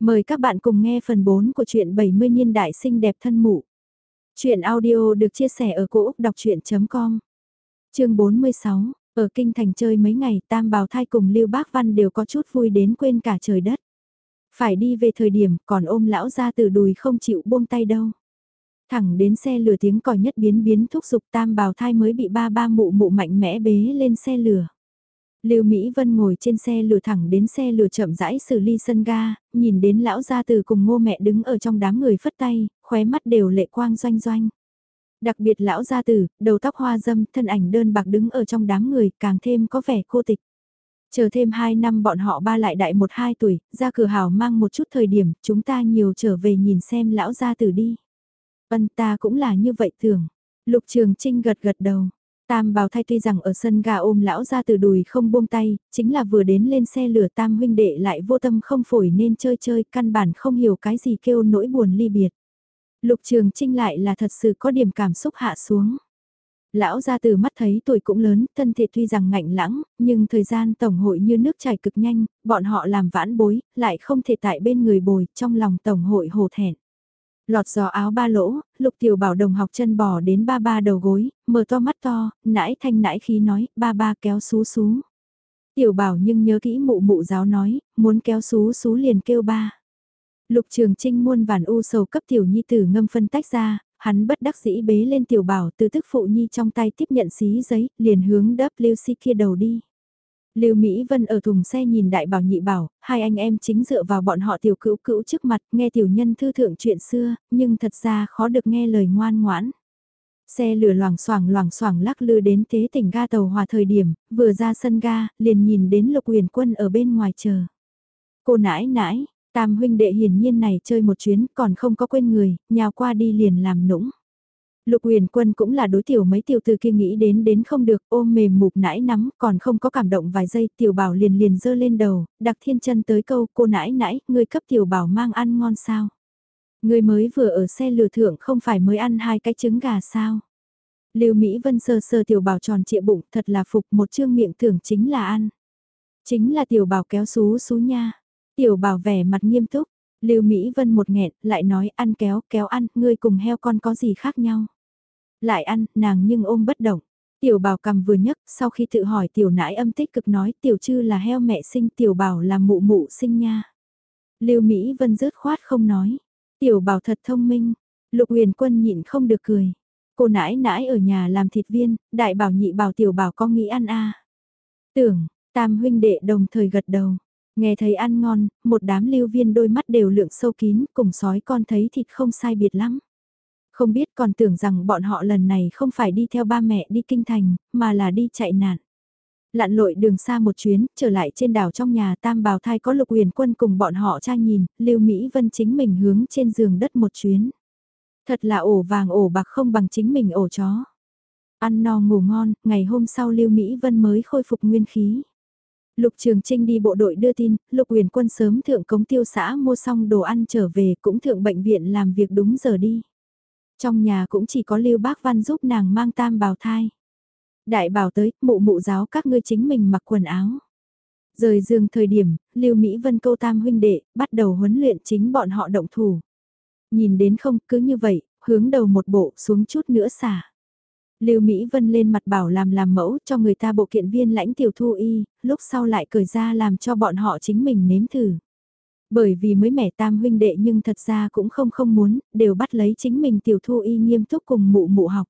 Mời các bạn cùng nghe phần 4 của truyện 70 niên đại sinh đẹp thân mụ. Chuyện audio được chia sẻ ở cỗ đọc chuyện.com Chương 46, ở Kinh Thành chơi mấy ngày Tam Bào Thai cùng Lưu Bác Văn đều có chút vui đến quên cả trời đất. Phải đi về thời điểm còn ôm lão ra từ đùi không chịu buông tay đâu. Thẳng đến xe lửa tiếng còi nhất biến biến thúc giục Tam Bào Thai mới bị ba ba mụ mụ mạnh mẽ bế lên xe lửa. Lưu Mỹ Vân ngồi trên xe lửa thẳng đến xe lửa chậm rãi xử ly sân ga, nhìn đến lão gia từ cùng ngô mẹ đứng ở trong đám người phất tay, khóe mắt đều lệ quang doanh doanh. Đặc biệt lão gia tử, đầu tóc hoa dâm, thân ảnh đơn bạc đứng ở trong đám người, càng thêm có vẻ cô tịch. Chờ thêm 2 năm bọn họ ba lại đại một hai tuổi, ra cửa hào mang một chút thời điểm, chúng ta nhiều trở về nhìn xem lão gia tử đi. Vân ta cũng là như vậy thường. Lục Trường Trinh gật gật đầu. Tam bào thay tuy rằng ở sân gà ôm lão ra từ đùi không buông tay, chính là vừa đến lên xe lửa tam huynh đệ lại vô tâm không phổi nên chơi chơi, căn bản không hiểu cái gì kêu nỗi buồn ly biệt. Lục trường trinh lại là thật sự có điểm cảm xúc hạ xuống. Lão ra từ mắt thấy tuổi cũng lớn, thân thể tuy rằng ngạnh lãng, nhưng thời gian tổng hội như nước chảy cực nhanh, bọn họ làm vãn bối, lại không thể tại bên người bồi, trong lòng tổng hội hồ thẹn. Lọt giò áo ba lỗ, lục tiểu bảo đồng học chân bò đến ba ba đầu gối, mở to mắt to, nãi thanh nãi khí nói, ba ba kéo xú xú. Tiểu bảo nhưng nhớ kỹ mụ mụ giáo nói, muốn kéo xú xú liền kêu ba. Lục trường trinh muôn vàn u sầu cấp tiểu nhi tử ngâm phân tách ra, hắn bất đắc dĩ bế lên tiểu bảo từ tức phụ nhi trong tay tiếp nhận xí giấy, liền hướng WC kia đầu đi. Lưu Mỹ Vân ở thùng xe nhìn đại bảo nhị bảo, hai anh em chính dựa vào bọn họ tiểu cữu cữu trước mặt nghe tiểu nhân thư thượng chuyện xưa, nhưng thật ra khó được nghe lời ngoan ngoãn. Xe lửa loảng xoảng loảng xoảng lắc lư đến thế tỉnh ga tàu hòa thời điểm, vừa ra sân ga, liền nhìn đến lục huyền quân ở bên ngoài chờ. Cô nãi nãi, tam huynh đệ hiển nhiên này chơi một chuyến còn không có quên người, nhào qua đi liền làm nũng. Lục huyền quân cũng là đối tiểu mấy tiểu từ kia nghĩ đến đến không được ôm mềm mục nãi nắm còn không có cảm động vài giây tiểu bảo liền liền dơ lên đầu, đặc thiên chân tới câu cô nãi nãi, người cấp tiểu bảo mang ăn ngon sao. Người mới vừa ở xe lừa thượng không phải mới ăn hai cái trứng gà sao. Lưu Mỹ Vân sơ sơ tiểu bảo tròn trịa bụng thật là phục một chương miệng thưởng chính là ăn. Chính là tiểu bảo kéo xú xú nha. Tiểu bảo vẻ mặt nghiêm túc, Lưu Mỹ Vân một nghẹn, lại nói ăn kéo, kéo ăn, ngươi cùng heo con có gì khác nhau. Lại ăn, nàng nhưng ôm bất động. Tiểu bảo cầm vừa nhấc, sau khi tự hỏi tiểu nãi âm tích cực nói tiểu chư là heo mẹ sinh tiểu bảo là mụ mụ sinh nha. Lưu Mỹ Vân rớt khoát không nói. Tiểu bảo thật thông minh. Lục huyền quân nhịn không được cười. Cô nãi nãi ở nhà làm thịt viên, đại bảo nhị bảo tiểu bảo có nghĩ ăn a Tưởng, tam huynh đệ đồng thời gật đầu. Nghe thấy ăn ngon, một đám lưu viên đôi mắt đều lượng sâu kín, cùng sói con thấy thịt không sai biệt lắm. Không biết còn tưởng rằng bọn họ lần này không phải đi theo ba mẹ đi kinh thành, mà là đi chạy nạn. Lặn lội đường xa một chuyến, trở lại trên đảo trong nhà tam bào thai có lục huyền quân cùng bọn họ tra nhìn, lưu Mỹ Vân chính mình hướng trên giường đất một chuyến. Thật là ổ vàng ổ bạc không bằng chính mình ổ chó. Ăn no ngủ ngon, ngày hôm sau lưu Mỹ Vân mới khôi phục nguyên khí. Lục Trường Trinh đi bộ đội đưa tin, Lục Huyền Quân sớm thượng cống tiêu xã mua xong đồ ăn trở về cũng thượng bệnh viện làm việc đúng giờ đi. Trong nhà cũng chỉ có Lưu Bác Văn giúp nàng mang tam bào thai. Đại bảo tới, mụ mụ giáo các ngươi chính mình mặc quần áo. Rời giường thời điểm, Lưu Mỹ Vân câu tam huynh đệ, bắt đầu huấn luyện chính bọn họ động thủ. Nhìn đến không, cứ như vậy, hướng đầu một bộ xuống chút nữa xả. Lưu Mỹ Vân lên mặt bảo làm làm mẫu cho người ta bộ kiện viên lãnh tiểu thu y, lúc sau lại cởi ra làm cho bọn họ chính mình nếm thử. Bởi vì mới mẻ tam huynh đệ nhưng thật ra cũng không không muốn, đều bắt lấy chính mình tiểu thu y nghiêm túc cùng mụ mụ học.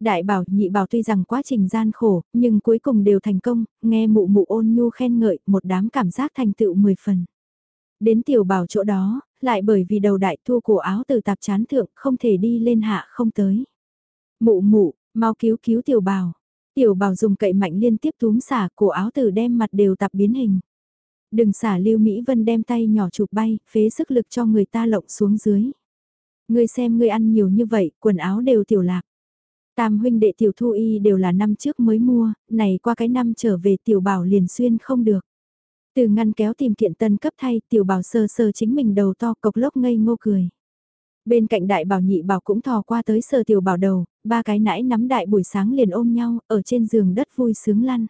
Đại bảo nhị bảo tuy rằng quá trình gian khổ, nhưng cuối cùng đều thành công, nghe mụ mụ ôn nhu khen ngợi, một đám cảm giác thành tựu mười phần. Đến tiểu bảo chỗ đó, lại bởi vì đầu đại thu cổ áo từ tạp chán thượng không thể đi lên hạ không tới. Mụ mụ, mau cứu cứu tiểu bảo. Tiểu bảo dùng cậy mạnh liên tiếp túm xả cổ áo từ đem mặt đều tạp biến hình. Đừng xả Lưu Mỹ Vân đem tay nhỏ chụp bay, phế sức lực cho người ta lộng xuống dưới. Ngươi xem ngươi ăn nhiều như vậy, quần áo đều tiểu lạc. Tam huynh đệ tiểu thu y đều là năm trước mới mua, này qua cái năm trở về tiểu bảo liền xuyên không được. Từ ngăn kéo tìm kiện tân cấp thay tiểu bảo sơ sơ chính mình đầu to cộc lốc ngây ngô cười. Bên cạnh đại bảo nhị bảo cũng thò qua tới sờ tiểu bảo đầu, ba cái nãi nắm đại buổi sáng liền ôm nhau, ở trên giường đất vui sướng lăn.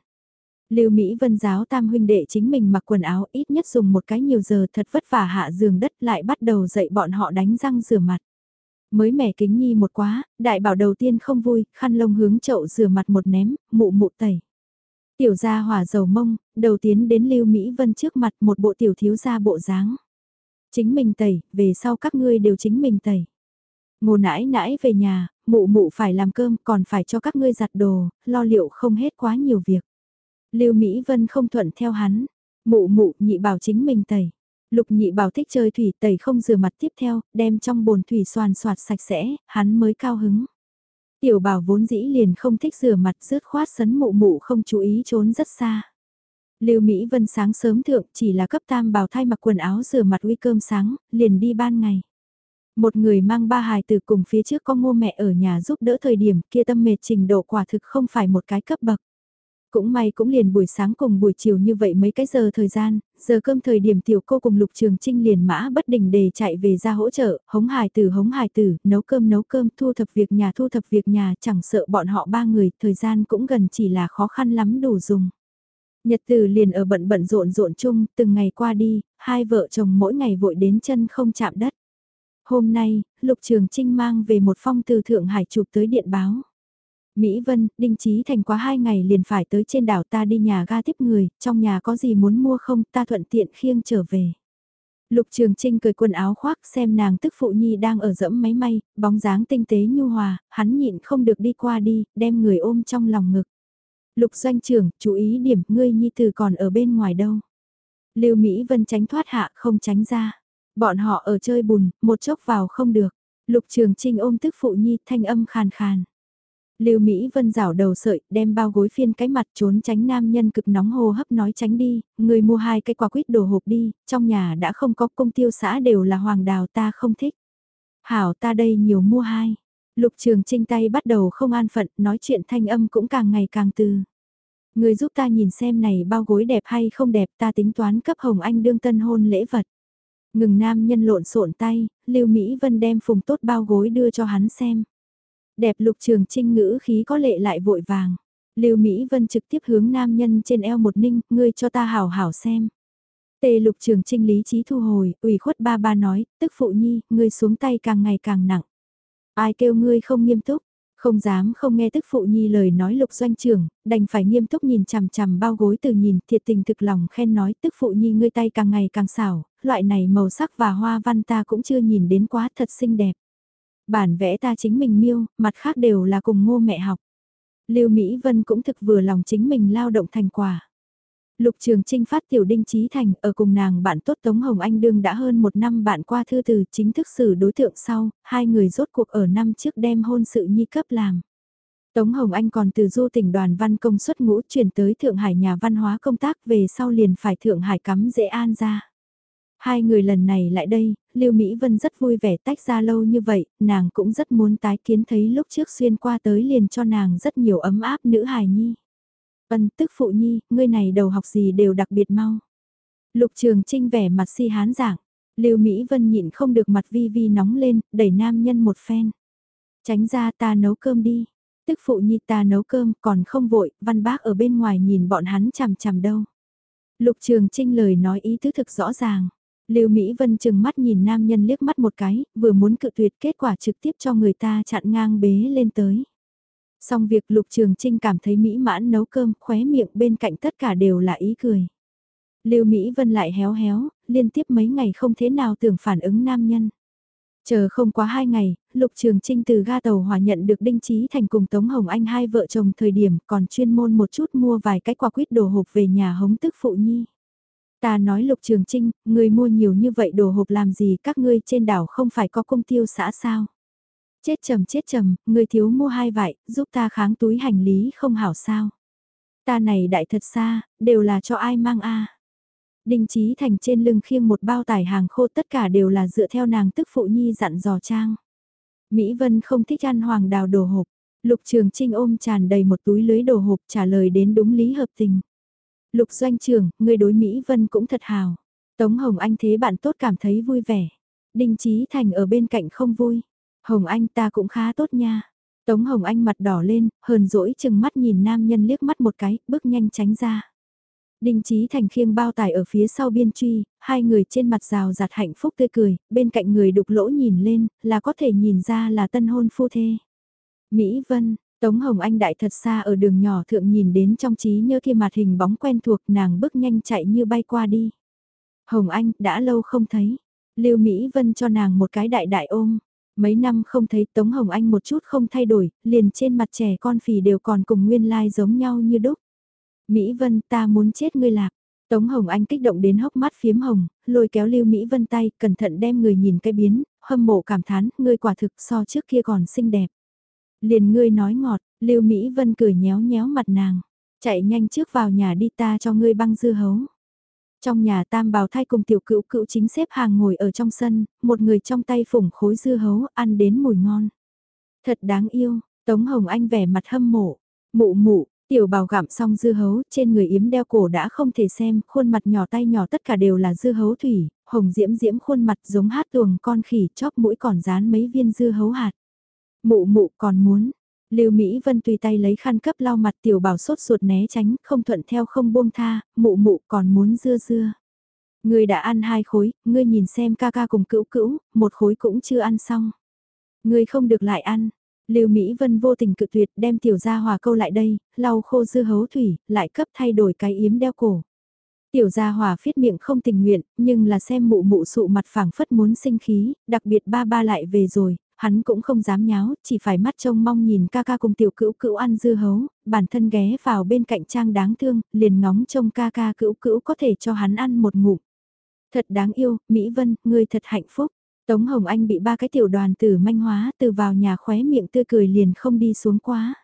Lưu Mỹ Vân giáo tam huynh đệ chính mình mặc quần áo ít nhất dùng một cái nhiều giờ thật vất vả hạ giường đất lại bắt đầu dạy bọn họ đánh răng rửa mặt. Mới mẻ kính nhi một quá, đại bảo đầu tiên không vui, khăn lông hướng chậu rửa mặt một ném, mụ mụ tẩy. Tiểu gia hỏa dầu mông, đầu tiến đến Lưu Mỹ Vân trước mặt một bộ tiểu thiếu gia bộ dáng. Chính mình tẩy, về sau các ngươi đều chính mình tẩy. Ngô nãi nãi về nhà, mụ mụ phải làm cơm còn phải cho các ngươi giặt đồ, lo liệu không hết quá nhiều việc. Lưu Mỹ Vân không thuận theo hắn, mụ mụ nhị bảo chính mình tẩy. Lục nhị bảo thích chơi thủy tẩy không rửa mặt tiếp theo, đem trong bồn thủy xoàn xoạt sạch sẽ, hắn mới cao hứng. Tiểu bảo vốn dĩ liền không thích rửa mặt rớt khoát sấn mụ mụ không chú ý trốn rất xa. Lưu Mỹ Vân sáng sớm thượng chỉ là cấp tam bảo thay mặc quần áo rửa mặt uy cơm sáng, liền đi ban ngày. Một người mang ba hài từ cùng phía trước có ngô mẹ ở nhà giúp đỡ thời điểm kia tâm mệt trình độ quả thực không phải một cái cấp bậc. Cũng may cũng liền buổi sáng cùng buổi chiều như vậy mấy cái giờ thời gian, giờ cơm thời điểm tiểu cô cùng lục trường trinh liền mã bất đình để chạy về ra hỗ trợ, hống hài tử hống hài tử, nấu cơm nấu cơm, thu thập việc nhà thu thập việc nhà, chẳng sợ bọn họ ba người, thời gian cũng gần chỉ là khó khăn lắm đủ dùng. Nhật từ liền ở bận bận rộn rộn chung, từng ngày qua đi, hai vợ chồng mỗi ngày vội đến chân không chạm đất. Hôm nay, Lục Trường Trinh mang về một phong từ Thượng Hải chụp tới điện báo. Mỹ Vân, Đinh Trí Thành quá hai ngày liền phải tới trên đảo ta đi nhà ga tiếp người, trong nhà có gì muốn mua không ta thuận tiện khiêng trở về. Lục Trường Trinh cười quần áo khoác xem nàng tức phụ nhi đang ở dẫm máy may, bóng dáng tinh tế nhu hòa, hắn nhịn không được đi qua đi, đem người ôm trong lòng ngực. Lục doanh trưởng, chú ý điểm, ngươi nhi từ còn ở bên ngoài đâu. Lưu Mỹ Vân tránh thoát hạ không tránh ra. Bọn họ ở chơi bùn, một chốc vào không được. Lục Trường Trinh ôm tức phụ nhi thanh âm khàn khàn. Lưu Mỹ Vân rảo đầu sợi, đem bao gối phiên cái mặt trốn tránh nam nhân cực nóng hô hấp nói tránh đi, người mua hai cái quả quýt đồ hộp đi, trong nhà đã không có công tiêu xã đều là hoàng đào ta không thích. Hảo ta đây nhiều mua hai. Lục Trường Trinh tay bắt đầu không an phận, nói chuyện thanh âm cũng càng ngày càng từ. Người giúp ta nhìn xem này bao gối đẹp hay không đẹp ta tính toán cấp Hồng Anh đương tân hôn lễ vật. Ngừng nam nhân lộn xộn tay, Lưu Mỹ Vân đem phùng tốt bao gối đưa cho hắn xem. Đẹp lục trường trinh ngữ khí có lệ lại vội vàng. Lưu Mỹ Vân trực tiếp hướng nam nhân trên eo một ninh, ngươi cho ta hảo hảo xem. Tề lục trường trinh lý trí thu hồi, ủy khuất ba ba nói, tức phụ nhi, ngươi xuống tay càng ngày càng nặng. Ai kêu ngươi không nghiêm túc, không dám không nghe tức phụ nhi lời nói lục doanh trưởng, đành phải nghiêm túc nhìn chằm chằm bao gối từ nhìn thiệt tình thực lòng khen nói tức phụ nhi ngươi tay càng ngày càng xảo, loại này màu sắc và hoa văn ta cũng chưa nhìn đến quá thật xinh đẹp. Bản vẽ ta chính mình miêu, mặt khác đều là cùng ngô mẹ học. Lưu Mỹ Vân cũng thực vừa lòng chính mình lao động thành quả. Lục Trường Trinh phát tiểu đinh trí thành ở cùng nàng bạn tốt Tống Hồng Anh đương đã hơn một năm bạn qua thư từ chính thức xử đối tượng sau, hai người rốt cuộc ở năm trước đem hôn sự nhi cấp làm. Tống Hồng Anh còn từ du tỉnh đoàn văn công xuất ngũ chuyển tới Thượng Hải nhà văn hóa công tác về sau liền phải Thượng Hải cắm dễ an ra. Hai người lần này lại đây, Lưu Mỹ Vân rất vui vẻ tách ra lâu như vậy, nàng cũng rất muốn tái kiến thấy lúc trước xuyên qua tới liền cho nàng rất nhiều ấm áp nữ hài nhi. Vân tức phụ nhi, ngươi này đầu học gì đều đặc biệt mau. Lục Trường Trinh vẻ mặt si hán giảng, Lưu Mỹ Vân nhịn không được mặt vi vi nóng lên, đẩy nam nhân một phen. Tránh ra ta nấu cơm đi. Tức phụ nhi ta nấu cơm còn không vội, văn bác ở bên ngoài nhìn bọn hắn chằm chằm đâu. Lục Trường Trinh lời nói ý tứ thực rõ ràng. Lưu Mỹ Vân chừng mắt nhìn nam nhân liếc mắt một cái, vừa muốn cự tuyệt kết quả trực tiếp cho người ta chặn ngang bế lên tới. Xong việc Lục Trường Trinh cảm thấy mỹ mãn nấu cơm, khóe miệng bên cạnh tất cả đều là ý cười. Lưu Mỹ Vân lại héo héo, liên tiếp mấy ngày không thế nào tưởng phản ứng nam nhân. Chờ không quá hai ngày, Lục Trường Trinh từ ga tàu hòa nhận được Đinh Trí Thành cùng Tống Hồng Anh hai vợ chồng thời điểm còn chuyên môn một chút mua vài cái quà quýt đồ hộp về nhà hống tức phụ nhi. Ta nói Lục Trường Trinh, người mua nhiều như vậy đồ hộp làm gì các ngươi trên đảo không phải có công tiêu xã sao? Chết trầm chết trầm, người thiếu mua hai vải, giúp ta kháng túi hành lý không hảo sao? Ta này đại thật xa, đều là cho ai mang a Đinh Trí Thành trên lưng khiêng một bao tải hàng khô tất cả đều là dựa theo nàng tức phụ nhi dặn dò trang. Mỹ Vân không thích ăn hoàng đào đồ hộp. Lục Trường Trinh ôm tràn đầy một túi lưới đồ hộp trả lời đến đúng lý hợp tình. Lục doanh trưởng, người đối Mỹ Vân cũng thật hào. Tống Hồng Anh thế bạn tốt cảm thấy vui vẻ. Đinh Trí Thành ở bên cạnh không vui. Hồng Anh ta cũng khá tốt nha. Tống Hồng Anh mặt đỏ lên, hờn dỗi chừng mắt nhìn nam nhân liếc mắt một cái, bước nhanh tránh ra. Đinh Chí Thành khiêng bao tải ở phía sau biên truy, hai người trên mặt rào giặt hạnh phúc tươi cười, bên cạnh người đục lỗ nhìn lên, là có thể nhìn ra là tân hôn phu thê. Mỹ Vân, Tống Hồng Anh đại thật xa ở đường nhỏ thượng nhìn đến trong trí nhớ kia mặt hình bóng quen thuộc nàng bước nhanh chạy như bay qua đi. Hồng Anh, đã lâu không thấy. Lưu Mỹ Vân cho nàng một cái đại đại ôm. Mấy năm không thấy Tống Hồng Anh một chút không thay đổi, liền trên mặt trẻ con phì đều còn cùng nguyên lai like giống nhau như đúc. Mỹ Vân ta muốn chết ngươi lạc. Tống Hồng Anh kích động đến hốc mắt phiếm hồng, lôi kéo Lưu Mỹ Vân tay, cẩn thận đem người nhìn cái biến, hâm mộ cảm thán, ngươi quả thực so trước kia còn xinh đẹp. Liền ngươi nói ngọt, Lưu Mỹ Vân cười nhéo nhéo mặt nàng, chạy nhanh trước vào nhà đi ta cho ngươi băng dưa hấu. Trong nhà tam bào thai cùng tiểu cữu cữu chính xếp hàng ngồi ở trong sân, một người trong tay phủng khối dưa hấu ăn đến mùi ngon. Thật đáng yêu, Tống Hồng Anh vẻ mặt hâm mộ, mụ mụ, Tiểu bào gặm xong dưa hấu, trên người yếm đeo cổ đã không thể xem, khuôn mặt nhỏ tay nhỏ tất cả đều là dưa hấu thủy, hồng diễm diễm khuôn mặt giống hát tuồng con khỉ chóp mũi còn dán mấy viên dưa hấu hạt. Mụ mụ còn muốn, Lưu Mỹ Vân tùy tay lấy khăn cấp lau mặt tiểu bảo sốt ruột né tránh, không thuận theo không buông tha, mụ mụ còn muốn dưa dưa. Ngươi đã ăn hai khối, ngươi nhìn xem ca ca cùng cữu cữu, một khối cũng chưa ăn xong. Ngươi không được lại ăn, Lưu Mỹ Vân vô tình cự tuyệt đem tiểu gia hòa câu lại đây, lau khô dưa hấu thủy, lại cấp thay đổi cái yếm đeo cổ. Tiểu gia hòa phiết miệng không tình nguyện, nhưng là xem mụ mụ sụ mặt phẳng phất muốn sinh khí, đặc biệt ba ba lại về rồi, hắn cũng không dám nháo, chỉ phải mắt trông mong nhìn ca ca cùng tiểu cữu cữu ăn dưa hấu, bản thân ghé vào bên cạnh trang đáng thương, liền ngóng trông ca ca cữu cữu có thể cho hắn ăn một ngụm. Thật đáng yêu, Mỹ Vân, ngươi thật hạnh phúc. Tống Hồng Anh bị ba cái tiểu đoàn tử manh hóa từ vào nhà khóe miệng tươi cười liền không đi xuống quá.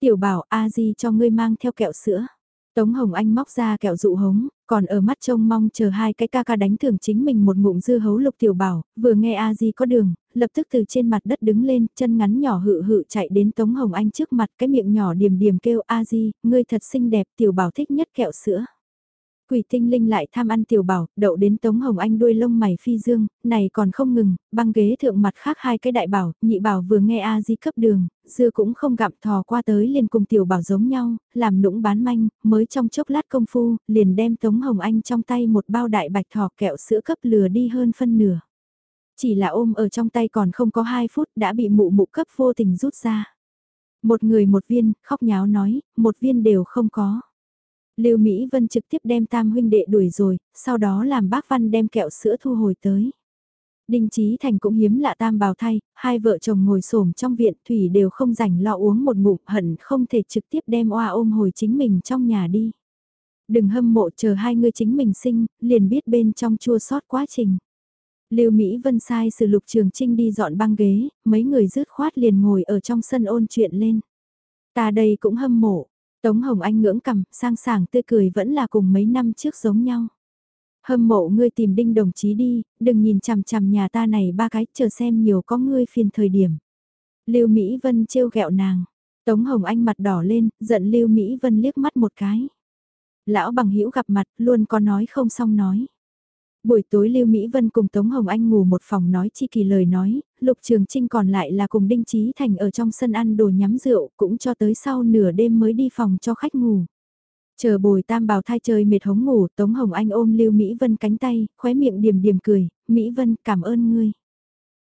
Tiểu bảo a di cho ngươi mang theo kẹo sữa. Tống Hồng Anh móc ra kẹo dụ hống, còn ở mắt trông mong chờ hai cái ca ca đánh thưởng chính mình một ngụm dưa hấu lục tiểu bảo, vừa nghe a di có đường, lập tức từ trên mặt đất đứng lên, chân ngắn nhỏ hự hự chạy đến Tống Hồng Anh trước mặt cái miệng nhỏ điềm điềm kêu a di, ngươi thật xinh đẹp tiểu bảo thích nhất kẹo sữa. Quỷ tinh linh lại tham ăn tiểu bảo, đậu đến Tống Hồng Anh đuôi lông mày phi dương, này còn không ngừng, băng ghế thượng mặt khác hai cái đại bảo, nhị bảo vừa nghe A Di cấp đường, dưa cũng không gặm thò qua tới liền cùng tiểu bảo giống nhau, làm nũng bán manh, mới trong chốc lát công phu, liền đem Tống Hồng Anh trong tay một bao đại bạch thỏ kẹo sữa cấp lừa đi hơn phân nửa. Chỉ là ôm ở trong tay còn không có 2 phút đã bị mụ mụ cấp vô tình rút ra. Một người một viên, khóc nháo nói, một viên đều không có. Lưu Mỹ Vân trực tiếp đem tam huynh đệ đuổi rồi, sau đó làm bác Văn đem kẹo sữa thu hồi tới. Đinh Chí Thành cũng hiếm lạ tam bào thay, hai vợ chồng ngồi xổm trong viện thủy đều không rảnh lo uống một ngụm hận không thể trực tiếp đem oa ôm hồi chính mình trong nhà đi. Đừng hâm mộ chờ hai người chính mình sinh, liền biết bên trong chua sót quá trình. Lưu Mỹ Vân sai sử lục trường trinh đi dọn băng ghế, mấy người rứt khoát liền ngồi ở trong sân ôn chuyện lên. Ta đây cũng hâm mộ, Tống Hồng Anh ngưỡng cầm, sang sảng tươi cười vẫn là cùng mấy năm trước giống nhau. Hâm mộ ngươi tìm đinh đồng chí đi, đừng nhìn chằm chằm nhà ta này ba cái, chờ xem nhiều có ngươi phiền thời điểm. Lưu Mỹ Vân trêu ghẹo nàng. Tống Hồng Anh mặt đỏ lên, giận Lưu Mỹ Vân liếc mắt một cái. Lão bằng hữu gặp mặt, luôn có nói không xong nói. Buổi tối Lưu Mỹ Vân cùng Tống Hồng Anh ngủ một phòng nói chi kỳ lời nói, Lục Trường Trinh còn lại là cùng Đinh Trí Thành ở trong sân ăn đồ nhắm rượu, cũng cho tới sau nửa đêm mới đi phòng cho khách ngủ. Chờ bồi tam bào thai chơi mệt hống ngủ, Tống Hồng Anh ôm Lưu Mỹ Vân cánh tay, khóe miệng điểm điểm cười, Mỹ Vân cảm ơn ngươi.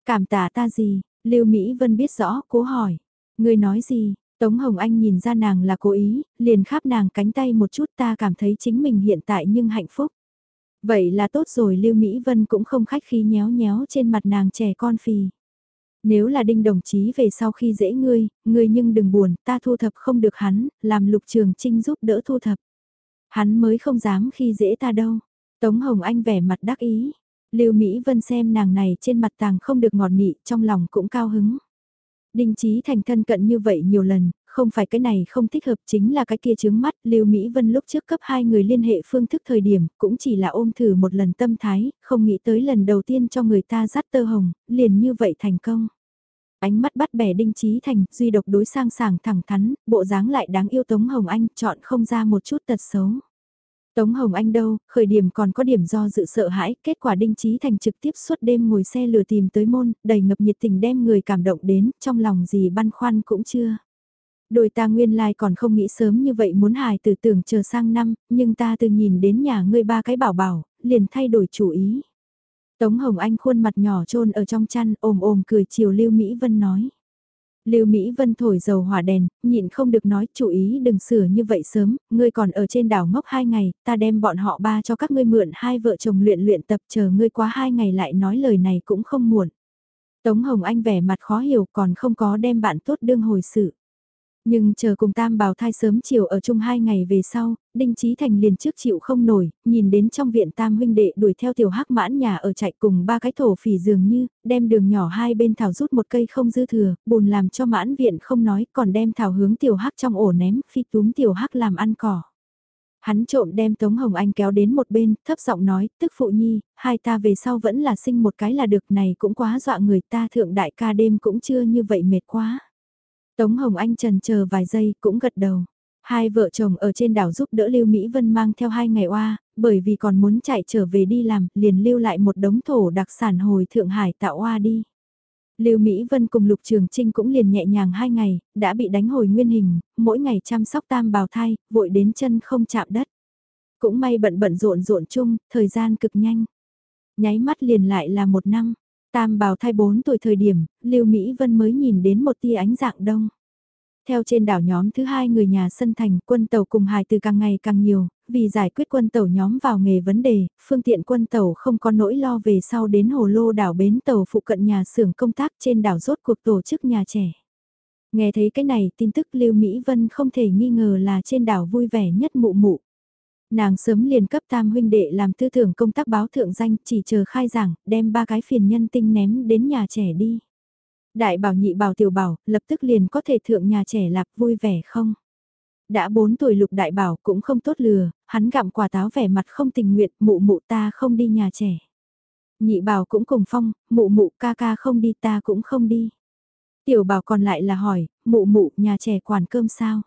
Cảm tạ ta gì, Lưu Mỹ Vân biết rõ, cố hỏi. Ngươi nói gì, Tống Hồng Anh nhìn ra nàng là cố ý, liền khắp nàng cánh tay một chút ta cảm thấy chính mình hiện tại nhưng hạnh phúc. Vậy là tốt rồi Lưu Mỹ Vân cũng không khách khí nhéo nhéo trên mặt nàng trẻ con phì. Nếu là đinh đồng chí về sau khi dễ ngươi, ngươi nhưng đừng buồn, ta thu thập không được hắn, làm lục trường trinh giúp đỡ thu thập. Hắn mới không dám khi dễ ta đâu. Tống Hồng Anh vẻ mặt đắc ý. Lưu Mỹ Vân xem nàng này trên mặt tàng không được ngọt nị, trong lòng cũng cao hứng. Đinh Chí Thành thân cận như vậy nhiều lần, không phải cái này không thích hợp chính là cái kia chướng mắt, Lưu Mỹ Vân lúc trước cấp hai người liên hệ phương thức thời điểm, cũng chỉ là ôm thử một lần tâm thái, không nghĩ tới lần đầu tiên cho người ta dắt tơ hồng, liền như vậy thành công. Ánh mắt bắt bẻ đinh trí thành, duy độc đối sang sảng thẳng thắn, bộ dáng lại đáng yêu Tống Hồng Anh, chọn không ra một chút tật xấu. Tống Hồng Anh đâu, khởi điểm còn có điểm do dự sợ hãi, kết quả Đinh Trí Thành trực tiếp suốt đêm ngồi xe lừa tìm tới môn, đầy ngập nhiệt tình đem người cảm động đến, trong lòng gì băn khoăn cũng chưa. Đôi ta nguyên lai còn không nghĩ sớm như vậy muốn hài từ tưởng chờ sang năm, nhưng ta từ nhìn đến nhà ngươi ba cái bảo bảo, liền thay đổi chủ ý. Tống Hồng Anh khuôn mặt nhỏ trôn ở trong chăn ồm ồm cười chiều Lưu Mỹ Vân nói. Lưu Mỹ Vân thổi dầu hỏa đèn, nhịn không được nói chủ ý đừng sửa như vậy sớm, ngươi còn ở trên đảo ngốc hai ngày, ta đem bọn họ ba cho các ngươi mượn hai vợ chồng luyện luyện tập chờ ngươi quá hai ngày lại nói lời này cũng không muộn. Tống Hồng Anh vẻ mặt khó hiểu còn không có đem bạn tốt đương hồi sự. Nhưng chờ cùng tam bào thai sớm chiều ở chung hai ngày về sau, Đinh Trí Thành liền trước chịu không nổi, nhìn đến trong viện tam huynh đệ đuổi theo tiểu hắc mãn nhà ở chạy cùng ba cái thổ phỉ dường như, đem đường nhỏ hai bên thảo rút một cây không dư thừa, bùn làm cho mãn viện không nói còn đem thảo hướng tiểu hắc trong ổ ném, phi túm tiểu hắc làm ăn cỏ. Hắn trộm đem Tống Hồng Anh kéo đến một bên, thấp giọng nói, tức phụ nhi, hai ta về sau vẫn là sinh một cái là được này cũng quá dọa người ta thượng đại ca đêm cũng chưa như vậy mệt quá. Tống Hồng Anh trần chờ vài giây cũng gật đầu. Hai vợ chồng ở trên đảo giúp đỡ Lưu Mỹ Vân mang theo hai ngày oa, bởi vì còn muốn chạy trở về đi làm, liền lưu lại một đống thổ đặc sản hồi Thượng Hải tạo oa đi. Lưu Mỹ Vân cùng Lục Trường Trinh cũng liền nhẹ nhàng hai ngày, đã bị đánh hồi nguyên hình, mỗi ngày chăm sóc tam bào thai, vội đến chân không chạm đất. Cũng may bận bận rộn rộn chung, thời gian cực nhanh. Nháy mắt liền lại là một năm, Tam bào thai 4 tuổi thời điểm, Lưu Mỹ Vân mới nhìn đến một tia ánh dạng đông. Theo trên đảo nhóm thứ hai người nhà sân thành quân tàu cùng hài từ càng ngày càng nhiều, vì giải quyết quân tàu nhóm vào nghề vấn đề, phương tiện quân tàu không có nỗi lo về sau đến hồ lô đảo bến tàu phụ cận nhà xưởng công tác trên đảo rốt cuộc tổ chức nhà trẻ. Nghe thấy cái này tin tức Lưu Mỹ Vân không thể nghi ngờ là trên đảo vui vẻ nhất mụ mụ. Nàng sớm liền cấp tam huynh đệ làm tư tưởng công tác báo thượng danh chỉ chờ khai giảng, đem ba cái phiền nhân tinh ném đến nhà trẻ đi. Đại bảo nhị bảo tiểu bảo, lập tức liền có thể thượng nhà trẻ lạc vui vẻ không? Đã 4 tuổi lục đại bảo cũng không tốt lừa, hắn gặm quả táo vẻ mặt không tình nguyện, mụ mụ ta không đi nhà trẻ. Nhị bảo cũng cùng phong, mụ mụ ca ca không đi ta cũng không đi. Tiểu bảo còn lại là hỏi, mụ mụ nhà trẻ quản cơm sao?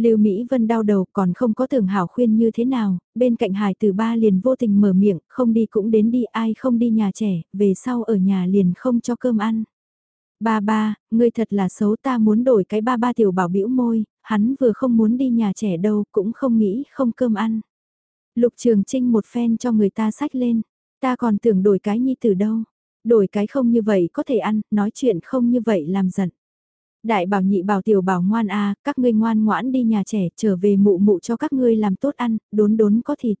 Lưu Mỹ Vân đau đầu còn không có tưởng hảo khuyên như thế nào, bên cạnh hải Tử ba liền vô tình mở miệng, không đi cũng đến đi ai không đi nhà trẻ, về sau ở nhà liền không cho cơm ăn. Ba ba, ngươi thật là xấu ta muốn đổi cái ba ba tiểu bảo bĩu môi, hắn vừa không muốn đi nhà trẻ đâu, cũng không nghĩ không cơm ăn. Lục Trường Trinh một phen cho người ta sách lên, ta còn tưởng đổi cái nhi từ đâu, đổi cái không như vậy có thể ăn, nói chuyện không như vậy làm giận. Đại bảo nhị bảo tiểu bảo ngoan a các ngươi ngoan ngoãn đi nhà trẻ trở về mụ mụ cho các ngươi làm tốt ăn, đốn đốn có thịt.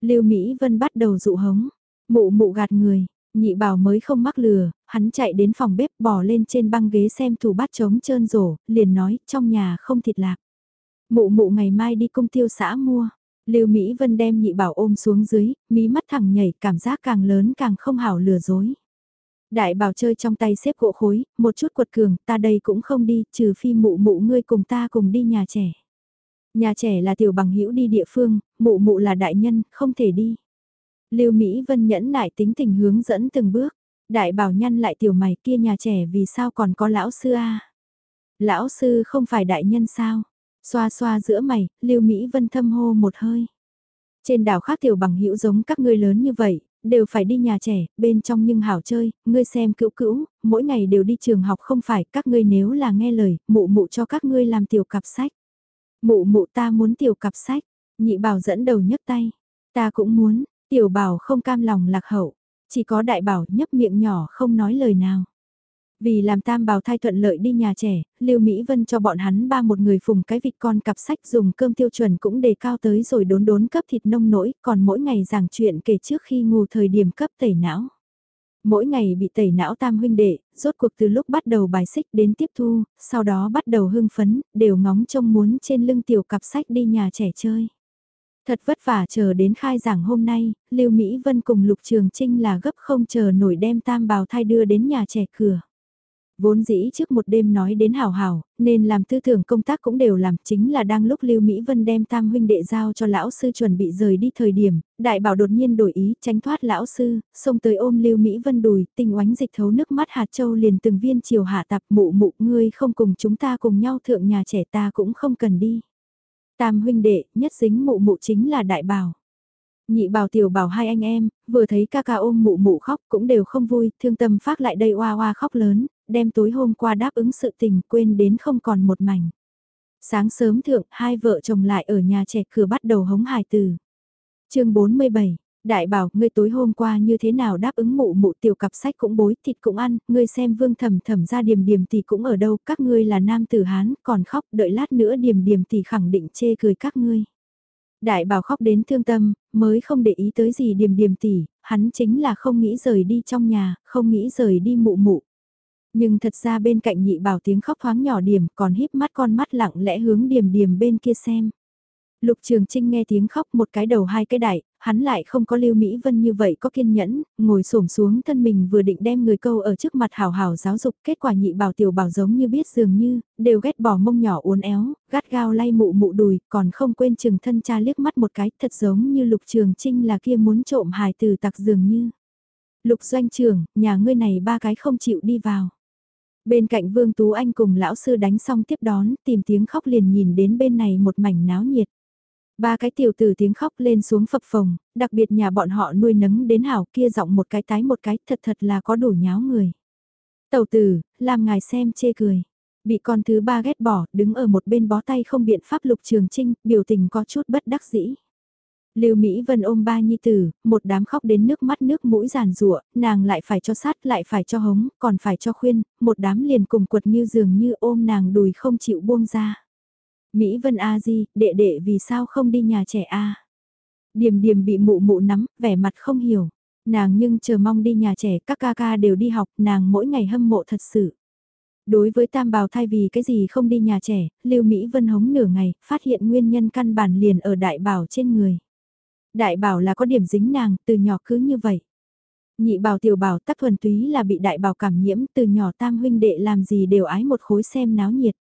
Lưu Mỹ Vân bắt đầu dụ hống, mụ mụ gạt người, nhị bảo mới không mắc lừa, hắn chạy đến phòng bếp bỏ lên trên băng ghế xem thủ bát trống trơn rổ, liền nói trong nhà không thịt lạc. Mụ mụ ngày mai đi công tiêu xã mua. Lưu Mỹ Vân đem nhị bảo ôm xuống dưới, mí mắt thẳng nhảy, cảm giác càng lớn càng không hảo lừa dối. Đại bảo chơi trong tay xếp gỗ khối, một chút quật cường, ta đây cũng không đi, trừ phi mụ mụ ngươi cùng ta cùng đi nhà trẻ. Nhà trẻ là tiểu bằng hữu đi địa phương, mụ mụ là đại nhân, không thể đi. Lưu Mỹ Vân nhẫn nại tính tình hướng dẫn từng bước, đại bảo nhăn lại tiểu mày kia nhà trẻ vì sao còn có lão sư a Lão sư không phải đại nhân sao? Xoa xoa giữa mày, Lưu Mỹ Vân thâm hô một hơi. Trên đảo khác tiểu bằng hữu giống các ngươi lớn như vậy, đều phải đi nhà trẻ, bên trong nhưng hảo chơi, ngươi xem cữu cữu, mỗi ngày đều đi trường học không phải, các ngươi nếu là nghe lời, mụ mụ cho các ngươi làm tiểu cặp sách. Mụ mụ ta muốn tiểu cặp sách, nhị bảo dẫn đầu nhấc tay, ta cũng muốn, tiểu bảo không cam lòng lạc hậu, chỉ có đại bảo nhấp miệng nhỏ không nói lời nào. Vì làm tam bào thai thuận lợi đi nhà trẻ, Lưu Mỹ Vân cho bọn hắn ba một người phùng cái vịt con cặp sách dùng cơm tiêu chuẩn cũng đề cao tới rồi đốn đốn cấp thịt nông nỗi, còn mỗi ngày giảng chuyện kể trước khi ngủ thời điểm cấp tẩy não. Mỗi ngày bị tẩy não tam huynh đệ, rốt cuộc từ lúc bắt đầu bài xích đến tiếp thu, sau đó bắt đầu hưng phấn, đều ngóng trông muốn trên lưng tiểu cặp sách đi nhà trẻ chơi. Thật vất vả chờ đến khai giảng hôm nay, Lưu Mỹ Vân cùng Lục Trường Trinh là gấp không chờ nổi đem tam bào thai đưa đến nhà trẻ cửa. Vốn dĩ trước một đêm nói đến hào hào, nên làm tư tưởng công tác cũng đều làm chính là đang lúc Lưu Mỹ Vân đem tam huynh đệ giao cho lão sư chuẩn bị rời đi thời điểm, đại bảo đột nhiên đổi ý tránh thoát lão sư, xông tới ôm Lưu Mỹ Vân đùi, tình oánh dịch thấu nước mắt hạt châu liền từng viên chiều hạ tạp mụ mụ ngươi không cùng chúng ta cùng nhau thượng nhà trẻ ta cũng không cần đi. Tam huynh đệ, nhất dính mụ mụ chính là đại bảo. Nhị bảo tiểu bảo hai anh em, vừa thấy ca ca ôm mụ mụ khóc cũng đều không vui, thương tâm phát lại đây oa oa khóc lớn, đem tối hôm qua đáp ứng sự tình quên đến không còn một mảnh. Sáng sớm thượng, hai vợ chồng lại ở nhà trẻ cửa bắt đầu hống hài từ. chương 47, Đại bảo, ngươi tối hôm qua như thế nào đáp ứng mụ mụ tiểu cặp sách cũng bối, thịt cũng ăn, ngươi xem vương thầm thầm ra điểm điểm thì cũng ở đâu, các ngươi là nam tử Hán, còn khóc, đợi lát nữa điểm điểm thì khẳng định chê cười các ngươi. Đại bảo khóc đến thương tâm, mới không để ý tới gì điểm điểm tỷ, hắn chính là không nghĩ rời đi trong nhà, không nghĩ rời đi mụ mụ. Nhưng thật ra bên cạnh nhị bảo tiếng khóc thoáng nhỏ điểm còn híp mắt con mắt lặng lẽ hướng điểm điểm bên kia xem. Lục Trường Trinh nghe tiếng khóc một cái đầu hai cái đại, hắn lại không có Lưu Mỹ Vân như vậy có kiên nhẫn, ngồi xổm xuống thân mình vừa định đem người câu ở trước mặt hào hào giáo dục, kết quả nhị bảo tiểu bảo giống như biết dường như, đều ghét bỏ mông nhỏ uốn éo, gắt gao lay mụ mụ đùi, còn không quên chừng thân cha liếc mắt một cái, thật giống như Lục Trường Trinh là kia muốn trộm hài từ tặc dường như. Lục doanh trưởng, nhà ngươi này ba cái không chịu đi vào. Bên cạnh Vương Tú Anh cùng lão sư đánh xong tiếp đón, tìm tiếng khóc liền nhìn đến bên này một mảnh náo nhiệt. Ba cái tiểu tử tiếng khóc lên xuống phập phồng, đặc biệt nhà bọn họ nuôi nấng đến hảo kia giọng một cái tái một cái thật thật là có đủ nháo người. Tàu tử, làm ngài xem chê cười. Bị con thứ ba ghét bỏ, đứng ở một bên bó tay không biện pháp lục trường trinh, biểu tình có chút bất đắc dĩ. Lưu Mỹ Vân ôm ba nhi tử, một đám khóc đến nước mắt nước mũi giàn rụa, nàng lại phải cho sát, lại phải cho hống, còn phải cho khuyên, một đám liền cùng quật như dường như ôm nàng đùi không chịu buông ra. Mỹ Vân A Di, đệ đệ vì sao không đi nhà trẻ A? Điềm điềm bị mụ mụ nắm, vẻ mặt không hiểu. Nàng nhưng chờ mong đi nhà trẻ, các ca ca đều đi học, nàng mỗi ngày hâm mộ thật sự. Đối với tam bào thay vì cái gì không đi nhà trẻ, Lưu Mỹ Vân hống nửa ngày, phát hiện nguyên nhân căn bản liền ở đại bảo trên người. Đại bảo là có điểm dính nàng, từ nhỏ cứ như vậy. Nhị bảo tiểu bảo tắc thuần túy là bị đại bảo cảm nhiễm, từ nhỏ tam huynh đệ làm gì đều ái một khối xem náo nhiệt.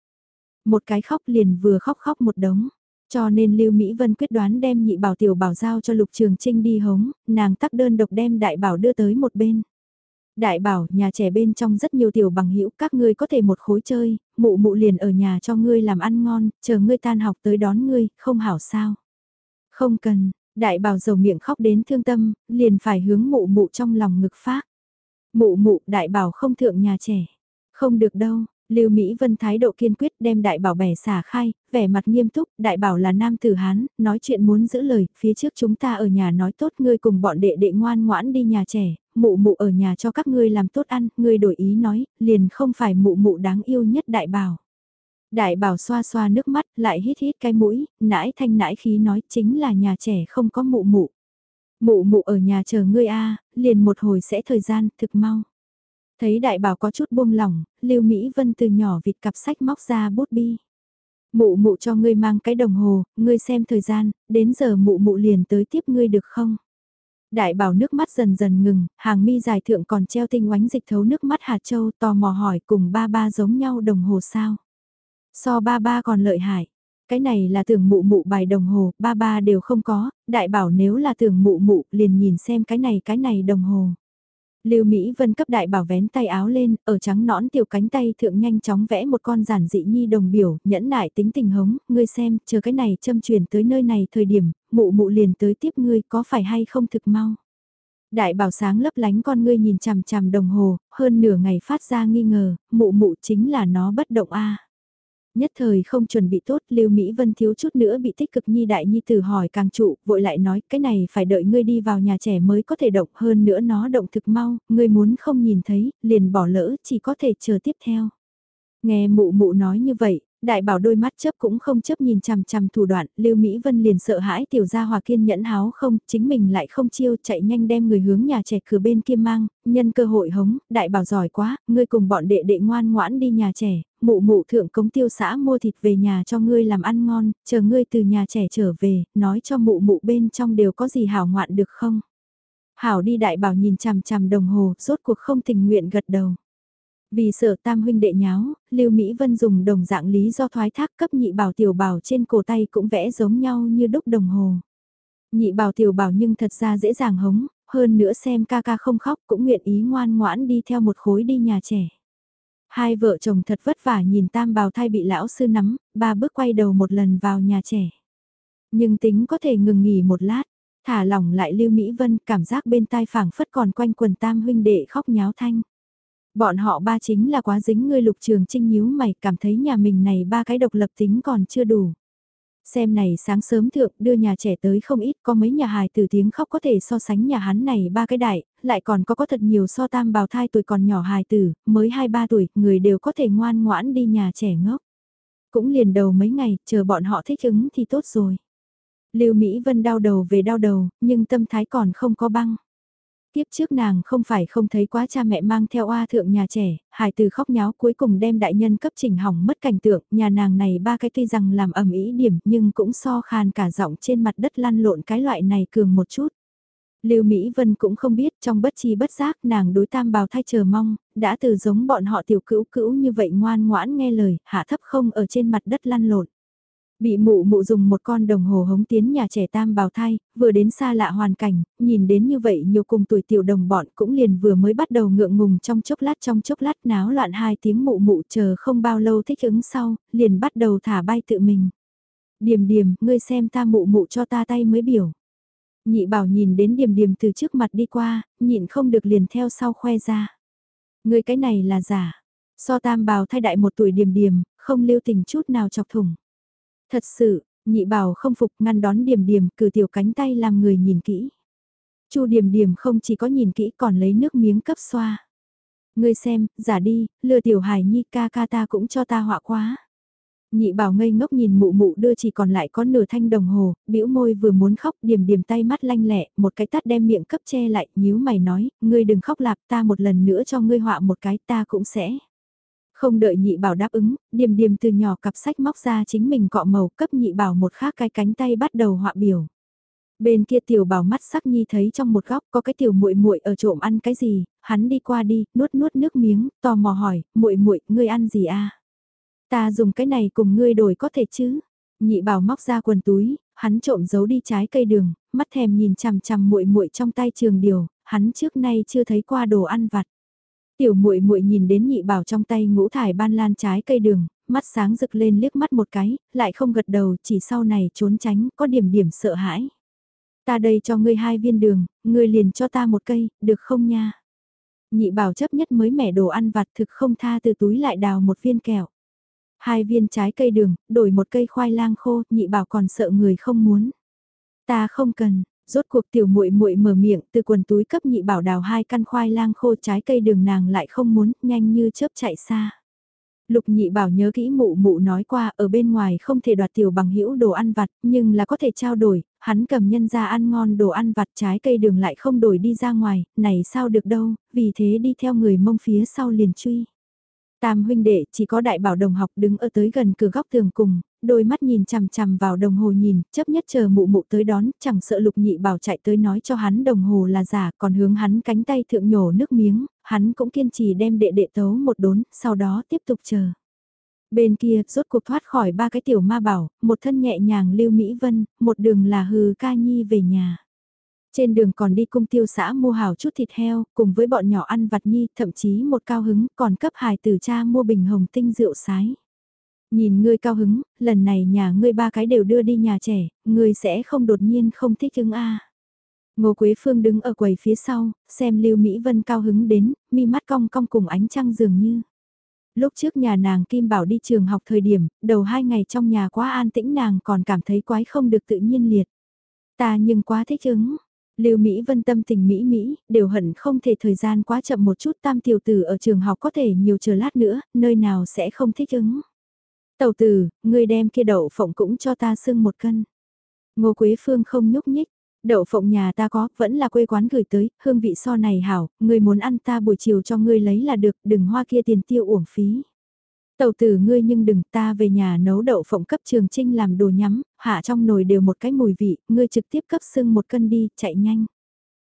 Một cái khóc liền vừa khóc khóc một đống. Cho nên Lưu Mỹ Vân quyết đoán đem nhị bảo tiểu bảo giao cho Lục Trường Trinh đi hống, nàng tắc đơn độc đem đại bảo đưa tới một bên. Đại bảo, nhà trẻ bên trong rất nhiều tiểu bằng hữu các ngươi có thể một khối chơi, mụ mụ liền ở nhà cho ngươi làm ăn ngon, chờ ngươi tan học tới đón ngươi, không hảo sao. Không cần, đại bảo dầu miệng khóc đến thương tâm, liền phải hướng mụ mụ trong lòng ngực phát. Mụ mụ, đại bảo không thượng nhà trẻ. Không được đâu, Lưu Mỹ Vân thái độ kiên quyết đem đại bảo bẻ xả khai, vẻ mặt nghiêm túc, đại bảo là nam tử Hán, nói chuyện muốn giữ lời, phía trước chúng ta ở nhà nói tốt ngươi cùng bọn đệ đệ ngoan ngoãn đi nhà trẻ, mụ mụ ở nhà cho các ngươi làm tốt ăn, ngươi đổi ý nói, liền không phải mụ mụ đáng yêu nhất đại bảo. Đại bảo xoa xoa nước mắt, lại hít hít cái mũi, nãi thanh nãi khí nói chính là nhà trẻ không có mụ mụ. Mụ mụ ở nhà chờ ngươi a liền một hồi sẽ thời gian, thực mau. Thấy đại bảo có chút buông lỏng, Lưu Mỹ Vân từ nhỏ vịt cặp sách móc ra bút bi. Mụ mụ cho ngươi mang cái đồng hồ, ngươi xem thời gian, đến giờ mụ mụ liền tới tiếp ngươi được không? Đại bảo nước mắt dần dần ngừng, hàng mi dài thượng còn treo tinh oánh dịch thấu nước mắt hạt châu tò mò hỏi cùng ba ba giống nhau đồng hồ sao? So ba ba còn lợi hại. Cái này là tưởng mụ mụ bài đồng hồ, ba ba đều không có, đại bảo nếu là tưởng mụ mụ liền nhìn xem cái này cái này đồng hồ. Lưu Mỹ Vân cấp đại bảo vén tay áo lên, ở trắng nõn tiểu cánh tay thượng nhanh chóng vẽ một con giản dị nhi đồng biểu, nhẫn nại tính tình hống, ngươi xem, chờ cái này châm truyền tới nơi này thời điểm, mụ mụ liền tới tiếp ngươi có phải hay không thực mau. Đại bảo sáng lấp lánh con ngươi nhìn chằm chằm đồng hồ, hơn nửa ngày phát ra nghi ngờ, mụ mụ chính là nó bất động a. Nhất thời không chuẩn bị tốt, Lưu Mỹ Vân thiếu chút nữa bị tích cực nhi đại nhi tử hỏi càng trụ, vội lại nói, cái này phải đợi ngươi đi vào nhà trẻ mới có thể động hơn nữa nó động thực mau, ngươi muốn không nhìn thấy, liền bỏ lỡ, chỉ có thể chờ tiếp theo. Nghe mụ mụ nói như vậy, đại bảo đôi mắt chấp cũng không chấp nhìn chằm chằm thủ đoạn, Lưu Mỹ Vân liền sợ hãi tiểu gia hòa kiên nhẫn háo không, chính mình lại không chiêu chạy nhanh đem người hướng nhà trẻ cửa bên kia mang, nhân cơ hội hống, đại bảo giỏi quá, ngươi cùng bọn đệ đệ ngoan ngoãn đi nhà trẻ, mụ mụ thượng cống tiêu xã mua thịt về nhà cho ngươi làm ăn ngon, chờ ngươi từ nhà trẻ trở về, nói cho mụ mụ bên trong đều có gì hảo ngoạn được không. Hảo đi đại bảo nhìn chằm chằm đồng hồ, rốt cuộc không tình nguyện gật đầu. Vì sợ tam huynh đệ nháo, Lưu Mỹ Vân dùng đồng dạng lý do thoái thác cấp nhị bảo tiểu bảo trên cổ tay cũng vẽ giống nhau như đúc đồng hồ. Nhị bảo tiểu bảo nhưng thật ra dễ dàng hống, hơn nữa xem ca ca không khóc cũng nguyện ý ngoan ngoãn đi theo một khối đi nhà trẻ. Hai vợ chồng thật vất vả nhìn tam bào thai bị lão sư nắm, ba bước quay đầu một lần vào nhà trẻ. Nhưng tính có thể ngừng nghỉ một lát, thả lỏng lại Lưu Mỹ Vân cảm giác bên tai phảng phất còn quanh quần tam huynh đệ khóc nháo thanh. Bọn họ ba chính là quá dính ngươi lục trường trinh nhíu mày cảm thấy nhà mình này ba cái độc lập tính còn chưa đủ. Xem này sáng sớm thượng đưa nhà trẻ tới không ít có mấy nhà hài từ tiếng khóc có thể so sánh nhà hắn này ba cái đại, lại còn có có thật nhiều so tam bào thai tuổi còn nhỏ hài tử, mới 2-3 tuổi, người đều có thể ngoan ngoãn đi nhà trẻ ngốc. Cũng liền đầu mấy ngày, chờ bọn họ thích ứng thì tốt rồi. Lưu Mỹ Vân đau đầu về đau đầu, nhưng tâm thái còn không có băng. Tiếp trước nàng không phải không thấy quá cha mẹ mang theo oa thượng nhà trẻ, hài từ khóc nháo cuối cùng đem đại nhân cấp chỉnh hỏng mất cảnh tượng, nhà nàng này ba cái tuy rằng làm ẩm ý điểm nhưng cũng so khan cả giọng trên mặt đất lăn lộn cái loại này cường một chút. Lưu Mỹ Vân cũng không biết trong bất chi bất giác nàng đối tam bào thai chờ mong, đã từ giống bọn họ tiểu cữu cữu như vậy ngoan ngoãn nghe lời, hạ thấp không ở trên mặt đất lăn lộn. Bị mụ mụ dùng một con đồng hồ hống tiến nhà trẻ tam bào thai, vừa đến xa lạ hoàn cảnh, nhìn đến như vậy nhiều cùng tuổi tiểu đồng bọn cũng liền vừa mới bắt đầu ngượng ngùng trong chốc lát trong chốc lát náo loạn hai tiếng mụ mụ chờ không bao lâu thích ứng sau, liền bắt đầu thả bay tự mình. Điềm điềm, ngươi xem ta mụ mụ cho ta tay mới biểu. Nhị bảo nhìn đến điềm điềm từ trước mặt đi qua, nhịn không được liền theo sau khoe ra. Ngươi cái này là giả. So tam bào thay đại một tuổi điềm điềm, không lưu tình chút nào chọc thủng. Thật sự, nhị bảo không phục ngăn đón điểm điểm cử tiểu cánh tay làm người nhìn kỹ. Chu điểm điểm không chỉ có nhìn kỹ còn lấy nước miếng cấp xoa. Ngươi xem, giả đi, lừa tiểu hài nhi ca ca ta cũng cho ta họa quá. Nhị bảo ngây ngốc nhìn mụ mụ đưa chỉ còn lại có nửa thanh đồng hồ, bĩu môi vừa muốn khóc điểm điểm tay mắt lanh lẹ, một cái tắt đem miệng cấp che lại, nhíu mày nói, ngươi đừng khóc lạp ta một lần nữa cho ngươi họa một cái ta cũng sẽ. Không đợi nhị bảo đáp ứng, điềm điềm từ nhỏ cặp sách móc ra chính mình cọ màu cấp nhị bảo một khác cái cánh tay bắt đầu họa biểu. Bên kia tiểu bảo mắt sắc nhi thấy trong một góc có cái tiểu muội muội ở trộm ăn cái gì, hắn đi qua đi, nuốt nuốt nước miếng, tò mò hỏi, muội muội, ngươi ăn gì a? À? Ta dùng cái này cùng ngươi đổi có thể chứ? Nhị bảo móc ra quần túi, hắn trộm giấu đi trái cây đường, mắt thèm nhìn chằm chằm muội muội trong tay trường điều, hắn trước nay chưa thấy qua đồ ăn vặt. Tiểu muội muội nhìn đến nhị bảo trong tay ngũ thải ban lan trái cây đường, mắt sáng rực lên liếc mắt một cái, lại không gật đầu, chỉ sau này trốn tránh, có điểm điểm sợ hãi. Ta đây cho ngươi hai viên đường, ngươi liền cho ta một cây, được không nha? Nhị bảo chấp nhất mới mẻ đồ ăn vặt thực không tha từ túi lại đào một viên kẹo. Hai viên trái cây đường, đổi một cây khoai lang khô, nhị bảo còn sợ người không muốn. Ta không cần, Rốt cuộc tiểu muội muội mở miệng từ quần túi cấp nhị bảo đào hai căn khoai lang khô trái cây đường nàng lại không muốn, nhanh như chớp chạy xa. Lục nhị bảo nhớ kỹ mụ mụ nói qua ở bên ngoài không thể đoạt tiểu bằng hữu đồ ăn vặt nhưng là có thể trao đổi, hắn cầm nhân ra ăn ngon đồ ăn vặt trái cây đường lại không đổi đi ra ngoài, này sao được đâu, vì thế đi theo người mông phía sau liền truy. Tam huynh đệ chỉ có đại bảo đồng học đứng ở tới gần cửa góc tường cùng, đôi mắt nhìn chằm chằm vào đồng hồ nhìn, chấp nhất chờ mụ mụ tới đón, chẳng sợ lục nhị bảo chạy tới nói cho hắn đồng hồ là giả, còn hướng hắn cánh tay thượng nhổ nước miếng, hắn cũng kiên trì đem đệ đệ tấu một đốn, sau đó tiếp tục chờ. Bên kia, rốt cuộc thoát khỏi ba cái tiểu ma bảo, một thân nhẹ nhàng lưu Mỹ Vân, một đường là hừ ca nhi về nhà. Trên đường còn đi cung tiêu xã mua hào chút thịt heo, cùng với bọn nhỏ ăn vặt nhi, thậm chí một cao hứng còn cấp hài tử cha mua bình hồng tinh rượu sái. Nhìn ngươi cao hứng, lần này nhà ngươi ba cái đều đưa đi nhà trẻ, ngươi sẽ không đột nhiên không thích ứng a. Ngô Quế Phương đứng ở quầy phía sau, xem Lưu Mỹ Vân cao hứng đến, mi mắt cong cong cùng ánh trăng dường như. Lúc trước nhà nàng Kim Bảo đi trường học thời điểm, đầu hai ngày trong nhà quá an tĩnh nàng còn cảm thấy quái không được tự nhiên liệt. Ta nhưng quá thích ứng, Lưu Mỹ Vân tâm tình Mỹ Mỹ, đều hận không thể thời gian quá chậm một chút tam tiểu tử ở trường học có thể nhiều chờ lát nữa, nơi nào sẽ không thích ứng. Tàu tử, người đem kia đậu phộng cũng cho ta sưng một cân. Ngô Quế Phương không nhúc nhích, đậu phộng nhà ta có, vẫn là quê quán gửi tới, hương vị so này hảo, người muốn ăn ta buổi chiều cho ngươi lấy là được, đừng hoa kia tiền tiêu uổng phí. Tàu tử ngươi nhưng đừng ta về nhà nấu đậu phộng cấp trường trinh làm đồ nhắm, hạ trong nồi đều một cái mùi vị, ngươi trực tiếp cấp sưng một cân đi, chạy nhanh.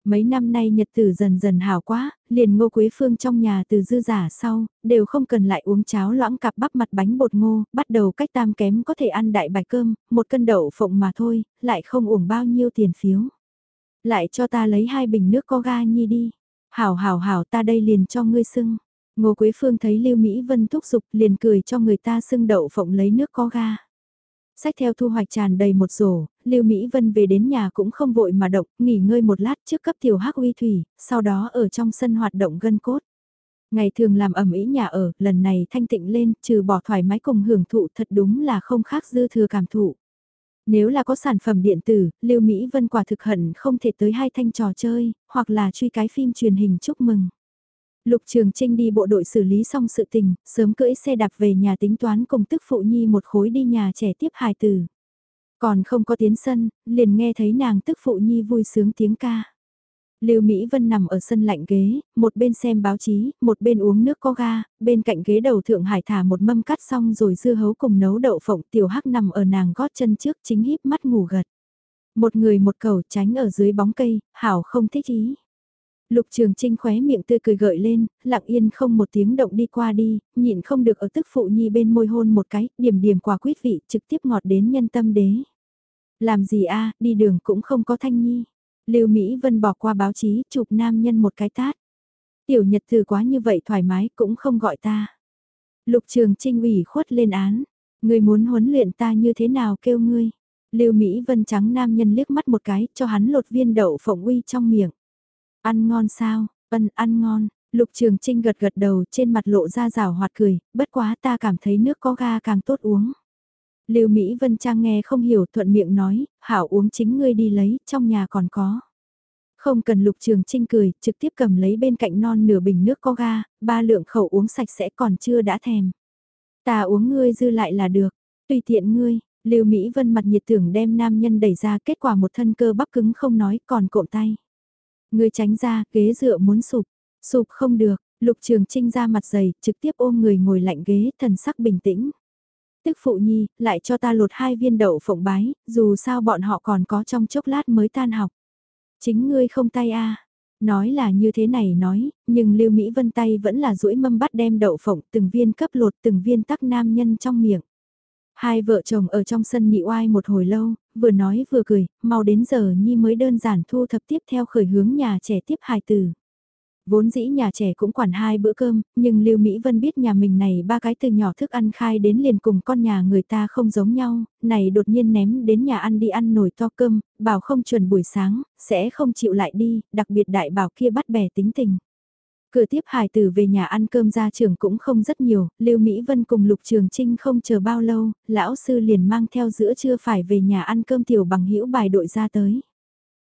Mấy năm nay nhật tử dần dần hào quá, liền ngô quế phương trong nhà từ dư giả sau, đều không cần lại uống cháo loãng cặp bắp mặt bánh bột ngô, bắt đầu cách tam kém có thể ăn đại bài cơm, một cân đậu phộng mà thôi, lại không uổng bao nhiêu tiền phiếu. Lại cho ta lấy hai bình nước có ga nhi đi. Hảo hảo hảo ta đây liền cho ngươi sưng Ngô Quế Phương thấy Lưu Mỹ Vân thúc giục liền cười cho người ta xưng đậu phộng lấy nước có ga. Sách theo thu hoạch tràn đầy một rổ, Lưu Mỹ Vân về đến nhà cũng không vội mà động, nghỉ ngơi một lát trước cấp tiểu hắc uy thủy, sau đó ở trong sân hoạt động gân cốt. Ngày thường làm ẩm ý nhà ở, lần này thanh tịnh lên, trừ bỏ thoải mái cùng hưởng thụ thật đúng là không khác dư thừa cảm thụ. Nếu là có sản phẩm điện tử, Lưu Mỹ Vân quả thực hận không thể tới hai thanh trò chơi, hoặc là truy cái phim truyền hình chúc mừng. Lục Trường Trinh đi bộ đội xử lý xong sự tình, sớm cưỡi xe đạp về nhà tính toán cùng tức phụ nhi một khối đi nhà trẻ tiếp hài tử. Còn không có tiến sân, liền nghe thấy nàng tức phụ nhi vui sướng tiếng ca. Lưu Mỹ Vân nằm ở sân lạnh ghế, một bên xem báo chí, một bên uống nước có ga, bên cạnh ghế đầu Thượng Hải thả một mâm cắt xong rồi dưa hấu cùng nấu đậu phộng tiểu hắc nằm ở nàng gót chân trước chính híp mắt ngủ gật. Một người một cầu tránh ở dưới bóng cây, hảo không thích ý. Lục Trường Trinh khóe miệng tươi cười gợi lên, lặng yên không một tiếng động đi qua đi, nhịn không được ở tức phụ nhi bên môi hôn một cái, điểm điểm quả quyết vị trực tiếp ngọt đến nhân tâm đế. Làm gì a đi đường cũng không có thanh nhi. Lưu Mỹ Vân bỏ qua báo chí, chụp nam nhân một cái tát. Tiểu nhật từ quá như vậy thoải mái cũng không gọi ta. Lục Trường Trinh ủy khuất lên án, người muốn huấn luyện ta như thế nào kêu ngươi. Lưu Mỹ Vân trắng nam nhân liếc mắt một cái, cho hắn lột viên đậu phộng uy trong miệng. Ăn ngon sao, ân ăn ngon, Lục Trường Trinh gật gật đầu trên mặt lộ ra rào hoạt cười, bất quá ta cảm thấy nước có ga càng tốt uống. Lưu Mỹ Vân Trang nghe không hiểu thuận miệng nói, hảo uống chính ngươi đi lấy, trong nhà còn có. Không cần Lục Trường Trinh cười, trực tiếp cầm lấy bên cạnh non nửa bình nước có ga, ba lượng khẩu uống sạch sẽ còn chưa đã thèm. Ta uống ngươi dư lại là được, tùy tiện ngươi, Lưu Mỹ Vân mặt nhiệt tưởng đem nam nhân đẩy ra kết quả một thân cơ bắp cứng không nói còn cộm tay. Người tránh ra, ghế dựa muốn sụp, sụp không được, Lục Trường Trinh ra mặt dày, trực tiếp ôm người ngồi lạnh ghế, thần sắc bình tĩnh. Tức phụ nhi, lại cho ta lột hai viên đậu phộng bái, dù sao bọn họ còn có trong chốc lát mới tan học. Chính ngươi không tay a Nói là như thế này nói, nhưng Lưu Mỹ Vân tay vẫn là duỗi mâm bắt đem đậu phộng từng viên cấp lột từng viên tắc nam nhân trong miệng. Hai vợ chồng ở trong sân nhị oai một hồi lâu, vừa nói vừa cười, mau đến giờ Nhi mới đơn giản thu thập tiếp theo khởi hướng nhà trẻ tiếp hài tử. Vốn dĩ nhà trẻ cũng quản hai bữa cơm, nhưng Lưu Mỹ Vân biết nhà mình này ba cái từ nhỏ thức ăn khai đến liền cùng con nhà người ta không giống nhau, này đột nhiên ném đến nhà ăn đi ăn nồi to cơm, bảo không chuẩn buổi sáng, sẽ không chịu lại đi, đặc biệt đại bảo kia bắt bẻ tính tình. Cửa tiếp hài tử về nhà ăn cơm ra trường cũng không rất nhiều, Lưu Mỹ Vân cùng Lục Trường Trinh không chờ bao lâu, lão sư liền mang theo giữa trưa phải về nhà ăn cơm tiểu bằng hữu bài đội ra tới.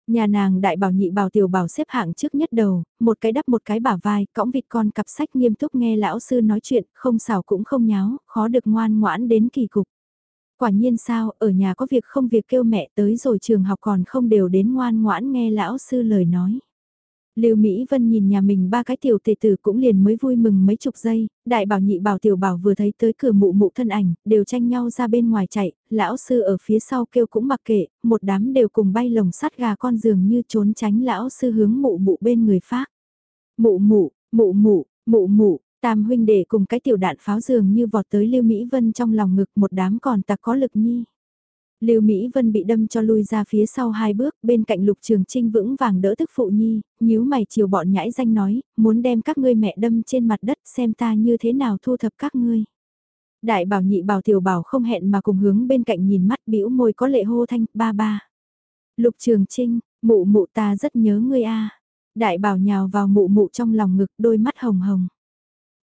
Nhà nàng đại bảo nhị bảo tiểu bảo xếp hạng trước nhất đầu, một cái đắp một cái bả vai, cõng vịt con cặp sách nghiêm túc nghe lão sư nói chuyện, không xảo cũng không nháo, khó được ngoan ngoãn đến kỳ cục. Quả nhiên sao, ở nhà có việc không việc kêu mẹ tới rồi trường học còn không đều đến ngoan ngoãn nghe lão sư lời nói. Lưu Mỹ Vân nhìn nhà mình ba cái tiểu tề tử cũng liền mới vui mừng mấy chục giây, đại bảo nhị bảo tiểu bảo vừa thấy tới cửa mụ mụ thân ảnh, đều tranh nhau ra bên ngoài chạy, lão sư ở phía sau kêu cũng mặc kệ, một đám đều cùng bay lồng sắt gà con giường như trốn tránh lão sư hướng mụ mụ bên người phát. Mụ mụ, mụ mụ, mụ mụ, tam huynh đệ cùng cái tiểu đạn pháo giường như vọt tới Lưu Mỹ Vân trong lòng ngực một đám còn tặc có lực nhi. Lưu Mỹ Vân bị đâm cho lui ra phía sau hai bước, bên cạnh Lục Trường Trinh vững vàng đỡ tức phụ nhi, nhíu mày chiều bọn nhãi danh nói, muốn đem các ngươi mẹ đâm trên mặt đất xem ta như thế nào thu thập các ngươi. Đại bảo nhị bảo tiểu bảo không hẹn mà cùng hướng bên cạnh nhìn mắt bĩu môi có lệ hô thanh, ba ba. Lục Trường Trinh, mụ mụ ta rất nhớ ngươi a. Đại bảo nhào vào mụ mụ trong lòng ngực đôi mắt hồng hồng.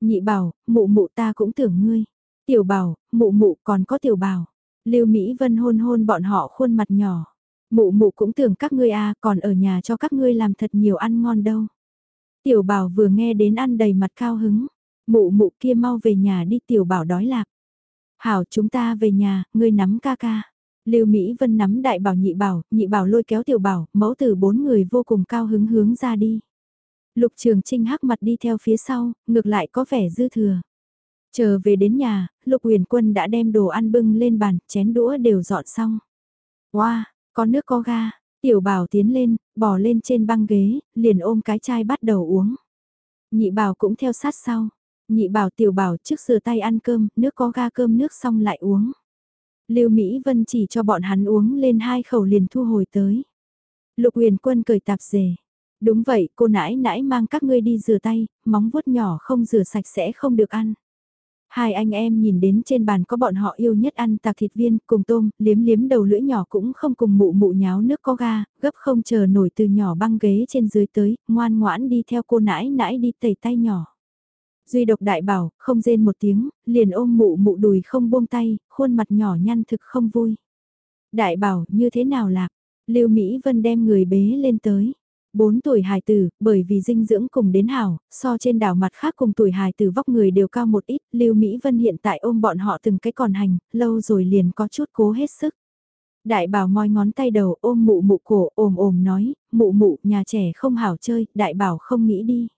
Nhị bảo, mụ mụ ta cũng tưởng ngươi. Tiểu bảo, mụ mụ còn có tiểu bảo. Lưu Mỹ Vân hôn hôn bọn họ khuôn mặt nhỏ. Mụ mụ cũng tưởng các ngươi a còn ở nhà cho các ngươi làm thật nhiều ăn ngon đâu. Tiểu bảo vừa nghe đến ăn đầy mặt cao hứng. Mụ mụ kia mau về nhà đi tiểu bảo đói lạc. Hảo chúng ta về nhà, ngươi nắm ca ca. Lưu Mỹ Vân nắm đại bảo nhị bảo, nhị bảo lôi kéo tiểu bảo, mẫu tử bốn người vô cùng cao hứng hướng ra đi. Lục Trường Trinh hắc mặt đi theo phía sau, ngược lại có vẻ dư thừa. Chờ về đến nhà, Lục Huyền Quân đã đem đồ ăn bưng lên bàn, chén đũa đều dọn xong. Wow, có nước có ga, tiểu bảo tiến lên, bỏ lên trên băng ghế, liền ôm cái chai bắt đầu uống. Nhị bảo cũng theo sát sau. Nhị bảo tiểu bảo trước rửa tay ăn cơm, nước có ga cơm nước xong lại uống. Lưu Mỹ Vân chỉ cho bọn hắn uống lên hai khẩu liền thu hồi tới. Lục huyền quân cười tạp dề. Đúng vậy, cô nãi nãi mang các ngươi đi rửa tay, móng vuốt nhỏ không rửa sạch sẽ không được ăn. Hai anh em nhìn đến trên bàn có bọn họ yêu nhất ăn tạc thịt viên cùng tôm, liếm liếm đầu lưỡi nhỏ cũng không cùng mụ mụ nháo nước có ga, gấp không chờ nổi từ nhỏ băng ghế trên dưới tới, ngoan ngoãn đi theo cô nãi nãi đi tẩy tay nhỏ. Duy độc đại bảo, không rên một tiếng, liền ôm mụ mụ đùi không buông tay, khuôn mặt nhỏ nhăn thực không vui. Đại bảo, như thế nào lạc? Lưu Mỹ Vân đem người bế lên tới. 4 tuổi hài tử, bởi vì dinh dưỡng cùng đến hảo, so trên đảo mặt khác cùng tuổi hài tử vóc người đều cao một ít, Lưu Mỹ Vân hiện tại ôm bọn họ từng cái còn hành, lâu rồi liền có chút cố hết sức. Đại bảo moi ngón tay đầu ôm mụ mụ cổ ồm ồm nói, mụ mụ, nhà trẻ không hảo chơi, đại bảo không nghĩ đi.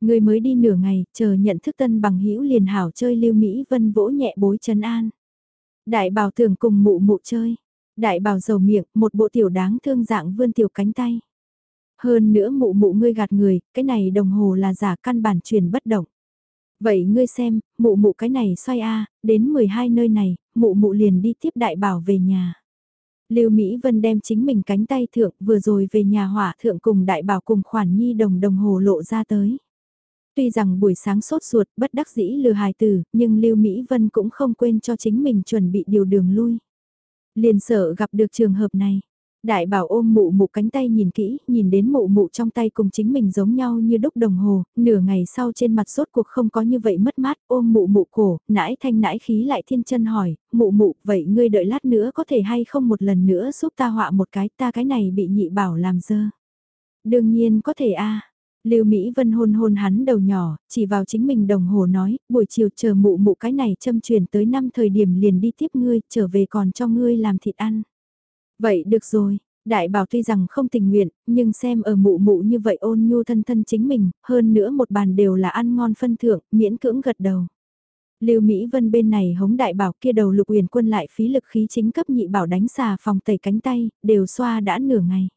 Người mới đi nửa ngày, chờ nhận thức tân bằng hữu liền hảo chơi Lưu Mỹ Vân vỗ nhẹ bối chân an. Đại bảo tưởng cùng mụ mụ chơi. Đại bảo dầu miệng, một bộ tiểu đáng thương dạng vươn tiểu cánh tay. Hơn nữa mụ mụ ngươi gạt người, cái này đồng hồ là giả căn bản truyền bất động. Vậy ngươi xem, mụ mụ cái này xoay a đến 12 nơi này, mụ mụ liền đi tiếp đại bảo về nhà. Lưu Mỹ Vân đem chính mình cánh tay thượng vừa rồi về nhà hỏa thượng cùng đại bảo cùng khoản nhi đồng đồng hồ lộ ra tới. Tuy rằng buổi sáng sốt ruột bất đắc dĩ lừa hài tử, nhưng Lưu Mỹ Vân cũng không quên cho chính mình chuẩn bị điều đường lui. Liền sợ gặp được trường hợp này. Đại bảo ôm mụ mụ cánh tay nhìn kỹ, nhìn đến mụ mụ trong tay cùng chính mình giống nhau như đúc đồng hồ, nửa ngày sau trên mặt sốt cuộc không có như vậy mất mát, ôm mụ mụ cổ, nãi thanh nãi khí lại thiên chân hỏi, mụ mụ, vậy ngươi đợi lát nữa có thể hay không một lần nữa giúp ta họa một cái, ta cái này bị nhị bảo làm dơ. Đương nhiên có thể a Lưu Mỹ Vân hôn hôn hắn đầu nhỏ, chỉ vào chính mình đồng hồ nói, buổi chiều chờ mụ mụ cái này châm truyền tới năm thời điểm liền đi tiếp ngươi, trở về còn cho ngươi làm thịt ăn. Vậy được rồi, đại bảo tuy rằng không tình nguyện, nhưng xem ở mụ mụ như vậy ôn nhu thân thân chính mình, hơn nữa một bàn đều là ăn ngon phân thượng, miễn cưỡng gật đầu. Lưu Mỹ Vân bên này hống đại bảo kia đầu lục huyền quân lại phí lực khí chính cấp nhị bảo đánh xà phòng tẩy cánh tay, đều xoa đã nửa ngày.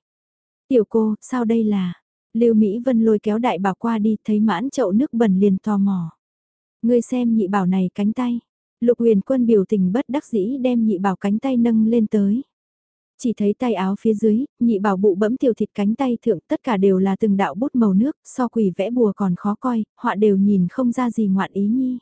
Tiểu cô, sao đây là? Lưu Mỹ Vân lôi kéo đại bảo qua đi thấy mãn chậu nước bẩn liền tò mò. Ngươi xem nhị bảo này cánh tay. Lục huyền quân biểu tình bất đắc dĩ đem nhị bảo cánh tay nâng lên tới. Chỉ thấy tay áo phía dưới, nhị bảo bụ bẫm tiểu thịt cánh tay thượng tất cả đều là từng đạo bút màu nước, so quỷ vẽ bùa còn khó coi, họa đều nhìn không ra gì ngoạn ý nhi.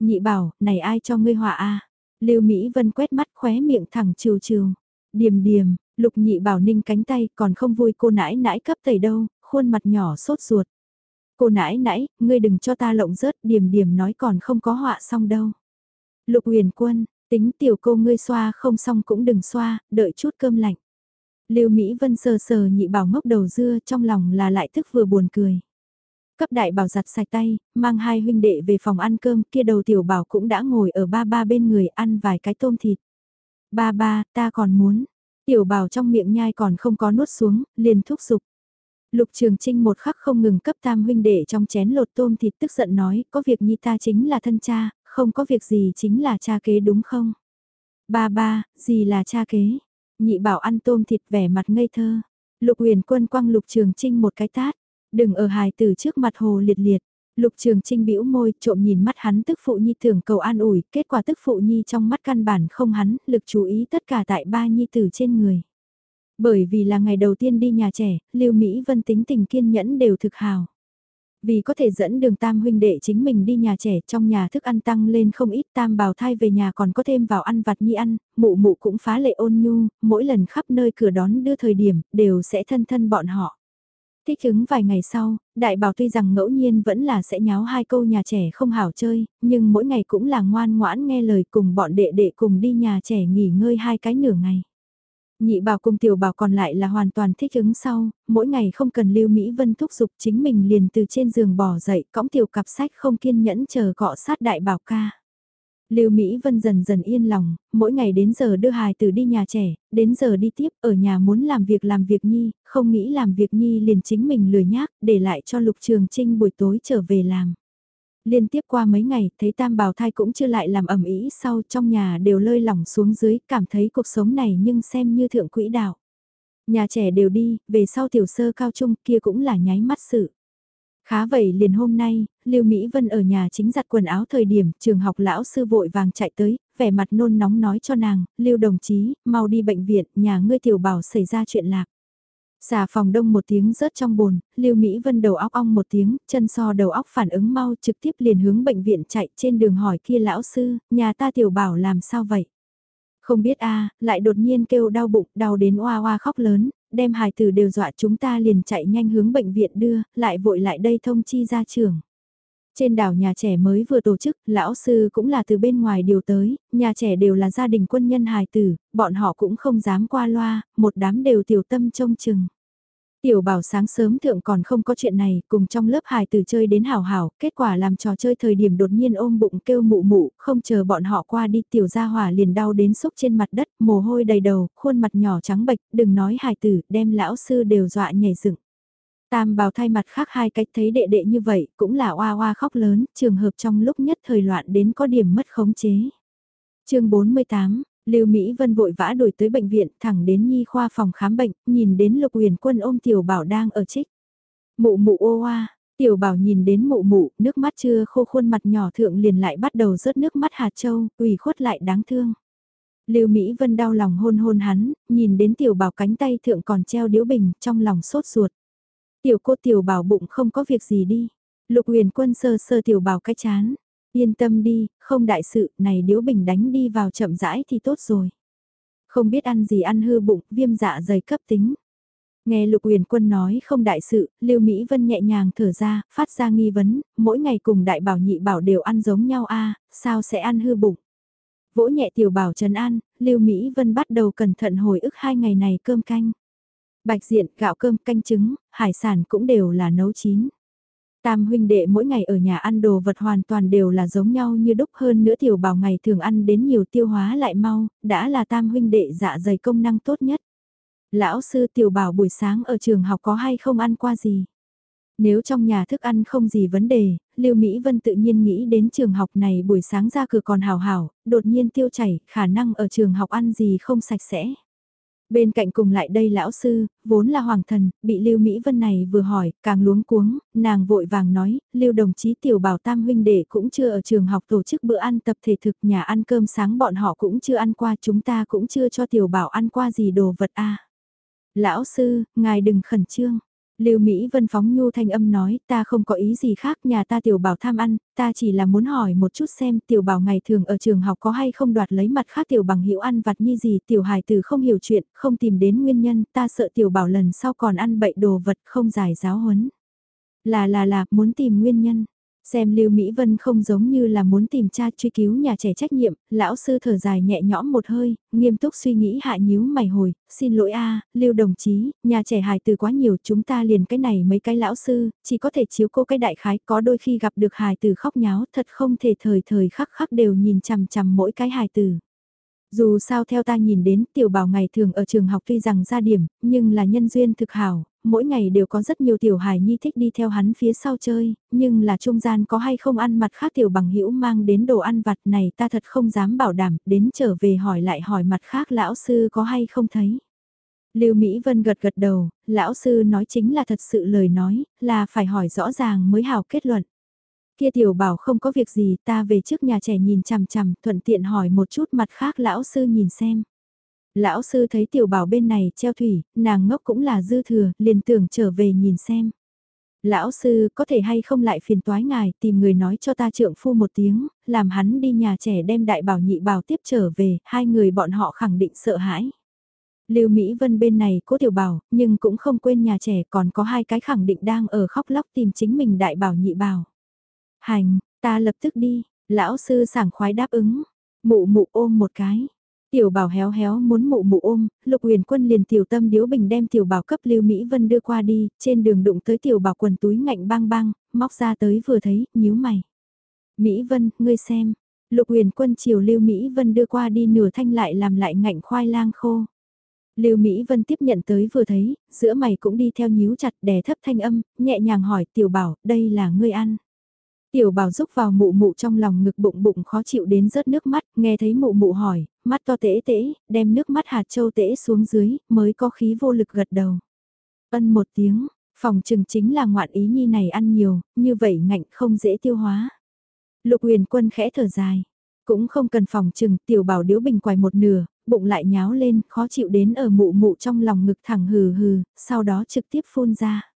Nhị bảo, này ai cho ngươi họa a Lưu Mỹ Vân quét mắt khóe miệng thẳng trừ trừ. Điềm điềm, lục nhị bảo ninh cánh tay còn không vui cô nãi nãi cấp tẩy đâu, khuôn mặt nhỏ sốt ruột. Cô nãi nãi, ngươi đừng cho ta lộng rớt điềm điềm nói còn không có họa xong đâu. Lục huyền quân, tính tiểu cô ngươi xoa không xong cũng đừng xoa, đợi chút cơm lạnh. Lưu Mỹ Vân sờ sờ nhị bảo ngốc đầu dưa trong lòng là lại thức vừa buồn cười. Cấp đại bảo giặt sạch tay, mang hai huynh đệ về phòng ăn cơm, kia đầu tiểu bảo cũng đã ngồi ở ba ba bên người ăn vài cái tôm thịt. Ba ba, ta còn muốn. Tiểu bảo trong miệng nhai còn không có nuốt xuống, liền thúc giục. Lục Trường Trinh một khắc không ngừng cấp tam huynh đệ trong chén lột tôm thịt tức giận nói, có việc nhi ta chính là thân cha, không có việc gì chính là cha kế đúng không? Ba ba, gì là cha kế? Nhị bảo ăn tôm thịt vẻ mặt ngây thơ. Lục huyền quân quăng Lục Trường Trinh một cái tát. Đừng ở hài tử trước mặt hồ liệt liệt. Lục Trường Trinh bĩu môi, trộm nhìn mắt hắn tức phụ nhi tưởng cầu an ủi, kết quả tức phụ nhi trong mắt căn bản không hắn, lực chú ý tất cả tại ba nhi tử trên người. Bởi vì là ngày đầu tiên đi nhà trẻ, Lưu Mỹ Vân tính tình kiên nhẫn đều thực hào. Vì có thể dẫn đường tam huynh đệ chính mình đi nhà trẻ trong nhà thức ăn tăng lên không ít tam bào thai về nhà còn có thêm vào ăn vặt nhi ăn, mụ mụ cũng phá lệ ôn nhu, mỗi lần khắp nơi cửa đón đưa thời điểm đều sẽ thân thân bọn họ. Thích ứng vài ngày sau, đại bảo tuy rằng ngẫu nhiên vẫn là sẽ nháo hai câu nhà trẻ không hảo chơi, nhưng mỗi ngày cũng là ngoan ngoãn nghe lời cùng bọn đệ đệ cùng đi nhà trẻ nghỉ ngơi hai cái nửa ngày. Nhị bảo cùng tiểu bảo còn lại là hoàn toàn thích ứng sau, mỗi ngày không cần Lưu Mỹ Vân thúc giục chính mình liền từ trên giường bỏ dậy, cõng tiểu cặp sách không kiên nhẫn chờ cọ sát đại bảo ca. Lưu Mỹ Vân dần dần yên lòng, mỗi ngày đến giờ đưa hài tử đi nhà trẻ, đến giờ đi tiếp ở nhà muốn làm việc làm việc nhi, không nghĩ làm việc nhi liền chính mình lười nhác, để lại cho Lục Trường Trinh buổi tối trở về làm liên tiếp qua mấy ngày, thấy tam bào thai cũng chưa lại làm ẩm ý sau trong nhà đều lơi lỏng xuống dưới, cảm thấy cuộc sống này nhưng xem như thượng quỹ đạo. Nhà trẻ đều đi, về sau tiểu sơ cao trung kia cũng là nháy mắt sự. Khá vậy liền hôm nay, Lưu Mỹ Vân ở nhà chính giặt quần áo thời điểm, trường học lão sư vội vàng chạy tới, vẻ mặt nôn nóng nói cho nàng, Lưu đồng chí, mau đi bệnh viện, nhà ngươi tiểu bảo xảy ra chuyện lạc. Xà phòng đông một tiếng rớt trong bồn, Lưu Mỹ Vân đầu óc ong một tiếng, chân so đầu óc phản ứng mau trực tiếp liền hướng bệnh viện chạy trên đường hỏi kia lão sư, nhà ta tiểu bảo làm sao vậy? Không biết a lại đột nhiên kêu đau bụng, đau đến oa oa khóc lớn, đem hài tử đều dọa chúng ta liền chạy nhanh hướng bệnh viện đưa, lại vội lại đây thông chi ra trường. Trên đảo nhà trẻ mới vừa tổ chức, lão sư cũng là từ bên ngoài điều tới, nhà trẻ đều là gia đình quân nhân hài tử, bọn họ cũng không dám qua loa, một đám đều tiểu tâm trông chừng. Tiểu bảo sáng sớm thượng còn không có chuyện này, cùng trong lớp hài tử chơi đến hào hào, kết quả làm trò chơi thời điểm đột nhiên ôm bụng kêu mụ mụ, không chờ bọn họ qua đi tiểu gia hỏa liền đau đến xúc trên mặt đất, mồ hôi đầy đầu, khuôn mặt nhỏ trắng bệch, đừng nói hài tử, đem lão sư đều dọa nhảy dựng. Tam bào thay mặt khác hai cách thấy đệ đệ như vậy, cũng là oa oa khóc lớn, trường hợp trong lúc nhất thời loạn đến có điểm mất khống chế. chương 48, Lưu Mỹ Vân vội vã đổi tới bệnh viện, thẳng đến nhi khoa phòng khám bệnh, nhìn đến Lục Huyền Quân ôm Tiểu Bảo đang ở trích. Mụ mụ ô oa, Tiểu Bảo nhìn đến mụ mụ, nước mắt chưa khô khuôn mặt nhỏ thượng liền lại bắt đầu rớt nước mắt hạt châu, ủy khuất lại đáng thương. Lưu Mỹ Vân đau lòng hôn hôn hắn, nhìn đến Tiểu Bảo cánh tay thượng còn treo điếu bình, trong lòng sốt ruột. Tiểu cô Tiểu Bảo bụng không có việc gì đi. Lục Huyền Quân sơ sơ Tiểu Bảo cái chán. Yên tâm đi, không đại sự, này điếu bình đánh đi vào chậm rãi thì tốt rồi. Không biết ăn gì ăn hư bụng, viêm dạ dày cấp tính. Nghe Lục Huyền Quân nói không đại sự, Lưu Mỹ Vân nhẹ nhàng thở ra, phát ra nghi vấn, mỗi ngày cùng đại bảo nhị bảo đều ăn giống nhau a, sao sẽ ăn hư bụng? Vỗ nhẹ tiểu bảo trấn an, Lưu Mỹ Vân bắt đầu cẩn thận hồi ức hai ngày này cơm canh. Bạch diện, gạo cơm, canh trứng, hải sản cũng đều là nấu chín. Tam huynh đệ mỗi ngày ở nhà ăn đồ vật hoàn toàn đều là giống nhau như đúc hơn nữa tiểu bảo ngày thường ăn đến nhiều tiêu hóa lại mau, đã là tam huynh đệ dạ dày công năng tốt nhất. Lão sư tiểu bảo buổi sáng ở trường học có hay không ăn qua gì? Nếu trong nhà thức ăn không gì vấn đề, Lưu Mỹ Vân tự nhiên nghĩ đến trường học này buổi sáng ra cửa còn hào hảo, đột nhiên tiêu chảy, khả năng ở trường học ăn gì không sạch sẽ. Bên cạnh cùng lại đây lão sư, vốn là hoàng thần, bị Lưu Mỹ Vân này vừa hỏi, càng luống cuống, nàng vội vàng nói, Lưu đồng chí tiểu bảo tam huynh đệ cũng chưa ở trường học tổ chức bữa ăn tập thể thực nhà ăn cơm sáng bọn họ cũng chưa ăn qua chúng ta cũng chưa cho tiểu bảo ăn qua gì đồ vật a Lão sư, ngài đừng khẩn trương. Lưu Mỹ Vân phóng nhu thanh âm nói, ta không có ý gì khác, nhà ta tiểu bảo tham ăn, ta chỉ là muốn hỏi một chút xem tiểu bảo ngày thường ở trường học có hay không đoạt lấy mặt khác tiểu bằng hữu ăn vặt như gì, tiểu hài từ không hiểu chuyện, không tìm đến nguyên nhân, ta sợ tiểu bảo lần sau còn ăn bậy đồ vật không giải giáo huấn. Là là là, muốn tìm nguyên nhân. Xem Lưu Mỹ Vân không giống như là muốn tìm cha truy cứu nhà trẻ trách nhiệm, lão sư thở dài nhẹ nhõm một hơi, nghiêm túc suy nghĩ hạ nhíu mày hồi, xin lỗi a, Lưu đồng chí, nhà trẻ hài từ quá nhiều, chúng ta liền cái này mấy cái lão sư, chỉ có thể chiếu cô cái đại khái, có đôi khi gặp được hài từ khóc nháo, thật không thể thời thời khắc khắc đều nhìn chằm chằm mỗi cái hài từ. Dù sao theo ta nhìn đến tiểu bảo ngày thường ở trường học tuy rằng ra điểm, nhưng là nhân duyên thực hảo, mỗi ngày đều có rất nhiều tiểu hài nhi thích đi theo hắn phía sau chơi, nhưng là trung gian có hay không ăn mặt khác tiểu bằng hữu mang đến đồ ăn vặt này ta thật không dám bảo đảm, đến trở về hỏi lại hỏi mặt khác lão sư có hay không thấy. Lưu Mỹ Vân gật gật đầu, lão sư nói chính là thật sự lời nói, là phải hỏi rõ ràng mới hào kết luận. Kia tiểu bảo không có việc gì ta về trước nhà trẻ nhìn chằm chằm thuận tiện hỏi một chút mặt khác lão sư nhìn xem. Lão sư thấy tiểu bảo bên này treo thủy, nàng ngốc cũng là dư thừa, liền tưởng trở về nhìn xem. Lão sư có thể hay không lại phiền toái ngài tìm người nói cho ta trượng phu một tiếng, làm hắn đi nhà trẻ đem đại bảo nhị bảo tiếp trở về, hai người bọn họ khẳng định sợ hãi. Lưu Mỹ Vân bên này cố tiểu bảo, nhưng cũng không quên nhà trẻ còn có hai cái khẳng định đang ở khóc lóc tìm chính mình đại bảo nhị bảo. Hành, ta lập tức đi, lão sư sảng khoái đáp ứng, mụ mụ ôm một cái. Tiểu bảo héo héo muốn mụ mụ ôm, lục huyền quân liền tiểu tâm điếu bình đem tiểu bảo cấp lưu Mỹ Vân đưa qua đi, trên đường đụng tới tiểu bảo quần túi ngạnh bang bang, móc ra tới vừa thấy, nhíu mày. Mỹ Vân, ngươi xem, lục huyền quân chiều lưu Mỹ Vân đưa qua đi nửa thanh lại làm lại ngạnh khoai lang khô. Lưu Mỹ Vân tiếp nhận tới vừa thấy, giữa mày cũng đi theo nhíu chặt đè thấp thanh âm, nhẹ nhàng hỏi tiểu bảo, đây là ngươi ăn. Tiểu bảo rúc vào mụ mụ trong lòng ngực bụng bụng khó chịu đến rớt nước mắt, nghe thấy mụ mụ hỏi, mắt to tễ tễ, đem nước mắt hạt châu tễ xuống dưới, mới có khí vô lực gật đầu. Ân một tiếng, phòng trừng chính là ngoạn ý nhi này ăn nhiều, như vậy ngạnh không dễ tiêu hóa. Lục huyền quân khẽ thở dài, cũng không cần phòng trừng tiểu bảo điếu bình quài một nửa, bụng lại nháo lên, khó chịu đến ở mụ mụ trong lòng ngực thẳng hừ hừ, sau đó trực tiếp phun ra.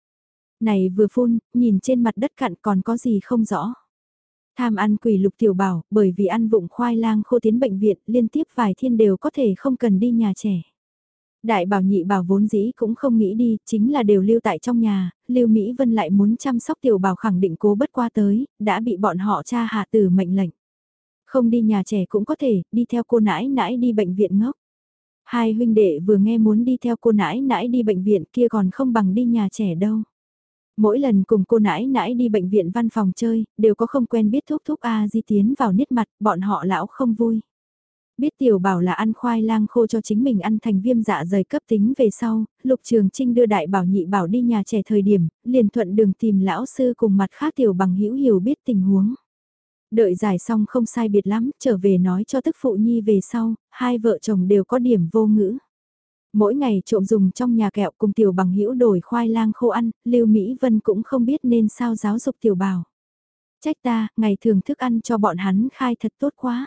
Này vừa phun, nhìn trên mặt đất cặn còn có gì không rõ. Tham ăn quỷ lục tiểu bảo, bởi vì ăn vụng khoai lang khô tiến bệnh viện, liên tiếp vài thiên đều có thể không cần đi nhà trẻ. Đại bảo nhị bảo vốn dĩ cũng không nghĩ đi, chính là đều lưu tại trong nhà, lưu Mỹ Vân lại muốn chăm sóc tiểu bảo khẳng định cố bất qua tới, đã bị bọn họ cha hạ tử mệnh lệnh. Không đi nhà trẻ cũng có thể, đi theo cô nãi nãi đi bệnh viện ngốc. Hai huynh đệ vừa nghe muốn đi theo cô nãi nãi đi bệnh viện kia còn không bằng đi nhà trẻ đâu. Mỗi lần cùng cô nãi nãi đi bệnh viện văn phòng chơi, đều có không quen biết thúc thúc A di tiến vào niết mặt, bọn họ lão không vui. Biết tiểu bảo là ăn khoai lang khô cho chính mình ăn thành viêm dạ dày cấp tính về sau, lục trường trinh đưa đại bảo nhị bảo đi nhà trẻ thời điểm, liền thuận đường tìm lão sư cùng mặt khác tiểu bằng hữu hiểu biết tình huống. Đợi giải xong không sai biệt lắm, trở về nói cho tức phụ nhi về sau, hai vợ chồng đều có điểm vô ngữ. Mỗi ngày trộm dùng trong nhà kẹo cùng tiểu bằng hữu đổi khoai lang khô ăn, Lưu Mỹ Vân cũng không biết nên sao giáo dục tiểu bảo. Trách ta, ngày thường thức ăn cho bọn hắn khai thật tốt quá.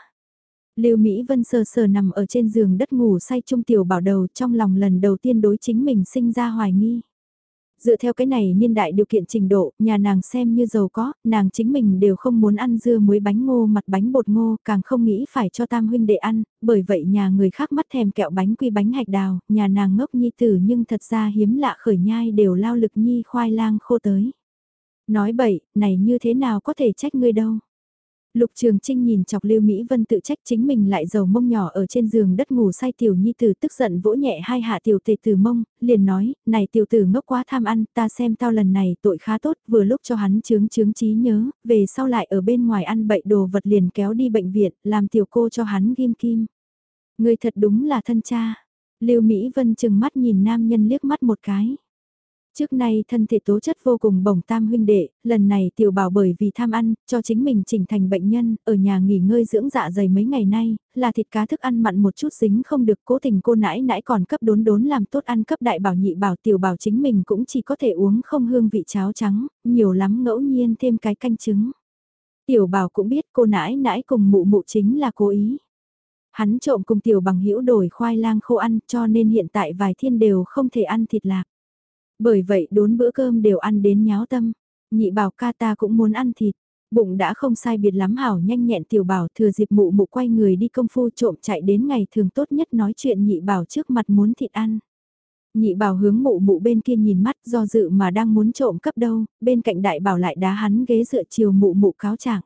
Lưu Mỹ Vân sờ sờ nằm ở trên giường đất ngủ say trung tiểu bảo đầu trong lòng lần đầu tiên đối chính mình sinh ra hoài nghi. Dựa theo cái này niên đại điều kiện trình độ, nhà nàng xem như giàu có, nàng chính mình đều không muốn ăn dưa muối bánh ngô mặt bánh bột ngô, càng không nghĩ phải cho tam huynh đệ ăn, bởi vậy nhà người khác mắt thèm kẹo bánh quy bánh hạch đào, nhà nàng ngốc nhi tử nhưng thật ra hiếm lạ khởi nhai đều lao lực nhi khoai lang khô tới. Nói bậy, này như thế nào có thể trách ngươi đâu. Lục Trường Trinh nhìn chọc Lưu Mỹ Vân tự trách chính mình lại giàu mông nhỏ ở trên giường đất ngủ say tiểu nhi tử tức giận vỗ nhẹ hai hạ tiểu tề từ mông, liền nói, này tiểu tử ngốc quá tham ăn, ta xem tao lần này tội khá tốt, vừa lúc cho hắn chướng chướng trí nhớ, về sau lại ở bên ngoài ăn bậy đồ vật liền kéo đi bệnh viện, làm tiểu cô cho hắn ghim kim. Người thật đúng là thân cha. Lưu Mỹ Vân chừng mắt nhìn nam nhân liếc mắt một cái. Trước nay thân thể tố chất vô cùng bổng tam huynh đệ, lần này tiểu bảo bởi vì tham ăn, cho chính mình chỉnh thành bệnh nhân, ở nhà nghỉ ngơi dưỡng dạ dày mấy ngày nay, là thịt cá thức ăn mặn một chút dính không được cố tình cô nãi nãi còn cấp đốn đốn làm tốt ăn cấp đại bảo nhị bảo tiểu bảo chính mình cũng chỉ có thể uống không hương vị cháo trắng, nhiều lắm ngẫu nhiên thêm cái canh trứng. Tiểu bảo cũng biết cô nãi nãi cùng mụ mụ chính là cố ý. Hắn trộm cùng tiểu bằng hữu đổi khoai lang khô ăn cho nên hiện tại vài thiên đều không thể ăn thịt lạc. Bởi vậy đốn bữa cơm đều ăn đến nháo tâm. Nhị bảo ca ta cũng muốn ăn thịt. Bụng đã không sai biệt lắm hảo nhanh nhẹn tiểu bảo thừa dịp mụ mụ quay người đi công phu trộm chạy đến ngày thường tốt nhất nói chuyện nhị bảo trước mặt muốn thịt ăn. Nhị bảo hướng mụ mụ bên kia nhìn mắt do dự mà đang muốn trộm cấp đâu, bên cạnh đại bảo lại đá hắn ghế dựa chiều mụ mụ cáo trạng.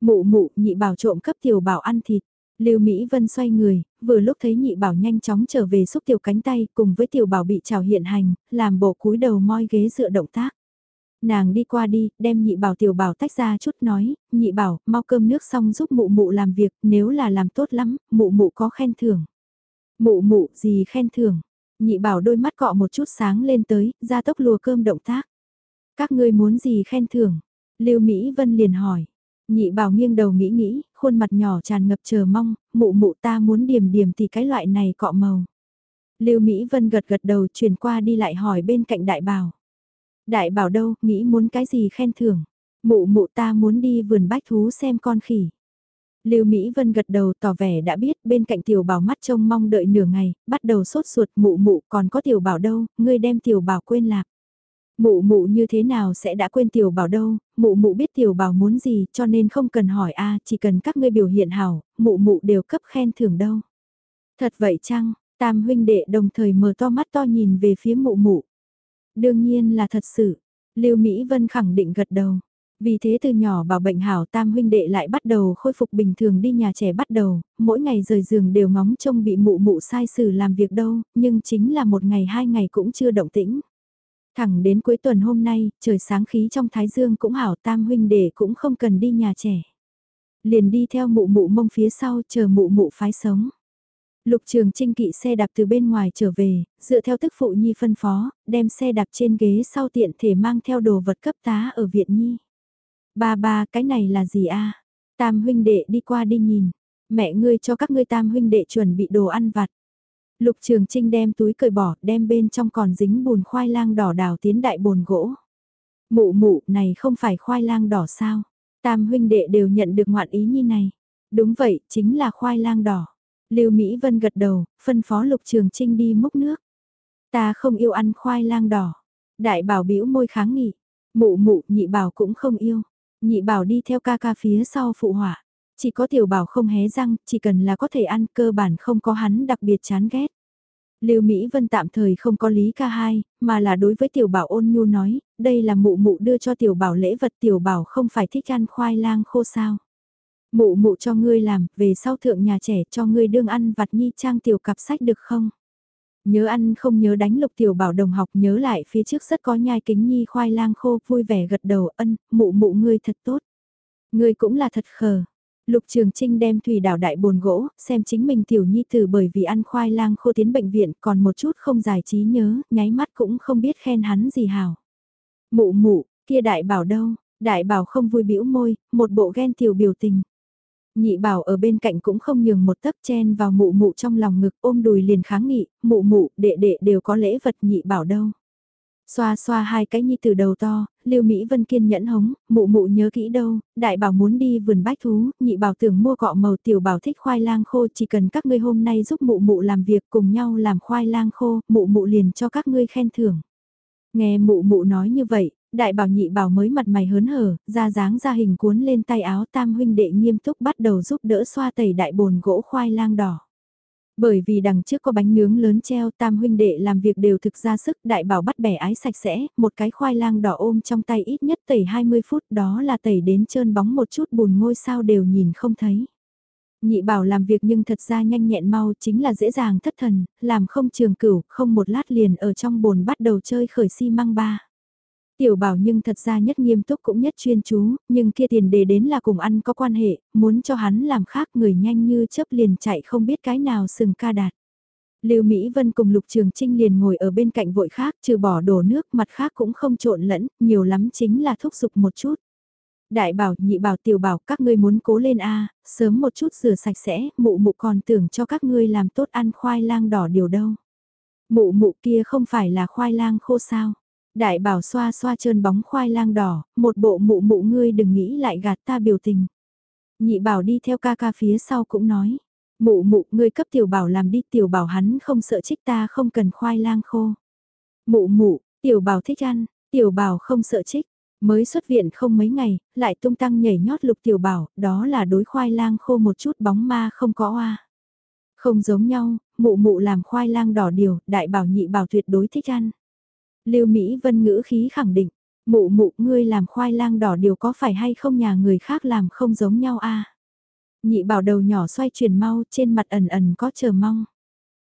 Mụ mụ, nhị bảo trộm cấp tiểu bảo ăn thịt. Lưu Mỹ Vân xoay người, vừa lúc thấy nhị bảo nhanh chóng trở về xúc tiểu cánh tay cùng với tiểu bảo bị trào hiện hành, làm bộ cúi đầu moi ghế dựa động tác. Nàng đi qua đi, đem nhị bảo tiểu bảo tách ra chút nói, nhị bảo, mau cơm nước xong giúp mụ mụ làm việc, nếu là làm tốt lắm, mụ mụ có khen thưởng. Mụ mụ, gì khen thưởng? Nhị bảo đôi mắt cọ một chút sáng lên tới, ra tốc lùa cơm động tác. Các ngươi muốn gì khen thưởng? Lưu Mỹ Vân liền hỏi. Nhị bảo nghiêng đầu nghĩ nghĩ, khuôn mặt nhỏ tràn ngập chờ mong, mụ mụ ta muốn điểm điểm thì cái loại này cọ màu. Lưu Mỹ Vân gật gật đầu chuyển qua đi lại hỏi bên cạnh đại bảo. Đại bảo đâu, nghĩ muốn cái gì khen thưởng. Mụ mụ ta muốn đi vườn bách thú xem con khỉ. Lưu Mỹ Vân gật đầu tỏ vẻ đã biết bên cạnh tiểu bảo mắt trông mong đợi nửa ngày, bắt đầu sốt ruột mụ mụ còn có tiểu bảo đâu, ngươi đem tiểu bảo quên lạc. Mụ mụ như thế nào sẽ đã quên tiểu bảo đâu, mụ mụ biết tiểu bảo muốn gì cho nên không cần hỏi a chỉ cần các ngươi biểu hiện hảo, mụ mụ đều cấp khen thưởng đâu. Thật vậy chăng, tam huynh đệ đồng thời mở to mắt to nhìn về phía mụ mụ. Đương nhiên là thật sự, Lưu Mỹ Vân khẳng định gật đầu. Vì thế từ nhỏ bảo bệnh hảo tam huynh đệ lại bắt đầu khôi phục bình thường đi nhà trẻ bắt đầu, mỗi ngày rời giường đều ngóng trông bị mụ mụ sai xử làm việc đâu, nhưng chính là một ngày hai ngày cũng chưa động tĩnh. Thẳng đến cuối tuần hôm nay, trời sáng khí trong Thái Dương cũng hảo tam huynh đệ cũng không cần đi nhà trẻ. Liền đi theo mụ mụ mông phía sau chờ mụ mụ phái sống. Lục trường trinh kỵ xe đạp từ bên ngoài trở về, dựa theo tức phụ nhi phân phó, đem xe đạp trên ghế sau tiện thể mang theo đồ vật cấp tá ở viện nhi. Ba ba, cái này là gì a? Tam huynh đệ đi qua đi nhìn. Mẹ ngươi cho các ngươi tam huynh đệ chuẩn bị đồ ăn vặt. Lục Trường Trinh đem túi cởi bỏ, đem bên trong còn dính bùn khoai lang đỏ đào tiến đại bồn gỗ. Mụ mụ, này không phải khoai lang đỏ sao? Tam huynh đệ đều nhận được ngoạn ý như này. Đúng vậy, chính là khoai lang đỏ. Lưu Mỹ Vân gật đầu, phân phó Lục Trường Trinh đi múc nước. Ta không yêu ăn khoai lang đỏ. Đại bảo bĩu môi kháng nghị. Mụ mụ, nhị bảo cũng không yêu. Nhị bảo đi theo ca ca phía sau phụ họa. Chỉ có tiểu bảo không hé răng, chỉ cần là có thể ăn cơ bản không có hắn đặc biệt chán ghét. Lưu Mỹ Vân tạm thời không có lý ca hai, mà là đối với tiểu bảo ôn nhu nói, đây là mụ mụ đưa cho tiểu bảo lễ vật tiểu bảo không phải thích ăn khoai lang khô sao. Mụ mụ cho ngươi làm, về sau thượng nhà trẻ cho ngươi đương ăn vặt nhi trang tiểu cặp sách được không? Nhớ ăn không nhớ đánh lục tiểu bảo đồng học nhớ lại phía trước rất có nhai kính nhi khoai lang khô vui vẻ gật đầu ân, mụ mụ ngươi thật tốt. Ngươi cũng là thật khờ. Lục Trường Trinh đem thủy đảo đại bồn gỗ, xem chính mình tiểu nhi tử bởi vì ăn khoai lang khô tiến bệnh viện còn một chút không giải trí nhớ, nháy mắt cũng không biết khen hắn gì hào. Mụ mụ, kia đại bảo đâu, đại bảo không vui bĩu môi, một bộ ghen tiểu biểu tình. Nhị bảo ở bên cạnh cũng không nhường một tấc chen vào mụ mụ trong lòng ngực ôm đùi liền kháng nghị, mụ mụ, đệ đệ đều có lễ vật nhị bảo đâu. Xoa xoa hai cái nhi từ đầu to, Lưu Mỹ Vân kiên nhẫn hống, mụ mụ nhớ kỹ đâu, đại bảo muốn đi vườn bách thú, nhị bảo tưởng mua cọ màu tiểu bảo thích khoai lang khô, chỉ cần các ngươi hôm nay giúp mụ mụ làm việc cùng nhau làm khoai lang khô, mụ mụ liền cho các ngươi khen thưởng. Nghe mụ mụ nói như vậy, đại bảo nhị bảo mới mặt mày hớn hở, ra dáng ra hình cuốn lên tay áo tam huynh đệ nghiêm túc bắt đầu giúp đỡ xoa tẩy đại bồn gỗ khoai lang đỏ. Bởi vì đằng trước có bánh nướng lớn treo tam huynh đệ làm việc đều thực ra sức đại bảo bắt bẻ ái sạch sẽ, một cái khoai lang đỏ ôm trong tay ít nhất tẩy 20 phút đó là tẩy đến trơn bóng một chút bùn ngôi sao đều nhìn không thấy. Nhị bảo làm việc nhưng thật ra nhanh nhẹn mau chính là dễ dàng thất thần, làm không trường cửu, không một lát liền ở trong bồn bắt đầu chơi khởi xi si măng ba. Tiểu bảo nhưng thật ra nhất nghiêm túc cũng nhất chuyên chú, nhưng kia tiền đề đến là cùng ăn có quan hệ, muốn cho hắn làm khác người nhanh như chớp liền chạy không biết cái nào sừng ca đạt. Lưu Mỹ Vân cùng Lục Trường Trinh liền ngồi ở bên cạnh vội khác, trừ bỏ đổ nước, mặt khác cũng không trộn lẫn, nhiều lắm chính là thúc giục một chút. Đại bảo, nhị bảo, tiểu bảo, các ngươi muốn cố lên a, sớm một chút rửa sạch sẽ, mụ mụ còn tưởng cho các ngươi làm tốt ăn khoai lang đỏ điều đâu. Mụ mụ kia không phải là khoai lang khô sao? Đại bảo xoa xoa trơn bóng khoai lang đỏ, một bộ mụ mụ ngươi đừng nghĩ lại gạt ta biểu tình. Nhị bảo đi theo ca ca phía sau cũng nói, mụ mụ ngươi cấp tiểu bảo làm đi tiểu bảo hắn không sợ trích ta không cần khoai lang khô. Mụ mụ, tiểu bảo thích ăn, tiểu bảo không sợ trích, mới xuất viện không mấy ngày, lại tung tăng nhảy nhót lục tiểu bảo, đó là đối khoai lang khô một chút bóng ma không có oa. Không giống nhau, mụ mụ làm khoai lang đỏ điều, đại bảo nhị bảo tuyệt đối thích ăn. Lưu Mỹ Vân ngữ khí khẳng định, mụ mụ ngươi làm khoai lang đỏ điều có phải hay không nhà người khác làm không giống nhau a Nhị bảo đầu nhỏ xoay chuyển mau trên mặt ẩn ẩn có chờ mong.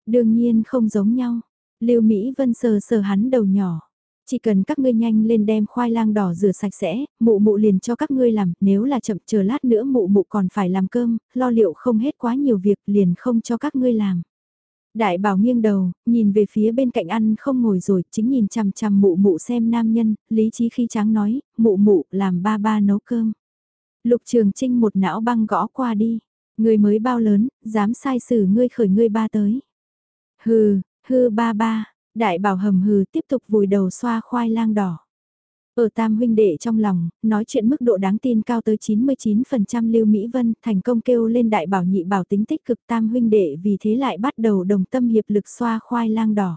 Đương nhiên không giống nhau. Lưu Mỹ Vân sờ sờ hắn đầu nhỏ. Chỉ cần các ngươi nhanh lên đem khoai lang đỏ rửa sạch sẽ, mụ mụ liền cho các ngươi làm, nếu là chậm chờ lát nữa mụ mụ còn phải làm cơm, lo liệu không hết quá nhiều việc liền không cho các ngươi làm. Đại bảo nghiêng đầu, nhìn về phía bên cạnh ăn không ngồi rồi, chính nhìn chằm chằm mụ mụ xem nam nhân, lý trí khi tráng nói, mụ mụ làm ba ba nấu cơm. Lục trường trinh một não băng gõ qua đi, người mới bao lớn, dám sai xử ngươi khởi ngươi ba tới. Hừ, hư ba ba, đại bảo hầm hừ tiếp tục vùi đầu xoa khoai lang đỏ. Ở tam huynh đệ trong lòng, nói chuyện mức độ đáng tin cao tới 99% Lưu Mỹ Vân thành công kêu lên đại bảo nhị bảo tính tích cực tam huynh đệ vì thế lại bắt đầu đồng tâm hiệp lực xoa khoai lang đỏ.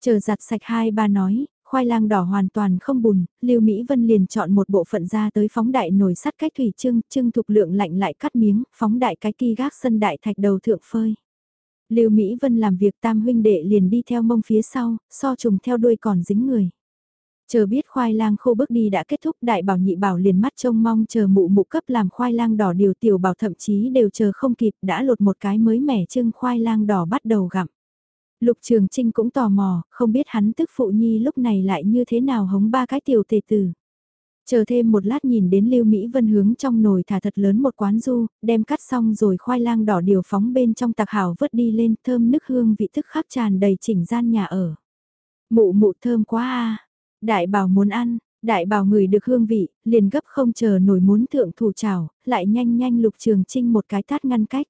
Chờ giặt sạch hai ba nói, khoai lang đỏ hoàn toàn không bùn, Lưu Mỹ Vân liền chọn một bộ phận ra tới phóng đại nồi sắt cách thủy trưng, trưng thuộc lượng lạnh lại cắt miếng, phóng đại cái kỳ gác sân đại thạch đầu thượng phơi. Lưu Mỹ Vân làm việc tam huynh đệ liền đi theo mông phía sau, so trùng theo đuôi còn dính người. Chờ biết khoai lang khô bước đi đã kết thúc đại bảo nhị bảo liền mắt trông mong chờ mụ mụ cấp làm khoai lang đỏ điều tiểu bảo thậm chí đều chờ không kịp đã lột một cái mới mẻ trưng khoai lang đỏ bắt đầu gặm. Lục Trường Trinh cũng tò mò, không biết hắn tức phụ nhi lúc này lại như thế nào hống ba cái tiểu tề tử. Chờ thêm một lát nhìn đến Lưu Mỹ Vân hướng trong nồi thả thật lớn một quán du, đem cắt xong rồi khoai lang đỏ điều phóng bên trong tạc hảo vớt đi lên thơm nức hương vị thức khắc tràn đầy chỉnh gian nhà ở. Mụ mụ thơm quá a Đại bảo muốn ăn, đại bảo người được hương vị, liền gấp không chờ nổi muốn thượng thủ chảo, lại nhanh nhanh lục trường trinh một cái tát ngăn cách.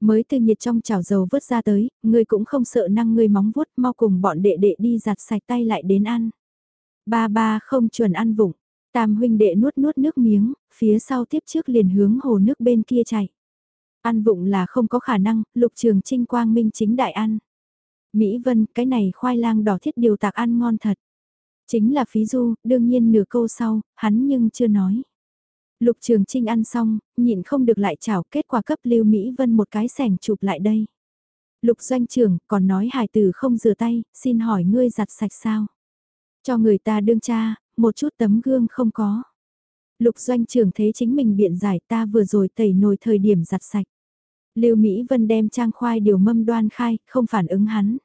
Mới từ nhiệt trong chảo dầu vớt ra tới, người cũng không sợ năng người móng vuốt mau cùng bọn đệ đệ đi giặt sạch tay lại đến ăn. Ba ba không chuẩn ăn vụng, tam huynh đệ nuốt nuốt nước miếng, phía sau tiếp trước liền hướng hồ nước bên kia chạy. Ăn vụng là không có khả năng, lục trường trinh quang minh chính đại ăn. Mỹ Vân, cái này khoai lang đỏ thiết điều tạc ăn ngon thật. Chính là phí du, đương nhiên nửa câu sau, hắn nhưng chưa nói. Lục Trường Trinh ăn xong, nhịn không được lại chảo kết quả cấp Lưu Mỹ Vân một cái sẻng chụp lại đây. Lục doanh trưởng còn nói hài tử không rửa tay, xin hỏi ngươi giặt sạch sao? Cho người ta đương cha, một chút tấm gương không có. Lục doanh trưởng thấy chính mình biện giải ta vừa rồi tẩy nồi thời điểm giặt sạch. Lưu Mỹ Vân đem trang khoai điều mâm đoan khai, không phản ứng hắn.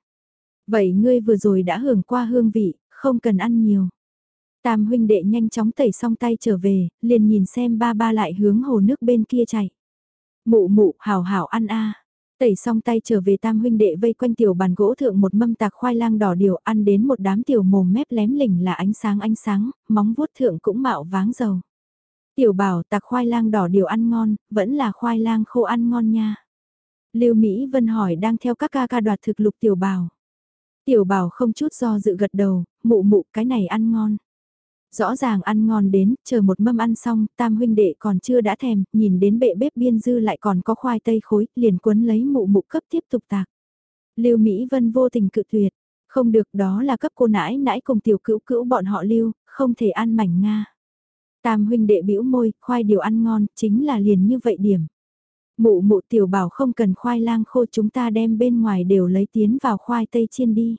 Vậy ngươi vừa rồi đã hưởng qua hương vị, không cần ăn nhiều. Tam huynh đệ nhanh chóng tẩy xong tay trở về, liền nhìn xem ba ba lại hướng hồ nước bên kia chạy. Mụ mụ, hảo hảo ăn a. Tẩy xong tay trở về tam huynh đệ vây quanh tiểu bàn gỗ thượng một mâm tạc khoai lang đỏ điều ăn đến một đám tiểu mồm mép lém lỉnh là ánh sáng ánh sáng, móng vuốt thượng cũng mạo váng dầu. Tiểu bảo tạc khoai lang đỏ điều ăn ngon, vẫn là khoai lang khô ăn ngon nha. Lưu Mỹ Vân hỏi đang theo các ca ca đoạt thực lục tiểu bảo. Tiểu bảo không chút do dự gật đầu, mụ mụ cái này ăn ngon. Rõ ràng ăn ngon đến, chờ một mâm ăn xong, tam huynh đệ còn chưa đã thèm, nhìn đến bệ bếp biên dư lại còn có khoai tây khối, liền cuốn lấy mụ mụ cấp tiếp tục tạc. Lưu Mỹ Vân vô tình cự tuyệt, không được đó là cấp cô nãi nãi cùng tiểu cữu cữu bọn họ lưu, không thể ăn mảnh Nga. Tam huynh đệ bĩu môi, khoai điều ăn ngon, chính là liền như vậy điểm. Mụ mụ tiểu bảo không cần khoai lang khô chúng ta đem bên ngoài đều lấy tiến vào khoai tây chiên đi.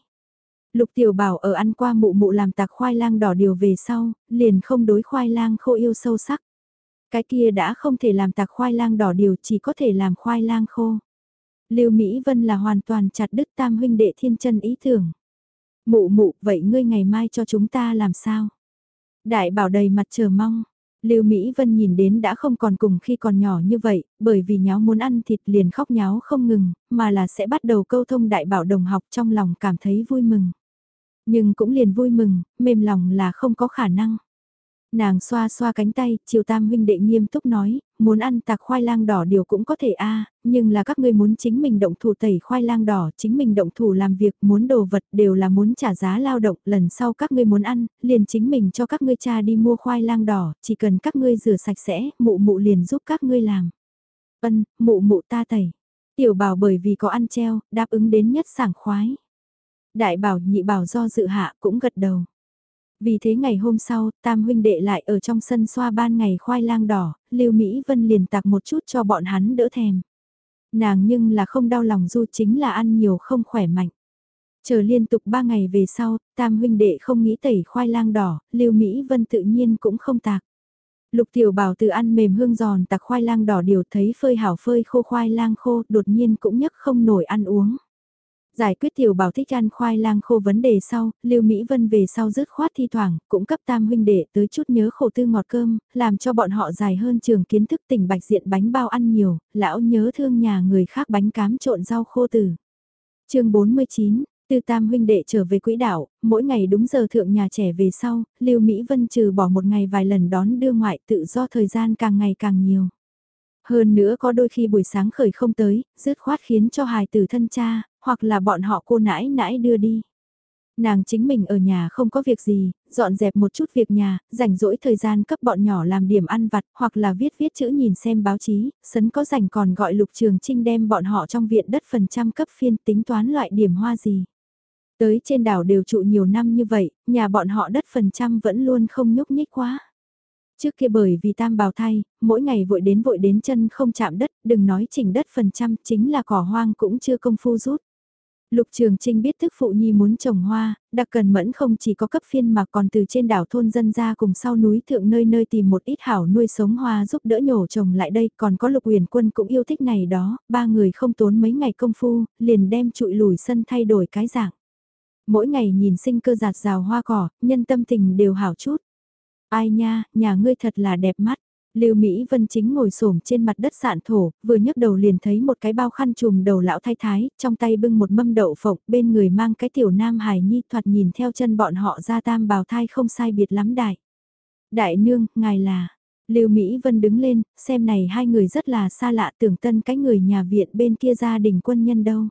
Lục tiểu bảo ở ăn qua mụ mụ làm tạc khoai lang đỏ điều về sau, liền không đối khoai lang khô yêu sâu sắc. Cái kia đã không thể làm tạc khoai lang đỏ điều chỉ có thể làm khoai lang khô. Lưu Mỹ Vân là hoàn toàn chặt đứt tam huynh đệ thiên chân ý tưởng. Mụ mụ, vậy ngươi ngày mai cho chúng ta làm sao? Đại bảo đầy mặt chờ mong. Lưu Mỹ Vân nhìn đến đã không còn cùng khi còn nhỏ như vậy, bởi vì nháo muốn ăn thịt liền khóc nháo không ngừng, mà là sẽ bắt đầu câu thông đại bảo đồng học trong lòng cảm thấy vui mừng. Nhưng cũng liền vui mừng, mềm lòng là không có khả năng. Nàng xoa xoa cánh tay, chiều tam huynh đệ nghiêm túc nói, muốn ăn tạc khoai lang đỏ điều cũng có thể a nhưng là các ngươi muốn chính mình động thủ tẩy khoai lang đỏ, chính mình động thủ làm việc, muốn đồ vật đều là muốn trả giá lao động, lần sau các ngươi muốn ăn, liền chính mình cho các ngươi cha đi mua khoai lang đỏ, chỉ cần các ngươi rửa sạch sẽ, mụ mụ liền giúp các ngươi làm. Ân, mụ mụ ta tẩy. Tiểu bảo bởi vì có ăn treo, đáp ứng đến nhất sảng khoái. Đại bảo nhị bảo do dự hạ cũng gật đầu. Vì thế ngày hôm sau, tam huynh đệ lại ở trong sân xoa ban ngày khoai lang đỏ, Lưu Mỹ Vân liền tạc một chút cho bọn hắn đỡ thèm. Nàng nhưng là không đau lòng du chính là ăn nhiều không khỏe mạnh. Chờ liên tục 3 ngày về sau, tam huynh đệ không nghĩ tẩy khoai lang đỏ, Lưu Mỹ Vân tự nhiên cũng không tạc. Lục tiểu bảo từ ăn mềm hương giòn tạc khoai lang đỏ điều thấy phơi hảo phơi khô khoai lang khô đột nhiên cũng nhấc không nổi ăn uống. Giải quyết tiểu bảo thích ăn khoai lang khô vấn đề sau, Lưu Mỹ Vân về sau rứt khoát thi thoảng, cũng cấp tam huynh đệ tới chút nhớ khổ tư ngọt cơm, làm cho bọn họ dài hơn trường kiến thức tỉnh bạch diện bánh bao ăn nhiều, lão nhớ thương nhà người khác bánh cám trộn rau khô tử. chương 49 từ tam huynh đệ trở về quỹ đạo, mỗi ngày đúng giờ thượng nhà trẻ về sau, Lưu Mỹ Vân trừ bỏ một ngày vài lần đón đưa ngoại tự do thời gian càng ngày càng nhiều. Hơn nữa có đôi khi buổi sáng khởi không tới, dứt khoát khiến cho hài tử thân cha, hoặc là bọn họ cô nãi nãi đưa đi. Nàng chính mình ở nhà không có việc gì, dọn dẹp một chút việc nhà, rảnh rỗi thời gian cấp bọn nhỏ làm điểm ăn vặt, hoặc là viết viết chữ nhìn xem báo chí, sấn có rảnh còn gọi lục trường trinh đem bọn họ trong viện đất phần trăm cấp phiên tính toán loại điểm hoa gì. Tới trên đảo đều trụ nhiều năm như vậy, nhà bọn họ đất phần trăm vẫn luôn không nhúc nhích quá. Trước kia bởi vì tam bào thai, mỗi ngày vội đến vội đến chân không chạm đất, đừng nói chỉnh đất phần trăm chính là cỏ hoang cũng chưa công phu rút. Lục Trường Trinh biết thức phụ nhi muốn trồng hoa, đặc cần mẫn không chỉ có cấp phiên mà còn từ trên đảo thôn dân ra cùng sau núi thượng nơi nơi tìm một ít hảo nuôi sống hoa giúp đỡ nhổ trồng lại đây, còn có lục huyền quân cũng yêu thích này đó, ba người không tốn mấy ngày công phu, liền đem trụi lùi sân thay đổi cái dạng. Mỗi ngày nhìn sinh cơ giạt rào hoa cỏ, nhân tâm tình đều hảo chút. Ai nha, nhà ngươi thật là đẹp mắt. Lưu Mỹ Vân chính ngồi xổm trên mặt đất sạn thổ, vừa nhấc đầu liền thấy một cái bao khăn trùm đầu lão thái thái, trong tay bưng một mâm đậu phộng, bên người mang cái tiểu nam hài nhi thoạt nhìn theo chân bọn họ ra tam bào thai không sai biệt lắm đại. Đại nương, ngài là, Lưu Mỹ Vân đứng lên, xem này hai người rất là xa lạ tưởng tân cái người nhà viện bên kia gia đình quân nhân đâu.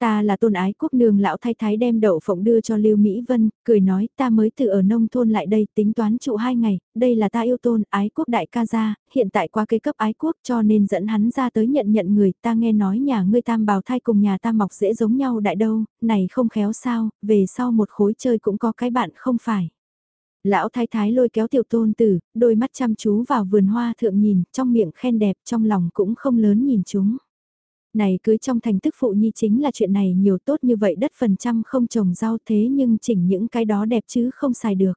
Ta là tôn ái quốc nương lão thái thái đem đậu phộng đưa cho Lưu Mỹ Vân, cười nói ta mới từ ở nông thôn lại đây tính toán trụ hai ngày, đây là ta yêu tôn ái quốc đại ca gia, hiện tại qua cây cấp ái quốc cho nên dẫn hắn ra tới nhận nhận người ta nghe nói nhà ngươi tam bào thai cùng nhà ta mọc dễ giống nhau đại đâu, này không khéo sao, về sau một khối chơi cũng có cái bạn không phải. Lão thái thái lôi kéo tiểu tôn tử, đôi mắt chăm chú vào vườn hoa thượng nhìn, trong miệng khen đẹp trong lòng cũng không lớn nhìn chúng. Này cưới trong thành tức phụ nhi chính là chuyện này nhiều tốt như vậy đất phần trăm không trồng rau thế nhưng chỉnh những cái đó đẹp chứ không xài được.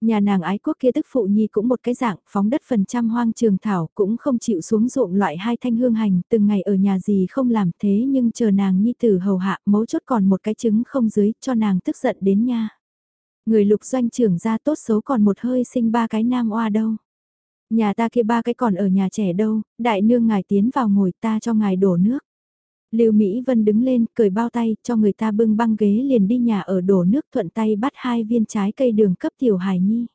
Nhà nàng ái quốc kia tức phụ nhi cũng một cái dạng, phóng đất phần trăm hoang trường thảo cũng không chịu xuống ruộng loại hai thanh hương hành, từng ngày ở nhà gì không làm thế nhưng chờ nàng nhi tử hầu hạ mấu chốt còn một cái trứng không dưới cho nàng tức giận đến nha. Người lục doanh trưởng ra tốt xấu còn một hơi sinh ba cái nam oa đâu. Nhà ta kia ba cái còn ở nhà trẻ đâu, đại nương ngài tiến vào ngồi ta cho ngài đổ nước. Lưu Mỹ Vân đứng lên, cười bao tay, cho người ta bưng băng ghế liền đi nhà ở đổ nước thuận tay bắt hai viên trái cây đường cấp Tiểu Hải Nhi.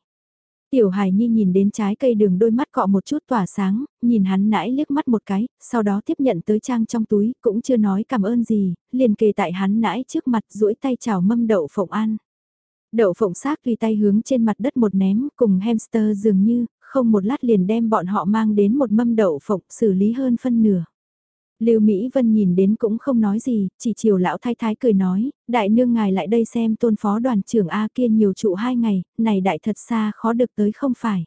Tiểu Hải Nhi nhìn đến trái cây đường đôi mắt cọ một chút tỏa sáng, nhìn hắn nãi liếc mắt một cái, sau đó tiếp nhận tới trang trong túi, cũng chưa nói cảm ơn gì, liền kề tại hắn nãi trước mặt duỗi tay chào mâm đậu phộng ăn. Đậu phộng xác tùy tay hướng trên mặt đất một ném, cùng hamster dường như, không một lát liền đem bọn họ mang đến một mâm đậu phộng xử lý hơn phân nửa. Lưu Mỹ Vân nhìn đến cũng không nói gì, chỉ chiều lão thái thái cười nói, đại nương ngài lại đây xem tôn phó đoàn trưởng A kia nhiều trụ hai ngày, này đại thật xa khó được tới không phải.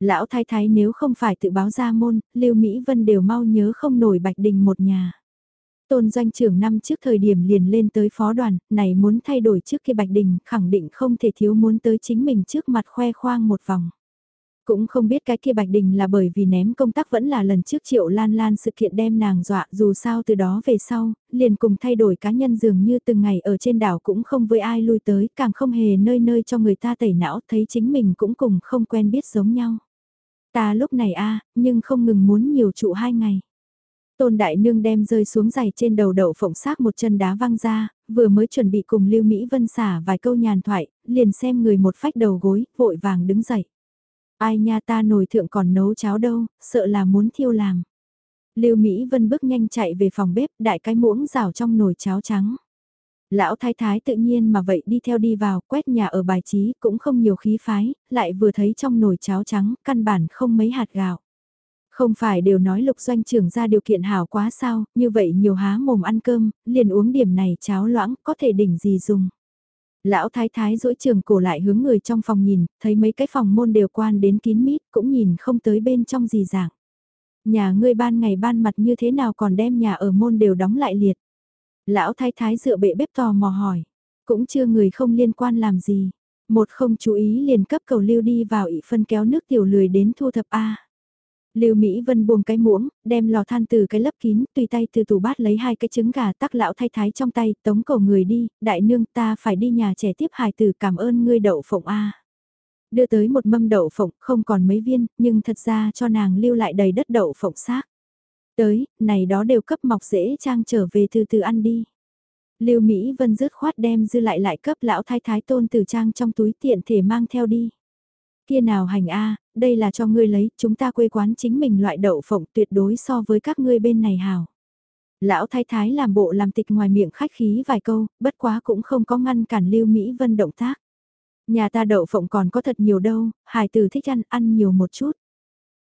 Lão thái thái nếu không phải tự báo ra môn, Lưu Mỹ Vân đều mau nhớ không nổi Bạch Đình một nhà. Tôn doanh trưởng năm trước thời điểm liền lên tới phó đoàn, này muốn thay đổi trước kia Bạch Đình, khẳng định không thể thiếu muốn tới chính mình trước mặt khoe khoang một vòng. Cũng không biết cái kia Bạch Đình là bởi vì ném công tác vẫn là lần trước Triệu Lan Lan sự kiện đem nàng dọa dù sao từ đó về sau, liền cùng thay đổi cá nhân dường như từng ngày ở trên đảo cũng không với ai lui tới, càng không hề nơi nơi cho người ta tẩy não thấy chính mình cũng cùng không quen biết giống nhau. Ta lúc này a nhưng không ngừng muốn nhiều trụ hai ngày. Tôn Đại Nương đem rơi xuống giày trên đầu đậu phộng xác một chân đá văng ra, vừa mới chuẩn bị cùng Lưu Mỹ Vân xả vài câu nhàn thoại, liền xem người một phách đầu gối, vội vàng đứng dậy. Ai nha ta nồi thượng còn nấu cháo đâu, sợ là muốn thiêu làm. Lưu Mỹ Vân bước nhanh chạy về phòng bếp, đại cái muỗng rào trong nồi cháo trắng. Lão thái thái tự nhiên mà vậy đi theo đi vào, quét nhà ở bài trí, cũng không nhiều khí phái, lại vừa thấy trong nồi cháo trắng, căn bản không mấy hạt gạo. Không phải đều nói lục doanh trưởng ra điều kiện hảo quá sao, như vậy nhiều há mồm ăn cơm, liền uống điểm này cháo loãng, có thể đỉnh gì dùng. Lão thái thái duỗi trường cổ lại hướng người trong phòng nhìn, thấy mấy cái phòng môn đều quan đến kín mít, cũng nhìn không tới bên trong gì dạng. Nhà ngươi ban ngày ban mặt như thế nào còn đem nhà ở môn đều đóng lại liệt. Lão thái thái dựa bệ bếp tò mò hỏi, cũng chưa người không liên quan làm gì. Một không chú ý liền cấp cầu lưu đi vào ị phân kéo nước tiểu lười đến thu thập A. Lưu Mỹ Vân buông cái muỗng, đem lò than từ cái lấp kín, tùy tay từ tủ bát lấy hai cái trứng gà tắc lão thay thái trong tay, tống cầu người đi, đại nương ta phải đi nhà trẻ tiếp hài tử cảm ơn ngươi đậu phộng A. Đưa tới một mâm đậu phộng, không còn mấy viên, nhưng thật ra cho nàng lưu lại đầy đất đậu phộng xác. Tới, này đó đều cấp mọc dễ trang trở về từ từ ăn đi. Lưu Mỹ Vân rứt khoát đem dư lại lại cấp lão thái thái tôn từ trang trong túi tiện thể mang theo đi. Kia nào hành a, đây là cho ngươi lấy, chúng ta quê quán chính mình loại đậu phộng tuyệt đối so với các ngươi bên này hào. Lão thái thái làm bộ làm tịch ngoài miệng khách khí vài câu, bất quá cũng không có ngăn cản Lưu Mỹ Vân động tác. Nhà ta đậu phộng còn có thật nhiều đâu, hài tử thích ăn, ăn nhiều một chút.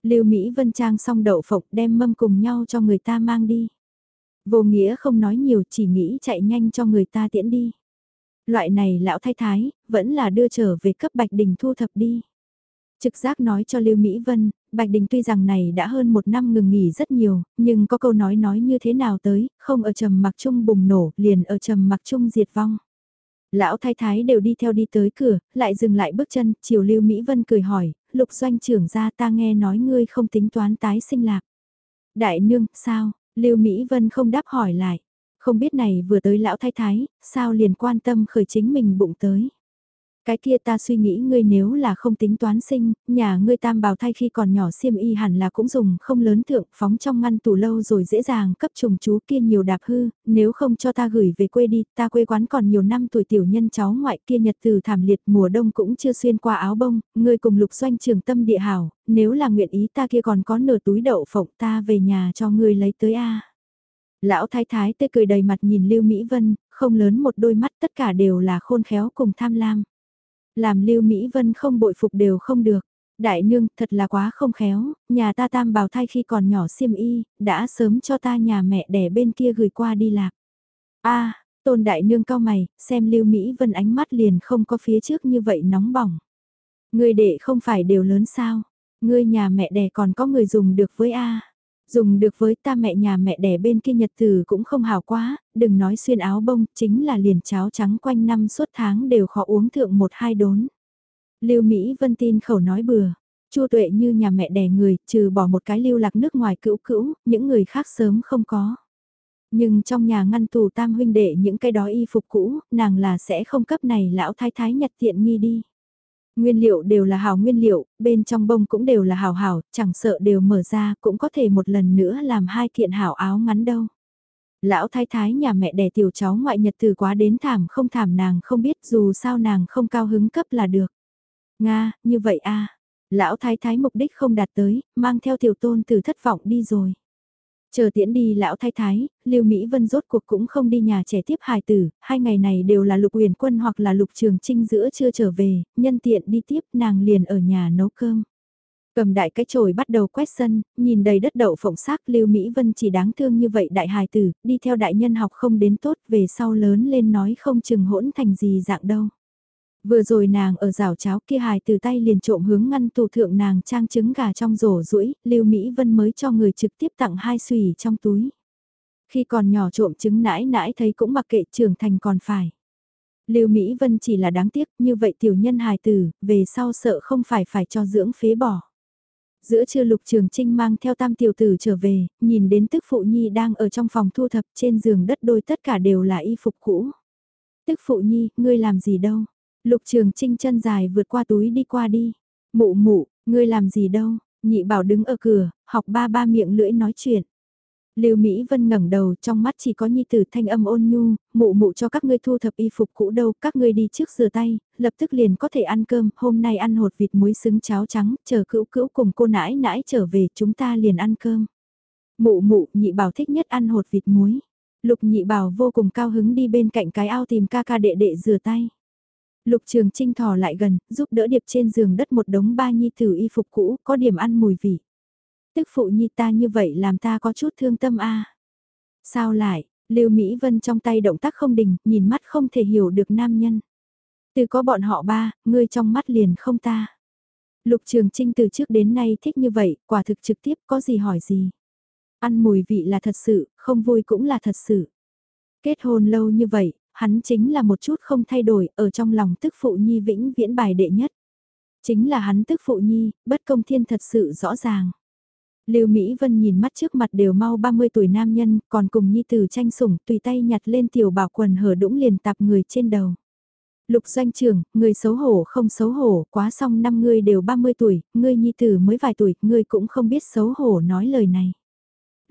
Lưu Mỹ Vân trang xong đậu phộng đem mâm cùng nhau cho người ta mang đi. Vô nghĩa không nói nhiều chỉ nghĩ chạy nhanh cho người ta tiễn đi. Loại này lão thái thái, vẫn là đưa trở về cấp Bạch Đình thu thập đi. Trực giác nói cho Lưu Mỹ Vân, Bạch Đình tuy rằng này đã hơn một năm ngừng nghỉ rất nhiều, nhưng có câu nói nói như thế nào tới, không ở trầm mặc chung bùng nổ, liền ở trầm mặc chung diệt vong. Lão thái thái đều đi theo đi tới cửa, lại dừng lại bước chân, chiều Lưu Mỹ Vân cười hỏi, lục doanh trưởng ra ta nghe nói ngươi không tính toán tái sinh lạc. Đại nương, sao? Lưu Mỹ Vân không đáp hỏi lại. Không biết này vừa tới lão thái thái, sao liền quan tâm khởi chính mình bụng tới. Cái kia ta suy nghĩ ngươi nếu là không tính toán sinh, nhà ngươi tam bào thai khi còn nhỏ xiêm y hẳn là cũng dùng không lớn thượng phóng trong ngăn tủ lâu rồi dễ dàng cấp trùng chú kia nhiều đạp hư, nếu không cho ta gửi về quê đi, ta quê quán còn nhiều năm tuổi tiểu nhân cháu ngoại kia nhật từ thảm liệt mùa đông cũng chưa xuyên qua áo bông, ngươi cùng lục doanh trường tâm địa hảo, nếu là nguyện ý ta kia còn có nửa túi đậu phộng ta về nhà cho ngươi lấy tới A. Lão thái thái tê cười đầy mặt nhìn Lưu Mỹ Vân, không lớn một đôi mắt tất cả đều là khôn khéo cùng tham lam. Làm Lưu Mỹ Vân không bội phục đều không được. Đại nương, thật là quá không khéo, nhà ta tam bào thai khi còn nhỏ xiêm y, đã sớm cho ta nhà mẹ đẻ bên kia gửi qua đi lạc. a tôn đại nương cao mày, xem Lưu Mỹ Vân ánh mắt liền không có phía trước như vậy nóng bỏng. Người đệ không phải đều lớn sao, ngươi nhà mẹ đẻ còn có người dùng được với a Dùng được với ta mẹ nhà mẹ đẻ bên kia nhật từ cũng không hào quá, đừng nói xuyên áo bông, chính là liền cháo trắng quanh năm suốt tháng đều khó uống thượng một hai đốn. Lưu Mỹ Vân tin khẩu nói bừa, chua tuệ như nhà mẹ đẻ người, trừ bỏ một cái lưu lạc nước ngoài cữu cữu, những người khác sớm không có. Nhưng trong nhà ngăn tù tam huynh đệ những cái đó y phục cũ, nàng là sẽ không cấp này lão thái thái nhặt tiện nghi đi. Nguyên liệu đều là hảo nguyên liệu, bên trong bông cũng đều là hảo hảo chẳng sợ đều mở ra cũng có thể một lần nữa làm hai kiện hảo áo ngắn đâu. Lão thái thái nhà mẹ đẻ tiểu cháu ngoại nhật từ quá đến thảm không thảm nàng không biết dù sao nàng không cao hứng cấp là được. Nga, như vậy a Lão thái thái mục đích không đạt tới, mang theo tiểu tôn từ thất vọng đi rồi. Chờ tiễn đi lão thái thái, Lưu Mỹ Vân rốt cuộc cũng không đi nhà trẻ tiếp hài tử, hai ngày này đều là lục huyền quân hoặc là lục trường trinh giữa chưa trở về, nhân tiện đi tiếp nàng liền ở nhà nấu cơm. Cầm đại cái chổi bắt đầu quét sân, nhìn đầy đất đậu phộng xác Lưu Mỹ Vân chỉ đáng thương như vậy đại hài tử, đi theo đại nhân học không đến tốt về sau lớn lên nói không chừng hỗn thành gì dạng đâu. Vừa rồi nàng ở rào cháo kia hài từ tay liền trộm hướng ngăn tủ thượng nàng trang trứng gà trong rổ rũi, Lưu Mỹ Vân mới cho người trực tiếp tặng hai xùy trong túi. Khi còn nhỏ trộm trứng nãi nãi thấy cũng mặc kệ trưởng thành còn phải. Lưu Mỹ Vân chỉ là đáng tiếc như vậy tiểu nhân hài tử, về sau sợ không phải phải cho dưỡng phế bỏ. Giữa trưa Lục Trường Trinh mang theo tam tiểu tử trở về, nhìn đến tức phụ nhi đang ở trong phòng thu thập trên giường đất đôi tất cả đều là y phục cũ. Tức phụ nhi, ngươi làm gì đâu? Lục Trường Trinh chân dài vượt qua túi đi qua đi. Mụ mụ, ngươi làm gì đâu? Nhị bảo đứng ở cửa, học ba ba miệng lưỡi nói chuyện. Lưu Mỹ Vân ngẩng đầu, trong mắt chỉ có nhi tử thanh âm ôn nhu, mụ mụ cho các ngươi thu thập y phục cũ đâu, các ngươi đi trước rửa tay, lập tức liền có thể ăn cơm, hôm nay ăn hột vịt muối xứng cháo trắng, chờ cữu cữu cùng cô nãi nãi trở về, chúng ta liền ăn cơm. Mụ mụ, nhị bảo thích nhất ăn hột vịt muối. Lục nhị bảo vô cùng cao hứng đi bên cạnh cái ao tìm ca ca đệ đệ rửa tay. Lục Trường Trinh thò lại gần, giúp đỡ điệp trên giường đất một đống ba nhi tử y phục cũ, có điểm ăn mùi vị. Tức phụ nhi ta như vậy làm ta có chút thương tâm a. Sao lại, Lưu Mỹ Vân trong tay động tác không đình, nhìn mắt không thể hiểu được nam nhân. Từ có bọn họ ba, ngươi trong mắt liền không ta. Lục Trường Trinh từ trước đến nay thích như vậy, quả thực trực tiếp có gì hỏi gì. Ăn mùi vị là thật sự, không vui cũng là thật sự. Kết hôn lâu như vậy, hắn chính là một chút không thay đổi ở trong lòng tức phụ nhi vĩnh viễn bài đệ nhất. Chính là hắn tức phụ nhi, bất công thiên thật sự rõ ràng. Lưu Mỹ Vân nhìn mắt trước mặt đều mau 30 tuổi nam nhân, còn cùng nhi tử tranh sủng, tùy tay nhặt lên tiểu bảo quần hở đũng liền tạp người trên đầu. Lục doanh trưởng, người xấu hổ không xấu hổ, quá xong năm ngươi đều 30 tuổi, ngươi nhi tử mới vài tuổi, ngươi cũng không biết xấu hổ nói lời này.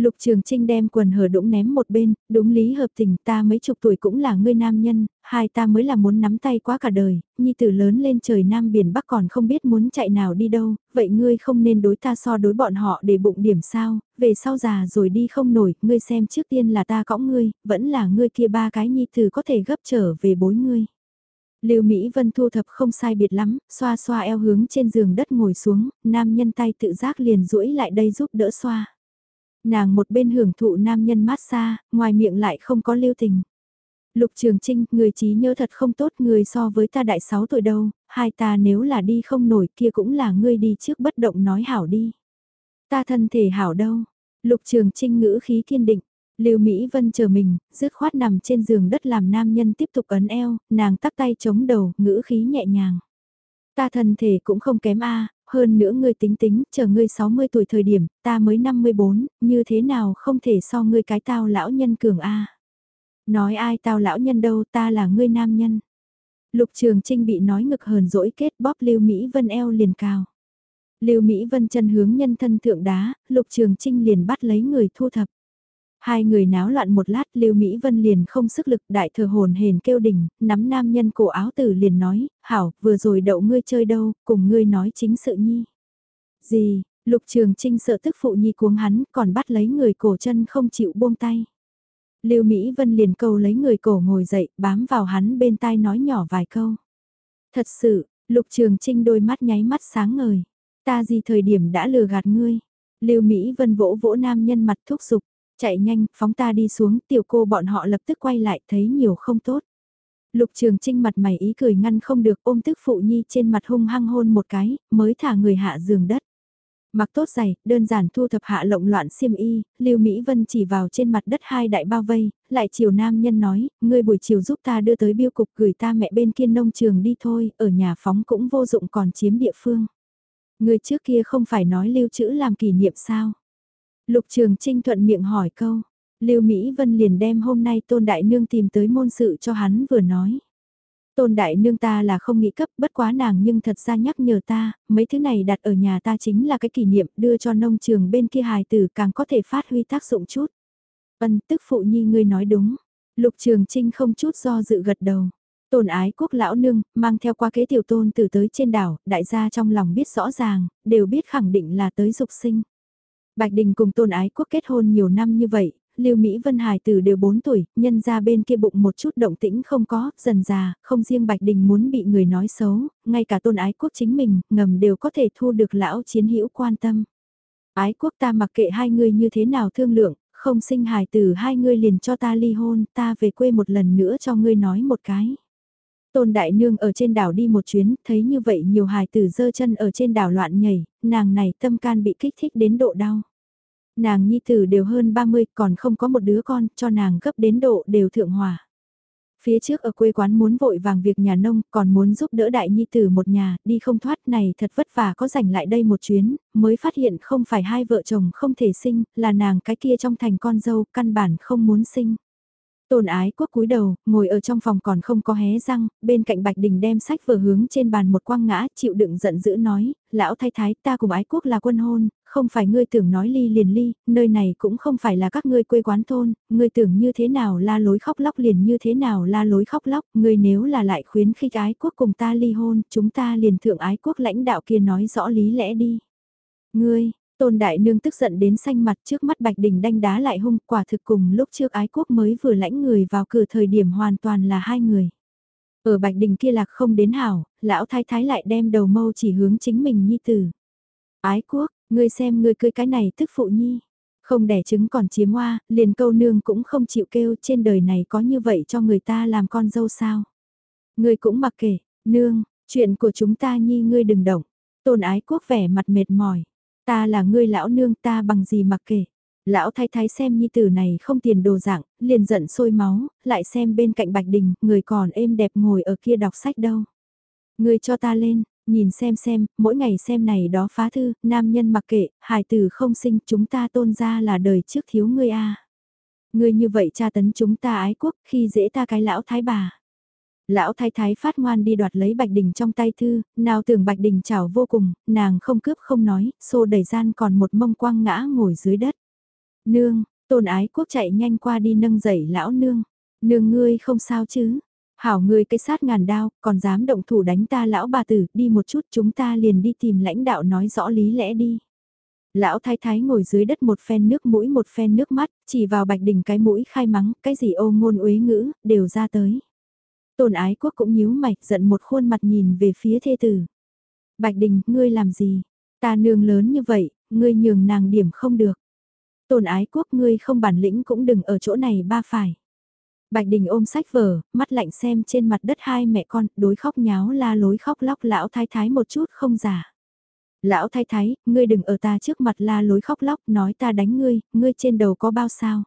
Lục Trường Trinh đem quần hở đũng ném một bên, đúng lý hợp tình ta mấy chục tuổi cũng là ngươi nam nhân, hai ta mới là muốn nắm tay quá cả đời, nhi tử lớn lên trời nam biển bắc còn không biết muốn chạy nào đi đâu, vậy ngươi không nên đối ta so đối bọn họ để bụng điểm sao, về sau già rồi đi không nổi, ngươi xem trước tiên là ta cõng ngươi, vẫn là ngươi kia ba cái nhi tử có thể gấp trở về bối ngươi. Lưu Mỹ Vân thu thập không sai biệt lắm, xoa xoa eo hướng trên giường đất ngồi xuống, nam nhân tay tự giác liền duỗi lại đây giúp đỡ xoa. Nàng một bên hưởng thụ nam nhân massage ngoài miệng lại không có lưu tình. Lục Trường Trinh, người trí nhớ thật không tốt người so với ta đại 6 tuổi đâu, hai ta nếu là đi không nổi kia cũng là ngươi đi trước bất động nói hảo đi. Ta thân thể hảo đâu. Lục Trường Trinh ngữ khí kiên định. Lưu Mỹ Vân chờ mình, dứt khoát nằm trên giường đất làm nam nhân tiếp tục ấn eo, nàng tắt tay chống đầu, ngữ khí nhẹ nhàng. Ta thân thể cũng không kém a, hơn nữa ngươi tính tính, chờ ngươi 60 tuổi thời điểm, ta mới 54, như thế nào không thể so ngươi cái tao lão nhân cường a. Nói ai tao lão nhân đâu, ta là ngươi nam nhân. Lục Trường Trinh bị nói ngực hờn dỗi kết bóp Lưu Mỹ Vân eo liền cao. Lưu Mỹ Vân chân hướng nhân thân thượng đá, Lục Trường Trinh liền bắt lấy người thu thập. Hai người náo loạn một lát Lưu Mỹ Vân liền không sức lực đại thừa hồn hền kêu đỉnh, nắm nam nhân cổ áo tử liền nói, hảo, vừa rồi đậu ngươi chơi đâu, cùng ngươi nói chính sự nhi. Gì, Lục Trường Trinh sợ tức phụ nhi cuống hắn, còn bắt lấy người cổ chân không chịu buông tay. Lưu Mỹ Vân liền cầu lấy người cổ ngồi dậy, bám vào hắn bên tai nói nhỏ vài câu. Thật sự, Lục Trường Trinh đôi mắt nháy mắt sáng ngời. Ta gì thời điểm đã lừa gạt ngươi. Lưu Mỹ Vân vỗ vỗ nam nhân mặt thúc giục. Chạy nhanh, phóng ta đi xuống, tiểu cô bọn họ lập tức quay lại thấy nhiều không tốt. Lục Trường Trinh mặt mày ý cười ngăn không được ôm tức phụ nhi trên mặt hung hăng hôn một cái, mới thả người hạ giường đất. Mặc tốt giày, đơn giản thu thập hạ lộng loạn xiêm y, Lưu Mỹ Vân chỉ vào trên mặt đất hai đại bao vây, lại chiều nam nhân nói, ngươi buổi chiều giúp ta đưa tới biêu cục gửi ta mẹ bên kia nông trường đi thôi, ở nhà phóng cũng vô dụng còn chiếm địa phương. Ngươi trước kia không phải nói lưu trữ làm kỷ niệm sao? Lục Trường Trinh thuận miệng hỏi câu, Lưu Mỹ Vân liền đem hôm nay Tôn Đại Nương tìm tới môn sự cho hắn vừa nói. Tôn đại nương ta là không nghĩ cấp bất quá nàng nhưng thật ra nhắc nhở ta, mấy thứ này đặt ở nhà ta chính là cái kỷ niệm đưa cho nông trường bên kia hài tử càng có thể phát huy tác dụng chút. Vân tức phụ nhi ngươi nói đúng. Lục trường trinh không chút do dự gật đầu. Tôn ái quốc lão nương, mang theo qua kế tiểu tôn tử tới trên đảo, đại gia trong lòng biết rõ ràng, đều biết khẳng định là tới dục sinh. Bạch Đình cùng Tôn Ái Quốc kết hôn nhiều năm như vậy, Lưu Mỹ Vân Hải từ đều 4 tuổi, nhân ra bên kia bụng một chút động tĩnh không có, dần già, không riêng Bạch Đình muốn bị người nói xấu, ngay cả tôn ái quốc chính mình, ngầm đều có thể thu được lão chiến hữu quan tâm. Ái quốc ta mặc kệ hai người như thế nào thương lượng, không sinh hài tử hai người liền cho ta ly hôn, ta về quê một lần nữa cho ngươi nói một cái. Tôn Đại Nương ở trên đảo đi một chuyến, thấy như vậy nhiều hài tử dơ chân ở trên đảo loạn nhảy, nàng này tâm can bị kích thích đến độ đau. Nàng nhi tử đều hơn 30 còn không có một đứa con cho nàng gấp đến độ đều thượng hòa. Phía trước ở quê quán muốn vội vàng việc nhà nông còn muốn giúp đỡ đại nhi tử một nhà đi không thoát này thật vất vả có rảnh lại đây một chuyến mới phát hiện không phải hai vợ chồng không thể sinh là nàng cái kia trong thành con dâu căn bản không muốn sinh. Tôn ái quốc cúi đầu, ngồi ở trong phòng còn không có hé răng, bên cạnh Bạch Đình đem sách vừa hướng trên bàn một quang ngã, chịu đựng giận dữ nói, lão thái thái ta cùng ái quốc là quân hôn, không phải ngươi tưởng nói ly liền ly, nơi này cũng không phải là các ngươi quê quán thôn, ngươi tưởng như thế nào la lối khóc lóc liền như thế nào la lối khóc lóc, ngươi nếu là lại khuyến khích ái quốc cùng ta ly hôn, chúng ta liền thượng ái quốc lãnh đạo kia nói rõ lý lẽ đi. Ngươi, Tôn Đại Nương tức giận đến xanh mặt trước mắt Bạch Đình đanh đá lại hung quả thực cùng lúc trước ái quốc mới vừa lãnh người vào cửa thời điểm hoàn toàn là hai người. Ở Bạch Đình kia lạc không đến hảo, lão thái thái lại đem đầu mâu chỉ hướng chính mình nhi tử. Ái quốc, ngươi xem ngươi cưới cái này tức phụ nhi. Không đẻ trứng còn chiếm hoa, liền câu nương cũng không chịu kêu trên đời này có như vậy cho người ta làm con dâu sao. Ngươi cũng mặc kệ, nương, chuyện của chúng ta nhi ngươi đừng động. Tôn ái quốc vẻ mặt mệt mỏi. Ta là ngươi lão nương ta bằng gì mặc kệ. Lão thái thái xem nhi tử này không tiền đồ dạng, liền giận sôi máu, lại xem bên cạnh Bạch Đình, người còn êm đẹp ngồi ở kia đọc sách đâu. Người cho ta lên, nhìn xem xem, mỗi ngày xem này đó phá thư, nam nhân mặc kệ, hài tử không sinh, chúng ta tôn ra là đời trước thiếu ngươi a. Ngươi như vậy cha tấn chúng ta ái quốc, khi dễ ta cái lão thái bà. Lão thái thái phát ngoan đi đoạt lấy Bạch Đình trong tay thư, nào tưởng Bạch Đình chảo vô cùng, nàng không cướp không nói, xô đẩy gian còn một mông quăng ngã ngồi dưới đất. Nương, tôn ái quốc chạy nhanh qua đi nâng dậy lão nương. Nương ngươi không sao chứ, Hảo ngươi cái sát ngàn đao, còn dám động thủ đánh ta lão bà tử, đi một chút chúng ta liền đi tìm lãnh đạo nói rõ lý lẽ đi. Lão thái thái ngồi dưới đất một phen nước mũi một phen nước mắt, chỉ vào bạch đỉnh cái mũi khai mắng, cái gì ô ngôn uế ngữ, đều ra tới. Tôn ái quốc cũng nhíu mạch giận một khuôn mặt nhìn về phía thê tử. Bạch đình, ngươi làm gì? Ta nương lớn như vậy, ngươi nhường nàng điểm không được. Tôn ái quốc ngươi không bản lĩnh cũng đừng ở chỗ này ba phải. Bạch Đình ôm sách vở, mắt lạnh xem trên mặt đất hai mẹ con, đối khóc nháo la lối khóc lóc lão thái thái một chút không giả. Lão thái thái, ngươi đừng ở ta trước mặt la lối khóc lóc, nói ta đánh ngươi, ngươi trên đầu có bao sao.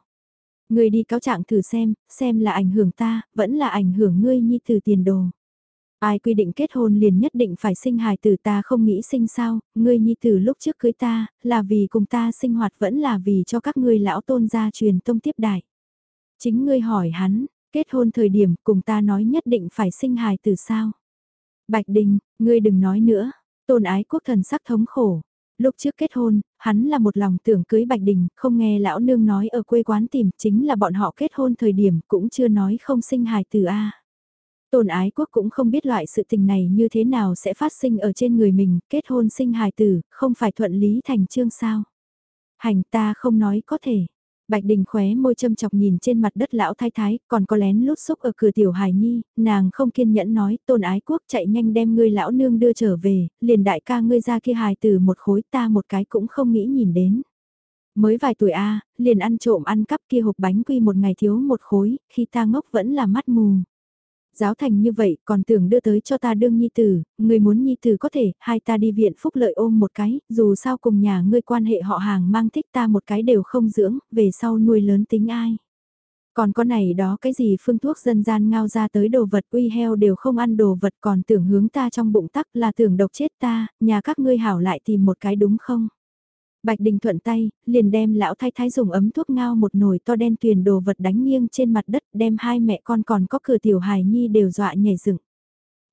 Ngươi đi cáo trạng thử xem, xem là ảnh hưởng ta, vẫn là ảnh hưởng ngươi nhi từ tiền đồ. Ai quy định kết hôn liền nhất định phải sinh hài tử ta không nghĩ sinh sao, ngươi nhi tử lúc trước cưới ta, là vì cùng ta sinh hoạt vẫn là vì cho các ngươi lão tôn gia truyền tông tiếp đại. Chính ngươi hỏi hắn, kết hôn thời điểm cùng ta nói nhất định phải sinh hài từ sao. Bạch Đình, ngươi đừng nói nữa, tôn ái quốc thần sắc thống khổ. Lúc trước kết hôn, hắn là một lòng tưởng cưới Bạch Đình, không nghe lão nương nói ở quê quán tìm, chính là bọn họ kết hôn thời điểm cũng chưa nói không sinh hài từ A. Tôn ái quốc cũng không biết loại sự tình này như thế nào sẽ phát sinh ở trên người mình, kết hôn sinh hài tử, không phải thuận lý thành chương sao. Hành ta không nói có thể, Bạch Đình khóe môi châm chọc nhìn trên mặt đất lão thái thái, còn có lén lút xúc ở cửa tiểu hài nhi, nàng không kiên nhẫn nói, tôn ái quốc chạy nhanh đem ngươi lão nương đưa trở về, liền đại ca ngươi ra kia hài từ một khối ta một cái cũng không nghĩ nhìn đến. Mới vài tuổi A, liền ăn trộm ăn cắp kia hộp bánh quy một ngày thiếu một khối, khi ta ngốc vẫn là mắt mù. Giáo thành như vậy còn tưởng đưa tới cho ta đương nhi tử, người muốn nhi tử có thể, hai ta đi viện phúc lợi ôm một cái, dù sao cùng nhà ngươi quan hệ họ hàng mang thích ta một cái đều không dưỡng, về sau nuôi lớn tính ai. Còn con này đó cái gì phương thuốc dân gian ngao ra tới đồ vật uy heo đều không ăn đồ vật còn tưởng hướng ta trong bụng tắc là tưởng độc chết ta, nhà các ngươi hảo lại tìm một cái đúng không? Bạch Đình thuận tay, liền đem lão thái thái dùng ấm thuốc ngao một nồi to đen tuyền đồ vật đánh nghiêng trên mặt đất đem hai mẹ con còn có cửa tiểu hài nhi đều dọa nhảy dựng.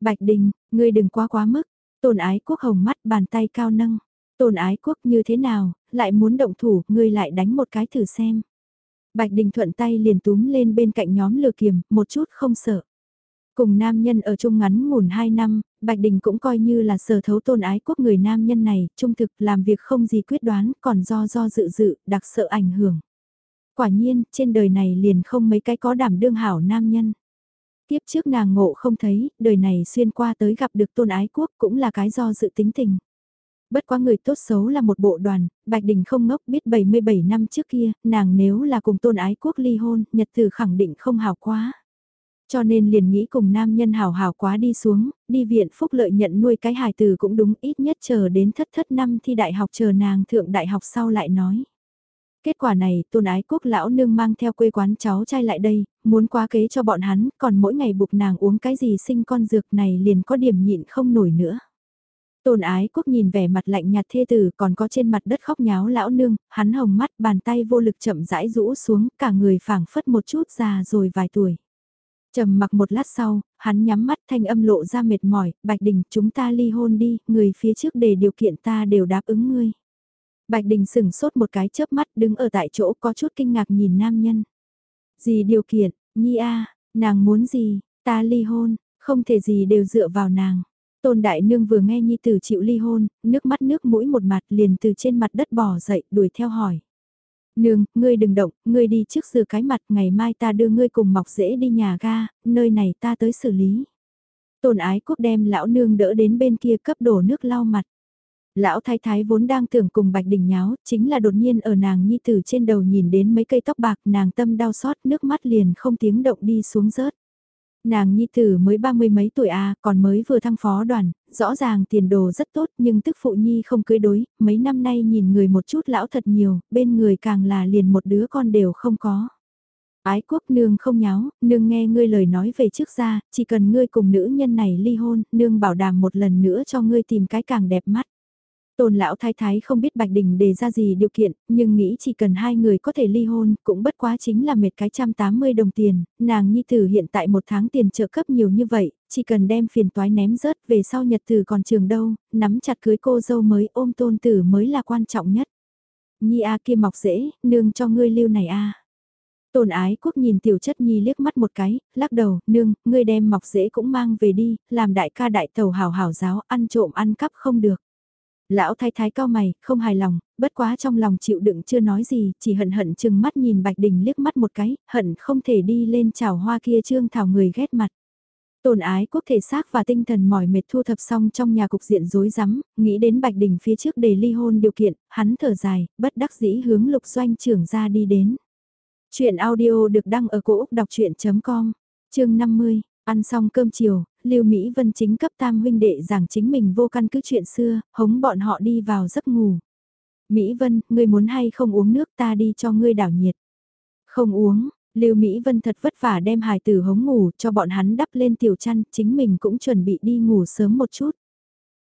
Bạch Đình, ngươi đừng quá quá mức, tồn ái quốc hồng mắt bàn tay cao nâng. Tồn ái quốc như thế nào, lại muốn động thủ, ngươi lại đánh một cái thử xem. Bạch Đình thuận tay liền túm lên bên cạnh nhóm lừa kiềm, một chút không sợ. Cùng nam nhân ở chung ngắn ngủn 2 năm, Bạch Đình cũng coi như là sở thấu tôn ái quốc người nam nhân này, trung thực làm việc không gì quyết đoán, còn do do dự dự, đặc sợ ảnh hưởng. Quả nhiên, trên đời này liền không mấy cái có đảm đương hảo nam nhân. Tiếp trước nàng ngộ không thấy, đời này xuyên qua tới gặp được tôn ái quốc cũng là cái do dự tính tình. Bất quá người tốt xấu là một bộ đoàn, Bạch Đình không ngốc biết 77 năm trước kia, nàng nếu là cùng tôn ái quốc ly hôn, nhật tử khẳng định không hảo quá. Cho nên liền nghĩ cùng nam nhân hào hào quá đi xuống, đi viện phúc lợi nhận nuôi cái hài từ cũng đúng ít nhất chờ đến thất thất năm thi đại học chờ nàng thượng đại học sau lại nói. Kết quả này, tôn ái quốc lão nương mang theo quê quán cháu trai lại đây, muốn quá kế cho bọn hắn, còn mỗi ngày buộc nàng uống cái gì sinh con dược này liền có điểm nhịn không nổi nữa. Tôn ái quốc nhìn vẻ mặt lạnh nhạt thê tử còn có trên mặt đất khóc nháo lão nương, hắn hồng mắt bàn tay vô lực chậm rãi rũ xuống cả người phảng phất một chút già rồi vài tuổi trầm mặc một lát sau, hắn nhắm mắt thanh âm lộ ra mệt mỏi, Bạch Đình chúng ta ly hôn đi, người phía trước để điều kiện ta đều đáp ứng ngươi. Bạch Đình sửng sốt một cái chớp mắt đứng ở tại chỗ có chút kinh ngạc nhìn nam nhân. Gì điều kiện, Nhi a, nàng muốn gì, ta ly hôn, không thể gì đều dựa vào nàng. Tôn Đại Nương vừa nghe Nhi Tử chịu ly hôn, nước mắt nước mũi một mặt liền từ trên mặt đất bò dậy đuổi theo hỏi. Nương, ngươi đừng động, ngươi đi trước rửa cái mặt, ngày mai ta đưa ngươi cùng mọc dễ đi nhà ga, nơi này ta tới xử lý. Tôn ái quốc đem lão nương đỡ đến bên kia cấp đổ nước lau mặt. Lão thái thái vốn đang tưởng cùng Bạch Đình nháo, chính là đột nhiên ở nàng nhi tử trên đầu nhìn đến mấy cây tóc bạc nàng tâm đau xót nước mắt liền không tiếng động đi xuống rớt. Nàng nhi tử mới ba mươi mấy tuổi à, còn mới vừa thăng phó đoàn, rõ ràng tiền đồ rất tốt nhưng tức phụ nhi không cưới đối, mấy năm nay nhìn người một chút lão thật nhiều, bên người càng là liền một đứa con đều không có. Ái quốc nương không nháo, nương nghe ngươi lời nói về trước ra, chỉ cần ngươi cùng nữ nhân này ly hôn, nương bảo đảm một lần nữa cho ngươi tìm cái càng đẹp mắt. Tôn lão thái thái không biết Bạch Đình đề ra gì điều kiện, nhưng nghĩ chỉ cần hai người có thể ly hôn, cũng bất quá chính là mệt cái trăm tám mươi đồng tiền, nàng nhi tử hiện tại một tháng tiền trợ cấp nhiều như vậy, chỉ cần đem phiền toái ném rớt về sau nhật tử còn trường đâu, nắm chặt cưới cô dâu mới ôm tôn tử mới là quan trọng nhất. Nhi a kia mọc dễ, nương cho ngươi lưu này a. Tôn ái quốc nhìn tiểu chất nhi liếc mắt một cái, lắc đầu, nương, ngươi đem mọc dễ cũng mang về đi, làm đại ca đại tàu hào hảo giáo, ăn trộm ăn cắp không được. Lão thái thái cao mày, không hài lòng, bất quá trong lòng chịu đựng chưa nói gì, chỉ hận hận chừng mắt nhìn Bạch Đình liếc mắt một cái, hận không thể đi lên chào hoa kia trương thảo người ghét mặt. Tồn ái quốc thể xác và tinh thần mỏi mệt thu thập xong trong nhà cục diện rối rắm, nghĩ đến Bạch Đình phía trước để ly hôn điều kiện, hắn thở dài, bất đắc dĩ hướng lục doanh trưởng ra đi đến. Chuyện audio được đăng ở cổ Úc đọc chuyện.com, chương 50, ăn xong cơm chiều, Lưu Mỹ Vân chính cấp tam huynh đệ giảng chính mình vô căn cứ chuyện xưa, hống bọn họ đi vào giấc ngủ. Mỹ Vân, ngươi muốn hay không uống nước ta đi cho ngươi đảo nhiệt. Không uống, Lưu Mỹ Vân thật vất vả đem hài tử hống ngủ cho bọn hắn đắp lên tiểu chăn, chính mình cũng chuẩn bị đi ngủ sớm một chút.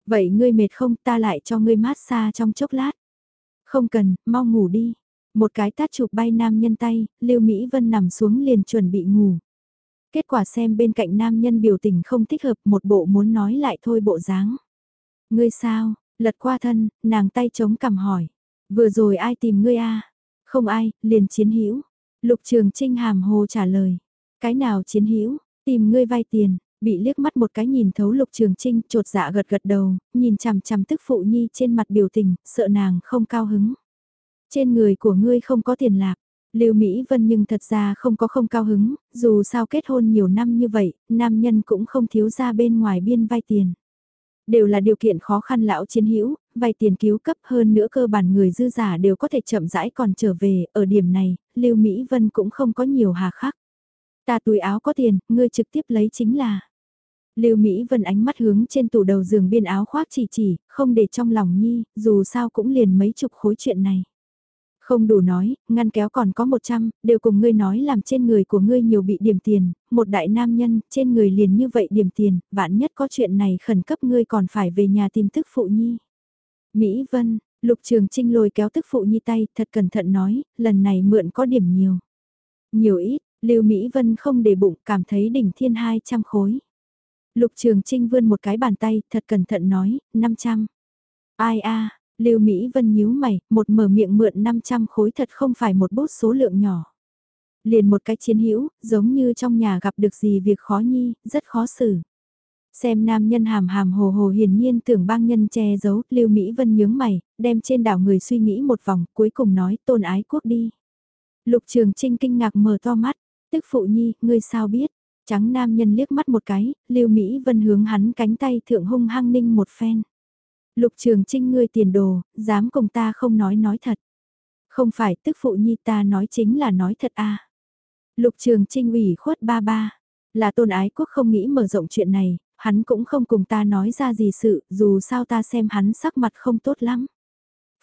Vậy ngươi mệt không ta lại cho ngươi mát xa trong chốc lát. Không cần, mau ngủ đi. Một cái tát chụp bay nam nhân tay, Lưu Mỹ Vân nằm xuống liền chuẩn bị ngủ. Kết quả xem bên cạnh nam nhân biểu tình không thích hợp một bộ muốn nói lại thôi bộ dáng. Ngươi sao, lật qua thân, nàng tay chống cằm hỏi. Vừa rồi ai tìm ngươi a? Không ai, liền chiến hữu Lục Trường Trinh hàm hồ trả lời. Cái nào chiến hữu tìm ngươi vay tiền, bị liếc mắt một cái nhìn thấu Lục Trường Trinh trột dạ gật gật đầu, nhìn chằm chằm tức phụ nhi trên mặt biểu tình, sợ nàng không cao hứng. Trên người của ngươi không có tiền lạc, Lưu Mỹ Vân nhưng thật ra không có không cao hứng, dù sao kết hôn nhiều năm như vậy, nam nhân cũng không thiếu ra bên ngoài biên vay tiền. Đều là điều kiện khó khăn lão chiến hữu, vay tiền cứu cấp hơn nữa cơ bản người dư giả đều có thể chậm rãi còn trở về, ở điểm này, Lưu Mỹ Vân cũng không có nhiều hà khắc. Ta túi áo có tiền, ngươi trực tiếp lấy chính là. Lưu Mỹ Vân ánh mắt hướng trên tủ đầu giường biên áo khoác chỉ chỉ, không để trong lòng nhi, dù sao cũng liền mấy chục khối chuyện này. Không đủ nói, ngăn kéo còn có 100, đều cùng ngươi nói làm trên người của ngươi nhiều bị điểm tiền, một đại nam nhân, trên người liền như vậy điểm tiền, vạn nhất có chuyện này khẩn cấp ngươi còn phải về nhà tìm tức phụ nhi. Mỹ Vân, Lục Trường Trinh lôi kéo tức phụ nhi tay, thật cẩn thận nói, lần này mượn có điểm nhiều. Nhiều ít, Lưu Mỹ Vân không để bụng, cảm thấy đỉnh thiên 200 khối. Lục Trường Trinh vươn một cái bàn tay, thật cẩn thận nói, 500. Ai a, Lưu Mỹ Vân nhíu mày, một mở miệng mượn 500 khối thật không phải một bút số lượng nhỏ. Liền một cái chiến hữu, giống như trong nhà gặp được gì việc khó nhi, rất khó xử. Xem nam nhân hàm hàm hồ hồ hiển nhiên tưởng bang nhân che giấu, Lưu Mỹ Vân nhướng mày, đem trên đảo người suy nghĩ một vòng, cuối cùng nói tôn ái quốc đi. Lục Trường Trinh kinh ngạc mở to mắt, tức phụ nhi, ngươi sao biết? Trắng nam nhân liếc mắt một cái, Lưu Mỹ Vân hướng hắn cánh tay thượng hung hăng ninh một phen. Lục Trường Trinh ngươi tiền đồ, dám cùng ta không nói nói thật. Không phải tức phụ nhi ta nói chính là nói thật a. Lục Trường Trinh ủy khuất ba ba. Là tôn ái quốc không nghĩ mở rộng chuyện này, hắn cũng không cùng ta nói ra gì sự, dù sao ta xem hắn sắc mặt không tốt lắm.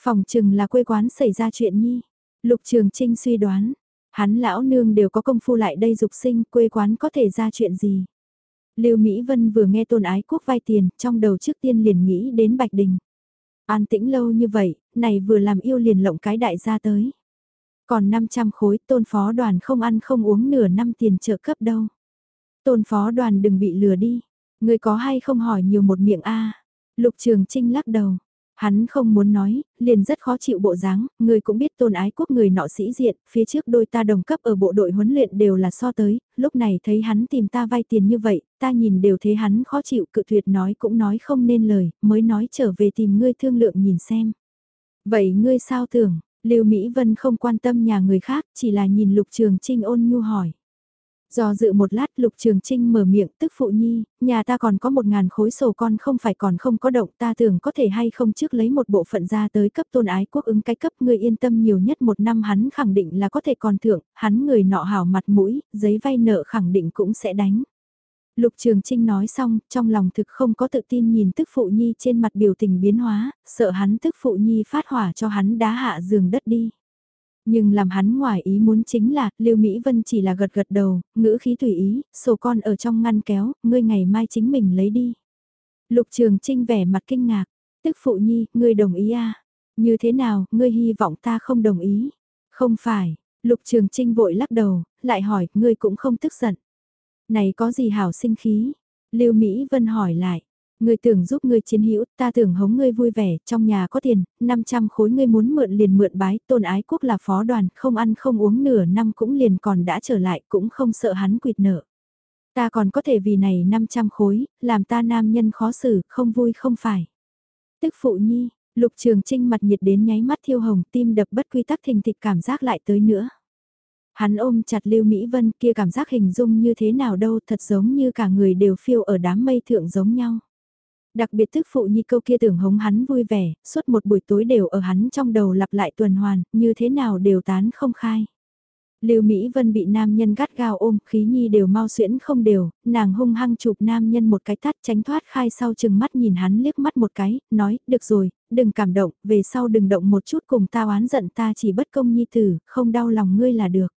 Phòng chừng là quê quán xảy ra chuyện nhi. Lục Trường Trinh suy đoán, hắn lão nương đều có công phu lại đây dục sinh, quê quán có thể ra chuyện gì. Lưu Mỹ Vân vừa nghe tôn ái quốc vay tiền, trong đầu trước tiên liền nghĩ đến Bạch Đình. An tĩnh lâu như vậy, này vừa làm yêu liền lộng cái đại gia tới. Còn 500 khối tôn phó đoàn không ăn không uống nửa năm tiền trợ cấp đâu. Tôn phó đoàn đừng bị lừa đi. Người có hay không hỏi nhiều một miệng a Lục Trường Trinh lắc đầu. Hắn không muốn nói, liền rất khó chịu bộ dáng, người cũng biết tôn ái quốc người nọ sĩ diện, phía trước đôi ta đồng cấp ở bộ đội huấn luyện đều là so tới, lúc này thấy hắn tìm ta vay tiền như vậy, ta nhìn đều thấy hắn khó chịu cự tuyệt nói cũng nói không nên lời, mới nói trở về tìm ngươi thương lượng nhìn xem. Vậy ngươi sao tưởng, Lưu Mỹ Vân không quan tâm nhà người khác, chỉ là nhìn Lục Trường Trinh ôn nhu hỏi. Do dự một lát Lục Trường Trinh mở miệng tức phụ nhi, nhà ta còn có một ngàn khối sổ con không phải còn không có động ta tưởng có thể hay không trước lấy một bộ phận ra tới cấp tôn ái quốc ứng cái cấp người yên tâm nhiều nhất một năm hắn khẳng định là có thể còn thưởng, hắn người nọ hảo mặt mũi, giấy vay nợ khẳng định cũng sẽ đánh. Lục Trường Trinh nói xong, trong lòng thực không có tự tin nhìn tức phụ nhi trên mặt biểu tình biến hóa, sợ hắn tức phụ nhi phát hỏa cho hắn đá hạ giường đất đi. Nhưng làm hắn ngoài ý muốn chính là, Lưu Mỹ Vân chỉ là gật gật đầu, ngữ khí tùy ý, sổ con ở trong ngăn kéo, ngươi ngày mai chính mình lấy đi. Lục Trường Trinh vẻ mặt kinh ngạc, tức phụ nhi, ngươi đồng ý à? Như thế nào, ngươi hy vọng ta không đồng ý? Không phải, Lục Trường Trinh vội lắc đầu, lại hỏi, ngươi cũng không tức giận. Này có gì hảo sinh khí? Lưu Mỹ Vân hỏi lại, người tưởng giúp người chiến hữu, ta tưởng hống ngươi vui vẻ, trong nhà có tiền, 500 khối ngươi muốn mượn liền mượn bái, tôn ái quốc là phó đoàn, không ăn không uống nửa năm cũng liền còn đã trở lại, cũng không sợ hắn quỵt nợ. Ta còn có thể vì này 500 khối, làm ta nam nhân khó xử, không vui không phải. Tức phụ nhi, lục trường trinh mặt nhiệt đến nháy mắt thiêu hồng, tim đập bất quy tắc thình thịch cảm giác lại tới nữa. Hắn ôm chặt Lưu Mỹ Vân kia cảm giác hình dung như thế nào đâu thật giống như cả người đều phiêu ở đám mây thượng giống nhau. Đặc biệt thức phụ nhi câu kia tưởng hống hắn vui vẻ, suốt một buổi tối đều ở hắn trong đầu lặp lại tuần hoàn, như thế nào đều tán không khai. Lưu Mỹ Vân bị nam nhân gắt gao ôm, khí nhi đều mau xuyễn không đều, nàng hung hăng chụp nam nhân một cái tát tránh thoát khai sau chừng mắt nhìn hắn liếc mắt một cái, nói, được rồi, đừng cảm động, về sau đừng động một chút cùng ta oán giận ta chỉ bất công nhi tử, không đau lòng ngươi là được.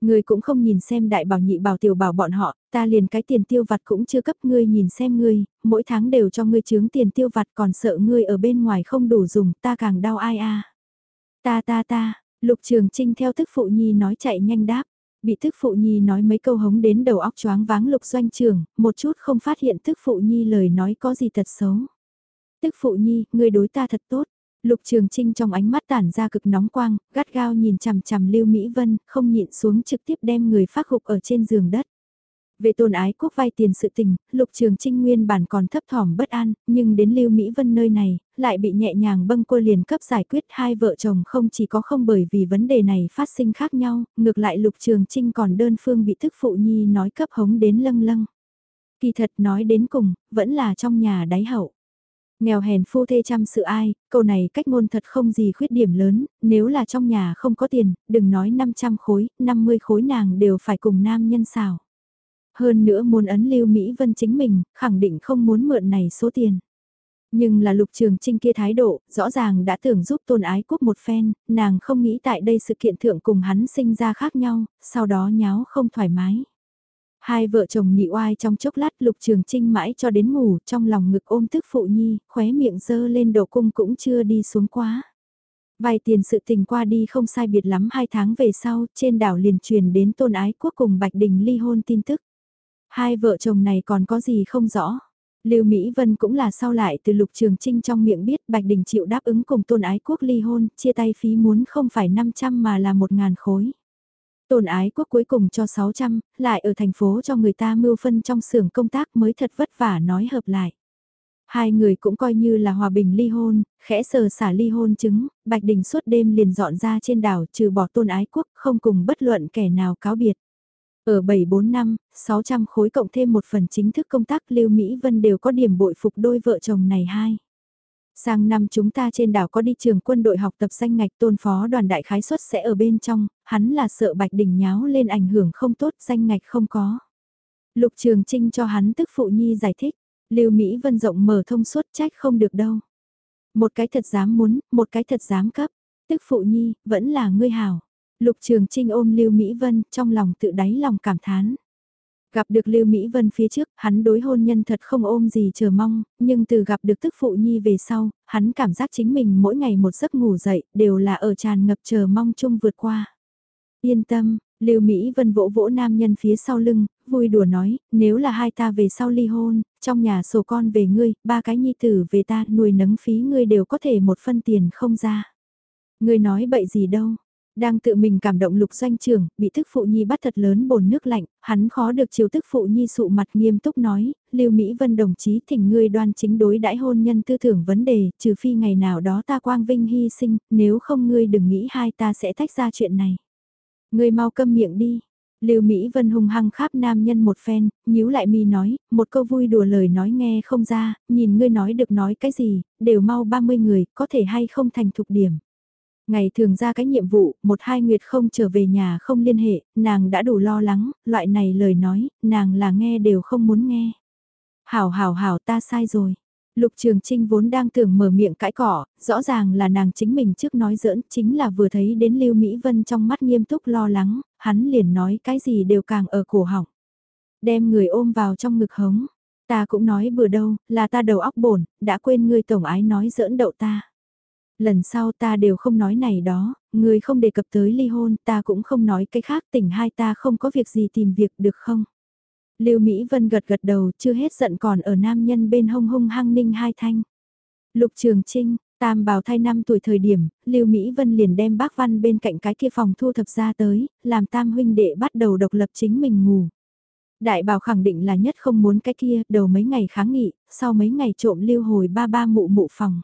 Ngươi cũng không nhìn xem đại bảo nhị bảo tiểu bảo bọn họ, ta liền cái tiền tiêu vặt cũng chưa cấp ngươi nhìn xem ngươi, mỗi tháng đều cho ngươi chướng tiền tiêu vặt còn sợ ngươi ở bên ngoài không đủ dùng, ta càng đau ai a. Ta ta ta, lục trường trinh theo thức phụ nhi nói chạy nhanh đáp, bị thức phụ nhi nói mấy câu hống đến đầu óc choáng váng lục doanh trường, một chút không phát hiện thức phụ nhi lời nói có gì thật xấu. Tức phụ nhi, ngươi đối ta thật tốt, Lục Trường Trinh trong ánh mắt tản ra cực nóng quang, gắt gao nhìn chằm chằm Lưu Mỹ Vân, không nhịn xuống trực tiếp đem người phát hục ở trên giường đất. Về tôn ái quốc vay tiền sự tình, Lục Trường Trinh nguyên bản còn thấp thỏm bất an, nhưng đến Lưu Mỹ Vân nơi này, lại bị nhẹ nhàng bâng cô liền cấp giải quyết hai vợ chồng không chỉ có không bởi vì vấn đề này phát sinh khác nhau, ngược lại Lục Trường Trinh còn đơn phương bị thức phụ nhi nói cấp hống đến lâng lâng. Kỳ thật nói đến cùng, vẫn là trong nhà đáy hậu. Nghèo hèn phu thê chăm sự ai, câu này cách ngôn thật không gì khuyết điểm lớn, nếu là trong nhà không có tiền, đừng nói 500 khối, 50 khối nàng đều phải cùng nam nhân xào. Hơn nữa muốn ấn lưu Mỹ Vân chính mình, khẳng định không muốn mượn này số tiền. Nhưng là lục trường trinh kia thái độ, rõ ràng đã tưởng giúp tôn ái quốc một phen, nàng không nghĩ tại đây sự kiện thượng cùng hắn sinh ra khác nhau, sau đó nháo không thoải mái. Hai vợ chồng nhị oai trong chốc lát lục trường trinh mãi cho đến ngủ trong lòng ngực ôm tức phụ nhi, khóe miệng dơ lên đầu cung cũng chưa đi xuống quá. Vài tiền sự tình qua đi không sai biệt lắm hai tháng về sau, trên đảo liền truyền đến tôn ái quốc cùng Bạch Đình ly hôn tin tức. Hai vợ chồng này còn có gì không rõ. Lưu Mỹ Vân cũng là sau lại từ Lục Trường Trinh trong miệng biết Bạch Đình chịu đáp ứng cùng Tôn Ái Quốc ly hôn, chia tay phí muốn không phải 500 mà là 1.000 khối. Tôn Ái Quốc cuối cùng cho 600, lại ở thành phố cho người ta mưu phân trong xưởng công tác mới thật vất vả nói hợp lại. Hai người cũng coi như là hòa bình ly hôn, khẽ sờ xả ly hôn chứng, Bạch Đình suốt đêm liền dọn ra trên đảo trừ bỏ Tôn Ái Quốc không cùng bất luận kẻ nào cáo biệt. Ở 7-4 năm, 600 khối cộng thêm một phần chính thức công tác Lưu Mỹ Vân đều có điểm bội phục đôi vợ chồng này hai. Sang năm chúng ta trên đảo có đi trường quân đội học tập danh ngạch tôn phó đoàn đại khái suất sẽ ở bên trong, hắn là sợ Bạch Đình nháo lên ảnh hưởng không tốt danh ngạch không có. Lục Trường Trinh cho hắn tức phụ nhi giải thích, Lưu Mỹ Vân rộng mở thông suốt trách không được đâu. Một cái thật dám muốn, một cái thật dám cấp, tức phụ nhi, vẫn là ngươi hảo. Lục Trường Trinh ôm Lưu Mỹ Vân, trong lòng tự đáy lòng cảm thán. Gặp được Lưu Mỹ Vân phía trước, hắn đối hôn nhân thật không ôm gì chờ mong, nhưng từ gặp được tức phụ nhi về sau, hắn cảm giác chính mình mỗi ngày một giấc ngủ dậy, đều là ở tràn ngập chờ mong chung vượt qua. Yên tâm, Lưu Mỹ Vân vỗ vỗ nam nhân phía sau lưng, vui đùa nói, nếu là hai ta về sau ly hôn, trong nhà sổ con về ngươi, ba cái nhi tử về ta, nuôi nấng phí ngươi đều có thể một phân tiền không ra. Ngươi nói bậy gì đâu, đang tự mình cảm động lục doanh trưởng, bị tức phụ nhi bắt thật lớn bồn nước lạnh, hắn khó được chiều tức phụ nhi sụ mặt nghiêm túc nói, lưu Mỹ Vân đồng chí thỉnh ngươi đoan chính đối đãi hôn nhân tư tưởng vấn đề, trừ phi ngày nào đó ta quang vinh hy sinh, nếu không ngươi đừng nghĩ hai ta sẽ tách ra chuyện này. Ngươi mau câm miệng đi. Lưu Mỹ Vân hung hăng kháp nam nhân một phen, nhíu lại mi nói, một câu vui đùa lời nói nghe không ra, nhìn ngươi nói được nói cái gì, đều mau 30 người, có thể hay không thành thục điểm. Ngày thường ra cái nhiệm vụ, một hai nguyệt không trở về nhà không liên hệ, nàng đã đủ lo lắng, loại này lời nói, nàng là nghe đều không muốn nghe. Hảo hảo hảo ta sai rồi. Lục Trường Trinh vốn đang tưởng mở miệng cãi cỏ, rõ ràng là nàng chính mình trước nói giỡn, chính là vừa thấy đến Lưu Mỹ Vân trong mắt nghiêm túc lo lắng, hắn liền nói cái gì đều càng ở cổ họng. Đem người ôm vào trong ngực hống, ta cũng nói bừa đâu, là ta đầu óc bổn, đã quên ngươi tổng ái nói giỡn đậu ta. Lần sau ta đều không nói này đó, người không đề cập tới ly hôn, ta cũng không nói cái khác, tỉnh hai ta không có việc gì tìm việc được không? Lưu Mỹ Vân gật gật đầu, chưa hết giận còn ở nam nhân bên hông hung hăng ninh hai thanh. Lục Trường Trinh, Tam bào thai năm tuổi thời điểm, Lưu Mỹ Vân liền đem bác Văn bên cạnh cái kia phòng thu thập ra tới, làm tam huynh đệ bắt đầu độc lập chính mình ngủ. Đại bào khẳng định là nhất không muốn cái kia, đầu mấy ngày kháng nghị, sau mấy ngày trộm lưu hồi ba ba mụ mụ phòng.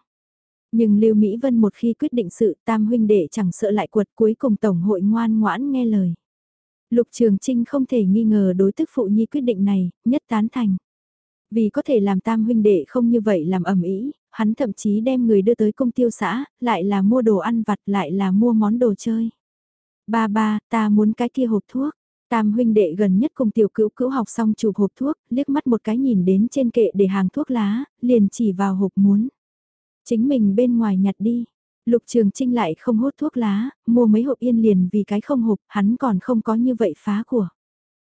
Nhưng Lưu Mỹ Vân một khi quyết định sự tam huynh đệ chẳng sợ lại quật cuối cùng Tổng hội ngoan ngoãn nghe lời. Lục Trường Trinh không thể nghi ngờ đối tức phụ nhi quyết định này, nhất tán thành. Vì có thể làm tam huynh đệ không như vậy làm ẩm ý, hắn thậm chí đem người đưa tới công tiêu xã, lại là mua đồ ăn vặt lại là mua món đồ chơi. Ba ba, ta muốn cái kia hộp thuốc. Tam huynh đệ gần nhất cùng tiểu cữu cữu học xong chụp hộp thuốc, liếc mắt một cái nhìn đến trên kệ để hàng thuốc lá, liền chỉ vào hộp muốn. Chính mình bên ngoài nhặt đi. Lục Trường Trinh lại không hút thuốc lá, mua mấy hộp yên liền vì cái không hộp, hắn còn không có như vậy phá của.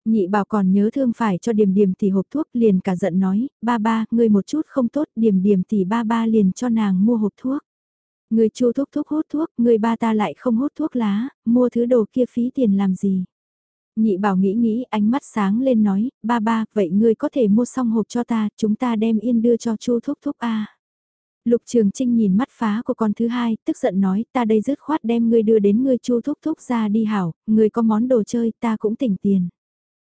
Nhị bảo còn nhớ thương phải cho điểm điểm thì hộp thuốc liền cả giận nói, ba ba, ngươi một chút không tốt, điểm điểm thì ba ba liền cho nàng mua hộp thuốc. người chu thuốc thuốc hút thuốc, người ba ta lại không hút thuốc lá, mua thứ đồ kia phí tiền làm gì. Nhị bảo nghĩ nghĩ ánh mắt sáng lên nói, ba ba, vậy ngươi có thể mua xong hộp cho ta, chúng ta đem yên đưa cho chu thuốc thuốc A. Lục Trường Trinh nhìn mắt phá của con thứ hai, tức giận nói, ta đây dứt khoát đem ngươi đưa đến ngươi chu thúc thúc ra đi hảo, ngươi có món đồ chơi, ta cũng tỉnh tiền.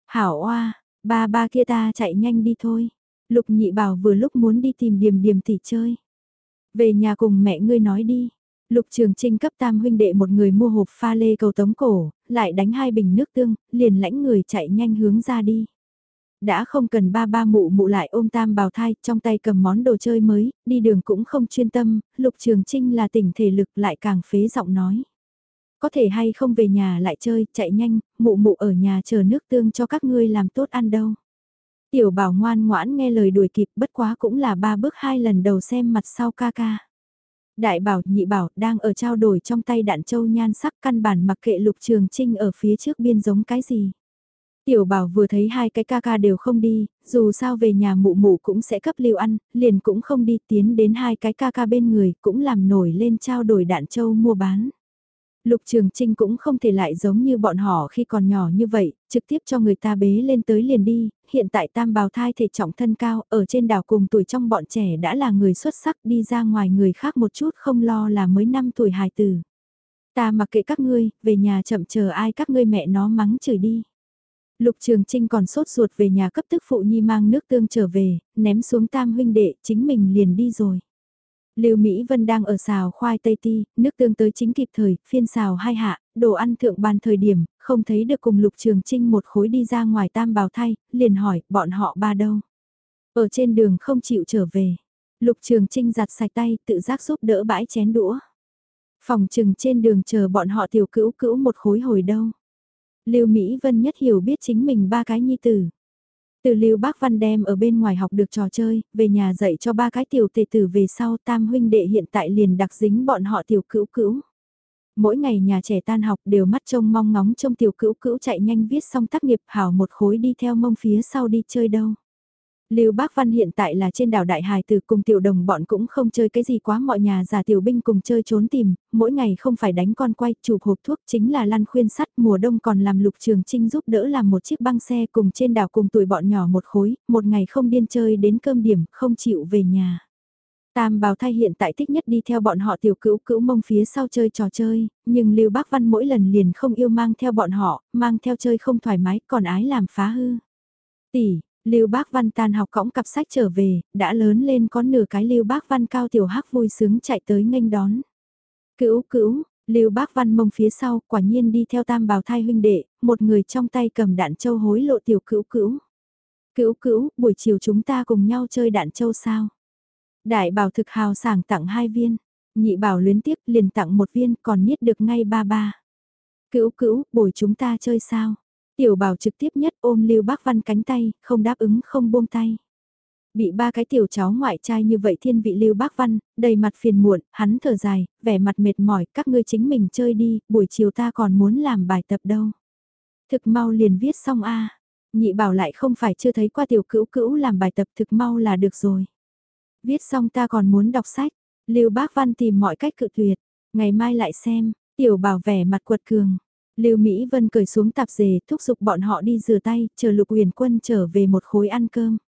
Hảo oa, ba ba kia ta chạy nhanh đi thôi. Lục nhị bảo vừa lúc muốn đi tìm điểm điểm tỷ chơi. Về nhà cùng mẹ ngươi nói đi. Lục Trường Trinh cấp tam huynh đệ một người mua hộp pha lê cầu tống cổ, lại đánh hai bình nước tương, liền lãnh người chạy nhanh hướng ra đi đã không cần ba ba mụ mụ lại ôm tam bào thai, trong tay cầm món đồ chơi mới, đi đường cũng không chuyên tâm, Lục Trường Trinh là tỉnh thể lực lại càng phế giọng nói. Có thể hay không về nhà lại chơi, chạy nhanh, mụ mụ ở nhà chờ nước tương cho các ngươi làm tốt ăn đâu. Tiểu bảo ngoan ngoãn nghe lời đuổi kịp bất quá cũng là ba bước hai lần đầu xem mặt sau ca ca. Đại bảo, nhị bảo, đang ở trao đổi trong tay đạn châu nhan sắc căn bản mặc kệ lục trường trinh ở phía trước biên giống cái gì. Tiểu bảo vừa thấy hai cái ca ca đều không đi, dù sao về nhà mụ mụ cũng sẽ cấp liều ăn, liền cũng không đi tiến đến hai cái ca ca bên người, cũng làm nổi lên trao đổi đạn châu mua bán. Lục Trường Trinh cũng không thể lại giống như bọn họ khi còn nhỏ như vậy, trực tiếp cho người ta bế lên tới liền đi, hiện tại tam bào thai thể trọng thân cao, ở trên đảo cùng tuổi trong bọn trẻ đã là người xuất sắc đi ra ngoài người khác một chút không lo là mới 5 tuổi hài tử. Ta mặc kệ các ngươi, về nhà chậm chờ ai các ngươi mẹ nó mắng chửi đi. Lục Trường Trinh còn sốt ruột về nhà cấp tức phụ nhi mang nước tương trở về, ném xuống tam huynh đệ, chính mình liền đi rồi. Lưu Mỹ Vân đang ở xào khoai tây ti, nước tương tới chính kịp thời, phiên xào hai hạ, đồ ăn thượng bàn thời điểm, không thấy được cùng Lục Trường Trinh một khối đi ra ngoài tam bào thay, liền hỏi, bọn họ ba đâu? Ở trên đường không chịu trở về. Lục Trường Trinh giặt sạch tay, tự giác giúp đỡ bãi chén đũa. Phòng trừng trên đường chờ bọn họ tiểu cữu cữu một khối hồi đâu. Lưu Mỹ Vân nhất hiểu biết chính mình ba cái nhi tử. Từ Lưu Bác Văn đem ở bên ngoài học được trò chơi, về nhà dạy cho ba cái tiểu tề tử về sau tam huynh đệ hiện tại liền đặc dính bọn họ tiểu cữu cữu. Mỗi ngày nhà trẻ tan học đều mắt trông mong ngóng trông tiểu cữu cữu chạy nhanh viết xong tác nghiệp hảo một khối đi theo mông phía sau đi chơi đâu. Lưu Bác Văn hiện tại là trên đảo Đại Hải từ cùng tiểu đồng bọn cũng không chơi cái gì quá mọi nhà già tiểu binh cùng chơi trốn tìm, mỗi ngày không phải đánh con quay chụp hộp thuốc chính là lăn khuyên sắt mùa đông còn làm lục trường trinh giúp đỡ làm một chiếc băng xe cùng trên đảo cùng tuổi bọn nhỏ một khối, một ngày không điên chơi đến cơm điểm, không chịu về nhà. Tam bào thay hiện tại thích nhất đi theo bọn họ tiểu cữu cữu mông phía sau chơi trò chơi, nhưng Lưu Bác Văn mỗi lần liền không yêu mang theo bọn họ, mang theo chơi không thoải mái còn ái làm phá hư. Tỷ, Lưu Bác Văn tan học cõng cặp sách trở về, đã lớn lên có nửa cái Lưu Bác Văn cao tiểu hắc vui sướng chạy tới nghênh đón. Cữu cữu, Lưu Bác Văn mông phía sau, quả nhiên đi theo tam bào thai huynh đệ, một người trong tay cầm đạn châu hối lộ tiểu cữu cữu. Cữu cữu, buổi chiều chúng ta cùng nhau chơi đạn châu sao? Đại bảo thực hào sảng tặng hai viên, nhị bảo luyến tiếp liền tặng một viên còn niết được ngay ba ba. Cữu cữu, buổi chúng ta chơi sao? Tiểu bảo trực tiếp nhất ôm Lưu Bác Văn cánh tay, không đáp ứng không buông tay. Bị ba cái tiểu cháu ngoại trai như vậy thiên vị Lưu Bác Văn, đầy mặt phiền muộn, hắn thở dài, vẻ mặt mệt mỏi, các ngươi chính mình chơi đi, buổi chiều ta còn muốn làm bài tập đâu. Thực mau liền viết xong a Nhị bảo lại không phải chưa thấy qua tiểu cữu cữu làm bài tập thực mau là được rồi. Viết xong ta còn muốn đọc sách, Lưu Bác Văn tìm mọi cách cự tuyệt, ngày mai lại xem, tiểu bảo vẻ mặt quật cường, Lưu Mỹ Vân cởi xuống tạp dề, thúc giục bọn họ đi rửa tay, chờ Lục Huyền Quân trở về một khối ăn cơm.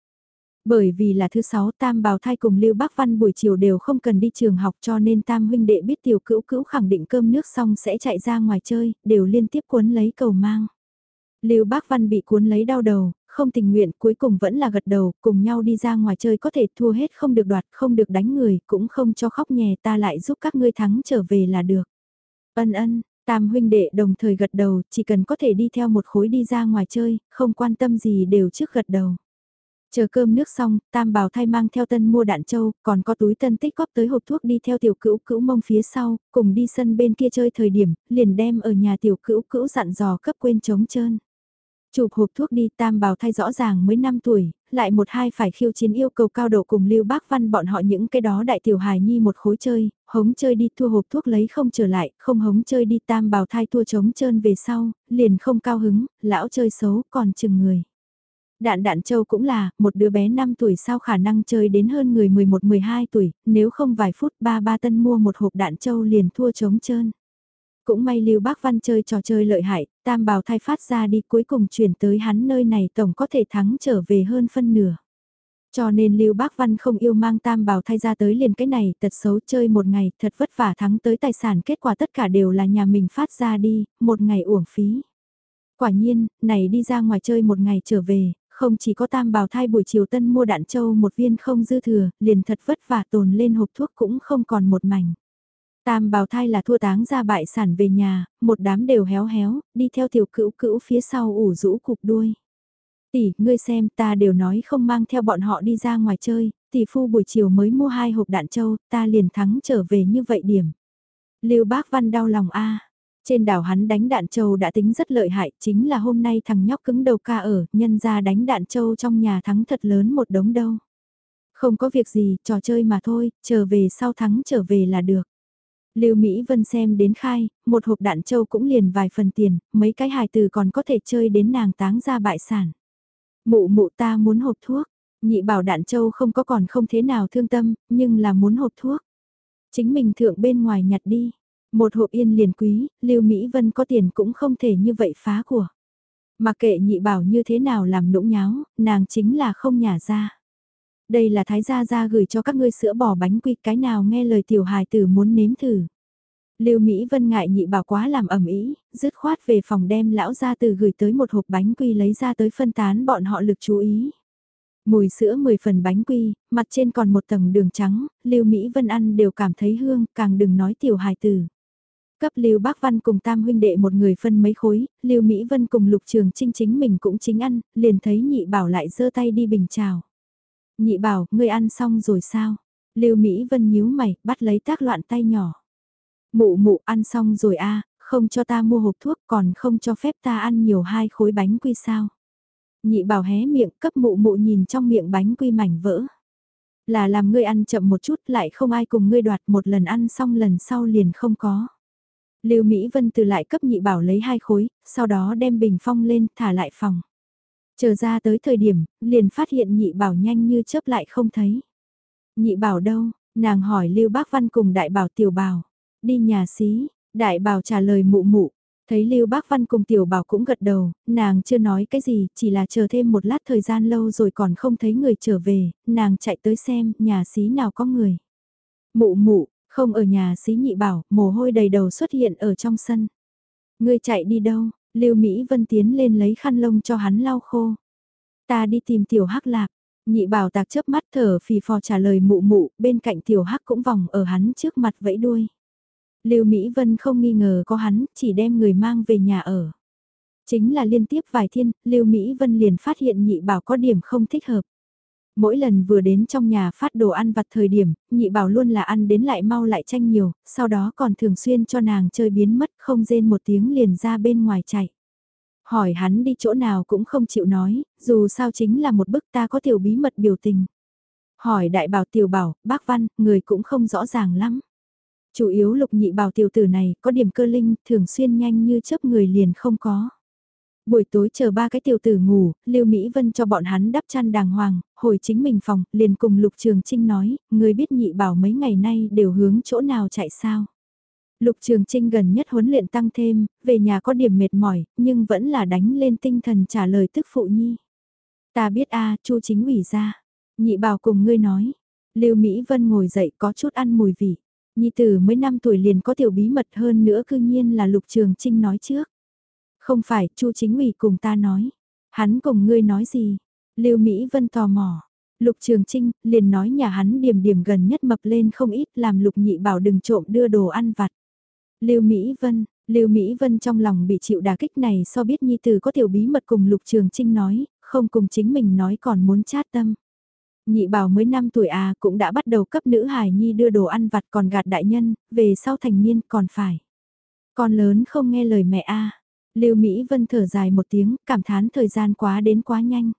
Bởi vì là thứ sáu Tam Bào Thai cùng Lưu Bắc Văn buổi chiều đều không cần đi trường học cho nên Tam huynh đệ biết tiểu cữu cữu khẳng định cơm nước xong sẽ chạy ra ngoài chơi, đều liên tiếp cuốn lấy cầu mang. Lưu Bắc Văn bị cuốn lấy đau đầu, không tình nguyện cuối cùng vẫn là gật đầu, cùng nhau đi ra ngoài chơi có thể thua hết không được đoạt, không được đánh người, cũng không cho khóc nhè ta lại giúp các ngươi thắng trở về là được. Ân ân, Tam huynh đệ đồng thời gật đầu, chỉ cần có thể đi theo một khối đi ra ngoài chơi, không quan tâm gì đều trước gật đầu. Chờ cơm nước xong, Tam bảo thay mang theo tân mua đạn châu, còn có túi tân tích góp tới hộp thuốc đi theo tiểu cữu cữu mông phía sau, cùng đi sân bên kia chơi thời điểm, liền đem ở nhà tiểu cữu cữu dặn dò cấp quên trống trơn. Chụp hộp thuốc đi tam bào thay rõ ràng mới 5 tuổi, lại một hai phải khiêu chiến yêu cầu cao độ cùng lưu bác văn bọn họ những cái đó đại tiểu hài nhi một khối chơi, hống chơi đi thua hộp thuốc lấy không trở lại, không hống chơi đi tam bào thai thua trống trơn về sau, liền không cao hứng, lão chơi xấu còn chừng người. Đạn đạn châu cũng là, một đứa bé 5 tuổi sao khả năng chơi đến hơn người 11-12 tuổi, nếu không vài phút ba ba tân mua một hộp đạn châu liền thua trống trơn. Cũng may Lưu Bác Văn chơi trò chơi lợi hại, tam bào thai phát ra đi cuối cùng chuyển tới hắn nơi này tổng có thể thắng trở về hơn phân nửa. Cho nên Lưu Bác Văn không yêu mang tam bào thai ra tới liền cái này, tật xấu chơi một ngày, thật vất vả thắng tới tài sản kết quả tất cả đều là nhà mình phát ra đi, một ngày uổng phí. Quả nhiên, này đi ra ngoài chơi một ngày trở về, không chỉ có tam bào thai buổi chiều tân mua đạn châu một viên không dư thừa, liền thật vất vả tồn lên hộp thuốc cũng không còn một mảnh. Tam bào thai là thua táng ra bại sản về nhà, một đám đều héo héo, đi theo tiểu cữu cữu phía sau ủ rũ cục đuôi. Tỷ, ngươi xem ta đều nói không mang theo bọn họ đi ra ngoài chơi, tỷ phu buổi chiều mới mua hai hộp đạn châu, ta liền thắng trở về như vậy điểm. Lưu Bác Văn đau lòng a. Trên đảo hắn đánh đạn châu đã tính rất lợi hại, chính là hôm nay thằng nhóc cứng đầu ca ở, nhân ra đánh đạn châu trong nhà thắng thật lớn một đống đâu. Không có việc gì, trò chơi mà thôi, trở về sau thắng trở về là được. Lưu Mỹ Vân xem đến khai, một hộp đạn châu cũng liền vài phần tiền, mấy cái hài từ còn có thể chơi đến nàng táng ra bại sản. Mụ mụ ta muốn hộp thuốc, nhị bảo đạn châu không có còn không thế nào thương tâm, nhưng là muốn hộp thuốc. Chính mình thượng bên ngoài nhặt đi, một hộp yên liền quý, Lưu Mỹ Vân có tiền cũng không thể như vậy phá của. Mà kệ nhị bảo như thế nào làm nũng nháo, nàng chính là không nhả ra. Đây là thái gia gia gửi cho các ngươi sữa bò bánh quy cái nào nghe lời tiểu hài tử muốn nếm thử. Lưu Mỹ Vân ngại nhị bảo quá làm ẩm ý, dứt khoát về phòng đem lão gia từ gửi tới một hộp bánh quy lấy ra tới phân tán bọn họ lực chú ý. Mùi sữa 10 phần bánh quy, mặt trên còn một tầng đường trắng, Lưu Mỹ Vân ăn đều cảm thấy hương, càng đừng nói tiểu hài tử. Cấp Lưu Bác Văn cùng Tam huynh đệ một người phân mấy khối, Lưu Mỹ Vân cùng Lục Trường Trinh chính mình cũng chính ăn, liền thấy nhị bảo lại giơ tay đi bình chào. Nhị bảo, ngươi ăn xong rồi sao? Lưu Mỹ Vân nhíu mày, bắt lấy tác loạn tay nhỏ. Mụ mụ ăn xong rồi a, không cho ta mua hộp thuốc còn không cho phép ta ăn nhiều hai khối bánh quy sao? Nhị bảo hé miệng cấp mụ mụ nhìn trong miệng bánh quy mảnh vỡ. Là làm ngươi ăn chậm một chút lại không ai cùng ngươi đoạt một lần ăn xong lần sau liền không có. Lưu Mỹ Vân từ lại cấp nhị bảo lấy hai khối, sau đó đem bình phong lên thả lại phòng. Chờ ra tới thời điểm, liền phát hiện nhị bảo nhanh như chớp lại không thấy. Nhị bảo đâu, nàng hỏi Lưu Bác Văn cùng đại bảo tiểu bảo. Đi nhà xí, đại bảo trả lời mụ mụ. Thấy Lưu Bác Văn cùng tiểu bảo cũng gật đầu, nàng chưa nói cái gì, chỉ là chờ thêm một lát thời gian lâu rồi còn không thấy người trở về, nàng chạy tới xem nhà xí nào có người. Mụ mụ, không ở nhà xí nhị bảo, mồ hôi đầy đầu xuất hiện ở trong sân. Ngươi chạy đi đâu, Lưu Mỹ Vân tiến lên lấy khăn lông cho hắn lau khô. Ta đi tìm tiểu hắc lạc. Nhị bảo tạc chớp mắt thở phì phò trả lời mụ mụ, bên cạnh tiểu hắc cũng vòng ở hắn trước mặt vẫy đuôi. Lưu Mỹ Vân không nghi ngờ có hắn, chỉ đem người mang về nhà ở. Chính là liên tiếp vài thiên, Lưu Mỹ Vân liền phát hiện nhị bảo có điểm không thích hợp. Mỗi lần vừa đến trong nhà phát đồ ăn vặt thời điểm, nhị bảo luôn là ăn đến lại mau lại tranh nhiều, sau đó còn thường xuyên cho nàng chơi biến mất không rên một tiếng liền ra bên ngoài chạy. Hỏi hắn đi chỗ nào cũng không chịu nói, dù sao chính là một bức ta có tiểu bí mật biểu tình. Hỏi đại bảo tiểu bảo, bác văn, người cũng không rõ ràng lắm. Chủ yếu lục nhị bảo tiểu tử này có điểm cơ linh, thường xuyên nhanh như chớp người liền không có. Buổi tối chờ ba cái tiểu tử ngủ, Lưu Mỹ Vân cho bọn hắn đắp chăn đàng hoàng, hồi chính mình phòng, liền cùng Lục Trường Trinh nói, người biết nhị bảo mấy ngày nay đều hướng chỗ nào chạy sao. Lục Trường Trinh gần nhất huấn luyện tăng thêm, về nhà có điểm mệt mỏi, nhưng vẫn là đánh lên tinh thần trả lời tức phụ nhi. Ta biết a Chu chính ủy ra. Nhị bảo cùng ngươi nói. Lưu Mỹ Vân ngồi dậy có chút ăn mùi vị. Nhi tử mới 5 tuổi liền có tiểu bí mật hơn nữa cư nhiên là Lục Trường Trinh nói trước. Không phải, Chu chính ủy cùng ta nói. Hắn cùng ngươi nói gì? Lưu Mỹ Vân tò mò. Lục Trường Trinh liền nói nhà hắn điểm điểm gần nhất mập lên không ít làm Lục Nhị bảo đừng trộm đưa đồ ăn vặt. Lưu Mỹ Vân, Lưu Mỹ Vân trong lòng bị chịu đả kích này so biết Nhi Tử có tiểu bí mật cùng Lục Trường Trinh nói, không cùng chính mình nói còn muốn chát tâm. Nhị bảo mới 5 tuổi à cũng đã bắt đầu cấp nữ hài nhi đưa đồ ăn vặt còn gạt đại nhân, về sau thành niên còn phải. Con lớn không nghe lời mẹ a Lưu Mỹ Vân thở dài một tiếng, cảm thán thời gian quá đến quá nhanh.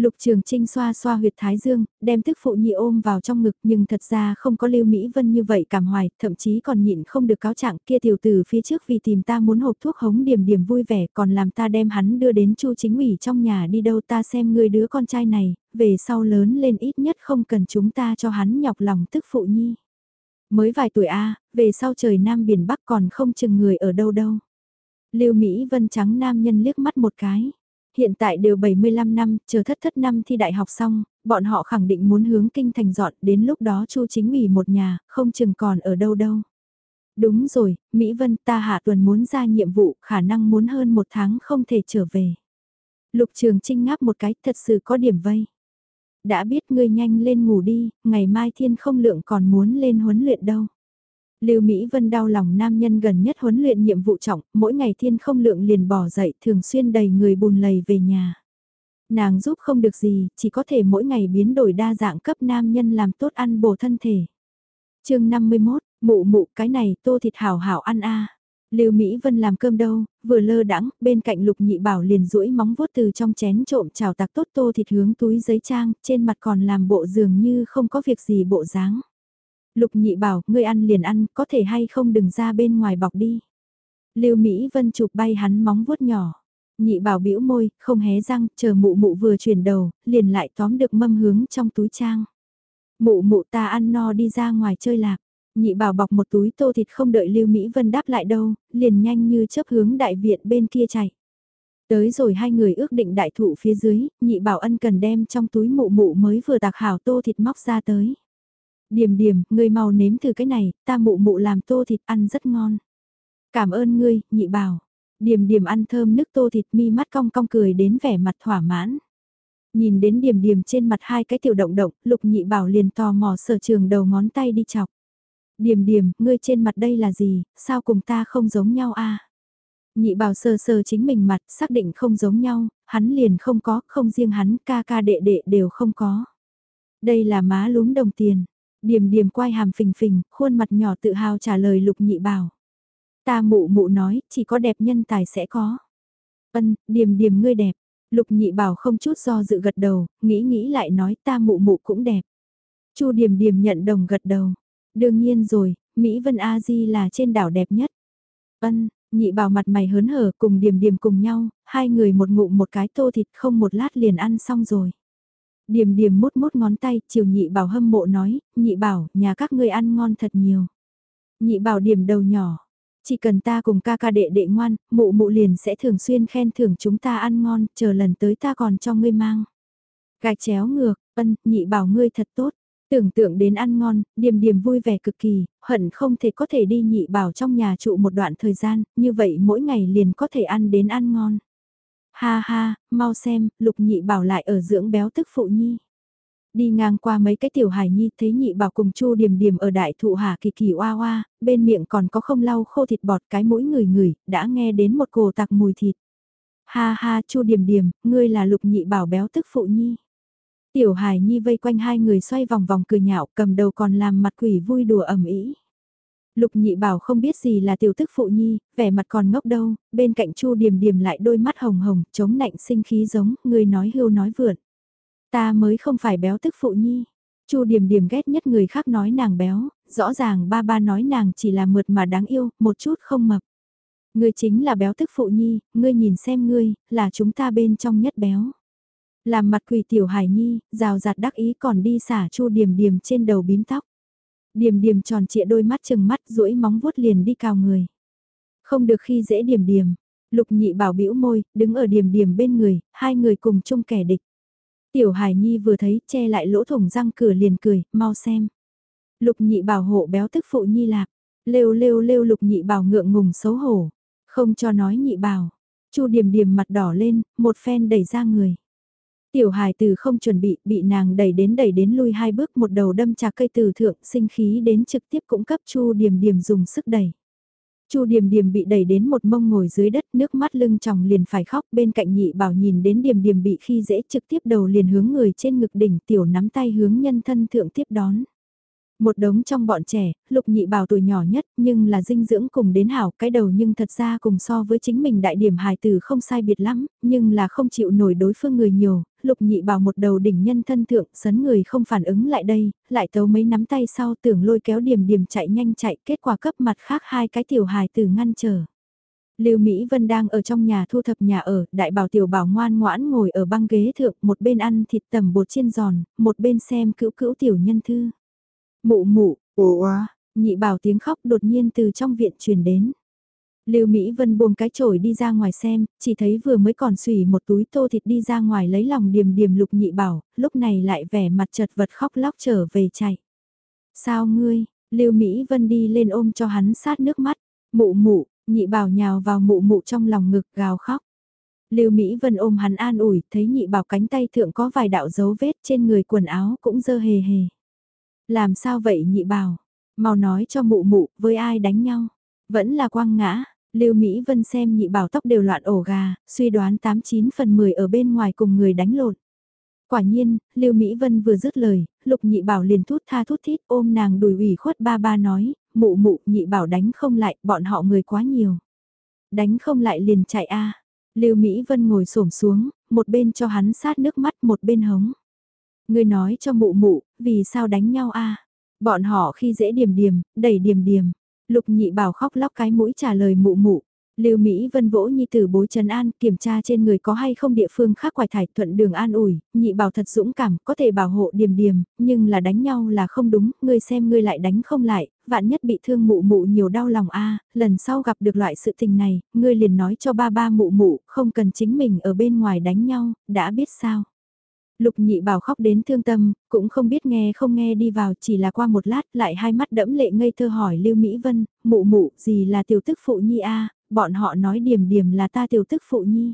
Lục Trường Trinh xoa xoa huyệt thái dương, đem tức phụ nhị ôm vào trong ngực nhưng thật ra không có Lưu Mỹ Vân như vậy cảm hoài, thậm chí còn nhịn không được cáo trạng kia tiểu tử phía trước vì tìm ta muốn hộp thuốc hống điểm điểm vui vẻ còn làm ta đem hắn đưa đến chu chính ủy trong nhà đi đâu ta xem người đứa con trai này, về sau lớn lên ít nhất không cần chúng ta cho hắn nhọc lòng tức phụ nhi. Mới vài tuổi A, về sau trời Nam Biển Bắc còn không chừng người ở đâu đâu. Lưu Mỹ Vân trắng nam nhân liếc mắt một cái. Hiện tại đều 75 năm, chờ thất thất năm thi đại học xong, bọn họ khẳng định muốn hướng kinh thành dọn, đến lúc đó Chu chính ủy một nhà, không chừng còn ở đâu đâu. Đúng rồi, Mỹ Vân ta hạ tuần muốn ra nhiệm vụ, khả năng muốn hơn một tháng không thể trở về. Lục Trường Trinh ngáp một cái, thật sự có điểm vây. Đã biết ngươi nhanh lên ngủ đi, ngày mai thiên không lượng còn muốn lên huấn luyện đâu. Lưu Mỹ Vân đau lòng nam nhân gần nhất huấn luyện nhiệm vụ trọng, mỗi ngày thiên không lượng liền bỏ dậy thường xuyên đầy người bùn lầy về nhà. Nàng giúp không được gì, chỉ có thể mỗi ngày biến đổi đa dạng cấp nam nhân làm tốt ăn bổ thân thể. chương 51, mụ mụ cái này tô thịt hảo hảo ăn a Lưu Mỹ Vân làm cơm đâu, vừa lơ đãng, bên cạnh Lục Nhị Bảo liền duỗi móng vuốt từ trong chén trộm chào tạc tốt tô thịt hướng túi giấy trang, trên mặt còn làm bộ dường như không có việc gì bộ dáng. Lục Nhị Bảo, ngươi ăn liền ăn, có thể hay không đừng ra bên ngoài bọc đi. Lưu Mỹ Vân chụp bay hắn móng vuốt nhỏ. Nhị Bảo bĩu môi, không hé răng, chờ mụ mụ vừa chuyển đầu, liền lại tóm được mâm hướng trong túi trang. Mụ mụ ta ăn no đi ra ngoài chơi lạc. Nhị bảo bọc một túi tô thịt không đợi Lưu Mỹ Vân đáp lại đâu, liền nhanh như chớp hướng đại viện bên kia chạy. Tới rồi hai người ước định đại thụ phía dưới, nhị bảo ân cần đem trong túi mụ mụ mới vừa tạc hảo tô thịt móc ra tới. Điềm điềm, ngươi mau nếm thử cái này, ta mụ mụ làm tô thịt ăn rất ngon. Cảm ơn ngươi, nhị bảo. Điềm điềm ăn thơm nước tô thịt mi mắt cong cong cười đến vẻ mặt thỏa mãn. Nhìn đến điềm điềm trên mặt hai cái tiểu động động, lục nhị bảo liền tò mò sở trường đầu ngón tay đi chọc. Điềm điềm, ngươi trên mặt đây là gì, sao cùng ta không giống nhau a? Nhị bảo sờ sờ chính mình mặt, xác định không giống nhau, hắn liền không có, không riêng hắn, ca ca đệ đệ đều không có. Đây là má lúm đồng tiền. Điềm điềm quay hàm phình phình, khuôn mặt nhỏ tự hào trả lời lục nhị bảo. Ta mụ mụ nói, chỉ có đẹp nhân tài sẽ có. Ân, điềm điềm ngươi đẹp. Lục nhị bảo không chút do dự gật đầu, nghĩ nghĩ lại nói ta mụ mụ cũng đẹp. Chu điềm điềm nhận đồng gật đầu. Đương nhiên rồi, Mỹ Vân A Di là trên đảo đẹp nhất. Ân, nhị bảo mặt mày hớn hở cùng điềm điềm cùng nhau, hai người một ngụm một cái tô thịt không một lát liền ăn xong rồi. Điềm điềm mút mút ngón tay, chiều nhị bảo hâm mộ nói, nhị bảo, nhà các ngươi ăn ngon thật nhiều. Nhị bảo điểm đầu nhỏ, chỉ cần ta cùng ca ca đệ đệ ngoan, mụ mụ liền sẽ thường xuyên khen thưởng chúng ta ăn ngon, chờ lần tới ta còn cho ngươi mang. Gạch chéo ngược, ân, nhị bảo ngươi thật tốt. Tưởng tượng đến ăn ngon, điềm điềm vui vẻ cực kỳ, hận không thể có thể đi nhị bảo trong nhà trụ một đoạn thời gian, như vậy mỗi ngày liền có thể ăn đến ăn ngon. Ha ha, mau xem, lục nhị bảo lại ở dưỡng béo tức phụ nhi. Đi ngang qua mấy cái tiểu hải nhi thấy nhị bảo cùng chu điểm điểm ở đại thụ hà kỳ kỳ oa oa, bên miệng còn có không lau khô thịt bọt cái mũi người người, đã nghe đến một cổ tạc mùi thịt. Ha ha chu điểm điểm, ngươi là lục nhị bảo béo tức phụ nhi. Tiểu hải nhi vây quanh hai người xoay vòng vòng cười nhạo cầm đầu còn làm mặt quỷ vui đùa ẩm ý. Lục nhị bảo không biết gì là tiểu tức phụ nhi, vẻ mặt còn ngốc đâu, bên cạnh chu điềm điềm lại đôi mắt hồng hồng, chống nạnh sinh khí giống, người nói hưu nói vượn. Ta mới không phải béo tức phụ nhi. chu điềm điềm ghét nhất người khác nói nàng béo, rõ ràng ba ba nói nàng chỉ là mượt mà đáng yêu, một chút không mập. Ngươi chính là béo tức phụ nhi, ngươi nhìn xem ngươi, là chúng ta bên trong nhất béo. Làm mặt quỷ tiểu hải nhi, rào rạt đắc ý còn đi xả chu điềm điềm trên đầu bím tóc. Điềm điềm tròn trịa đôi mắt chừng mắt duỗi móng vuốt liền đi cào người. Không được khi dễ điềm điềm. Lục nhị bảo bĩu môi, đứng ở điềm điềm bên người, hai người cùng chung kẻ địch. Tiểu Hải Nhi vừa thấy che lại lỗ thủng răng cửa liền cười, mau xem. Lục nhị bảo hộ béo tức phụ Nhi lạc, lêu lêu lêu lục nhị bảo ngượng ngùng xấu hổ, không cho nói nhị bảo. Chu điềm điềm mặt đỏ lên, một phen đẩy ra người. Tiểu hài từ không chuẩn bị, bị nàng đẩy đến đẩy đến lui hai bước một đầu đâm trà cây từ thượng, sinh khí đến trực tiếp cũng cấp chu điểm điểm dùng sức đẩy. Chu Điềm Điềm bị đẩy đến một mông ngồi dưới đất, nước mắt lưng tròng liền phải khóc, bên cạnh Nhị Bảo nhìn đến Điềm Điềm bị khi dễ trực tiếp đầu liền hướng người trên ngực đỉnh, tiểu nắm tay hướng nhân thân thượng tiếp đón. Một đống trong bọn trẻ, lục nhị bảo tuổi nhỏ nhất nhưng là dinh dưỡng cùng đến hảo cái đầu nhưng thật ra cùng so với chính mình đại điểm hài tử không sai biệt lắm, nhưng là không chịu nổi đối phương người nhiều, lục nhị bảo một đầu đỉnh nhân thân thượng sấn người không phản ứng lại đây, lại tấu mấy nắm tay sau tưởng lôi kéo điểm điểm chạy nhanh chạy kết quả cấp mặt khác hai cái tiểu hài tử ngăn trở. Lưu Mỹ Vân đang ở trong nhà thu thập nhà ở, đại bảo tiểu bảo ngoan ngoãn ngồi ở băng ghế thượng, một bên ăn thịt tầm bột chiên giòn, một bên xem cữu cữu tiểu nhân thư. Mụ mụ, ồ nhị bảo tiếng khóc đột nhiên từ trong viện truyền đến. Lưu Mỹ Vân buông cái chổi đi ra ngoài xem, chỉ thấy vừa mới còn xùy một túi tô thịt đi ra ngoài lấy lòng điềm điềm lục nhị bảo, lúc này lại vẻ mặt chật vật khóc lóc trở về chạy. Sao ngươi, Lưu Mỹ Vân đi lên ôm cho hắn sát nước mắt, mụ mụ, nhị bảo nhào vào mụ mụ trong lòng ngực gào khóc. Lưu Mỹ Vân ôm hắn an ủi, thấy nhị bảo cánh tay thượng có vài đạo dấu vết trên người quần áo cũng dơ hề hề. Làm sao vậy nhị bảo? Mau nói cho mụ mụ, với ai đánh nhau? Vẫn là quang ngã. Lưu Mỹ Vân xem nhị bảo tóc đều loạn ổ gà, suy đoán 89 phần 10 ở bên ngoài cùng người đánh lộn. Quả nhiên, Lưu Mỹ Vân vừa dứt lời, Lục Nhị Bảo liền thút tha thút thít ôm nàng đùi ủy khuất ba ba nói, mụ mụ Nhị Bảo đánh không lại, bọn họ người quá nhiều. Đánh không lại liền chạy a. Lưu Mỹ Vân ngồi xổm xuống, một bên cho hắn sát nước mắt một bên hống. ngươi nói cho mụ mụ, vì sao đánh nhau a? Bọn họ khi dễ điểm điểm, đẩy điểm điểm. Lục nhị bảo khóc lóc cái mũi trả lời mụ mụ. Lưu Mỹ Vân vỗ nhi tử bối trần an, kiểm tra trên người có hay không địa phương khác quải thải thuận đường an ủi, nhị bảo thật dũng cảm, có thể bảo hộ điểm điểm, nhưng là đánh nhau là không đúng, ngươi xem ngươi lại đánh không lại, vạn nhất bị thương mụ mụ nhiều đau lòng a lần sau gặp được loại sự tình này, ngươi liền nói cho ba ba mụ mụ, không cần chính mình ở bên ngoài đánh nhau, đã biết sao. Lục nhị bảo khóc đến thương tâm, cũng không biết nghe không nghe đi vào chỉ là qua một lát lại hai mắt đẫm lệ ngây thơ hỏi Lưu Mỹ Vân, mụ mụ gì là tiểu tức phụ nhi a bọn họ nói điểm điểm là ta tiểu tức phụ nhi.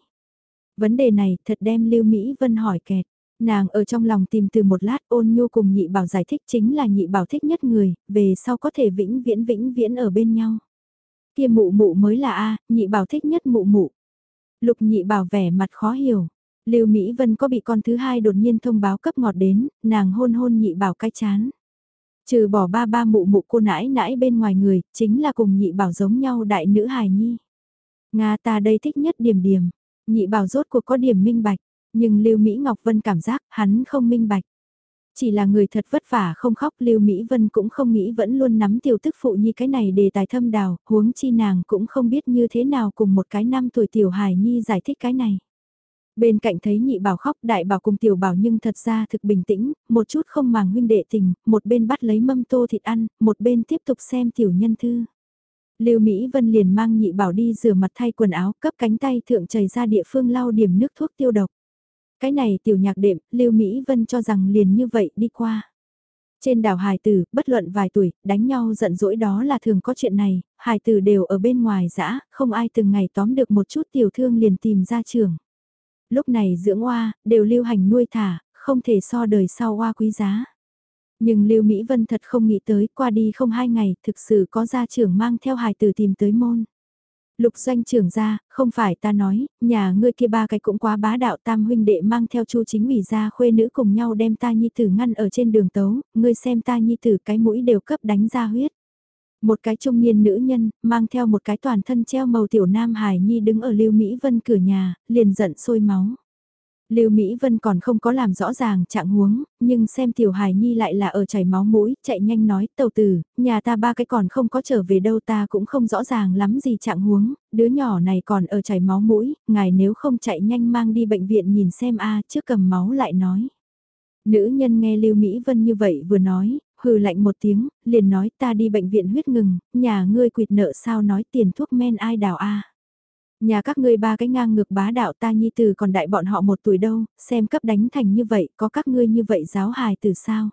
Vấn đề này thật đem Lưu Mỹ Vân hỏi kẹt. Nàng ở trong lòng tìm từ một lát ôn nhu cùng nhị bảo giải thích chính là nhị bảo thích nhất người, về sau có thể vĩnh viễn vĩnh viễn ở bên nhau. Kia mụ mụ mới là A, nhị bảo thích nhất mụ mụ. Lục nhị bảo vẻ mặt khó hiểu. Lưu Mỹ Vân có bị con thứ hai đột nhiên thông báo cấp ngọt đến, nàng hôn hôn nhị bảo cái chán. Trừ bỏ ba ba mụ mụ cô nãi nãi bên ngoài người, chính là cùng nhị bảo giống nhau đại nữ hài nhi. Nga ta đây thích nhất điểm điểm, nhị bảo rốt cuộc có điểm minh bạch, nhưng Lưu Mỹ Ngọc Vân cảm giác hắn không minh bạch. Chỉ là người thật vất vả không khóc Lưu Mỹ Vân cũng không nghĩ vẫn luôn nắm tiểu tức phụ như cái này đề tài thâm đào, huống chi nàng cũng không biết như thế nào cùng một cái năm tuổi tiểu hài nhi giải thích cái này. Bên cạnh thấy nhị bảo khóc đại bảo cùng tiểu bảo nhưng thật ra thực bình tĩnh, một chút không màng huynh đệ tình, một bên bắt lấy mâm tô thịt ăn, một bên tiếp tục xem tiểu nhân thư. Lưu Mỹ Vân liền mang nhị bảo đi rửa mặt thay quần áo, cấp cánh tay thượng chảy ra địa phương lau điểm nước thuốc tiêu độc. Cái này tiểu nhạc đệm, Lưu Mỹ Vân cho rằng liền như vậy đi qua. Trên đảo Hải Tử, bất luận vài tuổi, đánh nhau giận dỗi đó là thường có chuyện này, Hải Tử đều ở bên ngoài dã, không ai từng ngày tóm được một chút tiểu thương liền tìm ra trường. Lúc này dưỡng oa, đều lưu hành nuôi thả, không thể so đời sau oa quý giá. Nhưng Lưu Mỹ Vân thật không nghĩ tới, qua đi không hai ngày, thực sự có gia trưởng mang theo hài tử tìm tới môn. Lục doanh trưởng ra, không phải ta nói, nhà ngươi kia ba cái cũng quá bá đạo tam huynh đệ mang theo chu chính ủy ra khuê nữ cùng nhau đem ta nhi tử ngăn ở trên đường tấu, ngươi xem ta nhi tử cái mũi đều cấp đánh ra huyết. Một cái trung niên nữ nhân, mang theo một cái toàn thân treo màu tiểu nam hài nhi đứng ở Lưu Mỹ Vân cửa nhà, liền giận sôi máu. Lưu Mỹ Vân còn không có làm rõ ràng trạng huống, nhưng xem tiểu hài nhi lại là ở chảy máu mũi, chạy nhanh nói, tàu tử, nhà ta ba cái còn không có trở về đâu ta cũng không rõ ràng lắm gì trạng huống, đứa nhỏ này còn ở chảy máu mũi, ngài nếu không chạy nhanh mang đi bệnh viện nhìn xem a trước cầm máu lại nói. Nữ nhân nghe Lưu Mỹ Vân như vậy vừa nói, hừ lạnh một tiếng, liền nói ta đi bệnh viện huyết ngừng, nhà ngươi quỵt nợ sao nói tiền thuốc men ai đào a Nhà các ngươi ba cái ngang ngược bá đạo ta nhi từ còn đại bọn họ một tuổi đâu, xem cấp đánh thành như vậy, có các ngươi như vậy giáo hài từ sao?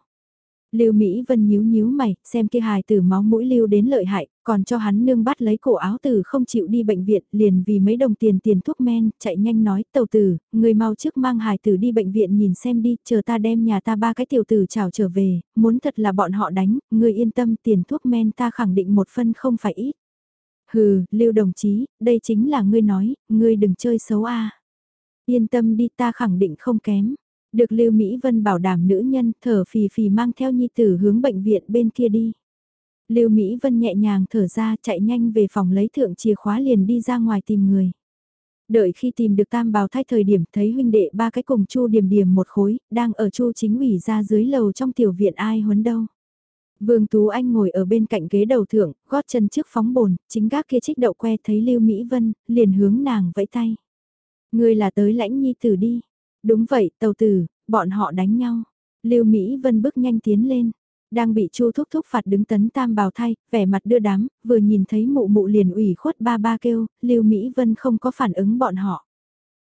Lưu Mỹ Vân nhíu nhíu mày, xem kia hài tử máu mũi lưu đến lợi hại, còn cho hắn nương bắt lấy cổ áo tử không chịu đi bệnh viện, liền vì mấy đồng tiền tiền thuốc men, chạy nhanh nói, tàu tử, người mau trước mang hài tử đi bệnh viện nhìn xem đi, chờ ta đem nhà ta ba cái tiểu tử chào trở về, muốn thật là bọn họ đánh, người yên tâm tiền thuốc men ta khẳng định một phân không phải ít. Hừ, Lưu đồng chí, đây chính là ngươi nói, ngươi đừng chơi xấu a. Yên tâm đi ta khẳng định không kém. Được Lưu Mỹ Vân bảo đảm nữ nhân thở phì phì mang theo nhi tử hướng bệnh viện bên kia đi. Lưu Mỹ Vân nhẹ nhàng thở ra chạy nhanh về phòng lấy thượng chìa khóa liền đi ra ngoài tìm người. Đợi khi tìm được tam bào thai thời điểm thấy huynh đệ ba cái cùng chu điểm điểm một khối, đang ở chu chính ủy ra dưới lầu trong tiểu viện ai huấn đâu. Vương Tú Anh ngồi ở bên cạnh ghế đầu thượng, gót chân trước phóng bồn, chính gác kia trích đậu que thấy Lưu Mỹ Vân, liền hướng nàng vẫy tay. Người là tới lãnh nhi tử đi. Đúng vậy, tàu tử, bọn họ đánh nhau. Lưu Mỹ Vân bước nhanh tiến lên. Đang bị Chu thúc thúc phạt đứng tấn tam bào thay, vẻ mặt đưa đám, vừa nhìn thấy mụ mụ liền ủy khuất ba ba kêu, Lưu Mỹ Vân không có phản ứng bọn họ.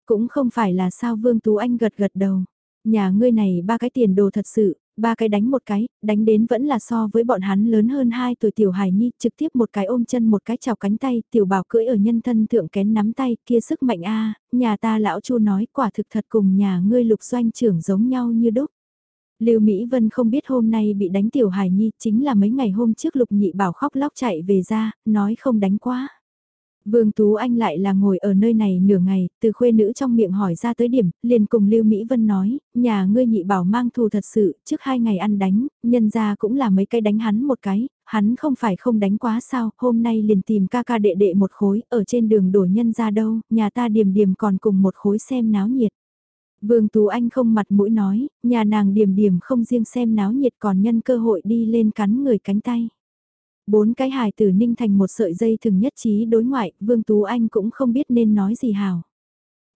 Cũng không phải là sao Vương Tú Anh gật gật đầu. Nhà ngươi này ba cái tiền đồ thật sự, ba cái đánh một cái, đánh đến vẫn là so với bọn hắn lớn hơn hai tuổi tiểu hài nhi, trực tiếp một cái ôm chân một cái chào cánh tay, tiểu bảo cưỡi ở nhân thân thượng kén nắm tay, kia sức mạnh a nhà ta lão chu nói quả thực thật cùng nhà ngươi lục doanh trưởng giống nhau như đúc. Lưu Mỹ Vân không biết hôm nay bị đánh tiểu hài nhi, chính là mấy ngày hôm trước lục nhị bảo khóc lóc chạy về ra, nói không đánh quá. Vương Tú Anh lại là ngồi ở nơi này nửa ngày, từ khuê nữ trong miệng hỏi ra tới điểm, liền cùng Lưu Mỹ Vân nói, nhà ngươi nhị bảo mang thù thật sự, trước hai ngày ăn đánh, nhân ra cũng là mấy cái đánh hắn một cái, hắn không phải không đánh quá sao, hôm nay liền tìm ca ca đệ đệ một khối, ở trên đường đổ nhân ra đâu, nhà ta điểm điểm còn cùng một khối xem náo nhiệt. Vương Tú Anh không mặt mũi nói, nhà nàng điểm điểm không riêng xem náo nhiệt còn nhân cơ hội đi lên cắn người cánh tay. Bốn cái hài tử ninh thành một sợi dây thường nhất trí đối ngoại, Vương Tú Anh cũng không biết nên nói gì hào.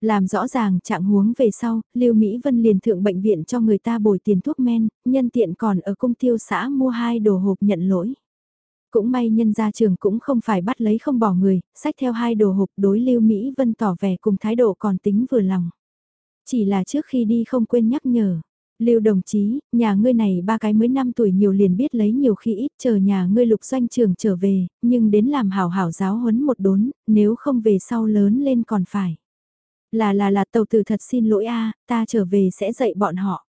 Làm rõ ràng trạng huống về sau, Lưu Mỹ Vân liền thượng bệnh viện cho người ta bồi tiền thuốc men, nhân tiện còn ở cung tiêu xã mua hai đồ hộp nhận lỗi. Cũng may nhân gia trường cũng không phải bắt lấy không bỏ người, sách theo hai đồ hộp đối Lưu Mỹ Vân tỏ vẻ cùng thái độ còn tính vừa lòng. Chỉ là trước khi đi không quên nhắc nhở, Lưu đồng chí, nhà ngươi này ba cái mới năm tuổi nhiều liền biết lấy nhiều khi ít chờ nhà ngươi lục doanh trường trở về, nhưng đến làm hảo hảo giáo huấn một đốn, nếu không về sau lớn lên còn phải. Là là là tàu tử thật xin lỗi a ta trở về sẽ dạy bọn họ.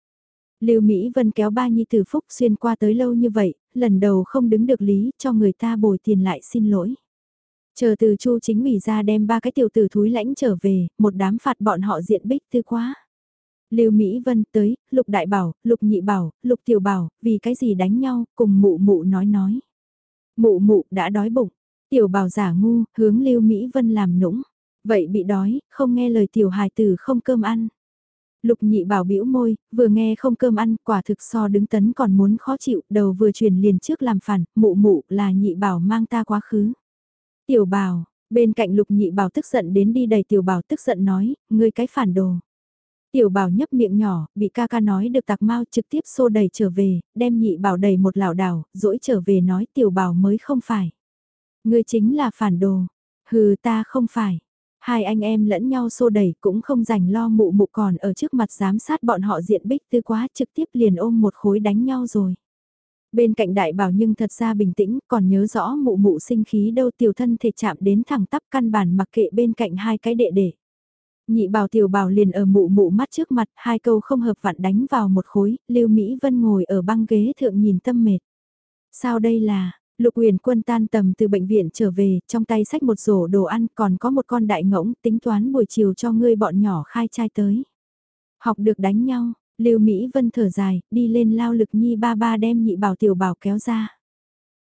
Lưu Mỹ Vân kéo ba nhi tử phúc xuyên qua tới lâu như vậy, lần đầu không đứng được lý cho người ta bồi tiền lại xin lỗi. Chờ từ chu chính ủy ra đem ba cái tiểu tử thúi lãnh trở về, một đám phạt bọn họ diện bích tư quá. Lưu Mỹ Vân tới, Lục Đại Bảo, Lục Nhị Bảo, Lục Tiểu Bảo, vì cái gì đánh nhau, cùng mụ mụ nói nói. Mụ mụ đã đói bụng, Tiểu Bảo giả ngu, hướng Lưu Mỹ Vân làm nũng. Vậy bị đói, không nghe lời Tiểu hài tử không cơm ăn. Lục Nhị Bảo bĩu môi, vừa nghe không cơm ăn, quả thực so đứng tấn còn muốn khó chịu, đầu vừa truyền liền trước làm phản, mụ mụ là Nhị Bảo mang ta quá khứ. Tiểu Bảo, bên cạnh Lục Nhị Bảo tức giận đến đi đầy Tiểu Bảo tức giận nói, ngươi cái phản đồ. Tiểu bảo nhấp miệng nhỏ, bị ca ca nói được tạc mau trực tiếp xô đẩy trở về, đem nhị bảo đầy một lảo đảo, dỗi trở về nói tiểu bảo mới không phải. Người chính là phản đồ, hừ ta không phải. Hai anh em lẫn nhau xô đẩy cũng không dành lo mụ mụ còn ở trước mặt giám sát bọn họ diện bích tư quá trực tiếp liền ôm một khối đánh nhau rồi. Bên cạnh đại bảo nhưng thật ra bình tĩnh còn nhớ rõ mụ mụ sinh khí đâu tiểu thân thể chạm đến thẳng tắp căn bản mặc kệ bên cạnh hai cái đệ đệ. Nhị bảo tiểu bảo liền ở mụ mụ mắt trước mặt, hai câu không hợp vặn đánh vào một khối, Lưu Mỹ Vân ngồi ở băng ghế thượng nhìn tâm mệt. Sao đây là, Lục Huyền Quân tan tầm từ bệnh viện trở về, trong tay sách một rổ đồ ăn, còn có một con đại ngỗng, tính toán buổi chiều cho ngươi bọn nhỏ khai trai tới. Học được đánh nhau, Lưu Mỹ Vân thở dài, đi lên lao lực nhi ba ba đem nhị bảo tiểu bảo kéo ra.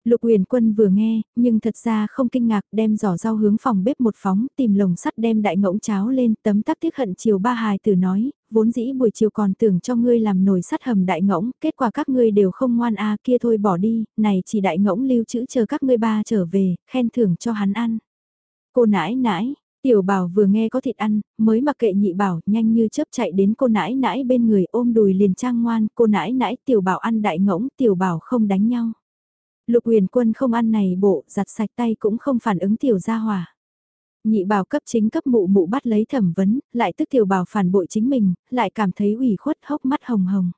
Lục Huyền Quân vừa nghe, nhưng thật ra không kinh ngạc đem giỏ rau hướng phòng bếp một phóng tìm lồng sắt đem đại ngỗng cháo lên tấm tắc tiếc hận chiều ba hài tử nói, vốn dĩ buổi chiều còn tưởng cho ngươi làm nồi sắt hầm đại ngỗng, kết quả các ngươi đều không ngoan a kia thôi bỏ đi, này chỉ đại ngỗng lưu trữ chờ các ngươi ba trở về, khen thưởng cho hắn ăn. Cô nãi nãi, Tiểu bảo vừa nghe có thịt ăn, mới mặc kệ nhị bảo, nhanh như chớp chạy đến cô nãi nãi bên người ôm đùi liền trang ngoan, cô nãi nãi tiểu bảo ăn đại ngỗng, tiểu bảo không đánh nhau. Lục huyền quân không ăn này bộ, giặt sạch tay cũng không phản ứng tiểu gia Hòa Nhị bảo cấp chính cấp mụ mụ bắt lấy thẩm vấn, lại tức tiểu bảo phản bội chính mình, lại cảm thấy ủy khuất hốc mắt hồng hồng.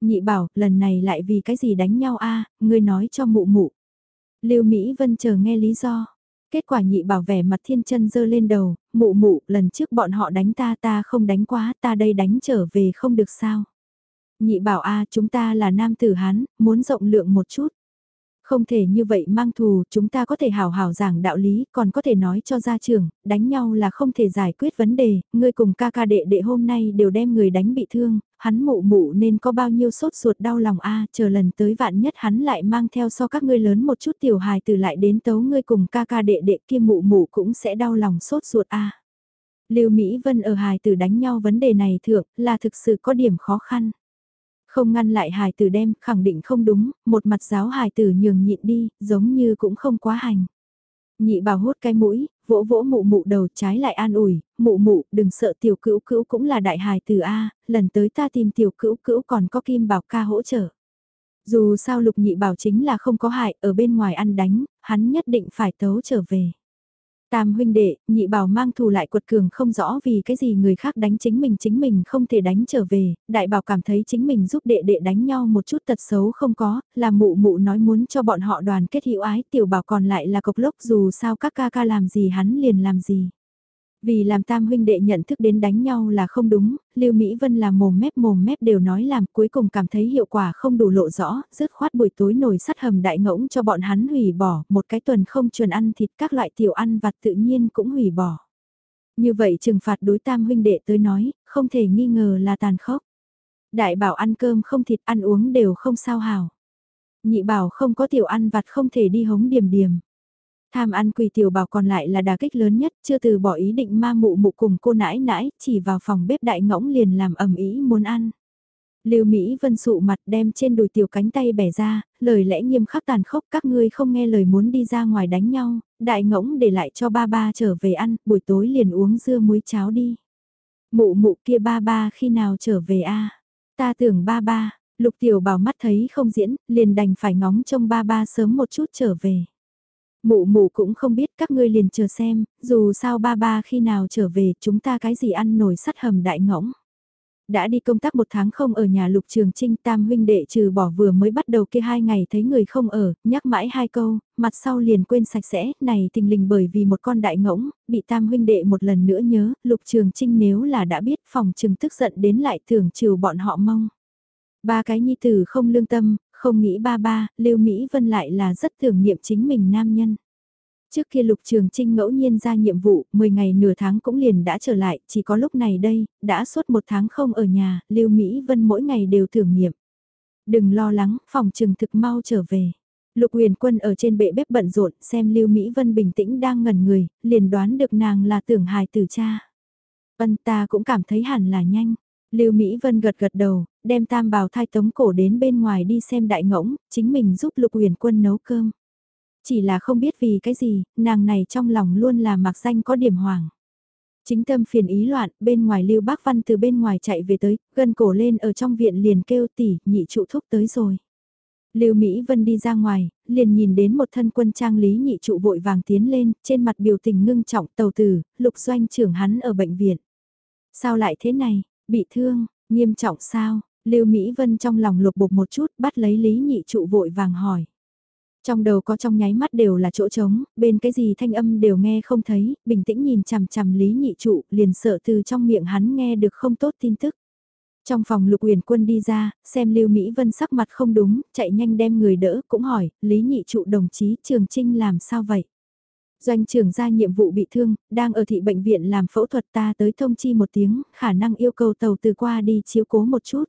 Nhị bảo, lần này lại vì cái gì đánh nhau a ngươi nói cho mụ mụ. Lưu Mỹ Vân chờ nghe lý do. Kết quả nhị bảo vẻ mặt thiên chân dơ lên đầu, mụ mụ, lần trước bọn họ đánh ta ta không đánh quá, ta đây đánh trở về không được sao. Nhị bảo a chúng ta là nam tử hán, muốn rộng lượng một chút. Không thể như vậy mang thù, chúng ta có thể hào hào giảng đạo lý, còn có thể nói cho gia trưởng, đánh nhau là không thể giải quyết vấn đề, ngươi cùng ca ca đệ đệ hôm nay đều đem người đánh bị thương, hắn mụ mụ nên có bao nhiêu sốt ruột đau lòng a chờ lần tới vạn nhất hắn lại mang theo so các ngươi lớn một chút tiểu hài từ lại đến tấu ngươi cùng ca ca đệ đệ kia mụ mụ cũng sẽ đau lòng sốt ruột a Lưu Mỹ Vân ở hài tử đánh nhau vấn đề này thượng là thực sự có điểm khó khăn. Không ngăn lại hài tử đem, khẳng định không đúng, một mặt giáo hài tử nhường nhịn đi, giống như cũng không quá hành. Nhị bảo hút cái mũi, vỗ vỗ mụ mụ đầu trái lại an ủi, mụ mụ đừng sợ tiểu cữu cữu cũng là đại hài tử A, lần tới ta tìm tiểu cữu cữu còn có kim bảo ca hỗ trợ. Dù sao lục nhị bảo chính là không có hại, ở bên ngoài ăn đánh, hắn nhất định phải tấu trở về. Tam huynh đệ, nhị bảo mang thù lại quật cường không rõ vì cái gì người khác đánh chính mình chính mình không thể đánh trở về, đại bảo cảm thấy chính mình giúp đệ đệ đánh nhau một chút tật xấu không có, là mụ mụ nói muốn cho bọn họ đoàn kết hữu ái, tiểu bảo còn lại là cộc lốc dù sao các ca ca làm gì hắn liền làm gì. Vì làm tam huynh đệ nhận thức đến đánh nhau là không đúng, Lưu Mỹ Vân là mồm mép mồm mép đều nói làm cuối cùng cảm thấy hiệu quả không đủ lộ rõ, dứt khoát buổi tối nồi sắt hầm đại ngỗng cho bọn hắn hủy bỏ, một cái tuần không chuẩn ăn thịt các loại tiểu ăn vặt tự nhiên cũng hủy bỏ. Như vậy trừng phạt đối tam huynh đệ tới nói, không thể nghi ngờ là tàn khốc. Đại bảo ăn cơm không thịt ăn uống đều không sao hào. Nhị bảo không có tiểu ăn vặt không thể đi hống điểm điểm. Tham ăn quỳ tiểu bảo còn lại là đà kích lớn nhất, chưa từ bỏ ý định ma mụ mụ cùng cô nãi nãi, chỉ vào phòng bếp đại ngỗng liền làm ẩm ý muốn ăn. Lưu Mỹ Vân sụ mặt đem trên đùi tiểu cánh tay bẻ ra, lời lẽ nghiêm khắc tàn khốc các ngươi không nghe lời muốn đi ra ngoài đánh nhau, đại ngỗng để lại cho ba ba trở về ăn, buổi tối liền uống dưa muối cháo đi. Mụ mụ kia ba ba khi nào trở về a Ta tưởng ba ba, lục tiểu bảo mắt thấy không diễn, liền đành phải ngóng trông ba ba sớm một chút trở về. Mụ mụ cũng không biết các ngươi liền chờ xem, dù sao ba ba khi nào trở về chúng ta cái gì ăn nổi sắt hầm đại ngỗng. Đã đi công tác một tháng không ở nhà lục trường trinh tam huynh đệ trừ bỏ vừa mới bắt đầu kia hai ngày thấy người không ở, nhắc mãi hai câu, mặt sau liền quên sạch sẽ, này tình lình bởi vì một con đại ngỗng, bị tam huynh đệ một lần nữa nhớ, lục trường trinh nếu là đã biết phòng trường tức giận đến lại thường trừ bọn họ mong. Ba cái nhi tử không lương tâm, không nghĩ ba ba, Lưu Mỹ Vân lại là rất tưởng niệm chính mình nam nhân. Trước kia Lục Trường Trinh ngẫu nhiên ra nhiệm vụ, 10 ngày nửa tháng cũng liền đã trở lại, chỉ có lúc này đây, đã suốt một tháng không ở nhà, Lưu Mỹ Vân mỗi ngày đều thưởng nghiệm. Đừng lo lắng, phòng trừng thực mau trở về. Lục huyền quân ở trên bệ bếp bận rộn xem Lưu Mỹ Vân bình tĩnh đang ngẩn người, liền đoán được nàng là tưởng hài tử cha. Vân ta cũng cảm thấy hẳn là nhanh. Lưu Mỹ Vân gật gật đầu, đem tam bào thai tống cổ đến bên ngoài đi xem đại ngỗng, chính mình giúp lục huyền quân nấu cơm. Chỉ là không biết vì cái gì, nàng này trong lòng luôn là mặc danh có điểm hoàng. Chính tâm phiền ý loạn, bên ngoài Lưu Bác Văn từ bên ngoài chạy về tới, gần cổ lên ở trong viện liền kêu tỉ, nhị trụ thúc tới rồi. Lưu Mỹ Vân đi ra ngoài, liền nhìn đến một thân quân trang lý nhị trụ vội vàng tiến lên, trên mặt biểu tình ngưng trọng tàu tử, lục doanh trưởng hắn ở bệnh viện. Sao lại thế này, bị thương, nghiêm trọng sao, Lưu Mỹ Vân trong lòng lục bục một chút bắt lấy lý nhị trụ vội vàng hỏi. Trong đầu có trong nháy mắt đều là chỗ trống, bên cái gì thanh âm đều nghe không thấy, bình tĩnh nhìn chằm chằm lý nhị trụ, liền sợ từ trong miệng hắn nghe được không tốt tin tức. Trong phòng lục huyền quân đi ra, xem Lưu Mỹ Vân sắc mặt không đúng, chạy nhanh đem người đỡ, cũng hỏi, Lý Nhị Trụ đồng chí Trường Trinh làm sao vậy? Doanh trưởng ra nhiệm vụ bị thương, đang ở thị bệnh viện làm phẫu thuật ta tới thông chi một tiếng, khả năng yêu cầu tàu từ qua đi chiếu cố một chút.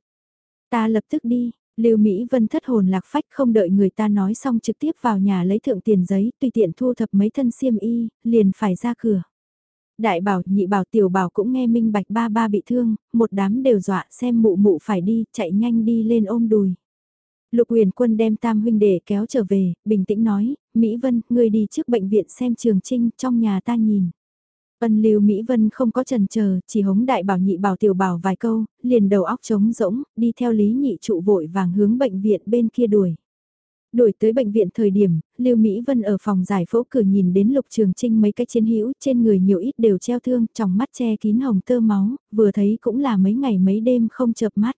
Ta lập tức đi, Lưu Mỹ Vân thất hồn lạc phách không đợi người ta nói xong trực tiếp vào nhà lấy thượng tiền giấy, tùy tiện thu thập mấy thân xiêm y, liền phải ra cửa. Đại bảo, nhị bảo, tiểu bảo cũng nghe minh bạch ba ba bị thương, một đám đều dọa xem mụ mụ phải đi, chạy nhanh đi lên ôm đùi. Lục huyền quân đem tam huynh đệ kéo trở về, bình tĩnh nói, Mỹ Vân, người đi trước bệnh viện xem trường trinh trong nhà ta nhìn. Ân Lưu Mỹ Vân không có trần chờ, chỉ hống đại bảo nhị bảo tiểu bảo vài câu, liền đầu óc trống rỗng, đi theo Lý Nhị trụ vội vàng hướng bệnh viện bên kia đuổi. Đuổi tới bệnh viện thời điểm, Lưu Mỹ Vân ở phòng giải phẫu cửa nhìn đến Lục Trường Trinh mấy cái chiến hữu trên người nhiều ít đều treo thương, trong mắt che kín hồng tơ máu, vừa thấy cũng là mấy ngày mấy đêm không chợp mắt.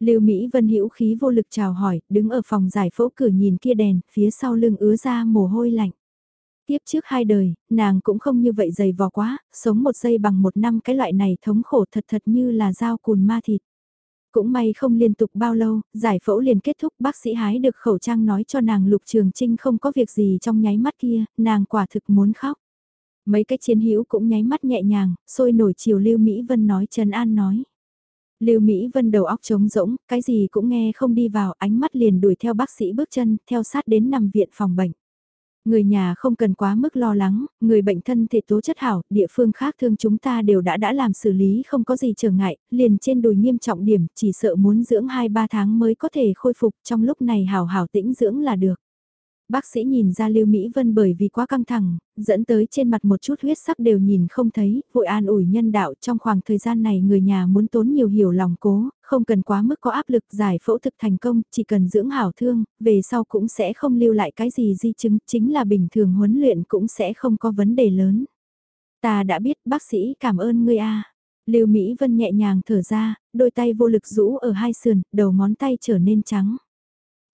Lưu Mỹ Vân hữu khí vô lực chào hỏi, đứng ở phòng giải phẫu cửa nhìn kia đèn, phía sau lưng ứa ra mồ hôi lạnh. Tiếp trước hai đời, nàng cũng không như vậy dày vò quá, sống một giây bằng một năm cái loại này thống khổ thật thật như là dao cùn ma thịt. Cũng may không liên tục bao lâu, giải phẫu liền kết thúc bác sĩ hái được khẩu trang nói cho nàng Lục Trường Trinh không có việc gì trong nháy mắt kia, nàng quả thực muốn khóc. Mấy cái chiến hữu cũng nháy mắt nhẹ nhàng, sôi nổi chiều Lưu Mỹ Vân nói Trần An nói. Lưu Mỹ Vân đầu óc trống rỗng, cái gì cũng nghe không đi vào, ánh mắt liền đuổi theo bác sĩ bước chân, theo sát đến nằm viện phòng bệnh. Người nhà không cần quá mức lo lắng, người bệnh thân thể tố chất hảo, địa phương khác thương chúng ta đều đã đã làm xử lý không có gì trở ngại, liền trên đùi nghiêm trọng điểm, chỉ sợ muốn dưỡng 2-3 tháng mới có thể khôi phục, trong lúc này hảo hảo tĩnh dưỡng là được. Bác sĩ nhìn ra Lưu Mỹ Vân bởi vì quá căng thẳng, dẫn tới trên mặt một chút huyết sắc đều nhìn không thấy, vội an ủi nhân đạo trong khoảng thời gian này người nhà muốn tốn nhiều hiểu lòng cố, không cần quá mức có áp lực giải phẫu thực thành công, chỉ cần dưỡng hảo thương, về sau cũng sẽ không lưu lại cái gì di chứng, chính là bình thường huấn luyện cũng sẽ không có vấn đề lớn. Ta đã biết bác sĩ cảm ơn ngươi a. Lưu Mỹ Vân nhẹ nhàng thở ra, đôi tay vô lực rũ ở hai sườn, đầu ngón tay trở nên trắng.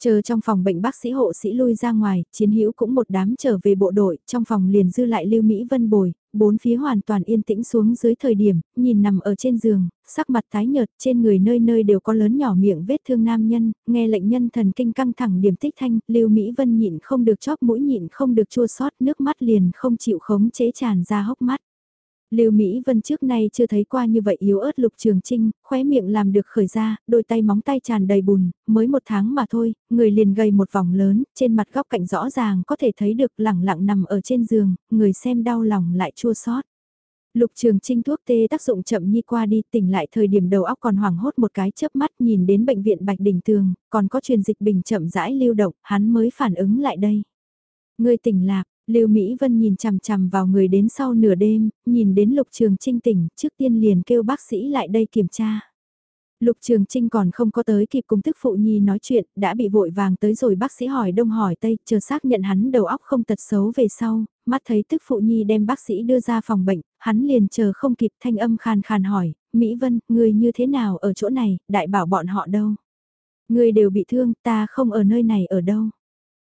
Chờ trong phòng bệnh bác sĩ hộ sĩ lui ra ngoài, chiến hữu cũng một đám trở về bộ đội, trong phòng liền dư lại Lưu Mỹ Vân bồi, bốn phía hoàn toàn yên tĩnh xuống dưới thời điểm, nhìn nằm ở trên giường, sắc mặt tái nhợt, trên người nơi nơi đều có lớn nhỏ miệng vết thương nam nhân, nghe lệnh nhân thần kinh căng thẳng điểm tích thanh, Lưu Mỹ Vân nhịn không được chóp mũi nhịn không được chua xót, nước mắt liền không chịu khống chế tràn ra hốc mắt. Lưu Mỹ Vân trước nay chưa thấy qua như vậy yếu ớt Lục Trường Trinh, khóe miệng làm được khởi ra, đôi tay móng tay tràn đầy bùn, mới một tháng mà thôi, người liền gầy một vòng lớn, trên mặt góc cạnh rõ ràng có thể thấy được lẳng lặng nằm ở trên giường, người xem đau lòng lại chua xót. Lục Trường Trinh thuốc tê tác dụng chậm nhi qua đi tỉnh lại thời điểm đầu óc còn hoảng hốt một cái chớp mắt nhìn đến bệnh viện Bạch Đình Tường, còn có truyền dịch bình chậm rãi lưu động, hắn mới phản ứng lại đây. Người tỉnh lạc, Lưu Mỹ Vân nhìn chằm chằm vào người đến sau nửa đêm, nhìn đến Lục Trường Trinh tỉnh, trước tiên liền kêu bác sĩ lại đây kiểm tra. Lục Trường Trinh còn không có tới kịp cùng tức phụ nhi nói chuyện, đã bị vội vàng tới rồi bác sĩ hỏi đông hỏi tây, chờ xác nhận hắn đầu óc không tật xấu về sau, mắt thấy tức phụ nhi đem bác sĩ đưa ra phòng bệnh, hắn liền chờ không kịp thanh âm khàn khàn hỏi, Mỹ Vân, người như thế nào ở chỗ này, đại bảo bọn họ đâu? Người đều bị thương, ta không ở nơi này ở đâu?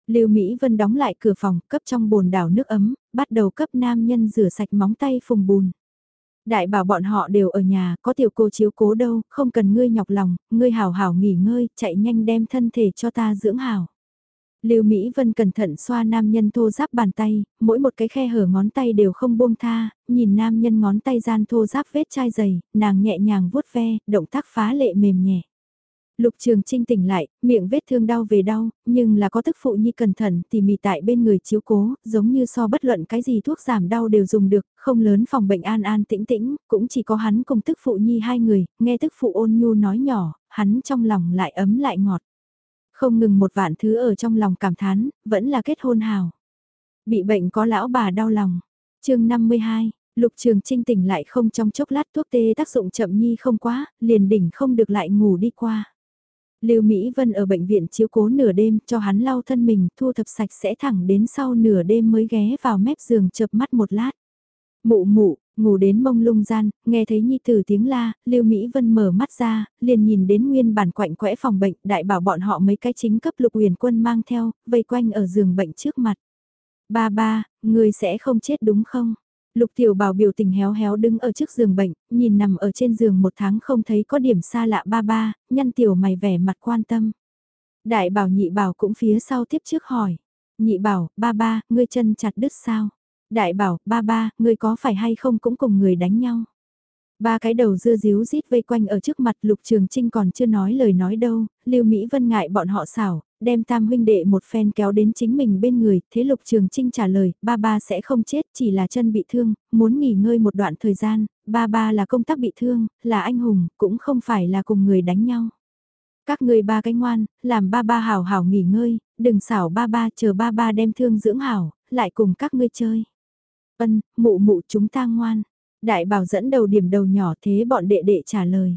Lưu Mỹ Vân đóng lại cửa phòng, cấp trong bồn đảo nước ấm, bắt đầu cấp nam nhân rửa sạch móng tay phùng bùn. Đại bảo bọn họ đều ở nhà, có tiểu cô chiếu cố đâu, không cần ngươi nhọc lòng, ngươi hảo hảo nghỉ ngơi, chạy nhanh đem thân thể cho ta dưỡng hảo. Lưu Mỹ Vân cẩn thận xoa nam nhân thô giáp bàn tay, mỗi một cái khe hở ngón tay đều không buông tha, nhìn nam nhân ngón tay gian thô giáp vết chai dày, nàng nhẹ nhàng vuốt ve, động tác phá lệ mềm nhẹ. Lục Trường Trinh tỉnh lại, miệng vết thương đau về đau, nhưng là có tức phụ nhi cẩn thận tỉ mỉ tại bên người chiếu cố, giống như so bất luận cái gì thuốc giảm đau đều dùng được, không lớn phòng bệnh an an tĩnh tĩnh, cũng chỉ có hắn cùng tức phụ nhi hai người, nghe tức phụ ôn nhu nói nhỏ, hắn trong lòng lại ấm lại ngọt. Không ngừng một vạn thứ ở trong lòng cảm thán, vẫn là kết hôn hào. Bị bệnh có lão bà đau lòng. chương 52, Lục Trường Trinh tỉnh lại không trong chốc lát thuốc tê tác dụng chậm nhi không quá, liền đỉnh không được lại ngủ đi qua. Lưu Mỹ Vân ở bệnh viện chiếu cố nửa đêm cho hắn lau thân mình thu thập sạch sẽ thẳng đến sau nửa đêm mới ghé vào mép giường chợp mắt một lát. Mụ mụ, ngủ đến mông lung gian, nghe thấy nhi tử tiếng la, Lưu Mỹ Vân mở mắt ra, liền nhìn đến nguyên bản quạnh quẽ phòng bệnh, đại bảo bọn họ mấy cái chính cấp lục huyền quân mang theo, vây quanh ở giường bệnh trước mặt. Ba ba, người sẽ không chết đúng không? Lục tiểu bảo biểu tình héo héo đứng ở trước giường bệnh, nhìn nằm ở trên giường một tháng không thấy có điểm xa lạ ba ba, nhăn tiểu mày vẻ mặt quan tâm. Đại bảo nhị bảo cũng phía sau tiếp trước hỏi. Nhị bảo, ba ba, ngươi chân chặt đứt sao? Đại bảo, ba ba, ngươi có phải hay không cũng cùng người đánh nhau? Ba cái đầu dưa díu rít vây quanh ở trước mặt Lục Trường Trinh còn chưa nói lời nói đâu, Lưu Mỹ Vân ngại bọn họ xảo, đem tam huynh đệ một phen kéo đến chính mình bên người, thế Lục Trường Trinh trả lời, ba ba sẽ không chết, chỉ là chân bị thương, muốn nghỉ ngơi một đoạn thời gian, ba ba là công tác bị thương, là anh hùng, cũng không phải là cùng người đánh nhau. Các người ba cái ngoan, làm ba ba hảo hảo nghỉ ngơi, đừng xảo ba ba chờ ba ba đem thương dưỡng hảo, lại cùng các ngươi chơi. Ân, mụ mụ chúng ta ngoan. Đại bảo dẫn đầu điểm đầu nhỏ thế bọn đệ đệ trả lời.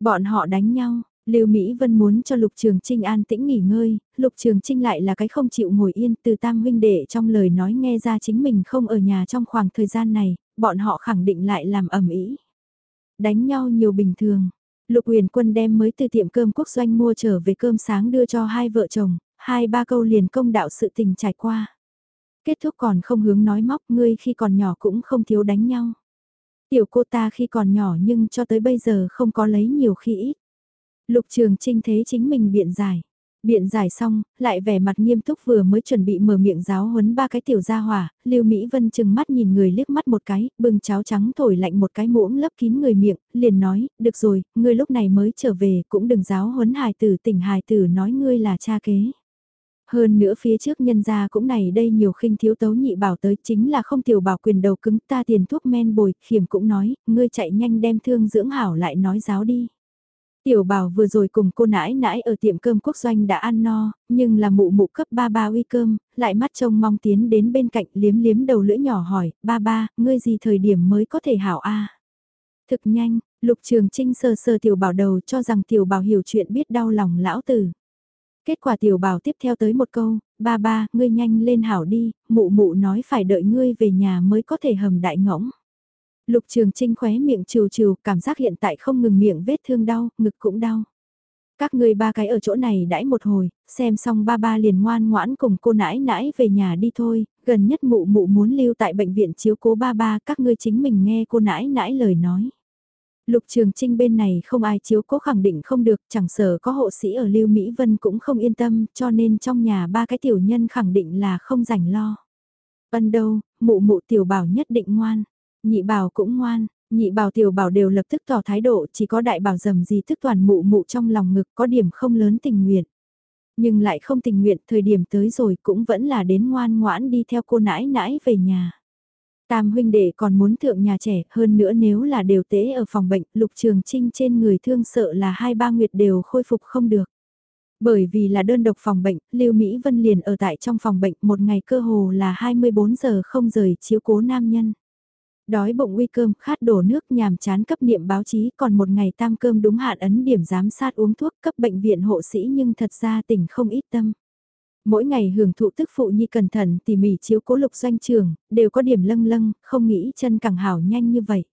Bọn họ đánh nhau, Lưu Mỹ Vân muốn cho Lục Trường Trinh an tĩnh nghỉ ngơi, Lục Trường Trinh lại là cái không chịu ngồi yên từ tam huynh đệ trong lời nói nghe ra chính mình không ở nhà trong khoảng thời gian này, bọn họ khẳng định lại làm ẩm ý. Đánh nhau nhiều bình thường, Lục Huyền Quân đem mới từ tiệm cơm quốc doanh mua trở về cơm sáng đưa cho hai vợ chồng, hai ba câu liền công đạo sự tình trải qua. Kết thúc còn không hướng nói móc ngươi khi còn nhỏ cũng không thiếu đánh nhau. Tiểu cô ta khi còn nhỏ nhưng cho tới bây giờ không có lấy nhiều khi ít. Lục Trường Trinh thế chính mình biện giải. Biện giải xong, lại vẻ mặt nghiêm túc vừa mới chuẩn bị mở miệng giáo huấn ba cái tiểu gia hỏa, Lưu Mỹ Vân chừng mắt nhìn người liếc mắt một cái, bưng cháo trắng thổi lạnh một cái muỗng lấp kín người miệng, liền nói, được rồi, ngươi lúc này mới trở về, cũng đừng giáo huấn hài tử tỉnh hài tử nói ngươi là cha kế. Hơn nữa phía trước nhân gia cũng này đây nhiều khinh thiếu tấu nhị bảo tới chính là không tiểu bảo quyền đầu cứng ta tiền thuốc men bồi, khiểm cũng nói, ngươi chạy nhanh đem thương dưỡng hảo lại nói giáo đi. Tiểu bảo vừa rồi cùng cô nãi nãi ở tiệm cơm quốc doanh đã ăn no, nhưng là mụ mụ cấp ba ba uy cơm, lại mắt trông mong tiến đến bên cạnh liếm liếm đầu lưỡi nhỏ hỏi, ba ba, ngươi gì thời điểm mới có thể hảo a Thực nhanh, lục trường trinh sờ sờ tiểu bảo đầu cho rằng tiểu bảo hiểu chuyện biết đau lòng lão tử. Kết quả tiểu bảo tiếp theo tới một câu, ba ba, ngươi nhanh lên hảo đi, mụ mụ nói phải đợi ngươi về nhà mới có thể hầm đại ngỗng. Lục Trường Trinh khóe miệng trừ trừ, cảm giác hiện tại không ngừng miệng vết thương đau, ngực cũng đau. Các người ba cái ở chỗ này đãi một hồi, xem xong ba ba liền ngoan ngoãn cùng cô nãi nãi về nhà đi thôi, gần nhất mụ mụ muốn lưu tại bệnh viện chiếu cố ba ba, các ngươi chính mình nghe cô nãi nãi lời nói. Lục Trường Trinh bên này không ai chiếu cố khẳng định không được, chẳng sợ có hộ sĩ ở Lưu Mỹ Vân cũng không yên tâm, cho nên trong nhà ba cái tiểu nhân khẳng định là không rảnh lo. Ân đâu, mụ mụ tiểu bảo nhất định ngoan, nhị bảo cũng ngoan, nhị bảo tiểu bảo đều lập tức tỏ thái độ, chỉ có đại bảo dầm gì thức toàn mụ mụ trong lòng ngực có điểm không lớn tình nguyện. Nhưng lại không tình nguyện, thời điểm tới rồi cũng vẫn là đến ngoan ngoãn đi theo cô nãi nãi về nhà. Tam huynh đệ còn muốn thượng nhà trẻ, hơn nữa nếu là đều tế ở phòng bệnh, lục trường trinh trên người thương sợ là hai ba nguyệt đều khôi phục không được. Bởi vì là đơn độc phòng bệnh, Lưu Mỹ Vân liền ở tại trong phòng bệnh một ngày cơ hồ là 24 giờ không rời chiếu cố nam nhân. Đói bụng uy cơm, khát đổ nước nhàm chán cấp niệm báo chí còn một ngày tam cơm đúng hạn ấn điểm giám sát uống thuốc cấp bệnh viện hộ sĩ nhưng thật ra tỉnh không ít tâm. Mỗi ngày hưởng thụ tức phụ nhi cẩn thận tỉ mỉ chiếu cố lục doanh trường, đều có điểm lâng lâng, không nghĩ chân càng hảo nhanh như vậy.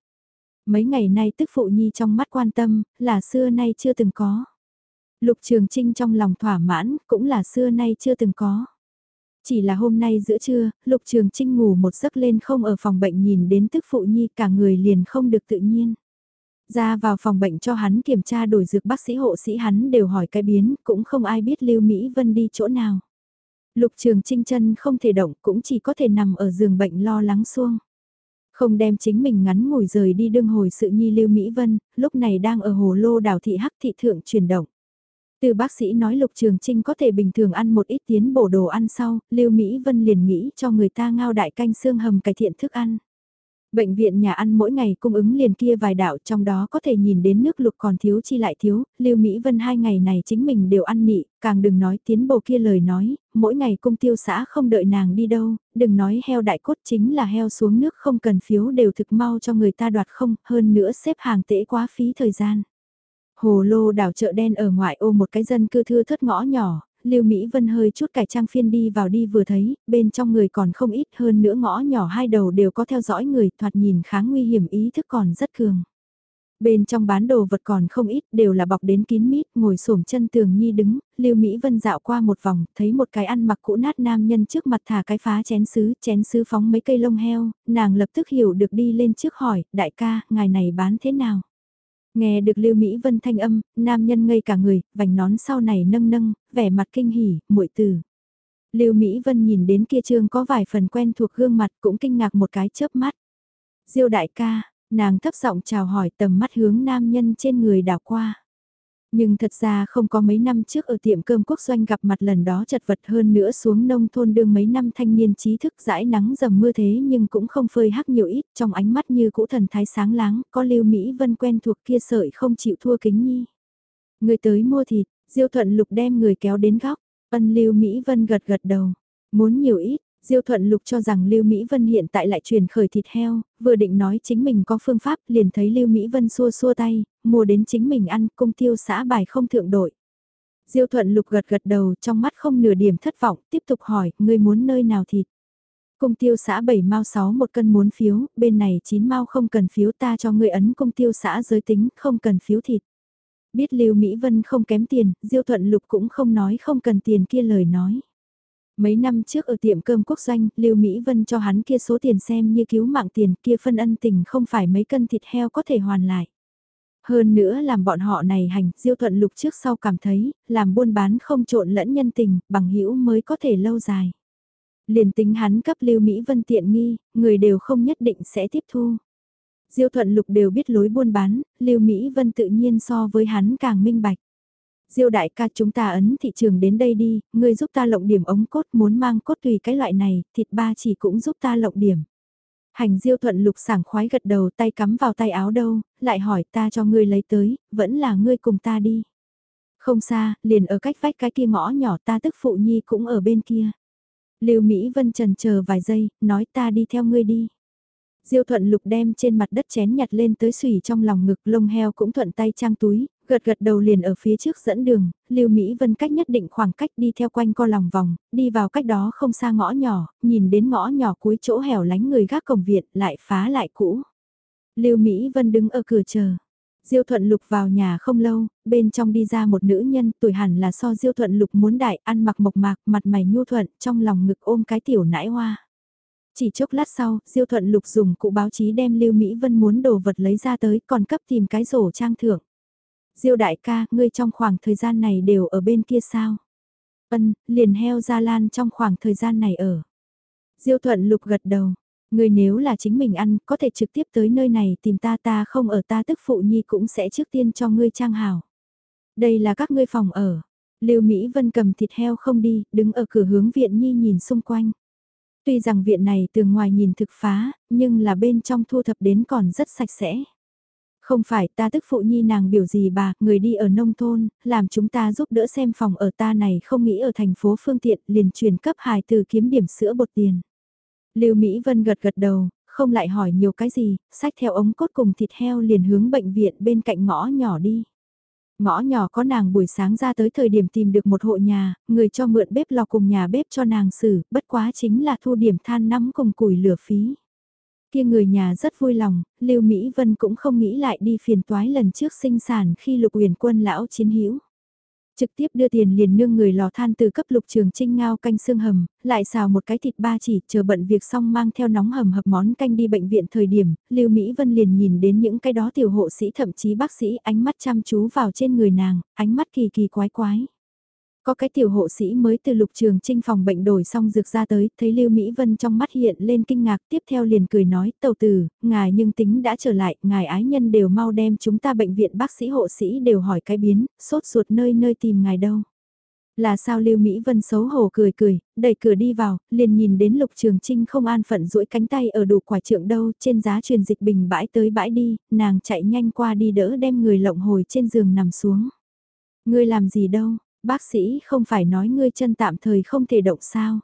Mấy ngày nay tức phụ nhi trong mắt quan tâm, là xưa nay chưa từng có. Lục Trường Trinh trong lòng thỏa mãn, cũng là xưa nay chưa từng có. Chỉ là hôm nay giữa trưa, Lục Trường Trinh ngủ một giấc lên không ở phòng bệnh nhìn đến tức phụ nhi cả người liền không được tự nhiên. Ra vào phòng bệnh cho hắn kiểm tra đổi dược bác sĩ hộ sĩ hắn đều hỏi cái biến, cũng không ai biết Lưu Mỹ Vân đi chỗ nào. Lục Trường Trinh chân không thể động cũng chỉ có thể nằm ở giường bệnh lo lắng xuông. Không đem chính mình ngắn ngủi rời đi đương hồi sự nhi Lưu Mỹ Vân, lúc này đang ở hồ lô đảo thị hắc thị thượng chuyển động. Từ bác sĩ nói Lục Trường Trinh có thể bình thường ăn một ít tiến bổ đồ ăn sau, Lưu Mỹ Vân liền nghĩ cho người ta ngao đại canh xương hầm cải thiện thức ăn. Bệnh viện nhà ăn mỗi ngày cung ứng liền kia vài đạo trong đó có thể nhìn đến nước lục còn thiếu chi lại thiếu, Lưu Mỹ Vân hai ngày này chính mình đều ăn nị, càng đừng nói tiến bổ kia lời nói, mỗi ngày cung tiêu xã không đợi nàng đi đâu, đừng nói heo đại cốt chính là heo xuống nước không cần phiếu đều thực mau cho người ta đoạt không, hơn nữa xếp hàng tễ quá phí thời gian. Hồ lô đảo chợ đen ở ngoại ô một cái dân cư thưa thớt ngõ nhỏ, Lưu Mỹ Vân hơi chút cải trang phiên đi vào đi vừa thấy, bên trong người còn không ít hơn nữa ngõ nhỏ hai đầu đều có theo dõi người, thoạt nhìn kháng nguy hiểm ý thức còn rất cường. Bên trong bán đồ vật còn không ít, đều là bọc đến kín mít, ngồi xổm chân tường nhi đứng, Lưu Mỹ Vân dạo qua một vòng, thấy một cái ăn mặc cũ nát nam nhân trước mặt thả cái phá chén sứ, chén sứ phóng mấy cây lông heo, nàng lập tức hiểu được đi lên trước hỏi, đại ca, ngài này bán thế nào? Nghe được Lưu Mỹ Vân thanh âm, nam nhân ngây cả người, vành nón sau này nâng nâng, vẻ mặt kinh hỉ, muội tử. Lưu Mỹ Vân nhìn đến kia trương có vài phần quen thuộc gương mặt cũng kinh ngạc một cái chớp mắt. Diêu đại ca, nàng thấp giọng chào hỏi tầm mắt hướng nam nhân trên người đảo qua. Nhưng thật ra không có mấy năm trước ở tiệm cơm quốc doanh gặp mặt lần đó chật vật hơn nữa xuống nông thôn đương mấy năm thanh niên trí thức dãi nắng dầm mưa thế nhưng cũng không phơi hắc nhiều ít trong ánh mắt như cũ thần thái sáng láng, có lưu Mỹ Vân quen thuộc kia sợi không chịu thua kính nhi. Người tới mua thịt, diêu thuận lục đem người kéo đến góc, ân lưu Mỹ Vân gật gật đầu, muốn nhiều ít, Diêu Thuận Lục cho rằng Lưu Mỹ Vân hiện tại lại truyền khởi thịt heo, vừa định nói chính mình có phương pháp, liền thấy Lưu Mỹ Vân xua xua tay, mua đến chính mình ăn, cung tiêu xã bài không thượng đội. Diêu Thuận Lục gật gật đầu, trong mắt không nửa điểm thất vọng, tiếp tục hỏi, ngươi muốn nơi nào thịt? Cung tiêu xã 7 mao 6 một cân muốn phiếu, bên này 9 mao không cần phiếu ta cho ngươi ấn cung tiêu xã giới tính, không cần phiếu thịt. Biết Lưu Mỹ Vân không kém tiền, Diêu Thuận Lục cũng không nói không cần tiền kia lời nói. Mấy năm trước ở tiệm cơm quốc doanh, Lưu Mỹ Vân cho hắn kia số tiền xem như cứu mạng tiền kia phân ân tình không phải mấy cân thịt heo có thể hoàn lại. Hơn nữa làm bọn họ này hành, diêu thuận lục trước sau cảm thấy, làm buôn bán không trộn lẫn nhân tình, bằng hữu mới có thể lâu dài. Liền tính hắn cấp Lưu Mỹ Vân tiện nghi, người đều không nhất định sẽ tiếp thu. Diêu thuận lục đều biết lối buôn bán, Lưu Mỹ Vân tự nhiên so với hắn càng minh bạch. Diêu đại ca chúng ta ấn thị trường đến đây đi, ngươi giúp ta lộng điểm ống cốt muốn mang cốt tùy cái loại này, thịt ba chỉ cũng giúp ta lộng điểm. Hành diêu thuận lục sảng khoái gật đầu tay cắm vào tay áo đâu, lại hỏi ta cho ngươi lấy tới, vẫn là ngươi cùng ta đi. Không xa, liền ở cách vách cái kia ngõ nhỏ ta tức phụ nhi cũng ở bên kia. Lưu Mỹ Vân trần chờ vài giây, nói ta đi theo ngươi đi. Diêu thuận lục đem trên mặt đất chén nhặt lên tới xùy trong lòng ngực lông heo cũng thuận tay trang túi, Gật gật đầu liền ở phía trước dẫn đường, Lưu Mỹ Vân cách nhất định khoảng cách đi theo quanh co lòng vòng, đi vào cách đó không xa ngõ nhỏ, nhìn đến ngõ nhỏ cuối chỗ hẻo lánh người gác cổng viện lại phá lại cũ. Lưu Mỹ Vân đứng ở cửa chờ. Diêu Thuận Lục vào nhà không lâu, bên trong đi ra một nữ nhân tuổi hẳn là so Diêu Thuận Lục muốn đại, ăn mặc mộc mạc, mặt mày nhu thuận, trong lòng ngực ôm cái tiểu nãi hoa. Chỉ chốc lát sau, Diêu Thuận Lục dùng cụ báo chí đem Lưu Mỹ Vân muốn đồ vật lấy ra tới, còn cấp tìm cái rổ trang thưởng. Diêu đại ca, ngươi trong khoảng thời gian này đều ở bên kia sao? Ân, liền heo Gia Lan trong khoảng thời gian này ở. Diêu Thuận Lục gật đầu, ngươi nếu là chính mình ăn, có thể trực tiếp tới nơi này tìm ta ta không ở ta tức phụ nhi cũng sẽ trước tiên cho ngươi trang hào. Đây là các ngươi phòng ở. Lưu Mỹ Vân cầm thịt heo không đi, đứng ở cửa hướng viện nhi nhìn xung quanh. Tuy rằng viện này từ ngoài nhìn thực phá, nhưng là bên trong thu thập đến còn rất sạch sẽ. Không phải ta tức phụ nhi nàng biểu gì bà, người đi ở nông thôn, làm chúng ta giúp đỡ xem phòng ở ta này không nghĩ ở thành phố phương tiện liền truyền cấp hài từ kiếm điểm sữa bột tiền. Lưu Mỹ Vân gật gật đầu, không lại hỏi nhiều cái gì, sách theo ống cốt cùng thịt heo liền hướng bệnh viện bên cạnh ngõ nhỏ đi. Ngõ nhỏ có nàng buổi sáng ra tới thời điểm tìm được một hộ nhà, người cho mượn bếp lò cùng nhà bếp cho nàng xử, bất quá chính là thu điểm than nắm cùng củi lửa phí. Kia người nhà rất vui lòng, Lưu Mỹ Vân cũng không nghĩ lại đi phiền toái lần trước sinh sản khi lục huyền quân lão chiến hữu trực tiếp đưa tiền liền nương người lò than từ cấp lục trường trinh ngao canh xương hầm, lại xào một cái thịt ba chỉ, chờ bận việc xong mang theo nóng hầm hập món canh đi bệnh viện thời điểm, Lưu Mỹ Vân liền nhìn đến những cái đó tiểu hộ sĩ thậm chí bác sĩ ánh mắt chăm chú vào trên người nàng, ánh mắt kỳ kỳ quái quái. Có cái tiểu hộ sĩ mới từ lục trường trinh phòng bệnh đổi xong dược ra tới, thấy Lưu Mỹ Vân trong mắt hiện lên kinh ngạc tiếp theo liền cười nói, tàu tử, ngài nhưng tính đã trở lại, ngài ái nhân đều mau đem chúng ta bệnh viện bác sĩ hộ sĩ đều hỏi cái biến, sốt ruột nơi nơi tìm ngài đâu. Là sao Lưu Mỹ Vân xấu hổ cười cười, đẩy cửa đi vào, liền nhìn đến Lục Trường Trinh không an phận duỗi cánh tay ở đủ quả trượng đâu, trên giá truyền dịch bình bãi tới bãi đi, nàng chạy nhanh qua đi đỡ đem người lộng hồi trên giường nằm xuống. Ngươi làm gì đâu, Bác sĩ không phải nói ngươi chân tạm thời không thể động sao.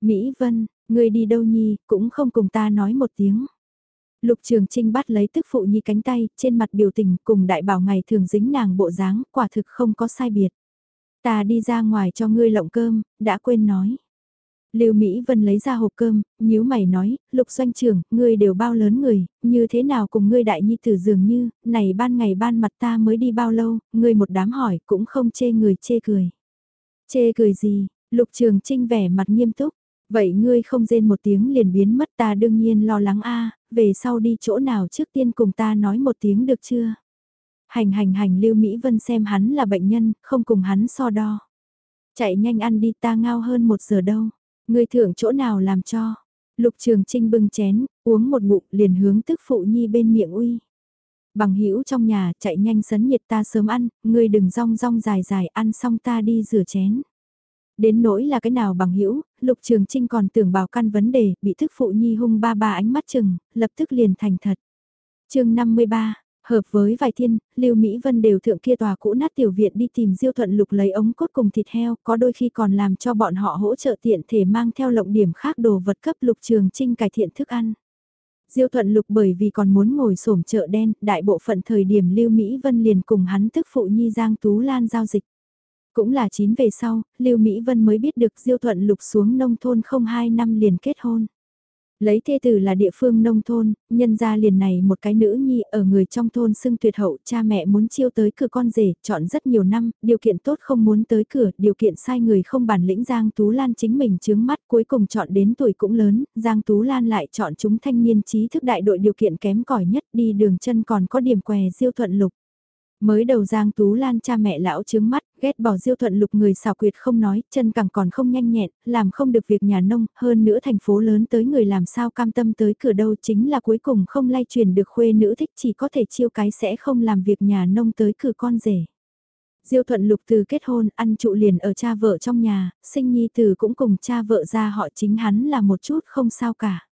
Mỹ Vân, ngươi đi đâu nhi, cũng không cùng ta nói một tiếng. Lục Trường Trinh bắt lấy tức phụ nhi cánh tay, trên mặt biểu tình cùng đại bảo ngày thường dính nàng bộ dáng, quả thực không có sai biệt. Ta đi ra ngoài cho ngươi lộng cơm, đã quên nói. Lưu Mỹ Vân lấy ra hộp cơm, nhíu mày nói, lục doanh trưởng, ngươi đều bao lớn người, như thế nào cùng ngươi đại nhi tử dường như, này ban ngày ban mặt ta mới đi bao lâu, ngươi một đám hỏi cũng không chê người chê cười. Chê cười gì, lục trường trinh vẻ mặt nghiêm túc, vậy ngươi không rên một tiếng liền biến mất ta đương nhiên lo lắng a về sau đi chỗ nào trước tiên cùng ta nói một tiếng được chưa? Hành hành hành Lưu Mỹ Vân xem hắn là bệnh nhân, không cùng hắn so đo. Chạy nhanh ăn đi ta ngao hơn một giờ đâu. Người thưởng chỗ nào làm cho? Lục Trường Trinh bưng chén, uống một ngụm liền hướng tức phụ nhi bên miệng uy. Bằng hữu trong nhà chạy nhanh sấn nhiệt ta sớm ăn, ngươi đừng rong rong dài dài ăn xong ta đi rửa chén. Đến nỗi là cái nào bằng hữu Lục Trường Trinh còn tưởng bảo căn vấn đề, bị thức phụ nhi hung ba ba ánh mắt chừng, lập tức liền thành thật. chương 53, Hợp với vài thiên, Lưu Mỹ Vân đều thượng kia tòa cũ nát tiểu viện đi tìm Diêu Thuận Lục lấy ống cốt cùng thịt heo, có đôi khi còn làm cho bọn họ hỗ trợ tiện thể mang theo lộng điểm khác đồ vật cấp Lục Trường Trinh cải thiện thức ăn. Diêu Thuận Lục bởi vì còn muốn ngồi xổm chợ đen, đại bộ phận thời điểm Lưu Mỹ Vân liền cùng hắn tức phụ nhi Giang Tú Lan giao dịch. Cũng là chín về sau, Lưu Mỹ Vân mới biết được Diêu Thuận Lục xuống nông thôn không hai năm liền kết hôn. Lấy thê tử là địa phương nông thôn, nhân gia liền này một cái nữ nhi ở người trong thôn xưng tuyệt hậu, cha mẹ muốn chiêu tới cửa con rể, chọn rất nhiều năm, điều kiện tốt không muốn tới cửa, điều kiện sai người không bản lĩnh Giang Tú Lan chính mình chướng mắt cuối cùng chọn đến tuổi cũng lớn, Giang Tú Lan lại chọn chúng thanh niên trí thức đại đội điều kiện kém cỏi nhất đi đường chân còn có điểm què diêu thuận lục. Mới đầu Giang Tú Lan cha mẹ lão trướng mắt, ghét bỏ diêu thuận lục người xào quyệt không nói, chân càng còn không nhanh nhẹn, làm không được việc nhà nông, hơn nữa thành phố lớn tới người làm sao cam tâm tới cửa đâu chính là cuối cùng không lay truyền được khuê nữ thích chỉ có thể chiêu cái sẽ không làm việc nhà nông tới cửa con rể. Diêu thuận lục từ kết hôn ăn trụ liền ở cha vợ trong nhà, sinh nhi từ cũng cùng cha vợ ra họ chính hắn là một chút không sao cả.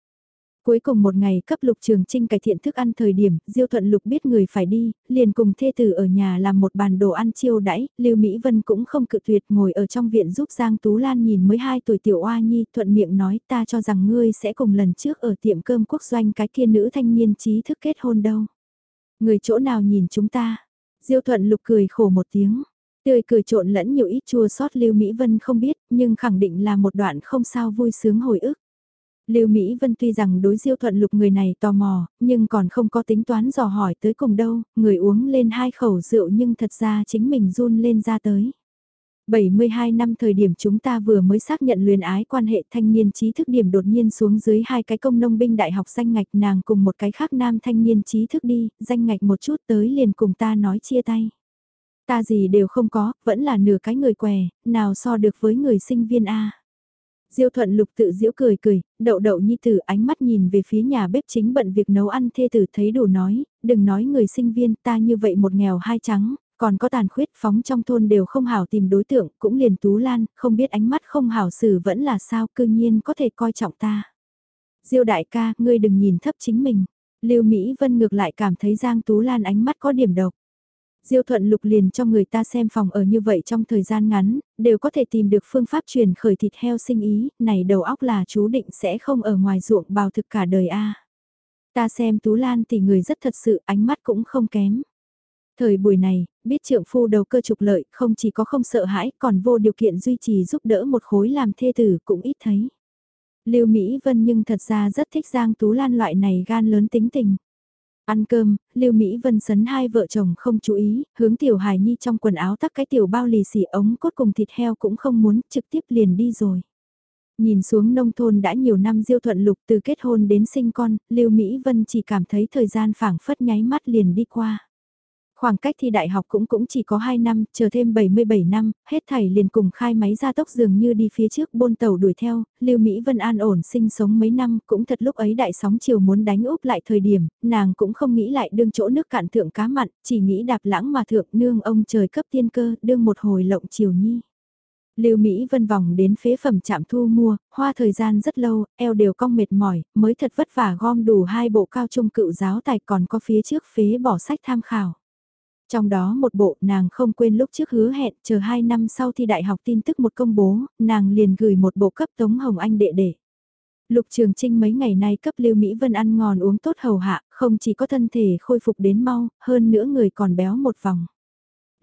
Cuối cùng một ngày cấp lục trường trinh cải thiện thức ăn thời điểm, Diêu Thuận Lục biết người phải đi, liền cùng thê tử ở nhà làm một bàn đồ ăn chiêu đãi, Lưu Mỹ Vân cũng không cự tuyệt ngồi ở trong viện giúp Giang Tú Lan nhìn mới 2 tuổi tiểu oa nhi, thuận miệng nói ta cho rằng ngươi sẽ cùng lần trước ở tiệm cơm quốc doanh cái kia nữ thanh niên trí thức kết hôn đâu. Người chỗ nào nhìn chúng ta? Diêu Thuận Lục cười khổ một tiếng. Tươi cười trộn lẫn nhiều ít chua sót Lưu Mỹ Vân không biết, nhưng khẳng định là một đoạn không sao vui sướng hồi ức. Lưu Mỹ Vân tuy rằng đối Diêu Thuận Lục người này tò mò, nhưng còn không có tính toán dò hỏi tới cùng đâu, người uống lên hai khẩu rượu nhưng thật ra chính mình run lên ra tới. 72 năm thời điểm chúng ta vừa mới xác nhận luyến ái quan hệ thanh niên trí thức điểm đột nhiên xuống dưới hai cái công nông binh đại học danh ngạch nàng cùng một cái khác nam thanh niên trí thức đi, danh ngạch một chút tới liền cùng ta nói chia tay. Ta gì đều không có, vẫn là nửa cái người què, nào so được với người sinh viên A. Diêu thuận lục tự giễu cười cười, đậu đậu nhi tử ánh mắt nhìn về phía nhà bếp chính bận việc nấu ăn thê tử thấy đủ nói, đừng nói người sinh viên ta như vậy một nghèo hai trắng, còn có tàn khuyết phóng trong thôn đều không hảo tìm đối tượng, cũng liền tú lan, không biết ánh mắt không hảo xử vẫn là sao cư nhiên có thể coi trọng ta. Diêu đại ca, ngươi đừng nhìn thấp chính mình. Lưu Mỹ Vân ngược lại cảm thấy Giang Tú Lan ánh mắt có điểm độc. Diêu thuận lục liền cho người ta xem phòng ở như vậy trong thời gian ngắn, đều có thể tìm được phương pháp truyền khởi thịt heo sinh ý, này đầu óc là chú định sẽ không ở ngoài ruộng bào thực cả đời a. Ta xem Tú Lan thì người rất thật sự, ánh mắt cũng không kém. Thời buổi này, biết trượng phu đầu cơ trục lợi, không chỉ có không sợ hãi, còn vô điều kiện duy trì giúp đỡ một khối làm thê tử cũng ít thấy. Lưu Mỹ Vân nhưng thật ra rất thích Giang Tú Lan loại này gan lớn tính tình. Ăn cơm, Lưu Mỹ Vân sấn hai vợ chồng không chú ý, hướng tiểu hài nhi trong quần áo tắc cái tiểu bao lì xì ống cốt cùng thịt heo cũng không muốn, trực tiếp liền đi rồi. Nhìn xuống nông thôn đã nhiều năm diêu thuận lục từ kết hôn đến sinh con, Lưu Mỹ Vân chỉ cảm thấy thời gian phảng phất nháy mắt liền đi qua. Khoảng cách thi đại học cũng cũng chỉ có 2 năm, chờ thêm 77 năm, hết thảy liền cùng khai máy ra tốc dường như đi phía trước bôn tàu đuổi theo, Lưu Mỹ Vân an ổn sinh sống mấy năm, cũng thật lúc ấy đại sóng chiều muốn đánh úp lại thời điểm, nàng cũng không nghĩ lại đương chỗ nước cạn thượng cá mặn, chỉ nghĩ đạp lãng mà thượng nương ông trời cấp tiên cơ, đương một hồi lộng chiều nhi. Lưu Mỹ Vân vòng đến phế phẩm chạm thu mua, hoa thời gian rất lâu, eo đều cong mệt mỏi, mới thật vất vả gom đủ hai bộ cao trung cựu giáo tài còn có phía trước phế bỏ sách tham khảo. Trong đó một bộ nàng không quên lúc trước hứa hẹn chờ 2 năm sau thi đại học tin tức một công bố, nàng liền gửi một bộ cấp Tống Hồng Anh đệ đệ. Lục Trường Trinh mấy ngày nay cấp Lưu Mỹ Vân ăn ngon uống tốt hầu hạ, không chỉ có thân thể khôi phục đến mau, hơn nữa người còn béo một vòng.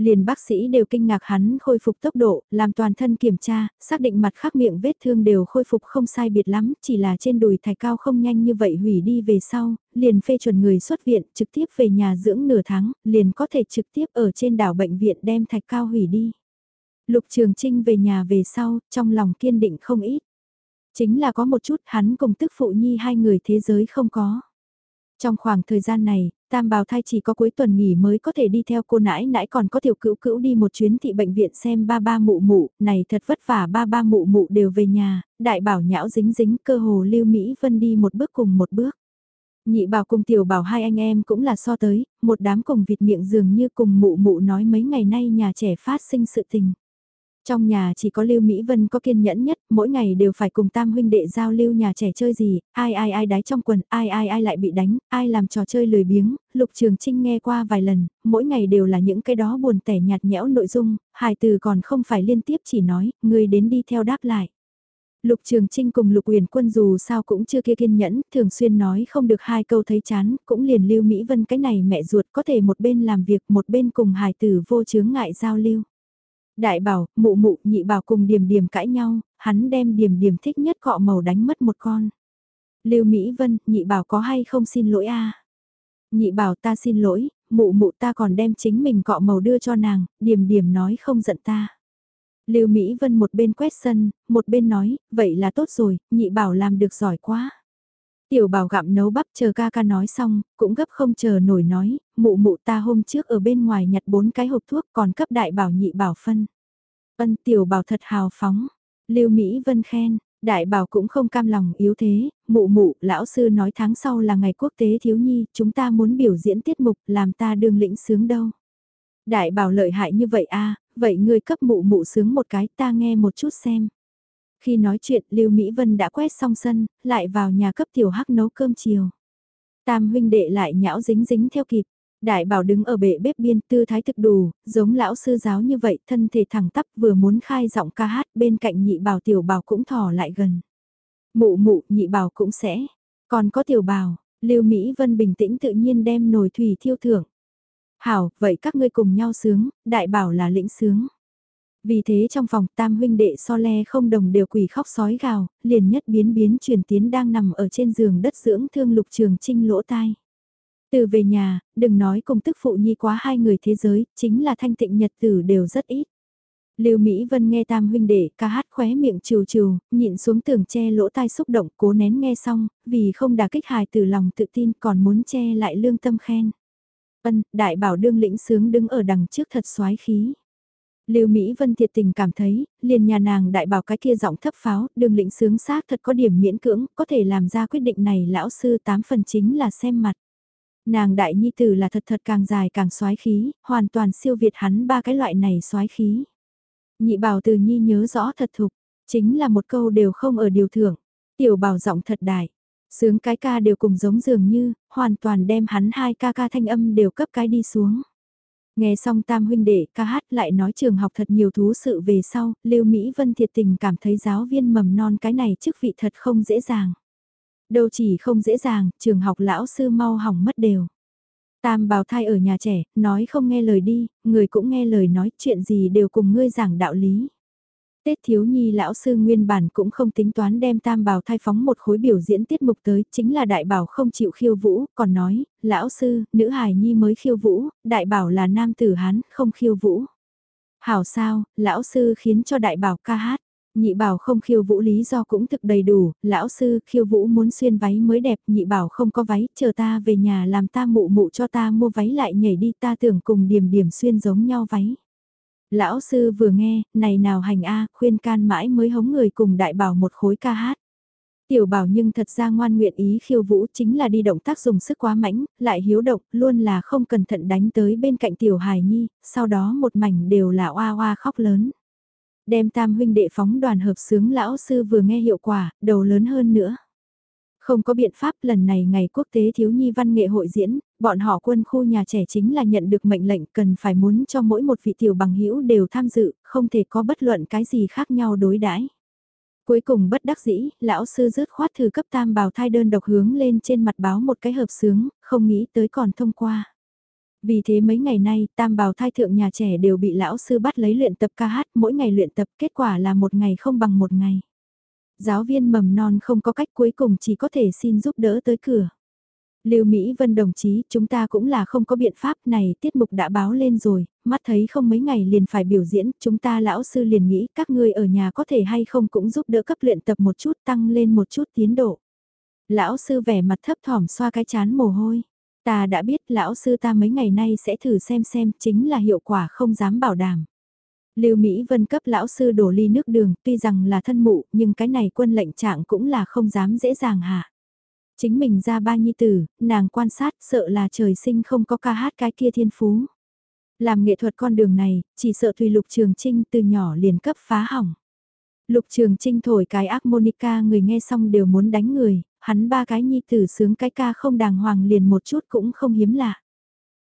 Liền bác sĩ đều kinh ngạc hắn khôi phục tốc độ, làm toàn thân kiểm tra, xác định mặt khác miệng vết thương đều khôi phục không sai biệt lắm, chỉ là trên đùi thạch cao không nhanh như vậy hủy đi về sau, liền phê chuẩn người xuất viện, trực tiếp về nhà dưỡng nửa tháng, liền có thể trực tiếp ở trên đảo bệnh viện đem thạch cao hủy đi. Lục Trường Trinh về nhà về sau, trong lòng kiên định không ít. Chính là có một chút hắn cùng tức phụ nhi hai người thế giới không có. Trong khoảng thời gian này, tam bào thai chỉ có cuối tuần nghỉ mới có thể đi theo cô nãi nãi còn có tiểu cữu cữu đi một chuyến thị bệnh viện xem ba ba mụ mụ, này thật vất vả ba ba mụ mụ đều về nhà, đại bảo nhão dính dính cơ hồ lưu Mỹ Vân đi một bước cùng một bước. Nhị bảo cùng tiểu bảo hai anh em cũng là so tới, một đám cùng vịt miệng dường như cùng mụ mụ nói mấy ngày nay nhà trẻ phát sinh sự tình. Trong nhà chỉ có Lưu Mỹ Vân có kiên nhẫn nhất, mỗi ngày đều phải cùng tam huynh đệ giao lưu nhà trẻ chơi gì, ai ai ai đái trong quần, ai ai ai lại bị đánh, ai làm trò chơi lười biếng, Lục Trường Trinh nghe qua vài lần, mỗi ngày đều là những cái đó buồn tẻ nhạt nhẽo nội dung, hài từ còn không phải liên tiếp chỉ nói, người đến đi theo đáp lại. Lục Trường Trinh cùng Lục Uyển Quân dù sao cũng chưa kia kiên nhẫn, thường xuyên nói không được hai câu thấy chán, cũng liền Lưu Mỹ Vân cái này mẹ ruột có thể một bên làm việc một bên cùng hài tử vô chướng ngại giao lưu. Đại bảo, mụ mụ, nhị bảo cùng điểm điểm cãi nhau, hắn đem điểm điểm thích nhất cọ màu đánh mất một con. Lưu Mỹ Vân, nhị bảo có hay không xin lỗi a? Nhị bảo ta xin lỗi, mụ mụ ta còn đem chính mình cọ màu đưa cho nàng, điểm điểm nói không giận ta. Lưu Mỹ Vân một bên quét sân, một bên nói, vậy là tốt rồi, nhị bảo làm được giỏi quá. Tiểu bảo gặm nấu bắp chờ ca ca nói xong, cũng gấp không chờ nổi nói, mụ mụ ta hôm trước ở bên ngoài nhặt bốn cái hộp thuốc còn cấp đại bảo nhị bảo phân. Vân tiểu bảo thật hào phóng, lưu Mỹ Vân khen, đại bảo cũng không cam lòng yếu thế, mụ mụ, lão sư nói tháng sau là ngày quốc tế thiếu nhi, chúng ta muốn biểu diễn tiết mục làm ta đương lĩnh sướng đâu. Đại bảo lợi hại như vậy a à, vậy ngươi cấp mụ mụ sướng một cái ta nghe một chút xem. Khi nói chuyện Lưu Mỹ Vân đã quét xong sân, lại vào nhà cấp tiểu hắc nấu cơm chiều. Tam huynh đệ lại nhão dính dính theo kịp. Đại bảo đứng ở bệ bếp biên tư thái thực đủ, giống lão sư giáo như vậy, thân thể thẳng tắp vừa muốn khai giọng ca hát bên cạnh nhị bảo tiểu bảo cũng thò lại gần. Mụ mụ nhị bảo cũng sẽ, còn có tiểu bảo, Lưu Mỹ Vân bình tĩnh tự nhiên đem nồi thủy thiêu thưởng. Hảo, vậy các ngươi cùng nhau sướng, đại bảo là lĩnh sướng. Vì thế trong phòng tam huynh đệ so le không đồng đều quỳ khóc sói gào, liền nhất biến biến truyền tiến đang nằm ở trên giường đất dưỡng thương lục trường trinh lỗ tai. Từ về nhà, đừng nói cùng tức phụ nhi quá hai người thế giới, chính là thanh tịnh nhật tử đều rất ít. Lưu Mỹ Vân nghe tam huynh đệ ca hát khóe miệng trừ trừ, nhịn xuống tường che lỗ tai xúc động cố nén nghe xong, vì không đả kích hài từ lòng tự tin còn muốn che lại lương tâm khen. Vân, đại bảo đương lĩnh sướng đứng ở đằng trước thật xoái khí. Lưu Mỹ Vân thiệt tình cảm thấy, liền nhà nàng đại bảo cái kia giọng thấp pháo, đường lĩnh sướng xác thật có điểm miễn cưỡng, có thể làm ra quyết định này lão sư tám phần chính là xem mặt. Nàng đại nhi tử là thật thật càng dài càng xoái khí, hoàn toàn siêu việt hắn ba cái loại này xoái khí. Nhị bảo từ nhi nhớ rõ thật thục, chính là một câu đều không ở điều thưởng. Tiểu bảo giọng thật đại, sướng cái ca đều cùng giống dường như, hoàn toàn đem hắn hai ca ca thanh âm đều cấp cái đi xuống. Nghe xong tam huynh đệ ca hát lại nói trường học thật nhiều thú sự về sau, Lưu Mỹ Vân thiệt tình cảm thấy giáo viên mầm non cái này chức vị thật không dễ dàng. Đâu chỉ không dễ dàng, trường học lão sư mau hỏng mất đều. Tam bào thai ở nhà trẻ, nói không nghe lời đi, người cũng nghe lời nói chuyện gì đều cùng ngươi giảng đạo lý. Tết thiếu nhi lão sư nguyên bản cũng không tính toán đem tam bảo thai phóng một khối biểu diễn tiết mục tới, chính là đại bảo không chịu khiêu vũ, còn nói, lão sư, nữ hài nhi mới khiêu vũ, đại bảo là nam tử hán, không khiêu vũ. Hảo sao, lão sư khiến cho đại bảo ca hát. Nhị bảo không khiêu vũ lý do cũng thực đầy đủ, lão sư khiêu vũ muốn xuyên váy mới đẹp, nhị bảo không có váy, chờ ta về nhà làm ta mụ mụ cho ta mua váy lại nhảy đi ta tưởng cùng điểm điểm xuyên giống nhau váy. Lão sư vừa nghe, này nào hành a khuyên can mãi mới hống người cùng đại bảo một khối ca hát. Tiểu bảo nhưng thật ra ngoan nguyện ý khiêu vũ chính là đi động tác dùng sức quá mãnh, lại hiếu động, luôn là không cẩn thận đánh tới bên cạnh tiểu hài nhi, sau đó một mảnh đều là oa oa khóc lớn. Đem tam huynh đệ phóng đoàn hợp sướng lão sư vừa nghe hiệu quả, đầu lớn hơn nữa. Không có biện pháp lần này ngày quốc tế thiếu nhi văn nghệ hội diễn, bọn họ quân khu nhà trẻ chính là nhận được mệnh lệnh cần phải muốn cho mỗi một vị tiểu bằng hữu đều tham dự, không thể có bất luận cái gì khác nhau đối đãi. Cuối cùng bất đắc dĩ, lão sư rớt khoát thư cấp tam bào thai đơn độc hướng lên trên mặt báo một cái hợp sướng, không nghĩ tới còn thông qua. Vì thế mấy ngày nay, tam bào thai thượng nhà trẻ đều bị lão sư bắt lấy luyện tập ca hát, mỗi ngày luyện tập kết quả là một ngày không bằng một ngày. Giáo viên mầm non không có cách cuối cùng chỉ có thể xin giúp đỡ tới cửa. Lưu Mỹ Vân đồng chí, chúng ta cũng là không có biện pháp này, tiết mục đã báo lên rồi, mắt thấy không mấy ngày liền phải biểu diễn, chúng ta lão sư liền nghĩ các ngươi ở nhà có thể hay không cũng giúp đỡ cấp luyện tập một chút tăng lên một chút tiến độ. Lão sư vẻ mặt thấp thỏm xoa cái chán mồ hôi. Ta đã biết lão sư ta mấy ngày nay sẽ thử xem xem chính là hiệu quả không dám bảo đảm. Lưu Mỹ Vân cấp lão sư đổ ly nước đường, tuy rằng là thân mụ, nhưng cái này quân lệnh trạng cũng là không dám dễ dàng hạ. Chính mình ra ba nhi tử, nàng quan sát sợ là trời sinh không có ca hát cái kia thiên phú. Làm nghệ thuật con đường này, chỉ sợ tùy Lục Trường Trinh từ nhỏ liền cấp phá hỏng. Lục Trường Trinh thổi cái ác monica, người nghe xong đều muốn đánh người, hắn ba cái nhi tử sướng cái ca không đàng hoàng liền một chút cũng không hiếm lạ.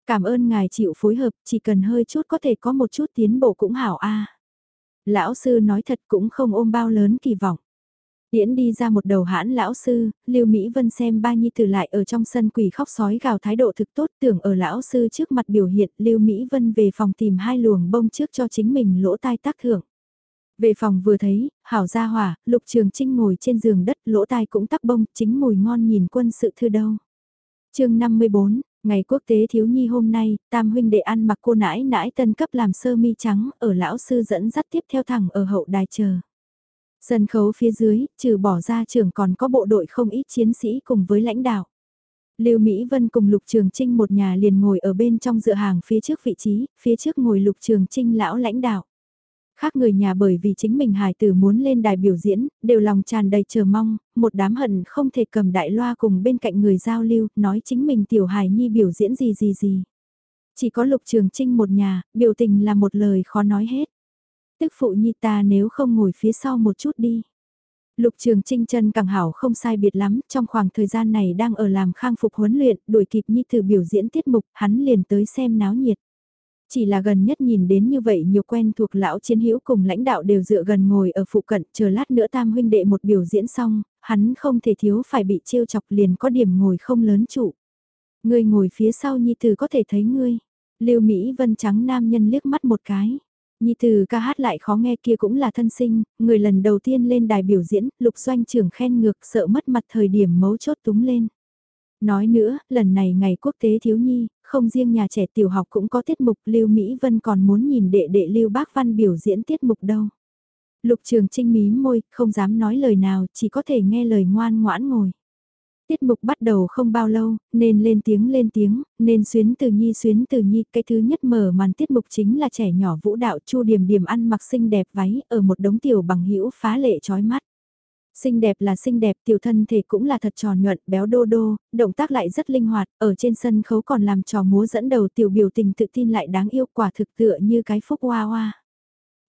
Cảm ơn ngài chịu phối hợp, chỉ cần hơi chút có thể có một chút tiến bộ cũng hảo a. Lão sư nói thật cũng không ôm bao lớn kỳ vọng. Tiễn đi ra một đầu hãn lão sư, Lưu Mỹ Vân xem ba nhi tử lại ở trong sân quỷ khóc sói gào thái độ thực tốt tưởng ở lão sư trước mặt biểu hiện Lưu Mỹ Vân về phòng tìm hai luồng bông trước cho chính mình lỗ tai tác thưởng. Về phòng vừa thấy, hảo gia hỏa, lục trường trinh ngồi trên giường đất lỗ tai cũng tắc bông, chính mùi ngon nhìn quân sự thư đâu. chương 54, Ngày quốc tế thiếu nhi hôm nay, tam huynh đệ ăn mặc cô nãi nãi tân cấp làm sơ mi trắng, ở lão sư dẫn dắt tiếp theo thẳng ở hậu đài chờ. Sân khấu phía dưới, trừ bỏ ra trường còn có bộ đội không ít chiến sĩ cùng với lãnh đạo. Lưu Mỹ Vân cùng Lục Trường Trinh một nhà liền ngồi ở bên trong dựa hàng phía trước vị trí, phía trước ngồi Lục Trường Trinh lão lãnh đạo. Khác người nhà bởi vì chính mình hài tử muốn lên đài biểu diễn, đều lòng tràn đầy chờ mong, một đám hận không thể cầm đại loa cùng bên cạnh người giao lưu, nói chính mình tiểu hài nhi biểu diễn gì gì gì. Chỉ có lục trường trinh một nhà, biểu tình là một lời khó nói hết. Tức phụ nhi ta nếu không ngồi phía sau một chút đi. Lục Trường Trinh chân càng hảo không sai biệt lắm, trong khoảng thời gian này đang ở làm khang phục huấn luyện, đuổi kịp Nhi tử biểu diễn tiết mục, hắn liền tới xem náo nhiệt. Chỉ là gần nhất nhìn đến như vậy nhiều quen thuộc lão chiến hữu cùng lãnh đạo đều dựa gần ngồi ở phụ cận chờ lát nữa tam huynh đệ một biểu diễn xong, hắn không thể thiếu phải bị trêu chọc liền có điểm ngồi không lớn trụ. Người ngồi phía sau Nhi Từ có thể thấy ngươi. Lưu Mỹ Vân trắng nam nhân liếc mắt một cái. Nhi Từ ca hát lại khó nghe kia cũng là thân sinh, người lần đầu tiên lên đài biểu diễn, lục doanh trưởng khen ngược sợ mất mặt thời điểm mấu chốt túng lên. Nói nữa, lần này ngày quốc tế thiếu nhi, không riêng nhà trẻ tiểu học cũng có tiết mục Lưu Mỹ Vân còn muốn nhìn đệ đệ Lưu Bác Văn biểu diễn tiết mục đâu. Lục Trường Trinh mí môi, không dám nói lời nào, chỉ có thể nghe lời ngoan ngoãn ngồi. Tiết mục bắt đầu không bao lâu, nên lên tiếng lên tiếng, nên xuyến từ nhi xuyến từ nhi, cái thứ nhất mở màn tiết mục chính là trẻ nhỏ vũ đạo chu điểm điểm ăn mặc xinh đẹp váy ở một đống tiểu bằng hữu phá lệ chói mắt. Xinh đẹp là xinh đẹp, tiểu thân thể cũng là thật tròn nhuận, béo đô đô, động tác lại rất linh hoạt, ở trên sân khấu còn làm trò múa dẫn đầu tiểu biểu tình tự tin lại đáng yêu quả thực tựa như cái phúc hoa hoa.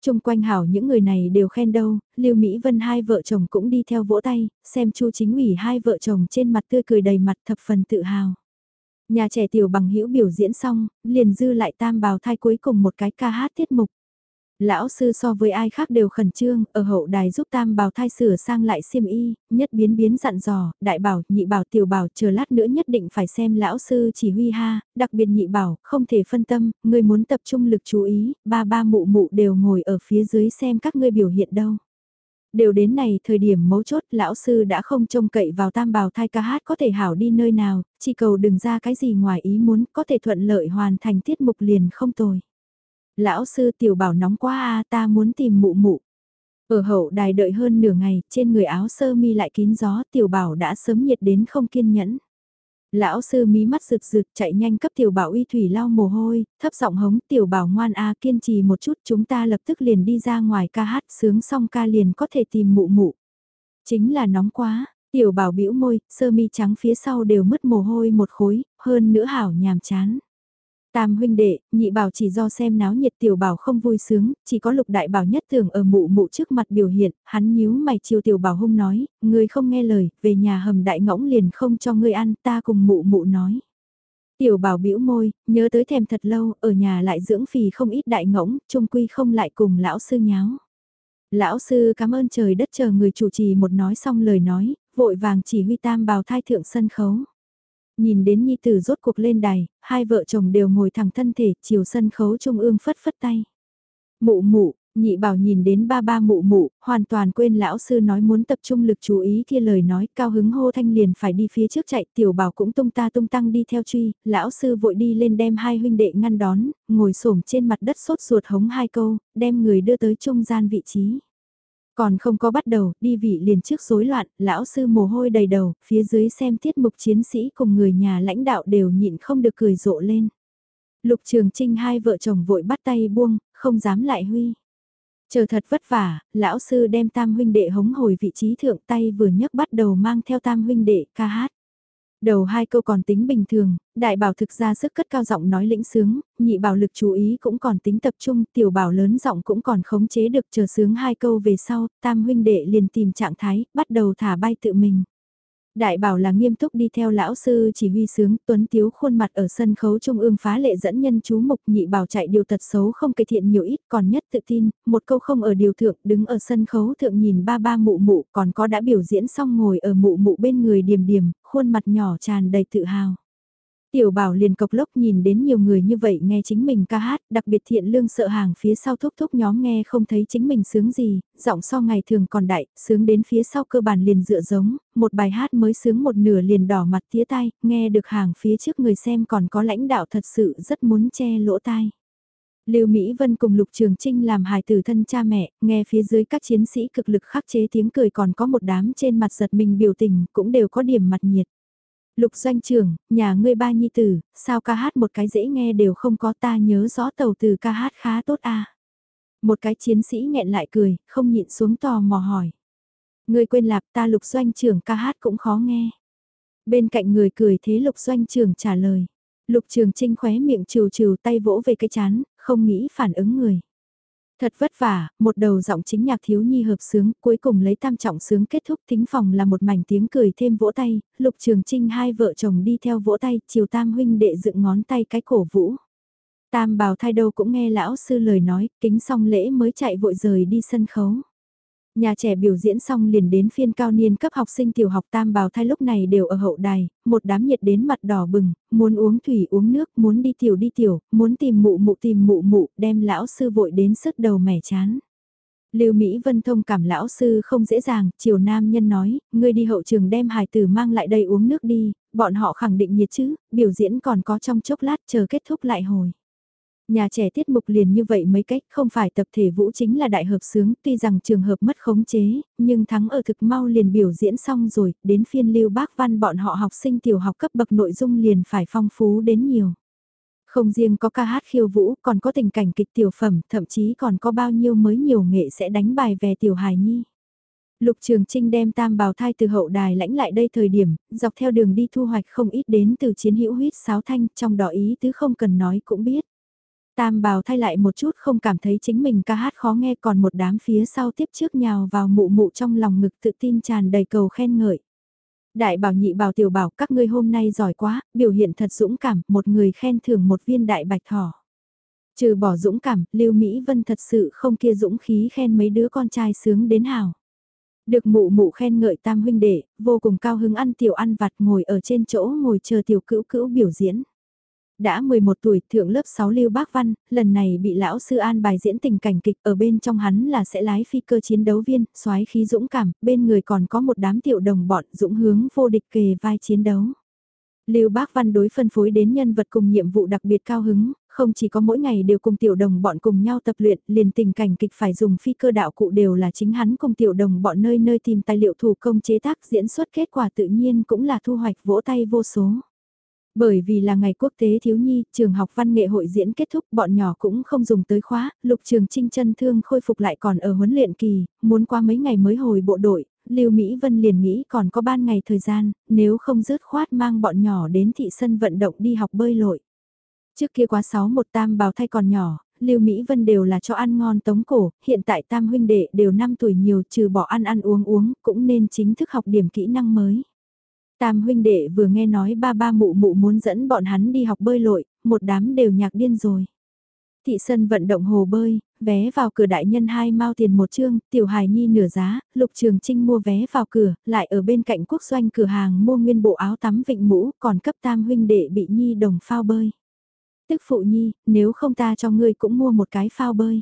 Trung quanh hảo những người này đều khen đâu, Lưu Mỹ Vân hai vợ chồng cũng đi theo vỗ tay, xem Chu Chính ủy hai vợ chồng trên mặt tươi cười đầy mặt thập phần tự hào. Nhà trẻ tiểu bằng hữu biểu diễn xong, liền dư lại tam bào thai cuối cùng một cái ca hát tiết mục. Lão sư so với ai khác đều khẩn trương, ở hậu đài giúp tam bào thai sửa sang lại xiêm y, nhất biến biến dặn dò, đại bảo, nhị bảo, tiểu bảo, chờ lát nữa nhất định phải xem lão sư chỉ huy ha, đặc biệt nhị bảo, không thể phân tâm, người muốn tập trung lực chú ý, ba ba mụ mụ đều ngồi ở phía dưới xem các ngươi biểu hiện đâu. Đều đến này thời điểm mấu chốt lão sư đã không trông cậy vào tam bào thai ca hát có thể hảo đi nơi nào, chỉ cầu đừng ra cái gì ngoài ý muốn có thể thuận lợi hoàn thành tiết mục liền không tồi. Lão sư tiểu bảo nóng quá a ta muốn tìm mụ mụ. Ở hậu đài đợi hơn nửa ngày, trên người áo sơ mi lại kín gió, tiểu bảo đã sớm nhiệt đến không kiên nhẫn. Lão sư mí mắt rực rực chạy nhanh cấp tiểu bảo uy thủy lau mồ hôi, thấp giọng hống tiểu bảo ngoan a kiên trì một chút chúng ta lập tức liền đi ra ngoài ca hát sướng xong ca liền có thể tìm mụ mụ. Chính là nóng quá, tiểu bảo bĩu môi, sơ mi trắng phía sau đều mất mồ hôi một khối, hơn nữa hảo nhàm chán. Tam huynh đệ, nhị bảo chỉ do xem náo nhiệt tiểu bảo không vui sướng, chỉ có lục đại bảo nhất thường ở mụ mụ trước mặt biểu hiện, hắn nhíu mày chiều tiểu bảo hung nói, ngươi không nghe lời, về nhà hầm đại ngỗng liền không cho ngươi ăn, ta cùng mụ mụ nói. Tiểu bảo bĩu môi, nhớ tới thèm thật lâu, ở nhà lại dưỡng phì không ít đại ngỗng, trung quy không lại cùng lão sư nháo. Lão sư cảm ơn trời đất chờ người chủ trì một nói xong lời nói, vội vàng chỉ huy tam bào thai thượng sân khấu. Nhìn đến Nhi Tử rốt cuộc lên đài, hai vợ chồng đều ngồi thẳng thân thể, chiều sân khấu trung ương phất phất tay. Mụ mụ, nhị bảo nhìn đến ba ba mụ mụ, hoàn toàn quên lão sư nói muốn tập trung lực chú ý kia lời nói, cao hứng hô thanh liền phải đi phía trước chạy, tiểu bảo cũng tung ta tung tăng đi theo truy, lão sư vội đi lên đem hai huynh đệ ngăn đón, ngồi xổm trên mặt đất sốt ruột hống hai câu, đem người đưa tới trung gian vị trí. Còn không có bắt đầu, đi vị liền trước rối loạn, lão sư mồ hôi đầy đầu, phía dưới xem tiết mục chiến sĩ cùng người nhà lãnh đạo đều nhịn không được cười rộ lên. Lục Trường Trinh hai vợ chồng vội bắt tay buông, không dám lại huy. Chờ thật vất vả, lão sư đem tam huynh đệ hống hồi vị trí thượng tay vừa nhấc bắt đầu mang theo tam huynh đệ ca hát. Đầu hai câu còn tính bình thường, đại bảo thực ra sức cất cao giọng nói lĩnh sướng, nhị bảo lực chú ý cũng còn tính tập trung, tiểu bảo lớn giọng cũng còn khống chế được chờ sướng hai câu về sau, tam huynh đệ liền tìm trạng thái, bắt đầu thả bay tự mình. Đại bảo là nghiêm túc đi theo lão sư chỉ huy sướng, tuấn tiếu khuôn mặt ở sân khấu trung ương phá lệ dẫn nhân chú mục nhị bảo chạy điều tật xấu không cây thiện nhiều ít, còn nhất tự tin, một câu không ở điều thượng, đứng ở sân khấu thượng nhìn ba ba mụ mụ, còn có đã biểu diễn xong ngồi ở mụ mụ bên người điềm điềm, khuôn mặt nhỏ tràn đầy tự hào. Tiểu bảo liền cộc lốc nhìn đến nhiều người như vậy nghe chính mình ca hát, đặc biệt thiện lương sợ hàng phía sau thúc thúc nhóm nghe không thấy chính mình sướng gì, giọng so ngày thường còn đại, sướng đến phía sau cơ bản liền dựa giống, một bài hát mới sướng một nửa liền đỏ mặt tía tai, nghe được hàng phía trước người xem còn có lãnh đạo thật sự rất muốn che lỗ tai. Lưu Mỹ Vân cùng Lục Trường Trinh làm hài tử thân cha mẹ, nghe phía dưới các chiến sĩ cực lực khắc chế tiếng cười còn có một đám trên mặt giật mình biểu tình, cũng đều có điểm mặt nhiệt. Lục doanh trưởng, nhà ngươi ba nhi tử, sao ca hát một cái dễ nghe đều không có ta nhớ rõ tàu từ ca hát khá tốt à. Một cái chiến sĩ nghẹn lại cười, không nhịn xuống tò mò hỏi. Ngươi quên lạp ta lục doanh trưởng ca hát cũng khó nghe. Bên cạnh người cười thế lục doanh trưởng trả lời. Lục trường trinh khóe miệng trừ trừ tay vỗ về cái chán, không nghĩ phản ứng người. Thật vất vả, một đầu giọng chính nhạc thiếu nhi hợp sướng, cuối cùng lấy tam trọng sướng kết thúc thính phòng là một mảnh tiếng cười thêm vỗ tay, lục trường trinh hai vợ chồng đi theo vỗ tay, chiều tam huynh đệ dựng ngón tay cái cổ vũ. Tam bào thai đâu cũng nghe lão sư lời nói, kính xong lễ mới chạy vội rời đi sân khấu. Nhà trẻ biểu diễn xong liền đến phiên cao niên cấp học sinh tiểu học tam bào thai lúc này đều ở hậu đài, một đám nhiệt đến mặt đỏ bừng, muốn uống thủy uống nước, muốn đi tiểu đi tiểu, muốn tìm mụ mụ tìm mụ mụ, đem lão sư vội đến sức đầu mẻ chán. Lưu Mỹ Vân thông cảm lão sư không dễ dàng, chiều nam nhân nói, ngươi đi hậu trường đem hài tử mang lại đây uống nước đi, bọn họ khẳng định nhiệt chứ, biểu diễn còn có trong chốc lát chờ kết thúc lại hồi. Nhà trẻ tiết mục liền như vậy mấy cách không phải tập thể vũ chính là đại hợp sướng tuy rằng trường hợp mất khống chế, nhưng thắng ở thực mau liền biểu diễn xong rồi, đến phiên lưu bác văn bọn họ học sinh tiểu học cấp bậc nội dung liền phải phong phú đến nhiều. Không riêng có ca hát khiêu vũ, còn có tình cảnh kịch tiểu phẩm, thậm chí còn có bao nhiêu mới nhiều nghệ sẽ đánh bài về tiểu hài nhi. Lục Trường Trinh đem tam bào thai từ hậu đài lãnh lại đây thời điểm, dọc theo đường đi thu hoạch không ít đến từ chiến hữu huyết sáo thanh, trong đó ý tứ không cần nói cũng biết. Tam bào thay lại một chút không cảm thấy chính mình ca hát khó nghe còn một đám phía sau tiếp trước nhào vào mụ mụ trong lòng ngực tự tin tràn đầy cầu khen ngợi. Đại bảo nhị bảo tiểu bảo các ngươi hôm nay giỏi quá, biểu hiện thật dũng cảm, một người khen thưởng một viên đại bạch thỏ. Trừ bỏ dũng cảm, Lưu Mỹ Vân thật sự không kia dũng khí khen mấy đứa con trai sướng đến hào. Được mụ mụ khen ngợi tam huynh đệ, vô cùng cao hứng ăn tiểu ăn vặt ngồi ở trên chỗ ngồi chờ tiểu cữu cữu biểu diễn. Đã 11 tuổi, thượng lớp 6 lưu bác văn, lần này bị lão sư an bài diễn tình cảnh kịch ở bên trong hắn là sẽ lái phi cơ chiến đấu viên, soái khí dũng cảm, bên người còn có một đám tiểu đồng bọn dũng hướng vô địch kề vai chiến đấu. Lưu Bác Văn đối phân phối đến nhân vật cùng nhiệm vụ đặc biệt cao hứng, không chỉ có mỗi ngày đều cùng tiểu đồng bọn cùng nhau tập luyện, liền tình cảnh kịch phải dùng phi cơ đạo cụ đều là chính hắn cùng tiểu đồng bọn nơi nơi tìm tài liệu thủ công chế tác diễn xuất kết quả tự nhiên cũng là thu hoạch vỗ tay vô số. Bởi vì là ngày quốc tế thiếu nhi, trường học văn nghệ hội diễn kết thúc bọn nhỏ cũng không dùng tới khóa, lục trường trinh chân thương khôi phục lại còn ở huấn luyện kỳ, muốn qua mấy ngày mới hồi bộ đội, Lưu Mỹ Vân liền nghĩ còn có ban ngày thời gian, nếu không rớt khoát mang bọn nhỏ đến thị sân vận động đi học bơi lội. Trước kia quá sáu một tam bào thay còn nhỏ, Lưu Mỹ Vân đều là cho ăn ngon tống cổ, hiện tại tam huynh đệ đều 5 tuổi nhiều trừ bỏ ăn ăn uống uống, cũng nên chính thức học điểm kỹ năng mới. Tam huynh đệ vừa nghe nói ba ba mụ mụ muốn dẫn bọn hắn đi học bơi lội, một đám đều nhạc điên rồi. Thị sân vận động hồ bơi, vé vào cửa đại nhân hai mao tiền một chương, tiểu hài nhi nửa giá, lục trường trinh mua vé vào cửa, lại ở bên cạnh quốc doanh cửa hàng mua nguyên bộ áo tắm vịnh mũ, còn cấp tam huynh đệ bị nhi đồng phao bơi. Tức phụ nhi, nếu không ta cho ngươi cũng mua một cái phao bơi.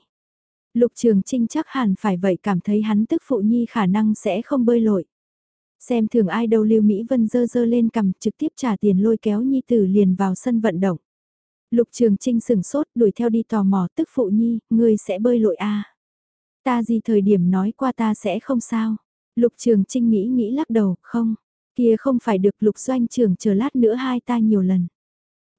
Lục trường trinh chắc hẳn phải vậy cảm thấy hắn tức phụ nhi khả năng sẽ không bơi lội. Xem thường ai đâu Lưu Mỹ Vân dơ dơ lên cầm trực tiếp trả tiền lôi kéo Nhi Tử liền vào sân vận động. Lục Trường Trinh sừng sốt đuổi theo đi tò mò tức phụ Nhi, ngươi sẽ bơi lội à. Ta gì thời điểm nói qua ta sẽ không sao. Lục Trường Trinh nghĩ nghĩ lắc đầu, không, kia không phải được Lục Doanh Trường chờ lát nữa hai ta nhiều lần.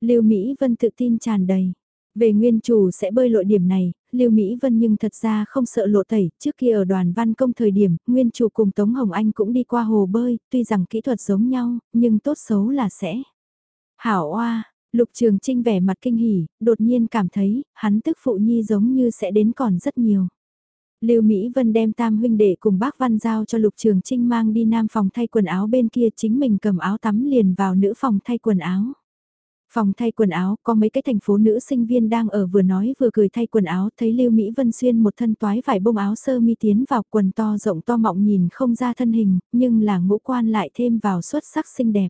Lưu Mỹ Vân tự tin tràn đầy. Về nguyên chủ sẽ bơi lội điểm này, Lưu Mỹ Vân nhưng thật ra không sợ lộ tẩy, trước kia ở đoàn văn công thời điểm, nguyên chủ cùng Tống Hồng Anh cũng đi qua hồ bơi, tuy rằng kỹ thuật giống nhau, nhưng tốt xấu là sẽ. Hảo oa, Lục Trường Trinh vẻ mặt kinh hỉ, đột nhiên cảm thấy, hắn tức phụ nhi giống như sẽ đến còn rất nhiều. Lưu Mỹ Vân đem tam huynh đệ cùng bác Văn giao cho Lục Trường Trinh mang đi nam phòng thay quần áo bên kia chính mình cầm áo tắm liền vào nữ phòng thay quần áo. Phòng thay quần áo, có mấy cái thành phố nữ sinh viên đang ở vừa nói vừa cười thay quần áo, thấy Lưu Mỹ Vân xuyên một thân toái vải bông áo sơ mi tiến vào quần to rộng to mọng nhìn không ra thân hình, nhưng là ngũ quan lại thêm vào xuất sắc xinh đẹp.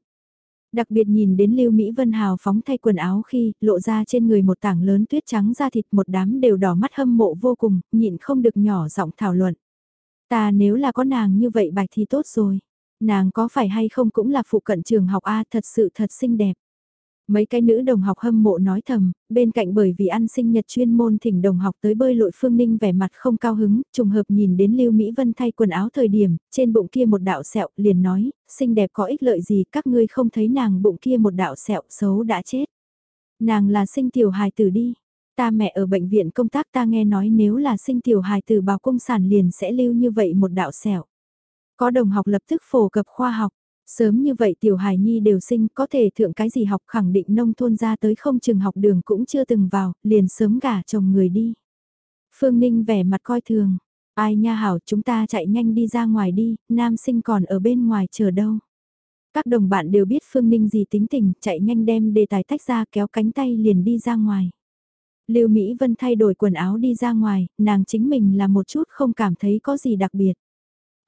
Đặc biệt nhìn đến Lưu Mỹ Vân hào phóng thay quần áo khi lộ ra trên người một tảng lớn tuyết trắng da thịt một đám đều đỏ mắt hâm mộ vô cùng, nhịn không được nhỏ giọng thảo luận. Ta nếu là có nàng như vậy bạch thì tốt rồi. Nàng có phải hay không cũng là phụ cận trường học A thật sự thật xinh đẹp. Mấy cái nữ đồng học hâm mộ nói thầm, bên cạnh bởi vì ăn sinh nhật chuyên môn thỉnh đồng học tới bơi lội Phương Ninh vẻ mặt không cao hứng, trùng hợp nhìn đến Lưu Mỹ Vân thay quần áo thời điểm, trên bụng kia một đạo sẹo, liền nói, xinh đẹp có ích lợi gì, các ngươi không thấy nàng bụng kia một đạo sẹo xấu đã chết. Nàng là sinh tiểu hài tử đi. Ta mẹ ở bệnh viện công tác ta nghe nói nếu là sinh tiểu hài tử bào cung sản liền sẽ lưu như vậy một đạo sẹo. Có đồng học lập tức phổ cập khoa học, Sớm như vậy tiểu hài nhi đều sinh có thể thượng cái gì học khẳng định nông thôn ra tới không trường học đường cũng chưa từng vào, liền sớm gả chồng người đi. Phương Ninh vẻ mặt coi thường, ai nha hảo chúng ta chạy nhanh đi ra ngoài đi, nam sinh còn ở bên ngoài chờ đâu. Các đồng bạn đều biết Phương Ninh gì tính tình, chạy nhanh đem đề tài tách ra kéo cánh tay liền đi ra ngoài. Lưu Mỹ Vân thay đổi quần áo đi ra ngoài, nàng chính mình là một chút không cảm thấy có gì đặc biệt.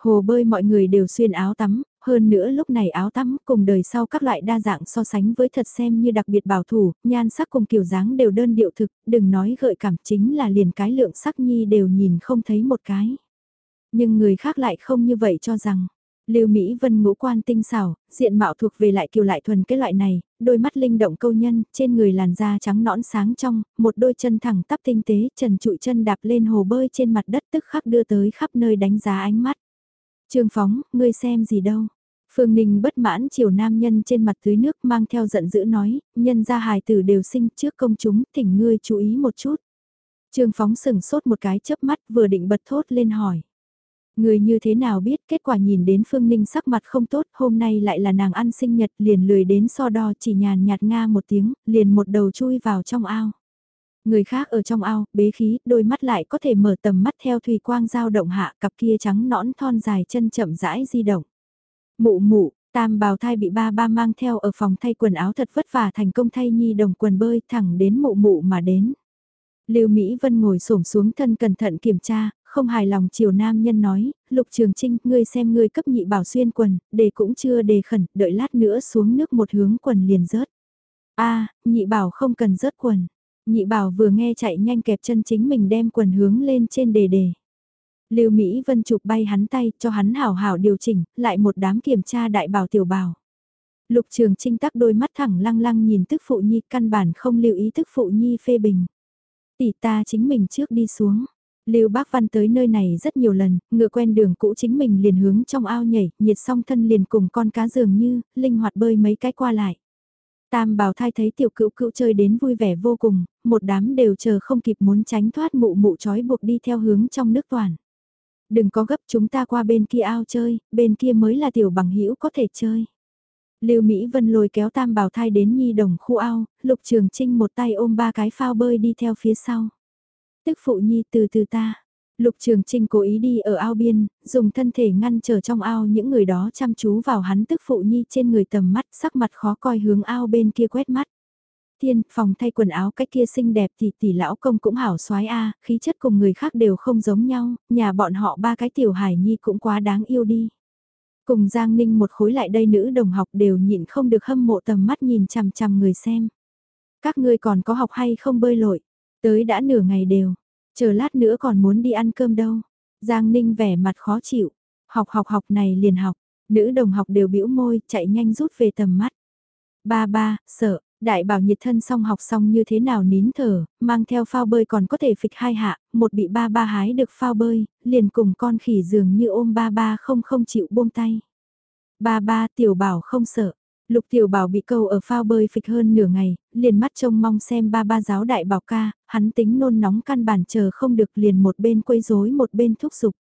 Hồ bơi mọi người đều xuyên áo tắm, hơn nữa lúc này áo tắm cùng đời sau các loại đa dạng so sánh với thật xem như đặc biệt bảo thủ, nhan sắc cùng kiểu dáng đều đơn điệu thực, đừng nói gợi cảm chính là liền cái lượng sắc nhi đều nhìn không thấy một cái. Nhưng người khác lại không như vậy cho rằng. Lưu Mỹ Vân ngũ quan tinh xảo, diện mạo thuộc về lại kiều lại thuần cái loại này, đôi mắt linh động câu nhân, trên người làn da trắng nõn sáng trong, một đôi chân thẳng tắp tinh tế, trần trụi chân đạp lên hồ bơi trên mặt đất tức khắc đưa tới khắp nơi đánh giá ánh mắt. Trương Phóng, ngươi xem gì đâu? Phương Ninh bất mãn chiều nam nhân trên mặt tưới nước mang theo giận dữ nói, nhân gia hài tử đều sinh trước công chúng, thỉnh ngươi chú ý một chút. Trương Phóng sừng sốt một cái chớp mắt vừa định bật thốt lên hỏi. Người như thế nào biết kết quả nhìn đến Phương Ninh sắc mặt không tốt, hôm nay lại là nàng ăn sinh nhật liền lười đến so đo chỉ nhàn nhạt nga một tiếng, liền một đầu chui vào trong ao. Người khác ở trong ao, bế khí, đôi mắt lại có thể mở tầm mắt theo thủy quang dao động hạ, cặp kia trắng nõn thon dài chân chậm rãi di động. Mụ mụ, tam bào thai bị ba ba mang theo ở phòng thay quần áo thật vất vả thành công thay nhi đồng quần bơi thẳng đến mụ mụ mà đến. Lưu Mỹ Vân ngồi xổm xuống thân cẩn thận kiểm tra, không hài lòng chiều nam nhân nói, Lục Trường Trinh, ngươi xem ngươi cấp nhị bảo xuyên quần, đề cũng chưa đề khẩn, đợi lát nữa xuống nước một hướng quần liền rớt. a nhị bảo không cần rớt quần. Nhị bảo vừa nghe chạy nhanh kẹp chân chính mình đem quần hướng lên trên đề đề. Lưu Mỹ Vân chụp bay hắn tay cho hắn hảo hảo điều chỉnh, lại một đám kiểm tra đại bảo tiểu bảo. Lục Trường Trinh tắc đôi mắt thẳng lăng lăng nhìn tức phụ nhi căn bản không lưu ý tức phụ nhi phê bình. Tỷ ta chính mình trước đi xuống. Lưu Bác Văn tới nơi này rất nhiều lần, ngựa quen đường cũ chính mình liền hướng trong ao nhảy, nhiệt song thân liền cùng con cá dường như, linh hoạt bơi mấy cái qua lại. Tam bảo thai thấy tiểu cữu cữu chơi đến vui vẻ vô cùng, một đám đều chờ không kịp muốn tránh thoát mụ mụ trói buộc đi theo hướng trong nước toàn. Đừng có gấp chúng ta qua bên kia ao chơi, bên kia mới là tiểu bằng hữu có thể chơi. Lưu Mỹ Vân lôi kéo tam bảo thai đến nhi đồng khu ao, lục trường trinh một tay ôm ba cái phao bơi đi theo phía sau. Tức phụ nhi từ từ ta. Lục Trường Trinh cố ý đi ở ao biên, dùng thân thể ngăn trở trong ao những người đó chăm chú vào hắn tức phụ nhi trên người tầm mắt sắc mặt khó coi hướng ao bên kia quét mắt. Tiên, phòng thay quần áo cách kia xinh đẹp thì tỷ lão công cũng hảo soái a khí chất cùng người khác đều không giống nhau, nhà bọn họ ba cái tiểu hải nhi cũng quá đáng yêu đi. Cùng Giang Ninh một khối lại đây nữ đồng học đều nhịn không được hâm mộ tầm mắt nhìn chằm chằm người xem. Các ngươi còn có học hay không bơi lội? Tới đã nửa ngày đều, chờ lát nữa còn muốn đi ăn cơm đâu. Giang Ninh vẻ mặt khó chịu, học học học này liền học, nữ đồng học đều bĩu môi, chạy nhanh rút về tầm mắt. Ba ba, sợ, đại bảo nhiệt thân xong học xong như thế nào nín thở, mang theo phao bơi còn có thể phịch hai hạ, một bị ba ba hái được phao bơi, liền cùng con khỉ dường như ôm ba ba không không chịu buông tay. Ba ba tiểu bảo không sợ, Lục Tiểu Bảo bị câu ở phao bơi phịch hơn nửa ngày, liền mắt trông mong xem ba ba giáo đại bảo ca, hắn tính nôn nóng căn bản chờ không được liền một bên quấy rối một bên thúc giục.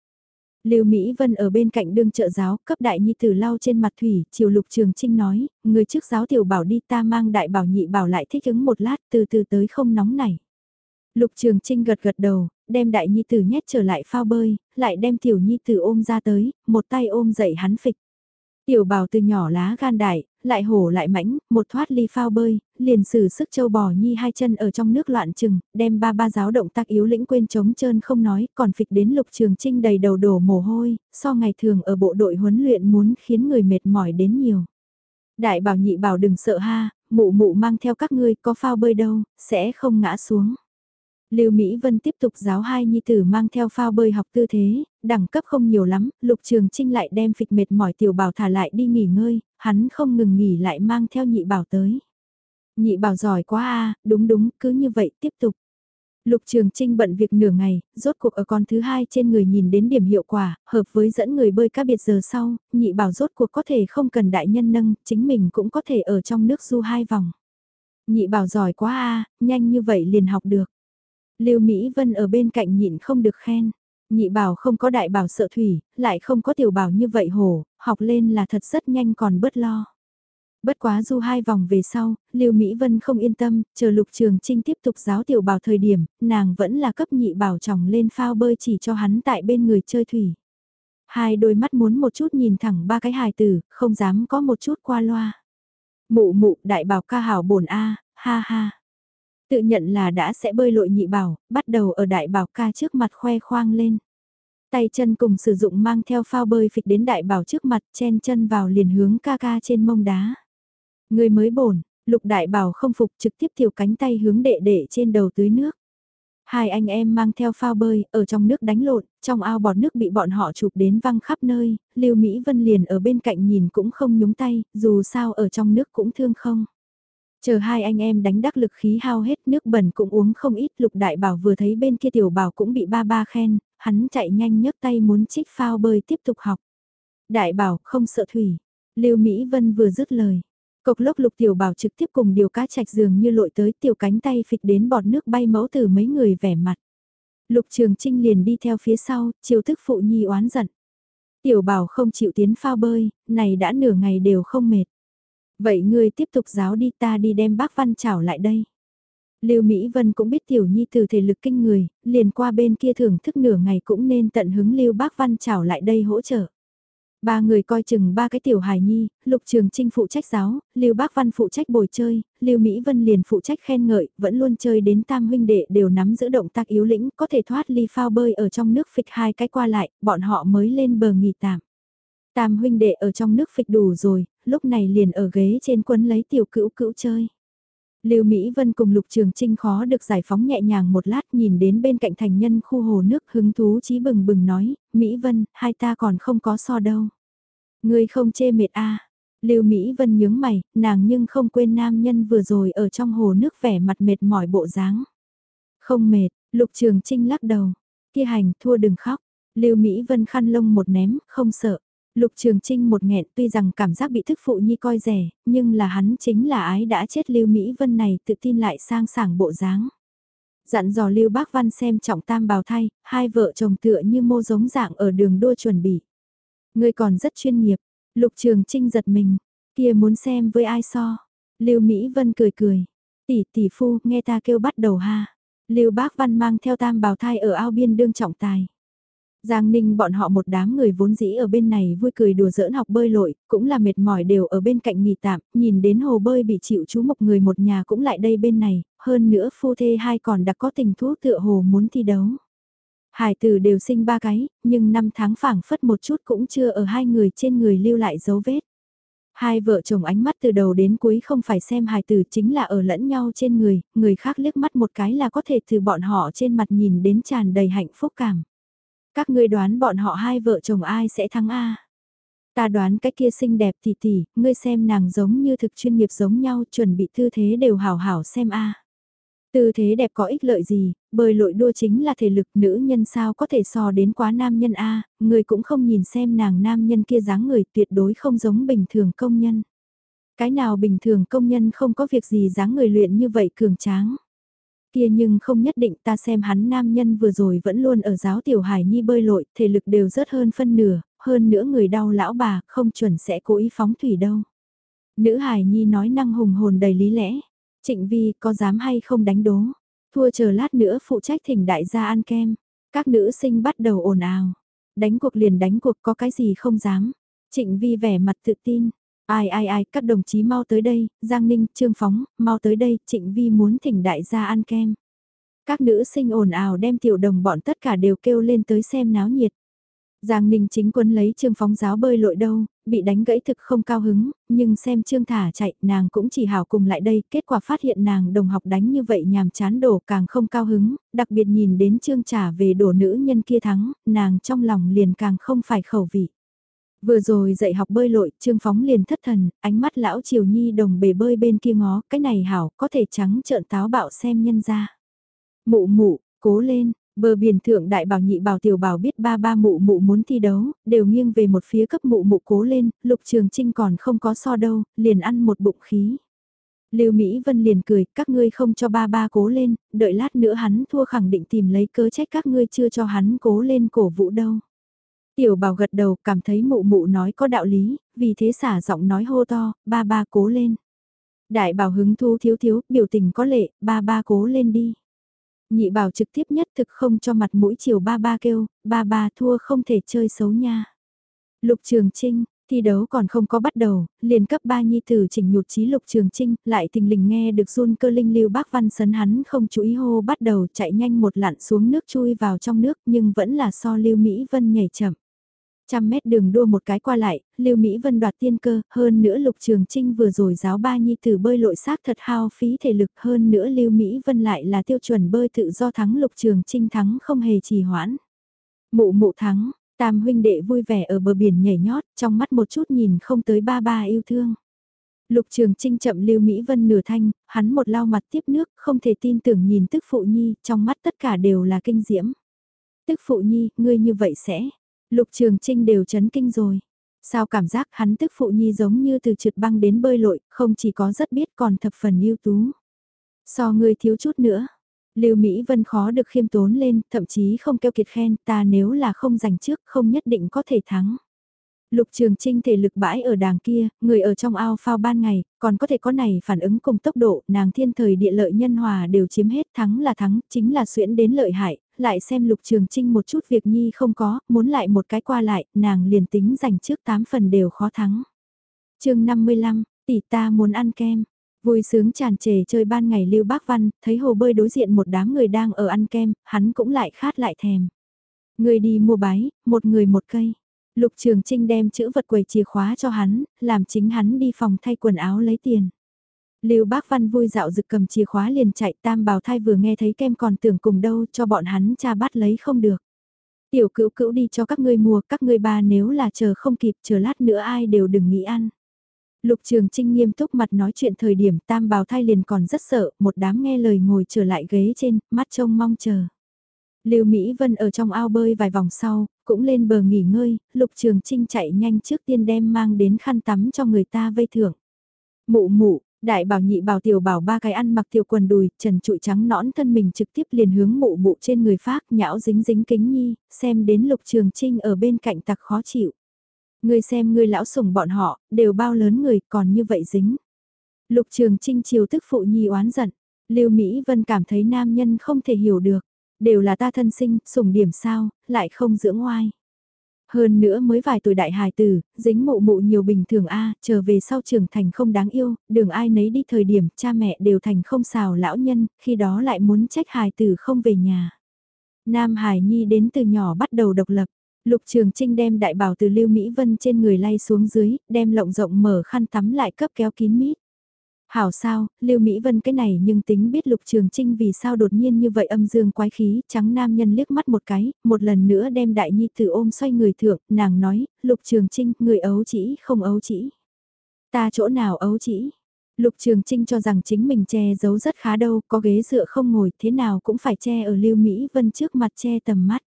Lưu Mỹ Vân ở bên cạnh đương trợ giáo, cấp đại nhi tử lau trên mặt thủy, chiều Lục Trường Trinh nói, người trước giáo tiểu bảo đi ta mang đại bảo nhị bảo lại thích ứng một lát từ từ tới không nóng này. Lục Trường Trinh gật gật đầu, đem đại nhi tử nhét trở lại phao bơi, lại đem tiểu nhi tử ôm ra tới, một tay ôm dậy hắn phịch. Tiểu bảo từ nhỏ lá gan đại, lại hổ lại mãnh, một thoát ly phao bơi, liền sử sức châu bò nhi hai chân ở trong nước loạn chừng, đem ba ba giáo động tác yếu lĩnh quên trống trơn không nói, còn phịch đến lục trường trinh đầy đầu đổ mồ hôi, so ngày thường ở bộ đội huấn luyện muốn khiến người mệt mỏi đến nhiều. Đại bảo nhị bảo đừng sợ ha, mụ mụ mang theo các ngươi có phao bơi đâu, sẽ không ngã xuống. Lưu Mỹ Vân tiếp tục giáo hai nhi tử mang theo phao bơi học tư thế, đẳng cấp không nhiều lắm, Lục Trường Trinh lại đem phịch mệt mỏi tiểu bảo thả lại đi nghỉ ngơi, hắn không ngừng nghỉ lại mang theo nhị bảo tới. Nhị bảo giỏi quá a, đúng đúng, cứ như vậy tiếp tục. Lục Trường Trinh bận việc nửa ngày, rốt cuộc ở con thứ hai trên người nhìn đến điểm hiệu quả, hợp với dẫn người bơi cá biệt giờ sau, nhị bảo rốt cuộc có thể không cần đại nhân nâng, chính mình cũng có thể ở trong nước du hai vòng. Nhị bảo giỏi quá a, nhanh như vậy liền học được. Lưu Mỹ Vân ở bên cạnh nhịn không được khen. Nhị bảo không có đại bảo sợ thủy, lại không có tiểu bảo như vậy hổ, học lên là thật rất nhanh còn bớt lo. Bất quá du hai vòng về sau, Lưu Mỹ Vân không yên tâm, chờ Lục Trường Trinh tiếp tục giáo tiểu bảo thời điểm, nàng vẫn là cấp nhị bảo chồng lên phao bơi chỉ cho hắn tại bên người chơi thủy. Hai đôi mắt muốn một chút nhìn thẳng ba cái hài tử, không dám có một chút qua loa. Mụ mụ đại bảo ca hảo bổn a, ha ha. Tự nhận là đã sẽ bơi lội nhị bảo, bắt đầu ở đại bảo ca trước mặt khoe khoang lên. Tay chân cùng sử dụng mang theo phao bơi phịch đến đại bảo trước mặt chen chân vào liền hướng ca ca trên mông đá. Người mới bổn, lục đại bảo không phục trực tiếp thiểu cánh tay hướng đệ đệ trên đầu tưới nước. Hai anh em mang theo phao bơi, ở trong nước đánh lộn, trong ao bọt nước bị bọn họ chụp đến văng khắp nơi, Lưu Mỹ Vân liền ở bên cạnh nhìn cũng không nhúng tay, dù sao ở trong nước cũng thương không. Chờ hai anh em đánh đắc lực khí hao hết nước bẩn cũng uống không ít lục đại bảo vừa thấy bên kia tiểu bảo cũng bị ba ba khen, hắn chạy nhanh nhấc tay muốn trích phao bơi tiếp tục học. Đại bảo không sợ thủy, Lưu Mỹ Vân vừa dứt lời. Cộc lốc lục tiểu bảo trực tiếp cùng điều cá chạch giường như lội tới tiểu cánh tay phịch đến bọt nước bay mẫu từ mấy người vẻ mặt. Lục Trường Trinh liền đi theo phía sau, chiều thức phụ nhi oán giận. Tiểu bảo không chịu tiến phao bơi, này đã nửa ngày đều không mệt. Vậy ngươi tiếp tục giáo đi ta đi đem bác Văn Chảo lại đây. Lưu Mỹ Vân cũng biết tiểu nhi từ thể lực kinh người, liền qua bên kia thưởng thức nửa ngày cũng nên tận hứng Lưu Bác Văn Chảo lại đây hỗ trợ. Ba người coi chừng ba cái tiểu hài nhi, Lục Trường Trinh phụ trách giáo, Lưu Bác Văn phụ trách bồi chơi, Lưu Mỹ Vân liền phụ trách khen ngợi, vẫn luôn chơi đến tam huynh đệ đều nắm giữ động tác yếu lĩnh, có thể thoát ly phao bơi ở trong nước phịch hai cái qua lại, bọn họ mới lên bờ nghỉ tạm. Tam huynh đệ ở trong nước phịch đủ rồi, lúc này liền ở ghế trên quấn lấy tiểu cữu cữu chơi. Lưu Mỹ Vân cùng Lục Trường Trinh khó được giải phóng nhẹ nhàng một lát nhìn đến bên cạnh thành nhân khu hồ nước hứng thú chí bừng bừng nói, Mỹ Vân, hai ta còn không có so đâu. Ngươi không chê mệt a à. Lưu Mỹ Vân nhướng mày, nàng nhưng không quên nam nhân vừa rồi ở trong hồ nước vẻ mặt mệt mỏi bộ dáng. Không mệt, Lục Trường Trinh lắc đầu, kia hành thua đừng khóc. Lưu Mỹ Vân khăn lông một ném, không sợ. Lục Trường Trinh một nghẹn tuy rằng cảm giác bị thức phụ nhi coi rẻ, nhưng là hắn chính là ái đã chết Lưu Mỹ Vân này tự tin lại sang sảng bộ dáng. Dặn dò Lưu Bác Văn xem trọng tam bào thay, hai vợ chồng tựa như mô giống dạng ở đường đua chuẩn bị. Người còn rất chuyên nghiệp, Lục Trường Trinh giật mình, kia muốn xem với ai so. Lưu Mỹ Vân cười cười, tỷ tỷ phu nghe ta kêu bắt đầu ha. Lưu Bác Văn mang theo tam bào thai ở ao biên đương trọng tài. Giang Ninh bọn họ một đám người vốn dĩ ở bên này vui cười đùa giỡn học bơi lội, cũng là mệt mỏi đều ở bên cạnh nghỉ tạm, nhìn đến hồ bơi bị chịu chú một người một nhà cũng lại đây bên này, hơn nữa phu thê hai còn đặc có tình thú tựa hồ muốn thi đấu. Hải tử đều sinh ba cái, nhưng năm tháng phảng phất một chút cũng chưa ở hai người trên người lưu lại dấu vết. Hai vợ chồng ánh mắt từ đầu đến cuối không phải xem hài tử chính là ở lẫn nhau trên người, người khác liếc mắt một cái là có thể từ bọn họ trên mặt nhìn đến tràn đầy hạnh phúc cảm. Các ngươi đoán bọn họ hai vợ chồng ai sẽ thắng A. Ta đoán cái kia xinh đẹp tỷ tỷ, ngươi xem nàng giống như thực chuyên nghiệp giống nhau, chuẩn bị tư thế đều hảo hảo xem A. Tư thế đẹp có ích lợi gì, bơi lội đua chính là thể lực nữ nhân sao có thể so đến quá nam nhân A, người cũng không nhìn xem nàng nam nhân kia dáng người tuyệt đối không giống bình thường công nhân. Cái nào bình thường công nhân không có việc gì dáng người luyện như vậy cường tráng. Kia nhưng không nhất định ta xem hắn nam nhân vừa rồi vẫn luôn ở giáo tiểu hải nhi bơi lội, thể lực đều rớt hơn phân nửa, hơn nữa người đau lão bà không chuẩn sẽ cố ý phóng thủy đâu. Nữ hải nhi nói năng hùng hồn đầy lý lẽ, trịnh vi có dám hay không đánh đố, thua chờ lát nữa phụ trách thỉnh đại gia ăn kem, các nữ sinh bắt đầu ồn ào, đánh cuộc liền đánh cuộc có cái gì không dám, trịnh vi vẻ mặt tự tin, Ai ai ai, các đồng chí mau tới đây, Giang Ninh, Trương Phóng, mau tới đây, Trịnh Vi muốn thỉnh đại gia ăn kem. Các nữ sinh ồn ào đem tiểu đồng bọn tất cả đều kêu lên tới xem náo nhiệt. Giang Ninh chính quân lấy Trương Phóng giáo bơi lội đâu, bị đánh gãy thực không cao hứng, nhưng xem Trương Thả chạy, nàng cũng chỉ hào cùng lại đây, kết quả phát hiện nàng đồng học đánh như vậy nhàm chán đổ càng không cao hứng, đặc biệt nhìn đến Trương trả về đổ nữ nhân kia thắng, nàng trong lòng liền càng không phải khẩu vị. Vừa rồi dạy học bơi lội, Trương Phóng liền thất thần, ánh mắt lão Triều Nhi đồng bể bơi bên kia ngó, cái này hảo, có thể trắng trợn táo bạo xem nhân ra. Mụ mụ, cố lên, bờ biển thượng đại bảo nhị bảo tiểu bảo biết ba ba mụ mụ muốn thi đấu, đều nghiêng về một phía cấp mụ mụ cố lên, lục trường trinh còn không có so đâu, liền ăn một bụng khí. Lưu Mỹ Vân liền cười, các ngươi không cho ba ba cố lên, đợi lát nữa hắn thua khẳng định tìm lấy cớ trách các ngươi chưa cho hắn cố lên cổ vũ đâu. Tiểu bảo gật đầu cảm thấy mụ mụ nói có đạo lý, vì thế xả giọng nói hô to, ba ba cố lên. Đại bảo hứng thu thiếu thiếu, biểu tình có lệ, ba ba cố lên đi. Nhị bảo trực tiếp nhất thực không cho mặt mũi chiều ba ba kêu, ba ba thua không thể chơi xấu nha. Lục Trường Trinh, Thi đấu còn không có bắt đầu, liền cấp ba nhi tử chỉnh nhụt chí lục trường trinh, lại tình lình nghe được run cơ linh lưu bác văn sấn hắn không chú ý hô bắt đầu chạy nhanh một lặn xuống nước chui vào trong nước nhưng vẫn là so lưu Mỹ Vân nhảy chậm. Trăm mét đường đua một cái qua lại, lưu Mỹ Vân đoạt tiên cơ, hơn nữa lục trường trinh vừa rồi giáo ba nhi tử bơi lội xác thật hao phí thể lực hơn nữa lưu Mỹ Vân lại là tiêu chuẩn bơi tự do thắng lục trường trinh thắng không hề trì hoãn. Mụ mụ thắng, Tam huynh đệ vui vẻ ở bờ biển nhảy nhót, trong mắt một chút nhìn không tới ba ba yêu thương. Lục Trường Trinh chậm Lưu Mỹ Vân nửa thanh, hắn một lau mặt tiếp nước, không thể tin tưởng nhìn tức phụ nhi, trong mắt tất cả đều là kinh diễm. Tức phụ nhi, ngươi như vậy sẽ. Lục Trường Trinh đều chấn kinh rồi. Sao cảm giác hắn tức phụ nhi giống như từ trượt băng đến bơi lội, không chỉ có rất biết còn thập phần ưu tú. So ngươi thiếu chút nữa. Lưu Mỹ Vân khó được khiêm tốn lên, thậm chí không keo kiệt khen, ta nếu là không giành trước không nhất định có thể thắng. Lục Trường Trinh thể lực bãi ở đàng kia, người ở trong ao phao ban ngày, còn có thể có này phản ứng cùng tốc độ, nàng thiên thời địa lợi nhân hòa đều chiếm hết thắng là thắng, chính là xuyễn đến lợi hại, lại xem Lục Trường Trinh một chút việc nhi không có, muốn lại một cái qua lại, nàng liền tính giành trước 8 phần đều khó thắng. chương 55, tỷ ta muốn ăn kem, Vui sướng tràn trề chơi ban ngày Lưu Bác Văn, thấy hồ bơi đối diện một đám người đang ở ăn kem, hắn cũng lại khát lại thèm. Người đi mua bái, một người một cây. Lục Trường Trinh đem chữ vật quầy chìa khóa cho hắn, làm chính hắn đi phòng thay quần áo lấy tiền. Lưu Bác Văn vui dạo rực cầm chìa khóa liền chạy tam bào thai vừa nghe thấy kem còn tưởng cùng đâu cho bọn hắn cha bắt lấy không được. Tiểu cữu cữu đi cho các ngươi mua, các ngươi ba nếu là chờ không kịp chờ lát nữa ai đều đừng nghĩ ăn. Lục Trường Trinh nghiêm túc mặt nói chuyện thời điểm tam bào thai liền còn rất sợ, một đám nghe lời ngồi trở lại ghế trên, mắt trông mong chờ. Lưu Mỹ Vân ở trong ao bơi vài vòng sau, cũng lên bờ nghỉ ngơi, Lục Trường Trinh chạy nhanh trước tiên đem mang đến khăn tắm cho người ta vây thưởng. Mụ mụ, đại bảo nhị bảo tiểu bảo ba cái ăn mặc tiểu quần đùi, trần trụi trắng nõn thân mình trực tiếp liền hướng mụ mụ trên người phát nhão dính dính kính nhi, xem đến Lục Trường Trinh ở bên cạnh tặc khó chịu. người xem người lão sủng bọn họ, đều bao lớn người còn như vậy dính. Lục Trường Trinh chiều tức phụ nhi oán giận. Lưu Mỹ Vân cảm thấy nam nhân không thể hiểu được. Đều là ta thân sinh, sủng điểm sao, lại không dưỡng oai. Hơn nữa mới vài tuổi đại hài tử, dính mụ mụ nhiều bình thường a trở về sau trưởng thành không đáng yêu, đường ai nấy đi thời điểm cha mẹ đều thành không xào lão nhân, khi đó lại muốn trách hài tử không về nhà. Nam Hải Nhi đến từ nhỏ bắt đầu độc lập, Lục Trường Trinh đem đại bảo từ Lưu Mỹ Vân trên người lay xuống dưới, đem lộng rộng mở khăn tắm lại cấp kéo kín mít. Hảo sao, Lưu Mỹ Vân cái này nhưng tính biết Lục Trường Trinh vì sao đột nhiên như vậy âm dương quái khí, trắng nam nhân liếc mắt một cái, một lần nữa đem đại nhi tử ôm xoay người thượng, nàng nói, Lục Trường Trinh, người ấu chỉ, không ấu chỉ. Ta chỗ nào ấu chỉ? Lục Trường Trinh cho rằng chính mình che giấu rất khá đâu, có ghế dựa không ngồi, thế nào cũng phải che ở Lưu Mỹ Vân trước mặt che tầm mắt.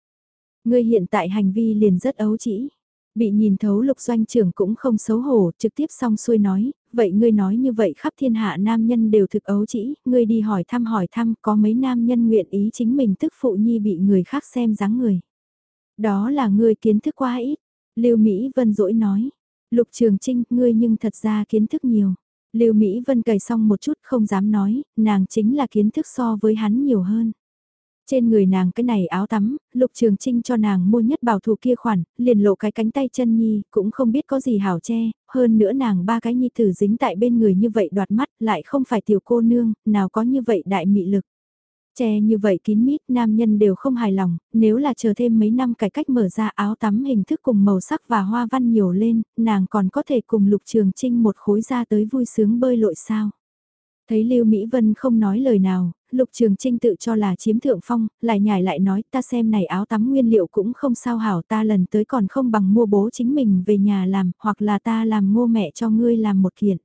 Ngươi hiện tại hành vi liền rất ấu chỉ Bị nhìn thấu lục doanh trưởng cũng không xấu hổ, trực tiếp xong xuôi nói, vậy ngươi nói như vậy khắp thiên hạ nam nhân đều thực ấu chỉ ngươi đi hỏi thăm hỏi thăm có mấy nam nhân nguyện ý chính mình tức phụ nhi bị người khác xem dáng người. Đó là ngươi kiến thức quá ít, Lưu Mỹ Vân dỗi nói, Lục Trường Trinh, ngươi nhưng thật ra kiến thức nhiều. Lưu Mỹ Vân cày xong một chút không dám nói, nàng chính là kiến thức so với hắn nhiều hơn. Trên người nàng cái này áo tắm, Lục Trường Trinh cho nàng mua nhất bảo thủ kia khoản, liền lộ cái cánh tay chân nhi, cũng không biết có gì hảo che, hơn nữa nàng ba cái nhi tử dính tại bên người như vậy đoạt mắt, lại không phải tiểu cô nương, nào có như vậy đại mị lực. Che như vậy kín mít, nam nhân đều không hài lòng, nếu là chờ thêm mấy năm cải cách mở ra áo tắm hình thức cùng màu sắc và hoa văn nhiều lên, nàng còn có thể cùng Lục Trường Trinh một khối ra tới vui sướng bơi lội sao. Thấy Lưu Mỹ Vân không nói lời nào, Lục Trường Trinh tự cho là chiếm thượng phong, lại nhảy lại nói ta xem này áo tắm nguyên liệu cũng không sao hảo ta lần tới còn không bằng mua bố chính mình về nhà làm, hoặc là ta làm ngô mẹ cho ngươi làm một kiện.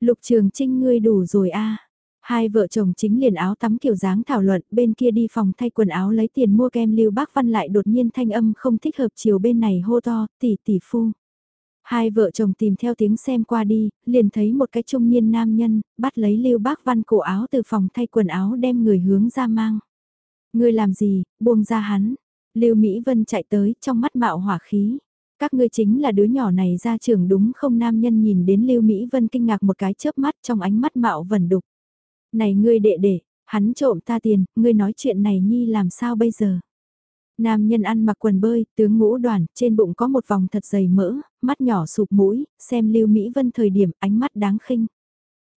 Lục Trường Trinh ngươi đủ rồi a. Hai vợ chồng chính liền áo tắm kiểu dáng thảo luận, bên kia đi phòng thay quần áo lấy tiền mua kem Lưu Bác Văn lại đột nhiên thanh âm không thích hợp chiều bên này hô to, tỷ tỷ phu. Hai vợ chồng tìm theo tiếng xem qua đi, liền thấy một cái trung niên nam nhân, bắt lấy Lưu Bác Văn cổ áo từ phòng thay quần áo đem người hướng ra mang. Ngươi làm gì, buông ra hắn. Lưu Mỹ Vân chạy tới, trong mắt mạo hỏa khí. Các ngươi chính là đứa nhỏ này ra trường đúng không nam nhân nhìn đến Lưu Mỹ Vân kinh ngạc một cái chớp mắt trong ánh mắt mạo vẩn đục. Này ngươi đệ đệ, hắn trộm ta tiền, ngươi nói chuyện này nhi làm sao bây giờ? Nam nhân ăn mặc quần bơi, tướng ngũ đoàn, trên bụng có một vòng thật dày mỡ, mắt nhỏ sụp mũi, xem Lưu Mỹ Vân thời điểm ánh mắt đáng khinh.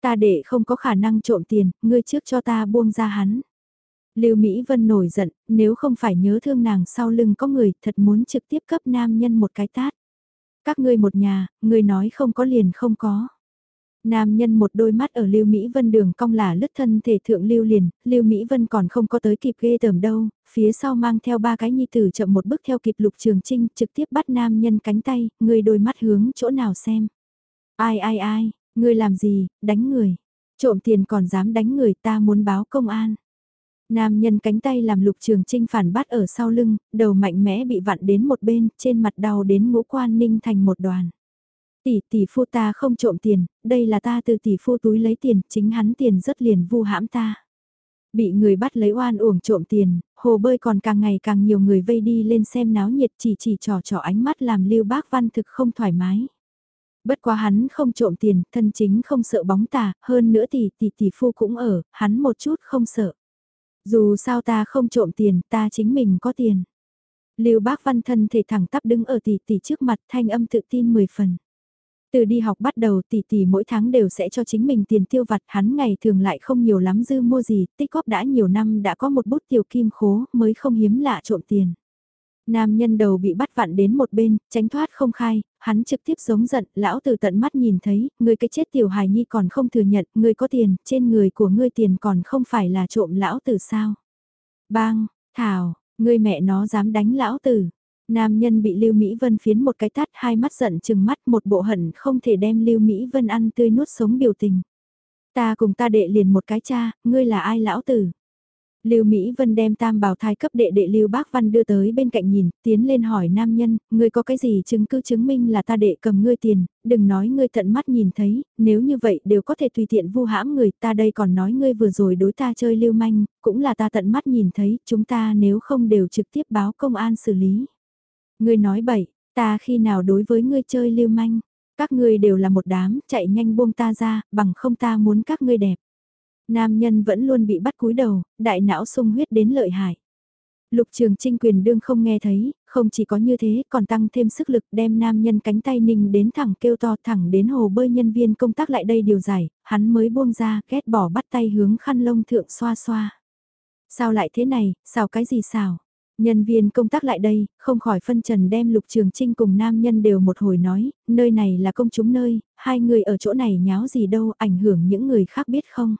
Ta để không có khả năng trộm tiền, ngươi trước cho ta buông ra hắn. Lưu Mỹ Vân nổi giận, nếu không phải nhớ thương nàng sau lưng có người, thật muốn trực tiếp cấp nam nhân một cái tát. Các ngươi một nhà, ngươi nói không có liền không có. Nam nhân một đôi mắt ở Lưu Mỹ Vân đường cong là lướt thân thể thượng Lưu liền, Lưu Mỹ Vân còn không có tới kịp ghê tởm đâu, phía sau mang theo ba cái nhi tử chậm một bước theo kịp Lục Trường Trinh trực tiếp bắt nam nhân cánh tay, người đôi mắt hướng chỗ nào xem. Ai ai ai, ngươi làm gì, đánh người. Trộm tiền còn dám đánh người ta muốn báo công an. Nam nhân cánh tay làm lục trường trinh phản bắt ở sau lưng, đầu mạnh mẽ bị vặn đến một bên, trên mặt đau đến ngũ quan ninh thành một đoàn. Tỷ tỷ phu ta không trộm tiền, đây là ta từ tỷ phu túi lấy tiền, chính hắn tiền rất liền vu hãm ta. Bị người bắt lấy oan uổng trộm tiền, hồ bơi còn càng ngày càng nhiều người vây đi lên xem náo nhiệt chỉ chỉ trò trò ánh mắt làm lưu bác văn thực không thoải mái. Bất quá hắn không trộm tiền, thân chính không sợ bóng tà, hơn nữa tỷ tỷ tỷ phu cũng ở, hắn một chút không sợ. Dù sao ta không trộm tiền, ta chính mình có tiền. Lưu Bác Văn thân thể thẳng tắp đứng ở tỷ tỷ trước mặt thanh âm tự tin 10 phần. Từ đi học bắt đầu tỷ tỷ mỗi tháng đều sẽ cho chính mình tiền tiêu vặt hắn ngày thường lại không nhiều lắm dư mua gì, tích góp đã nhiều năm đã có một bút tiểu kim khố mới không hiếm lạ trộm tiền. Nam nhân đầu bị bắt vặn đến một bên, tránh thoát không khai, hắn trực tiếp giống giận, lão từ tận mắt nhìn thấy, người cái chết tiểu hài nhi còn không thừa nhận, người có tiền, trên người của ngươi tiền còn không phải là trộm lão tử sao. Bang, thảo, ngươi mẹ nó dám đánh lão tử. Nam nhân bị Lưu Mỹ Vân phiến một cái tát hai mắt giận chừng mắt một bộ hận không thể đem Lưu Mỹ Vân ăn tươi nuốt sống biểu tình. Ta cùng ta đệ liền một cái cha, ngươi là ai lão tử? Lưu Mỹ Vân đem tam bảo thai cấp đệ đệ Lưu Bác Văn đưa tới bên cạnh nhìn, tiến lên hỏi nam nhân, ngươi có cái gì chứng cứ chứng minh là ta đệ cầm ngươi tiền, đừng nói ngươi tận mắt nhìn thấy, nếu như vậy đều có thể tùy tiện vu hãm người, ta đây còn nói ngươi vừa rồi đối ta chơi lưu manh, cũng là ta tận mắt nhìn thấy, chúng ta nếu không đều trực tiếp báo công an xử lý. Ngươi nói bậy, ta khi nào đối với ngươi chơi lưu manh, các ngươi đều là một đám, chạy nhanh buông ta ra, bằng không ta muốn các ngươi đẹp. Nam nhân vẫn luôn bị bắt cúi đầu, đại não sung huyết đến lợi hại. Lục trường trinh quyền đương không nghe thấy, không chỉ có như thế còn tăng thêm sức lực đem nam nhân cánh tay ninh đến thẳng kêu to thẳng đến hồ bơi nhân viên công tác lại đây điều giải, hắn mới buông ra ghét bỏ bắt tay hướng khăn lông thượng xoa xoa. Sao lại thế này, sao cái gì sao? Nhân viên công tác lại đây, không khỏi phân trần đem lục trường trinh cùng nam nhân đều một hồi nói, nơi này là công chúng nơi, hai người ở chỗ này nháo gì đâu ảnh hưởng những người khác biết không?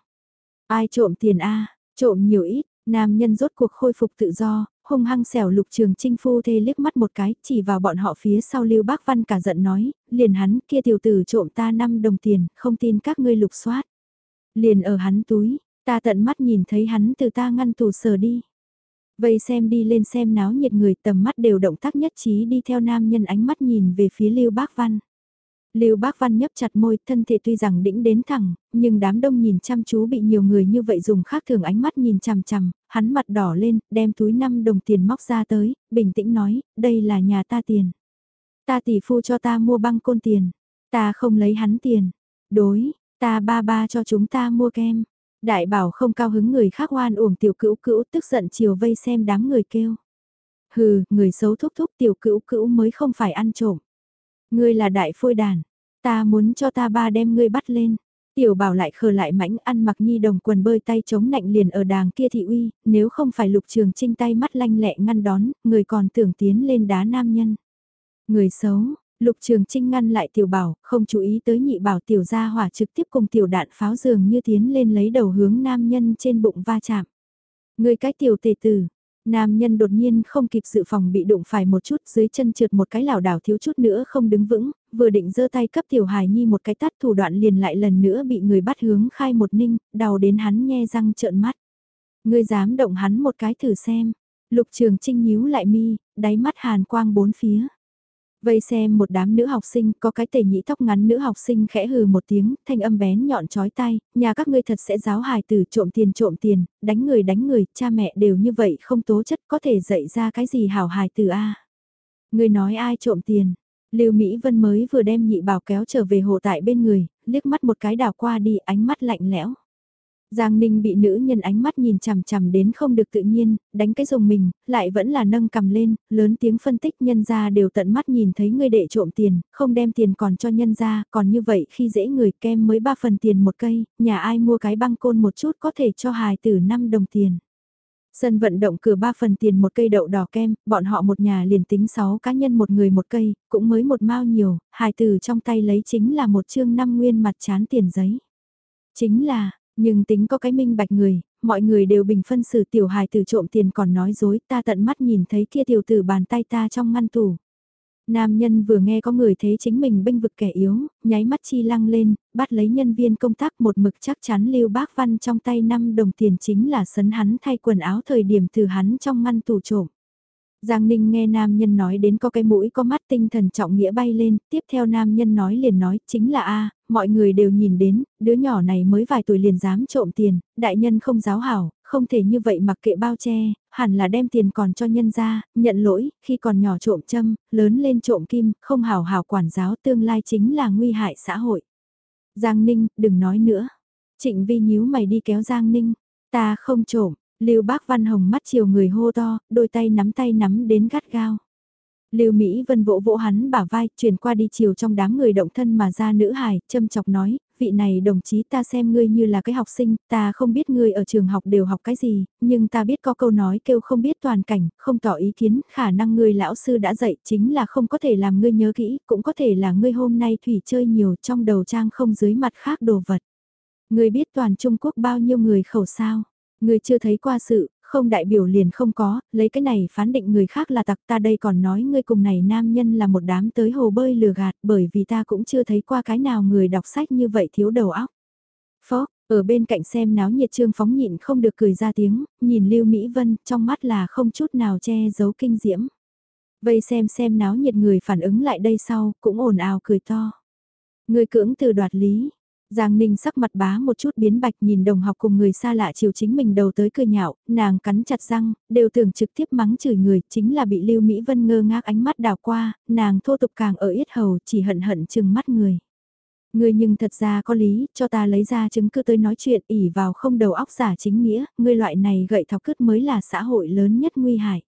Ai trộm tiền a trộm nhiều ít, nam nhân rốt cuộc khôi phục tự do, hung hăng xẻo lục trường trinh phu thê liếc mắt một cái, chỉ vào bọn họ phía sau lưu bác văn cả giận nói, liền hắn kia tiểu tử trộm ta 5 đồng tiền, không tin các ngươi lục soát. Liền ở hắn túi, ta tận mắt nhìn thấy hắn từ ta ngăn tù sờ đi. Vây xem đi lên xem náo nhiệt người tầm mắt đều động tác nhất trí đi theo nam nhân ánh mắt nhìn về phía lưu bác văn. Lưu Bác Văn nhấp chặt môi, thân thể tuy rằng đĩnh đến thẳng, nhưng đám đông nhìn chăm chú bị nhiều người như vậy dùng khác thường ánh mắt nhìn chằm chằm, hắn mặt đỏ lên, đem túi 5 đồng tiền móc ra tới, bình tĩnh nói, đây là nhà ta tiền. Ta tỷ phu cho ta mua băng côn tiền, ta không lấy hắn tiền. Đối, ta ba ba cho chúng ta mua kem. Đại bảo không cao hứng người khác oan uổng tiểu cữu cữu tức giận chiều vây xem đám người kêu. Hừ, người xấu thúc thúc tiểu cữu cữu mới không phải ăn trộm. Ngươi là đại phôi đàn, ta muốn cho ta ba đem ngươi bắt lên. Tiểu bảo lại khờ lại mãnh ăn mặc nhi đồng quần bơi tay chống nạnh liền ở đàng kia thị uy, nếu không phải lục trường trinh tay mắt lanh lẹ ngăn đón, người còn tưởng tiến lên đá nam nhân. Người xấu, lục trường trinh ngăn lại tiểu bảo, không chú ý tới nhị bảo tiểu gia hỏa trực tiếp cùng tiểu đạn pháo dường như tiến lên lấy đầu hướng nam nhân trên bụng va chạm. Người cái tiểu tề tử, Nam nhân đột nhiên không kịp dự phòng bị đụng phải một chút dưới chân trượt một cái lảo đảo thiếu chút nữa không đứng vững, vừa định giơ tay cấp tiểu hài nhi một cái tát thủ đoạn liền lại lần nữa bị người bắt hướng khai một ninh, đau đến hắn nhe răng trợn mắt. Ngươi dám động hắn một cái thử xem. Lục trường trinh nhíu lại mi, đáy mắt hàn quang bốn phía. Vây xem một đám nữ học sinh, có cái tề nhĩ tóc ngắn nữ học sinh khẽ hừ một tiếng, thanh âm bén nhọn chói tai, nhà các ngươi thật sẽ giáo hài tử trộm tiền trộm tiền, đánh người đánh người, cha mẹ đều như vậy không tố chất có thể dạy ra cái gì hảo hài tử a Ngươi nói ai trộm tiền, Lưu Mỹ Vân mới vừa đem nhị bảo kéo trở về hộ tại bên người, liếc mắt một cái đảo qua đi ánh mắt lạnh lẽo. Giang Ninh bị nữ nhân ánh mắt nhìn chằm chằm đến không được tự nhiên, đánh cái dùng mình, lại vẫn là nâng cầm lên, lớn tiếng phân tích nhân ra đều tận mắt nhìn thấy người đệ trộm tiền, không đem tiền còn cho nhân ra, còn như vậy khi dễ người kem mới ba phần tiền một cây, nhà ai mua cái băng côn một chút có thể cho hài tử 5 đồng tiền. Sân vận động cửa 3 phần tiền một cây đậu đỏ kem, bọn họ một nhà liền tính 6 cá nhân một người một cây, cũng mới một mao nhiều, hài tử trong tay lấy chính là một chương năm nguyên mặt chán tiền giấy. Chính là, nhưng tính có cái minh bạch người, mọi người đều bình phân xử tiểu hài tử trộm tiền còn nói dối ta tận mắt nhìn thấy kia tiểu tử bàn tay ta trong ngăn tủ. Nam nhân vừa nghe có người thấy chính mình bênh vực kẻ yếu, nháy mắt chi lăng lên, bắt lấy nhân viên công tác một mực chắc chắn lưu bác văn trong tay 5 đồng tiền chính là sấn hắn thay quần áo thời điểm từ hắn trong ngăn tủ trộm. Giang Ninh nghe nam nhân nói đến có cái mũi có mắt tinh thần trọng nghĩa bay lên, tiếp theo nam nhân nói liền nói chính là A, mọi người đều nhìn đến, đứa nhỏ này mới vài tuổi liền dám trộm tiền, đại nhân không giáo hảo, không thể như vậy mặc kệ bao che, hẳn là đem tiền còn cho nhân ra, nhận lỗi, khi còn nhỏ trộm châm, lớn lên trộm kim, không hảo hảo quản giáo tương lai chính là nguy hại xã hội. Giang Ninh, đừng nói nữa. Trịnh Vi nhíu mày đi kéo Giang Ninh, ta không trộm, Lưu Bác Văn Hồng mắt chiều người hô to, đôi tay nắm tay nắm đến gắt gao. Lưu Mỹ Vân vỗ vỗ hắn bả vai, chuyển qua đi chiều trong đám người động thân mà ra nữ hài, châm chọc nói, vị này đồng chí ta xem ngươi như là cái học sinh, ta không biết ngươi ở trường học đều học cái gì, nhưng ta biết có câu nói kêu không biết toàn cảnh, không tỏ ý kiến, khả năng ngươi lão sư đã dạy chính là không có thể làm ngươi nhớ kỹ, cũng có thể là ngươi hôm nay thủy chơi nhiều trong đầu trang không dưới mặt khác đồ vật. Ngươi biết toàn Trung Quốc bao nhiêu người khẩu sao? Ngươi chưa thấy qua sự, không đại biểu liền không có, lấy cái này phán định người khác là tặc ta đây còn nói ngươi cùng này nam nhân là một đám tới hồ bơi lừa gạt bởi vì ta cũng chưa thấy qua cái nào người đọc sách như vậy thiếu đầu óc. Phó, ở bên cạnh xem náo nhiệt trương phóng nhịn không được cười ra tiếng, nhìn Lưu Mỹ Vân trong mắt là không chút nào che giấu kinh diễm. Vây xem xem náo nhiệt người phản ứng lại đây sau, cũng ồn ào cười to. Người cưỡng từ đoạt lý, Giang Ninh sắc mặt bá một chút biến bạch nhìn đồng học cùng người xa lạ chiều chính mình đầu tới cười nhạo, nàng cắn chặt răng, đều tưởng trực tiếp mắng chửi người, chính là bị Lưu Mỹ Vân ngơ ngác ánh mắt đào qua, nàng thô tục càng ở yết hầu chỉ hận hận chừng mắt người. Ngươi nhưng thật ra có lý, cho ta lấy ra chứng cứ tới nói chuyện ỉ vào không đầu óc giả chính nghĩa, ngươi loại này gậy thọc cứt mới là xã hội lớn nhất nguy hại.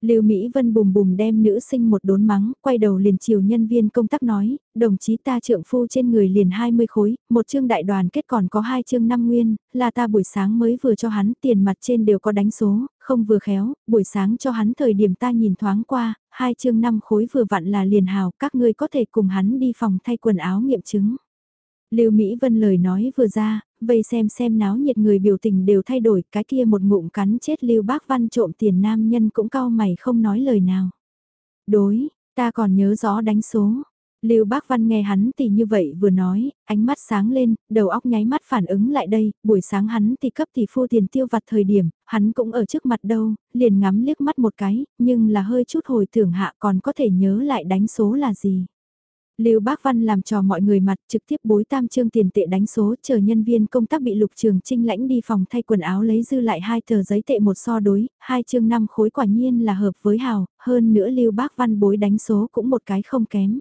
Lưu Mỹ Vân bùm bùm đem nữ sinh một đốn mắng, quay đầu liền chiều nhân viên công tác nói, đồng chí ta trượng phu trên người liền 20 khối, một chương đại đoàn kết còn có hai chương năm nguyên, là ta buổi sáng mới vừa cho hắn tiền mặt trên đều có đánh số, không vừa khéo, buổi sáng cho hắn thời điểm ta nhìn thoáng qua, hai chương năm khối vừa vặn là liền hào, các ngươi có thể cùng hắn đi phòng thay quần áo nghiệm chứng. Lưu Mỹ Vân lời nói vừa ra, vây xem xem náo nhiệt người biểu tình đều thay đổi, cái kia một ngụm cắn chết Lưu Bác Văn trộm tiền nam nhân cũng cau mày không nói lời nào. Đối, ta còn nhớ rõ đánh số. Lưu Bác Văn nghe hắn thì như vậy vừa nói, ánh mắt sáng lên, đầu óc nháy mắt phản ứng lại đây, buổi sáng hắn thì cấp thì phu tiền tiêu vặt thời điểm, hắn cũng ở trước mặt đâu, liền ngắm liếc mắt một cái, nhưng là hơi chút hồi tưởng hạ còn có thể nhớ lại đánh số là gì. Lưu Bác Văn làm trò mọi người mặt trực tiếp bối tam trương tiền tệ đánh số chờ nhân viên công tác bị lục trường trinh lãnh đi phòng thay quần áo lấy dư lại hai tờ giấy tệ một so đối, hai chương năm khối quả nhiên là hợp với hào, hơn nữa Lưu Bác Văn bối đánh số cũng một cái không kém.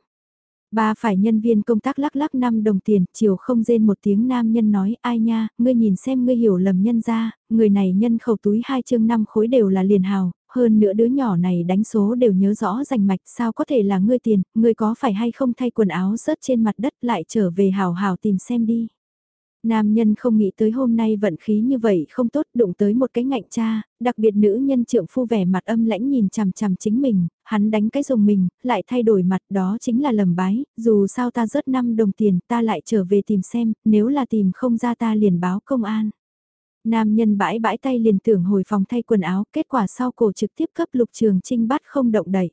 Ba phải nhân viên công tác lắc lắc 5 đồng tiền, chiều không rên một tiếng nam nhân nói, ai nha, ngươi nhìn xem ngươi hiểu lầm nhân ra, người này nhân khẩu túi hai chương năm khối đều là liền hào, hơn nữa đứa nhỏ này đánh số đều nhớ rõ rành mạch sao có thể là ngươi tiền, ngươi có phải hay không thay quần áo rớt trên mặt đất lại trở về hào hào tìm xem đi. Nam nhân không nghĩ tới hôm nay vận khí như vậy không tốt đụng tới một cái ngạnh cha, đặc biệt nữ nhân trượng phu vẻ mặt âm lãnh nhìn chằm chằm chính mình, hắn đánh cái dùng mình, lại thay đổi mặt đó chính là lầm bái, dù sao ta rớt 5 đồng tiền ta lại trở về tìm xem, nếu là tìm không ra ta liền báo công an. Nam nhân bãi bãi tay liền tưởng hồi phòng thay quần áo, kết quả sau cổ trực tiếp cấp lục trường trinh bắt không động đẩy.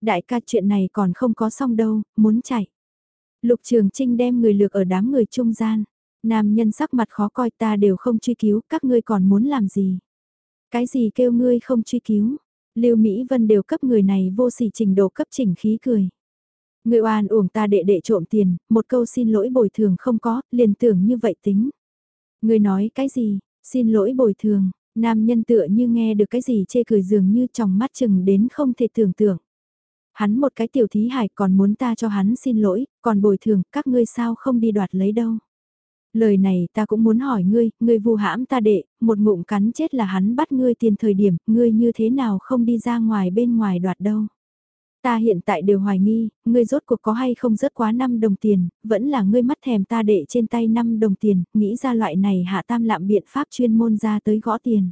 Đại ca chuyện này còn không có xong đâu, muốn chạy. Lục trường trinh đem người lược ở đám người trung gian. Nam nhân sắc mặt khó coi ta đều không truy cứu, các ngươi còn muốn làm gì? Cái gì kêu ngươi không truy cứu? Lưu Mỹ Vân đều cấp người này vô sỉ trình độ cấp chỉnh khí cười. Người oan uổng ta đệ đệ trộm tiền, một câu xin lỗi bồi thường không có, liền tưởng như vậy tính. Người nói cái gì, Xin lỗi bồi thường, nam nhân tựa như nghe được cái gì chê cười dường như trong mắt chừng đến không thể tưởng tượng. Hắn một cái tiểu thí hải còn muốn ta cho hắn xin lỗi, còn bồi thường, các ngươi sao không đi đoạt lấy đâu. Lời này ta cũng muốn hỏi ngươi, ngươi vu hãm ta đệ, một ngụm cắn chết là hắn bắt ngươi tiền thời điểm, ngươi như thế nào không đi ra ngoài bên ngoài đoạt đâu. Ta hiện tại đều hoài nghi, ngươi rốt cuộc có hay không rớt quá 5 đồng tiền, vẫn là ngươi mắt thèm ta để trên tay 5 đồng tiền, nghĩ ra loại này hạ tam lạm biện pháp chuyên môn ra tới gõ tiền.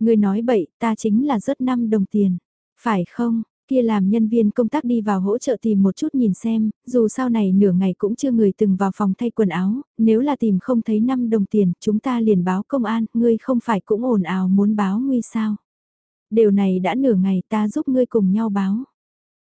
Ngươi nói bậy, ta chính là rớt 5 đồng tiền. Phải không, kia làm nhân viên công tác đi vào hỗ trợ tìm một chút nhìn xem, dù sau này nửa ngày cũng chưa người từng vào phòng thay quần áo, nếu là tìm không thấy 5 đồng tiền, chúng ta liền báo công an, ngươi không phải cũng ồn ào muốn báo nguy sao. Điều này đã nửa ngày ta giúp ngươi cùng nhau báo.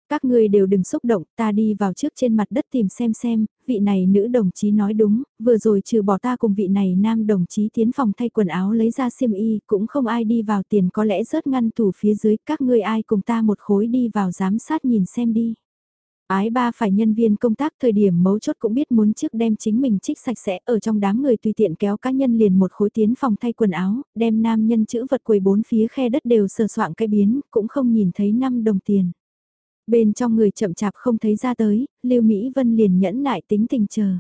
Các ngươi đều đừng xúc động, ta đi vào trước trên mặt đất tìm xem xem, vị này nữ đồng chí nói đúng, vừa rồi trừ bỏ ta cùng vị này nam đồng chí tiến phòng thay quần áo lấy ra xiêm y, cũng không ai đi vào tiền có lẽ rớt ngăn tủ phía dưới, các ngươi ai cùng ta một khối đi vào giám sát nhìn xem đi. Ái ba phải nhân viên công tác thời điểm mấu chốt cũng biết muốn trước đem chính mình trích sạch sẽ ở trong đám người tùy tiện kéo cá nhân liền một khối tiến phòng thay quần áo, đem nam nhân chữ vật quầy bốn phía khe đất đều sờ soạn cái biến, cũng không nhìn thấy năm đồng tiền. Bên trong người chậm chạp không thấy ra tới, Lưu Mỹ Vân liền nhẫn nại tính tình chờ.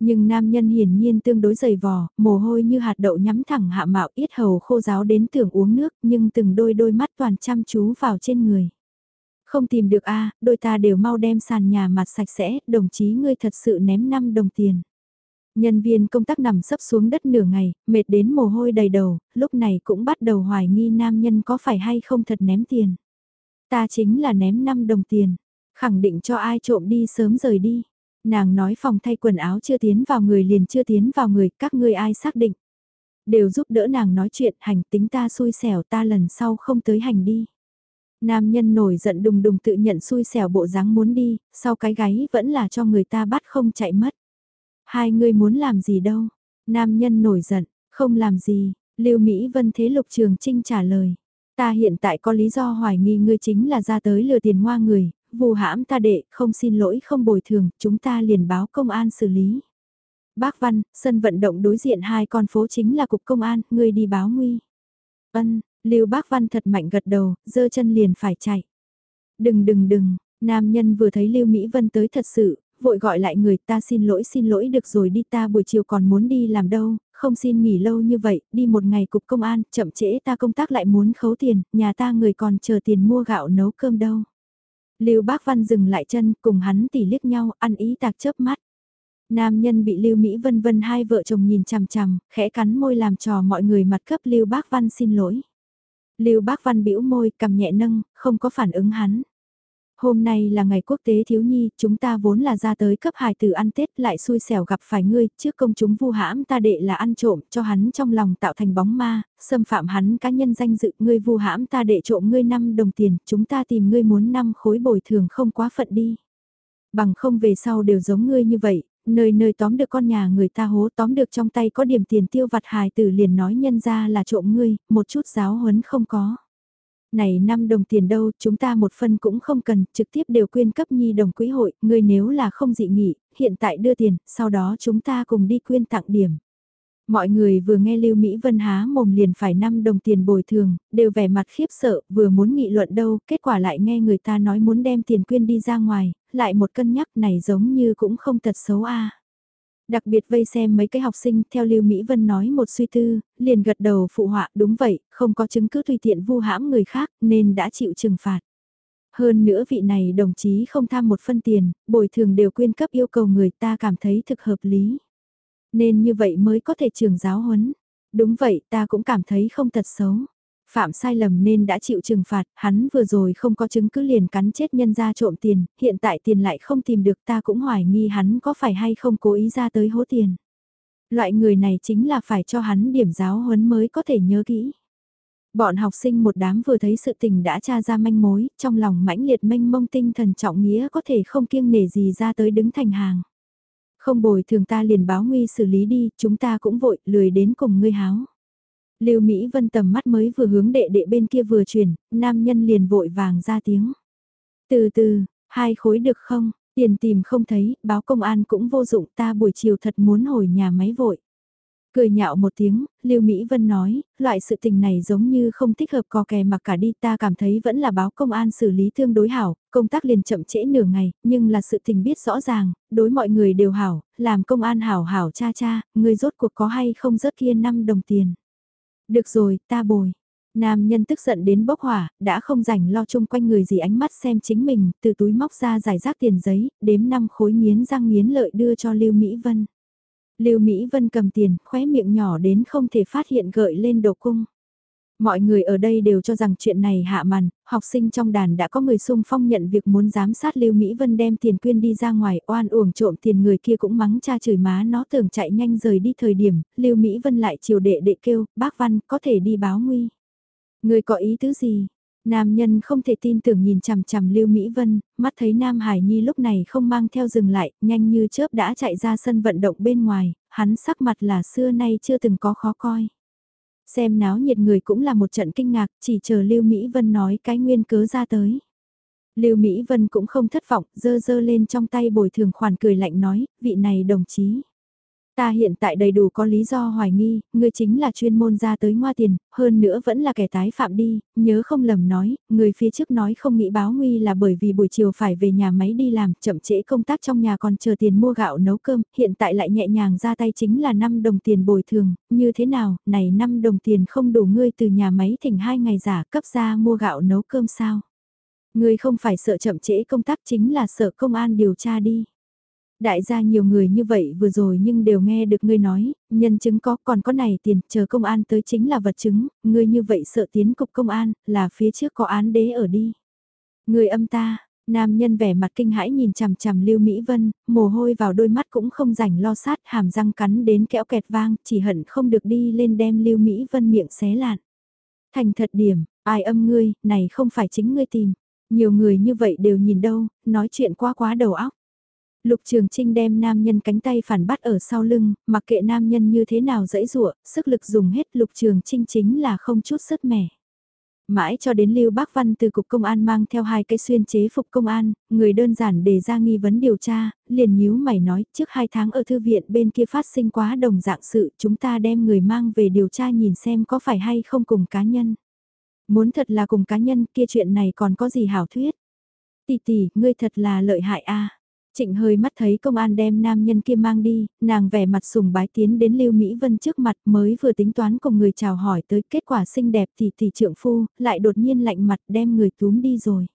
Nhưng nam nhân hiển nhiên tương đối dày vò, mồ hôi như hạt đậu nhắm thẳng hạ mạo ít hầu khô giáo đến tưởng uống nước nhưng từng đôi đôi mắt toàn chăm chú vào trên người. Không tìm được a đôi ta đều mau đem sàn nhà mặt sạch sẽ, đồng chí ngươi thật sự ném 5 đồng tiền. Nhân viên công tác nằm sấp xuống đất nửa ngày, mệt đến mồ hôi đầy đầu, lúc này cũng bắt đầu hoài nghi nam nhân có phải hay không thật ném tiền. Ta chính là ném 5 đồng tiền, khẳng định cho ai trộm đi sớm rời đi. Nàng nói phòng thay quần áo chưa tiến vào người liền chưa tiến vào người, các ngươi ai xác định. Đều giúp đỡ nàng nói chuyện, hành tính ta xui xẻo ta lần sau không tới hành đi. Nam nhân nổi giận đùng đùng tự nhận xui xẻo bộ dáng muốn đi, sau cái gáy vẫn là cho người ta bắt không chạy mất. Hai người muốn làm gì đâu? Nam nhân nổi giận, không làm gì, Lưu Mỹ Vân thế Lục Trường Trinh trả lời. Ta hiện tại có lý do hoài nghi ngươi chính là ra tới lừa tiền ngoa người, vù hãm ta đệ, không xin lỗi không bồi thường, chúng ta liền báo công an xử lý. Bác Văn, sân vận động đối diện hai con phố chính là cục công an, ngươi đi báo nguy. Ân, Lưu Bác Văn thật mạnh gật đầu, giơ chân liền phải chạy. Đừng đừng đừng, nam nhân vừa thấy Lưu Mỹ Vân tới thật sự, vội gọi lại người ta xin lỗi xin lỗi được rồi đi ta buổi chiều còn muốn đi làm đâu, không xin nghỉ lâu như vậy, đi một ngày cục công an, chậm trễ ta công tác lại muốn khấu tiền, nhà ta người còn chờ tiền mua gạo nấu cơm đâu. Lưu Bác Văn dừng lại chân, cùng hắn tỉ liếc nhau, ăn ý tạc chớp mắt. Nam nhân bị Lưu Mỹ Vân Vân hai vợ chồng nhìn chằm chằm, khẽ cắn môi làm trò mọi người mặt cấp Lưu Bác Văn xin lỗi. Lưu Bác Văn bĩu môi, cầm nhẹ nâng, không có phản ứng hắn. Hôm nay là ngày quốc tế thiếu nhi, chúng ta vốn là ra tới cấp hài tử ăn Tết lại xui xẻo gặp phải ngươi, trước công chúng vu hãm ta đệ là ăn trộm cho hắn trong lòng tạo thành bóng ma, xâm phạm hắn cá nhân danh dự ngươi vu hãm ta đệ trộm ngươi năm đồng tiền, chúng ta tìm ngươi muốn năm khối bồi thường không quá phận đi. Bằng không về sau đều giống ngươi như vậy, nơi nơi tóm được con nhà người ta hố tóm được trong tay có điểm tiền tiêu vặt hài tử liền nói nhân ra là trộm ngươi, một chút giáo huấn không có. Này 5 đồng tiền đâu, chúng ta một phân cũng không cần, trực tiếp đều quyên cấp nhi đồng quỹ hội, người nếu là không dị nghị, hiện tại đưa tiền, sau đó chúng ta cùng đi quyên tặng điểm. Mọi người vừa nghe Lưu Mỹ Vân há mồm liền phải 5 đồng tiền bồi thường, đều vẻ mặt khiếp sợ, vừa muốn nghị luận đâu, kết quả lại nghe người ta nói muốn đem tiền quyên đi ra ngoài, lại một cân nhắc này giống như cũng không thật xấu a. Đặc biệt vây xem mấy cái học sinh theo Lưu Mỹ Vân nói một suy tư, liền gật đầu phụ họa đúng vậy, không có chứng cứ tùy tiện vu hãm người khác nên đã chịu trừng phạt. Hơn nữa vị này đồng chí không tham một phân tiền, bồi thường đều quyên cấp yêu cầu người ta cảm thấy thực hợp lý. Nên như vậy mới có thể trường giáo huấn. Đúng vậy ta cũng cảm thấy không thật xấu. Phạm sai lầm nên đã chịu trừng phạt, hắn vừa rồi không có chứng cứ liền cắn chết nhân ra trộm tiền, hiện tại tiền lại không tìm được ta cũng hoài nghi hắn có phải hay không cố ý ra tới hố tiền. Loại người này chính là phải cho hắn điểm giáo huấn mới có thể nhớ kỹ. Bọn học sinh một đám vừa thấy sự tình đã tra ra manh mối, trong lòng mãnh liệt mênh mông tinh thần trọng nghĩa có thể không kiêng nể gì ra tới đứng thành hàng. Không bồi thường ta liền báo nguy xử lý đi, chúng ta cũng vội, lười đến cùng ngươi háo. Lưu Mỹ Vân tầm mắt mới vừa hướng đệ đệ bên kia vừa chuyển, nam nhân liền vội vàng ra tiếng. Từ từ, hai khối được không, tiền tìm không thấy, báo công an cũng vô dụng ta buổi chiều thật muốn hồi nhà máy vội. Cười nhạo một tiếng, Lưu Mỹ Vân nói, loại sự tình này giống như không thích hợp co kè mà cả đi ta cảm thấy vẫn là báo công an xử lý tương đối hảo, công tác liền chậm trễ nửa ngày, nhưng là sự tình biết rõ ràng, đối mọi người đều hảo, làm công an hảo hảo cha cha, người rốt cuộc có hay không rớt kia 5 đồng tiền. Được rồi, ta bồi. Nam nhân tức giận đến bốc hỏa, đã không rảnh lo chung quanh người gì ánh mắt xem chính mình, từ túi móc ra giải rác tiền giấy, đếm 5 khối nghiến răng nghiến lợi đưa cho Lưu Mỹ Vân. Lưu Mỹ Vân cầm tiền, khóe miệng nhỏ đến không thể phát hiện gợi lên đồ cung. Mọi người ở đây đều cho rằng chuyện này hạ màn, học sinh trong đàn đã có người xung phong nhận việc muốn giám sát Lưu Mỹ Vân đem tiền quyên đi ra ngoài, oan uổng trộm tiền người kia cũng mắng cha chửi má nó tưởng chạy nhanh rời đi thời điểm, Lưu Mỹ Vân lại chiều đệ đệ kêu, bác Văn có thể đi báo nguy. Người có ý tứ gì? Nam nhân không thể tin tưởng nhìn chằm chằm Lưu Mỹ Vân, mắt thấy Nam Hải Nhi lúc này không mang theo dừng lại, nhanh như chớp đã chạy ra sân vận động bên ngoài, hắn sắc mặt là xưa nay chưa từng có khó coi. Xem náo nhiệt người cũng là một trận kinh ngạc, chỉ chờ Lưu Mỹ Vân nói cái nguyên cớ ra tới. Lưu Mỹ Vân cũng không thất vọng, dơ dơ lên trong tay bồi thường khoản cười lạnh nói, vị này đồng chí. Ta hiện tại đầy đủ có lý do hoài nghi, ngươi chính là chuyên môn ra tới ngoa tiền, hơn nữa vẫn là kẻ tái phạm đi, nhớ không lầm nói, người phía trước nói không nghĩ báo nguy là bởi vì buổi chiều phải về nhà máy đi làm, chậm trễ công tác trong nhà còn chờ tiền mua gạo nấu cơm, hiện tại lại nhẹ nhàng ra tay chính là 5 đồng tiền bồi thường, như thế nào, này 5 đồng tiền không đủ ngươi từ nhà máy thỉnh hai ngày giả cấp ra mua gạo nấu cơm sao? Ngươi không phải sợ chậm trễ công tác chính là sợ công an điều tra đi. Đại gia nhiều người như vậy vừa rồi nhưng đều nghe được ngươi nói, nhân chứng có còn có này tiền, chờ công an tới chính là vật chứng, ngươi như vậy sợ tiến cục công an, là phía trước có án đế ở đi. Người âm ta, nam nhân vẻ mặt kinh hãi nhìn chằm chằm Lưu Mỹ Vân, mồ hôi vào đôi mắt cũng không rảnh lo sát, hàm răng cắn đến kẽo kẹt vang, chỉ hận không được đi lên đem Lưu Mỹ Vân miệng xé lạn. Thành thật điểm, ai âm ngươi, này không phải chính ngươi tìm. Nhiều người như vậy đều nhìn đâu, nói chuyện quá quá đầu óc. Lục Trường Trinh đem nam nhân cánh tay phản bắt ở sau lưng, mặc kệ nam nhân như thế nào dẫy dụa, sức lực dùng hết Lục Trường Trinh chính là không chút sức mẻ. Mãi cho đến Lưu Bác Văn từ cục công an mang theo hai cái xuyên chế phục công an, người đơn giản để ra nghi vấn điều tra, liền nhíu mày nói trước hai tháng ở thư viện bên kia phát sinh quá đồng dạng sự chúng ta đem người mang về điều tra nhìn xem có phải hay không cùng cá nhân. Muốn thật là cùng cá nhân kia chuyện này còn có gì hảo thuyết. Tỷ tỷ, ngươi thật là lợi hại a. Trịnh hơi mắt thấy công an đem nam nhân kia mang đi, nàng vẻ mặt sùng bái tiến đến Lưu Mỹ Vân trước mặt mới vừa tính toán cùng người chào hỏi tới kết quả xinh đẹp thì tỷ trượng phu, lại đột nhiên lạnh mặt đem người túm đi rồi.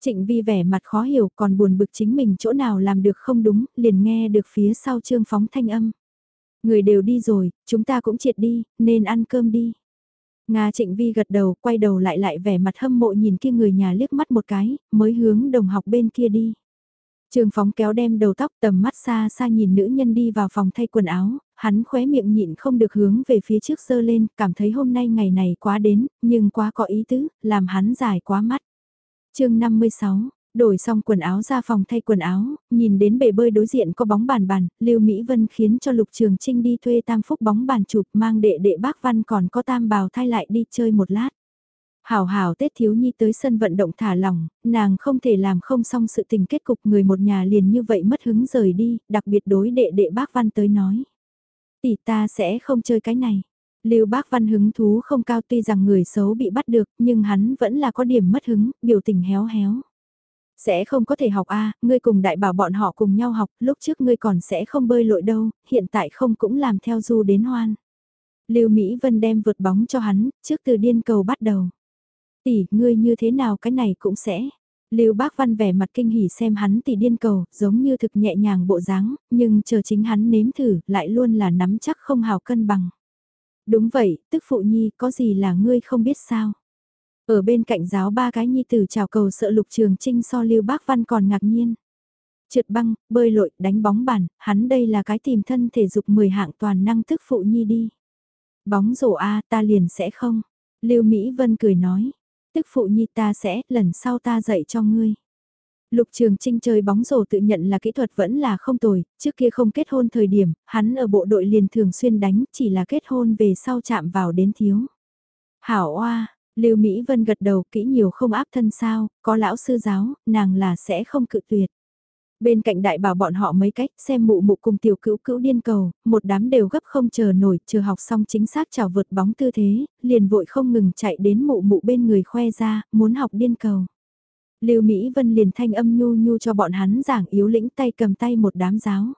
Trịnh vi vẻ mặt khó hiểu còn buồn bực chính mình chỗ nào làm được không đúng, liền nghe được phía sau trương phóng thanh âm. Người đều đi rồi, chúng ta cũng triệt đi, nên ăn cơm đi. Nga Trịnh Vi gật đầu, quay đầu lại lại vẻ mặt hâm mộ nhìn kia người nhà liếc mắt một cái, mới hướng đồng học bên kia đi. Trường phóng kéo đem đầu tóc tầm mắt xa xa nhìn nữ nhân đi vào phòng thay quần áo, hắn khóe miệng nhịn không được hướng về phía trước sơ lên, cảm thấy hôm nay ngày này quá đến, nhưng quá có ý tứ, làm hắn dài quá mắt. chương 56 Đổi xong quần áo ra phòng thay quần áo, nhìn đến bể bơi đối diện có bóng bàn bàn, Lưu Mỹ Vân khiến cho Lục Trường Trinh đi thuê tam phúc bóng bàn chụp mang đệ đệ bác văn còn có tam bào thay lại đi chơi một lát. Hảo hảo Tết thiếu nhi tới sân vận động thả lỏng, nàng không thể làm không xong sự tình kết cục người một nhà liền như vậy mất hứng rời đi, đặc biệt đối đệ đệ bác văn tới nói. Tỷ ta sẽ không chơi cái này. Lưu bác văn hứng thú không cao tuy rằng người xấu bị bắt được nhưng hắn vẫn là có điểm mất hứng, biểu tình héo héo. Sẽ không có thể học a ngươi cùng đại bảo bọn họ cùng nhau học, lúc trước ngươi còn sẽ không bơi lội đâu, hiện tại không cũng làm theo du đến hoan. Lưu Mỹ Vân đem vượt bóng cho hắn, trước từ điên cầu bắt đầu tỷ, ngươi như thế nào cái này cũng sẽ. Lưu Bác Văn vẻ mặt kinh hỉ xem hắn tỷ điên cầu, giống như thực nhẹ nhàng bộ dáng, nhưng chờ chính hắn nếm thử, lại luôn là nắm chắc không hào cân bằng. Đúng vậy, tức phụ nhi, có gì là ngươi không biết sao? Ở bên cạnh giáo ba cái nhi tử chào cầu sợ lục trường trinh so Lưu Bác Văn còn ngạc nhiên. Trượt băng, bơi lội, đánh bóng bàn, hắn đây là cái tìm thân thể dục 10 hạng toàn năng tức phụ nhi đi. Bóng rổ A ta liền sẽ không. Lưu Mỹ Vân cười nói, tức phụ nhi ta sẽ, lần sau ta dạy cho ngươi. Lục Trường Trinh chơi bóng rổ tự nhận là kỹ thuật vẫn là không tồi, trước kia không kết hôn thời điểm, hắn ở bộ đội liền thường xuyên đánh, chỉ là kết hôn về sau chạm vào đến thiếu. Hảo oa, Lưu Mỹ Vân gật đầu kỹ nhiều không áp thân sao, có lão sư giáo, nàng là sẽ không cự tuyệt. Bên cạnh đại bảo bọn họ mấy cách, xem mụ mụ cùng tiểu cữu cữu điên cầu, một đám đều gấp không chờ nổi, chờ học xong chính xác trào vượt bóng tư thế, liền vội không ngừng chạy đến mụ mụ bên người khoe ra, muốn học điên cầu. Lưu Mỹ Vân liền thanh âm nhu nhu cho bọn hắn giảng yếu lĩnh tay cầm tay một đám giáo.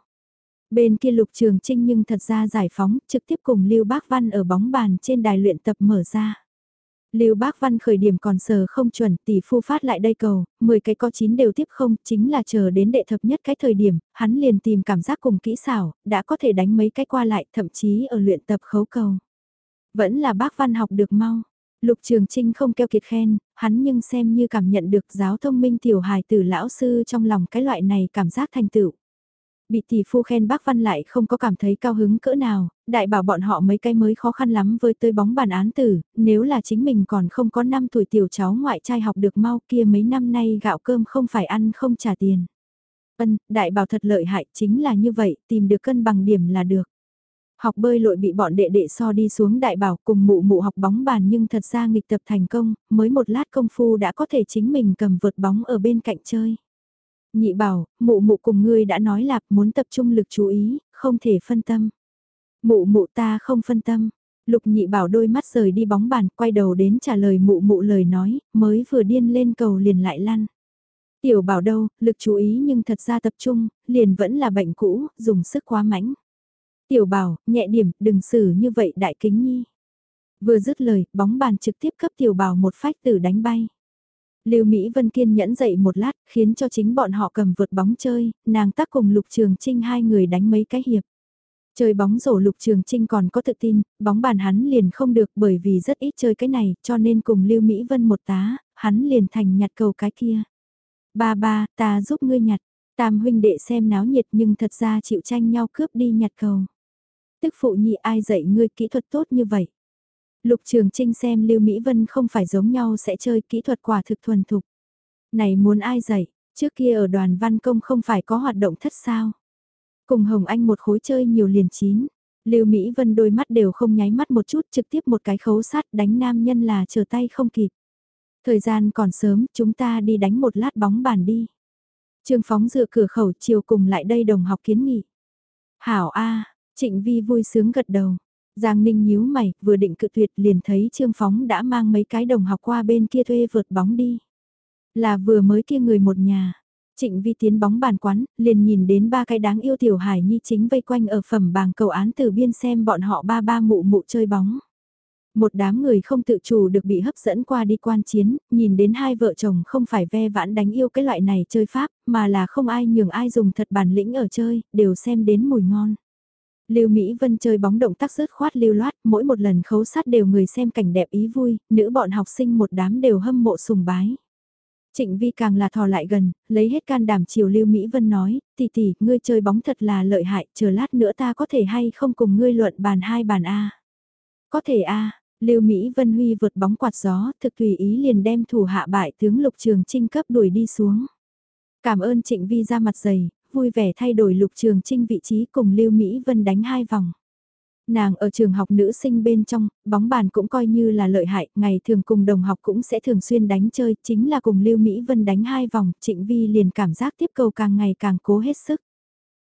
Bên kia Lục Trường Trinh nhưng thật ra giải phóng, trực tiếp cùng Lưu Bác Văn ở bóng bàn trên đài luyện tập mở ra. Lưu Bác Văn khởi điểm còn sờ không chuẩn, tỷ phu phát lại đây cầu, 10 cái có 9 đều tiếp không, chính là chờ đến đệ thập nhất cái thời điểm, hắn liền tìm cảm giác cùng kỹ xảo, đã có thể đánh mấy cái qua lại, thậm chí ở luyện tập khấu cầu. Vẫn là bác Văn học được mau. Lục Trường Trinh không keo kiệt khen, hắn nhưng xem như cảm nhận được giáo thông minh tiểu hài từ lão sư trong lòng cái loại này cảm giác thành tựu. Bị tỷ phu khen bác Văn lại không có cảm thấy cao hứng cỡ nào, đại bảo bọn họ mấy cái mới khó khăn lắm với tơi bóng bàn án tử, nếu là chính mình còn không có 5 tuổi tiểu cháu ngoại trai học được mau kia mấy năm nay gạo cơm không phải ăn không trả tiền. Ân, đại bảo thật lợi hại chính là như vậy, tìm được cân bằng điểm là được. Học bơi lội bị bọn đệ đệ so đi xuống đại bảo cùng mụ mụ học bóng bàn nhưng thật ra nghịch tập thành công, mới một lát công phu đã có thể chính mình cầm vượt bóng ở bên cạnh chơi. Nhị bảo, mụ mụ cùng ngươi đã nói là muốn tập trung lực chú ý, không thể phân tâm. Mụ mụ ta không phân tâm. Lục nhị bảo đôi mắt rời đi bóng bàn, quay đầu đến trả lời mụ mụ lời nói, mới vừa điên lên cầu liền lại lăn. Tiểu bảo đâu, lực chú ý nhưng thật ra tập trung, liền vẫn là bệnh cũ, dùng sức quá mãnh. Tiểu bảo, nhẹ điểm, đừng xử như vậy đại kính nhi. Vừa dứt lời, bóng bàn trực tiếp cấp tiểu bảo một phách tử đánh bay. Lưu Mỹ Vân kiên nhẫn dậy một lát, khiến cho chính bọn họ cầm vượt bóng chơi, nàng tác cùng Lục Trường Trinh hai người đánh mấy cái hiệp. Chơi bóng rổ Lục Trường Trinh còn có tự tin, bóng bàn hắn liền không được bởi vì rất ít chơi cái này, cho nên cùng Lưu Mỹ Vân một tá, hắn liền thành nhặt cầu cái kia. Ba ba, ta giúp ngươi nhặt, tam huynh đệ xem náo nhiệt nhưng thật ra chịu tranh nhau cướp đi nhặt cầu. Tức phụ nhị ai dạy ngươi kỹ thuật tốt như vậy. Lục Trường Trinh xem Lưu Mỹ Vân không phải giống nhau sẽ chơi kỹ thuật quả thực thuần thục. Này muốn ai dạy, trước kia ở đoàn văn công không phải có hoạt động thất sao. Cùng Hồng Anh một khối chơi nhiều liền chín. Lưu Mỹ Vân đôi mắt đều không nháy mắt một chút trực tiếp một cái khấu sát đánh nam nhân là chờ tay không kịp. Thời gian còn sớm, chúng ta đi đánh một lát bóng bàn đi. Trương Phóng dựa cửa khẩu chiều cùng lại đây đồng học kiến nghị. Hảo A, Trịnh Vi vui sướng gật đầu. Giang Ninh nhíu mày, vừa định cự tuyệt liền thấy Trương Phóng đã mang mấy cái đồng học qua bên kia thuê vượt bóng đi. Là vừa mới kia người một nhà. Trịnh Vi tiến bóng bàn quán, liền nhìn đến ba cái đáng yêu tiểu hải nhi chính vây quanh ở phẩm bàng cầu án từ biên xem bọn họ ba ba mụ mụ chơi bóng. Một đám người không tự chủ được bị hấp dẫn qua đi quan chiến, nhìn đến hai vợ chồng không phải ve vãn đánh yêu cái loại này chơi pháp, mà là không ai nhường ai dùng thật bản lĩnh ở chơi, đều xem đến mùi ngon. Lưu Mỹ Vân chơi bóng động tác rớt khoát lưu loát, mỗi một lần khấu sát đều người xem cảnh đẹp ý vui, nữ bọn học sinh một đám đều hâm mộ sùng bái. Trịnh Vi càng là thò lại gần, lấy hết can đảm chiều Lưu Mỹ Vân nói, tỷ tỷ, ngươi chơi bóng thật là lợi hại, chờ lát nữa ta có thể hay không cùng ngươi luận bàn hai bàn A. Có thể A, Lưu Mỹ Vân Huy vượt bóng quạt gió, thực tùy ý liền đem thủ hạ bại tướng Lục Trường Trinh cấp đuổi đi xuống. Cảm ơn Trịnh Vi ra mặt dày, vui vẻ thay đổi Lục Trường Trinh vị trí cùng Lưu Mỹ Vân đánh hai vòng. Nàng ở trường học nữ sinh bên trong, bóng bàn cũng coi như là lợi hại, ngày thường cùng đồng học cũng sẽ thường xuyên đánh chơi, chính là cùng Lưu Mỹ Vân đánh hai vòng, Trịnh Vi liền cảm giác tiếp cầu càng ngày càng cố hết sức.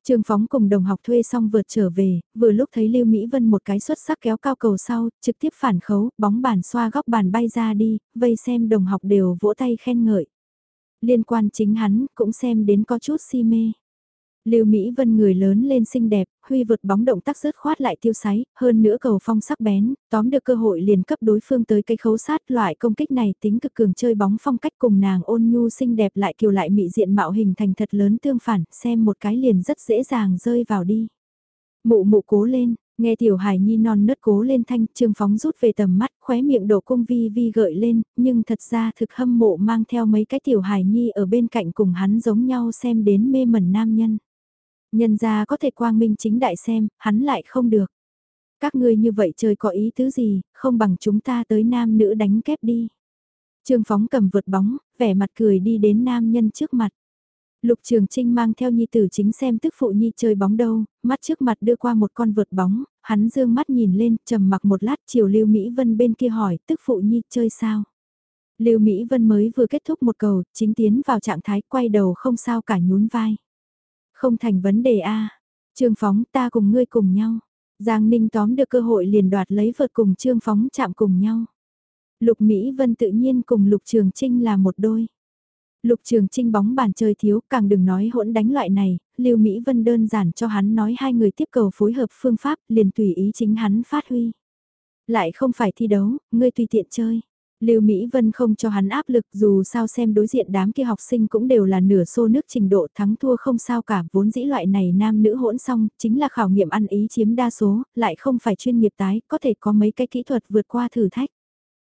Trương Phóng cùng đồng học thuê xong vượt trở về, vừa lúc thấy Lưu Mỹ Vân một cái xuất sắc kéo cao cầu sau, trực tiếp phản khấu, bóng bàn xoa góc bàn bay ra đi, vây xem đồng học đều vỗ tay khen ngợi. Liên quan chính hắn, cũng xem đến có chút si mê. Lưu Mỹ Vân người lớn lên xinh đẹp, huy vượt bóng động tác rớt khoát lại tiêu sái, hơn nữa cầu phong sắc bén, tóm được cơ hội liền cấp đối phương tới cây khấu sát loại công kích này tính cực cường chơi bóng phong cách cùng nàng ôn nhu xinh đẹp lại kiều lại mị diện mạo hình thành thật lớn tương phản, xem một cái liền rất dễ dàng rơi vào đi. Mụ mụ cố lên, nghe tiểu hải nhi non nớt cố lên thanh trương phóng rút về tầm mắt khóe miệng đổ cung vi vi gợi lên, nhưng thật ra thực hâm mộ mang theo mấy cái tiểu hải nhi ở bên cạnh cùng hắn giống nhau xem đến mê mẩn nam nhân. Nhân ra có thể quang minh chính đại xem, hắn lại không được. Các ngươi như vậy chơi có ý tứ gì, không bằng chúng ta tới nam nữ đánh kép đi. Trương Phóng cầm vượt bóng, vẻ mặt cười đi đến nam nhân trước mặt. Lục Trường Trinh mang theo nhi tử chính xem tức phụ nhi chơi bóng đâu, mắt trước mặt đưa qua một con vượt bóng, hắn dương mắt nhìn lên, trầm mặc một lát chiều Lưu Mỹ Vân bên kia hỏi, tức phụ nhi chơi sao? Lưu Mỹ Vân mới vừa kết thúc một cầu, chính tiến vào trạng thái quay đầu không sao cả nhún vai. Không thành vấn đề a. Trương Phóng ta cùng ngươi cùng nhau. Giang Ninh tóm được cơ hội liền đoạt lấy vợt cùng Trương Phóng chạm cùng nhau. Lục Mỹ Vân tự nhiên cùng Lục Trường Trinh là một đôi. Lục Trường Trinh bóng bàn chơi thiếu, càng đừng nói hỗn đánh loại này, Lưu Mỹ Vân đơn giản cho hắn nói hai người tiếp cầu phối hợp phương pháp, liền tùy ý chính hắn phát huy. Lại không phải thi đấu, ngươi tùy tiện chơi. Lưu Mỹ Vân không cho hắn áp lực dù sao xem đối diện đám kia học sinh cũng đều là nửa xô nước trình độ thắng thua không sao cả vốn dĩ loại này nam nữ hỗn xong chính là khảo nghiệm ăn ý chiếm đa số, lại không phải chuyên nghiệp tái, có thể có mấy cái kỹ thuật vượt qua thử thách.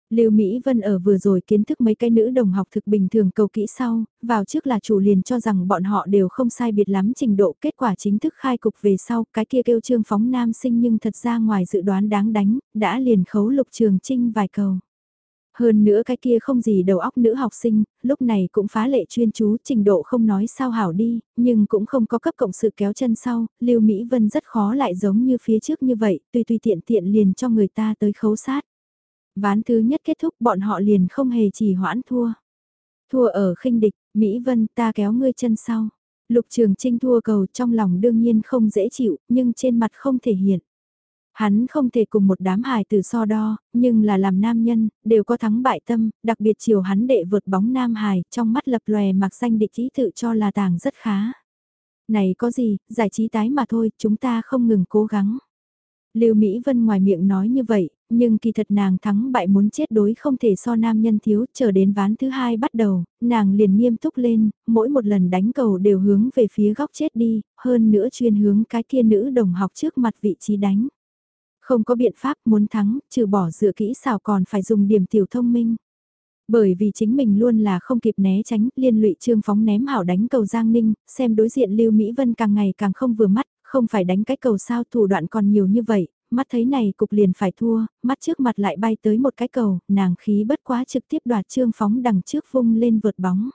Lưu Mỹ Vân ở vừa rồi kiến thức mấy cái nữ đồng học thực bình thường cầu kỹ sau, vào trước là chủ liền cho rằng bọn họ đều không sai biệt lắm trình độ kết quả chính thức khai cục về sau, cái kia kêu trương phóng nam sinh nhưng thật ra ngoài dự đoán đáng đánh, đã liền khấu lục trường trinh vài cầu. Hơn nữa cái kia không gì đầu óc nữ học sinh, lúc này cũng phá lệ chuyên chú, trình độ không nói sao hảo đi, nhưng cũng không có cấp cộng sự kéo chân sau, Lưu Mỹ Vân rất khó lại giống như phía trước như vậy, tùy tùy tiện tiện liền cho người ta tới khấu sát. Ván thứ nhất kết thúc bọn họ liền không hề chỉ hoãn thua. Thua ở khinh địch, Mỹ Vân ta kéo ngươi chân sau. Lục Trường Trinh thua cầu trong lòng đương nhiên không dễ chịu, nhưng trên mặt không thể hiện. Hắn không thể cùng một đám hài từ so đo, nhưng là làm nam nhân, đều có thắng bại tâm, đặc biệt chiều hắn đệ vượt bóng nam hài, trong mắt lập lòe mặc danh địch ý tự cho là tàng rất khá. Này có gì, giải trí tái mà thôi, chúng ta không ngừng cố gắng. Lưu Mỹ Vân ngoài miệng nói như vậy, nhưng kỳ thật nàng thắng bại muốn chết đối không thể so nam nhân thiếu, chờ đến ván thứ hai bắt đầu, nàng liền nghiêm túc lên, mỗi một lần đánh cầu đều hướng về phía góc chết đi, hơn nữa chuyên hướng cái kia nữ đồng học trước mặt vị trí đánh. Không có biện pháp muốn thắng, trừ bỏ dựa kỹ xảo còn phải dùng điểm tiểu thông minh. Bởi vì chính mình luôn là không kịp né tránh, liên lụy trương phóng ném hảo đánh cầu Giang Ninh, xem đối diện Lưu Mỹ Vân càng ngày càng không vừa mắt, không phải đánh cái cầu sao thủ đoạn còn nhiều như vậy, mắt thấy này cục liền phải thua, mắt trước mặt lại bay tới một cái cầu, nàng khí bất quá trực tiếp đoạt trương phóng đằng trước vung lên vượt bóng.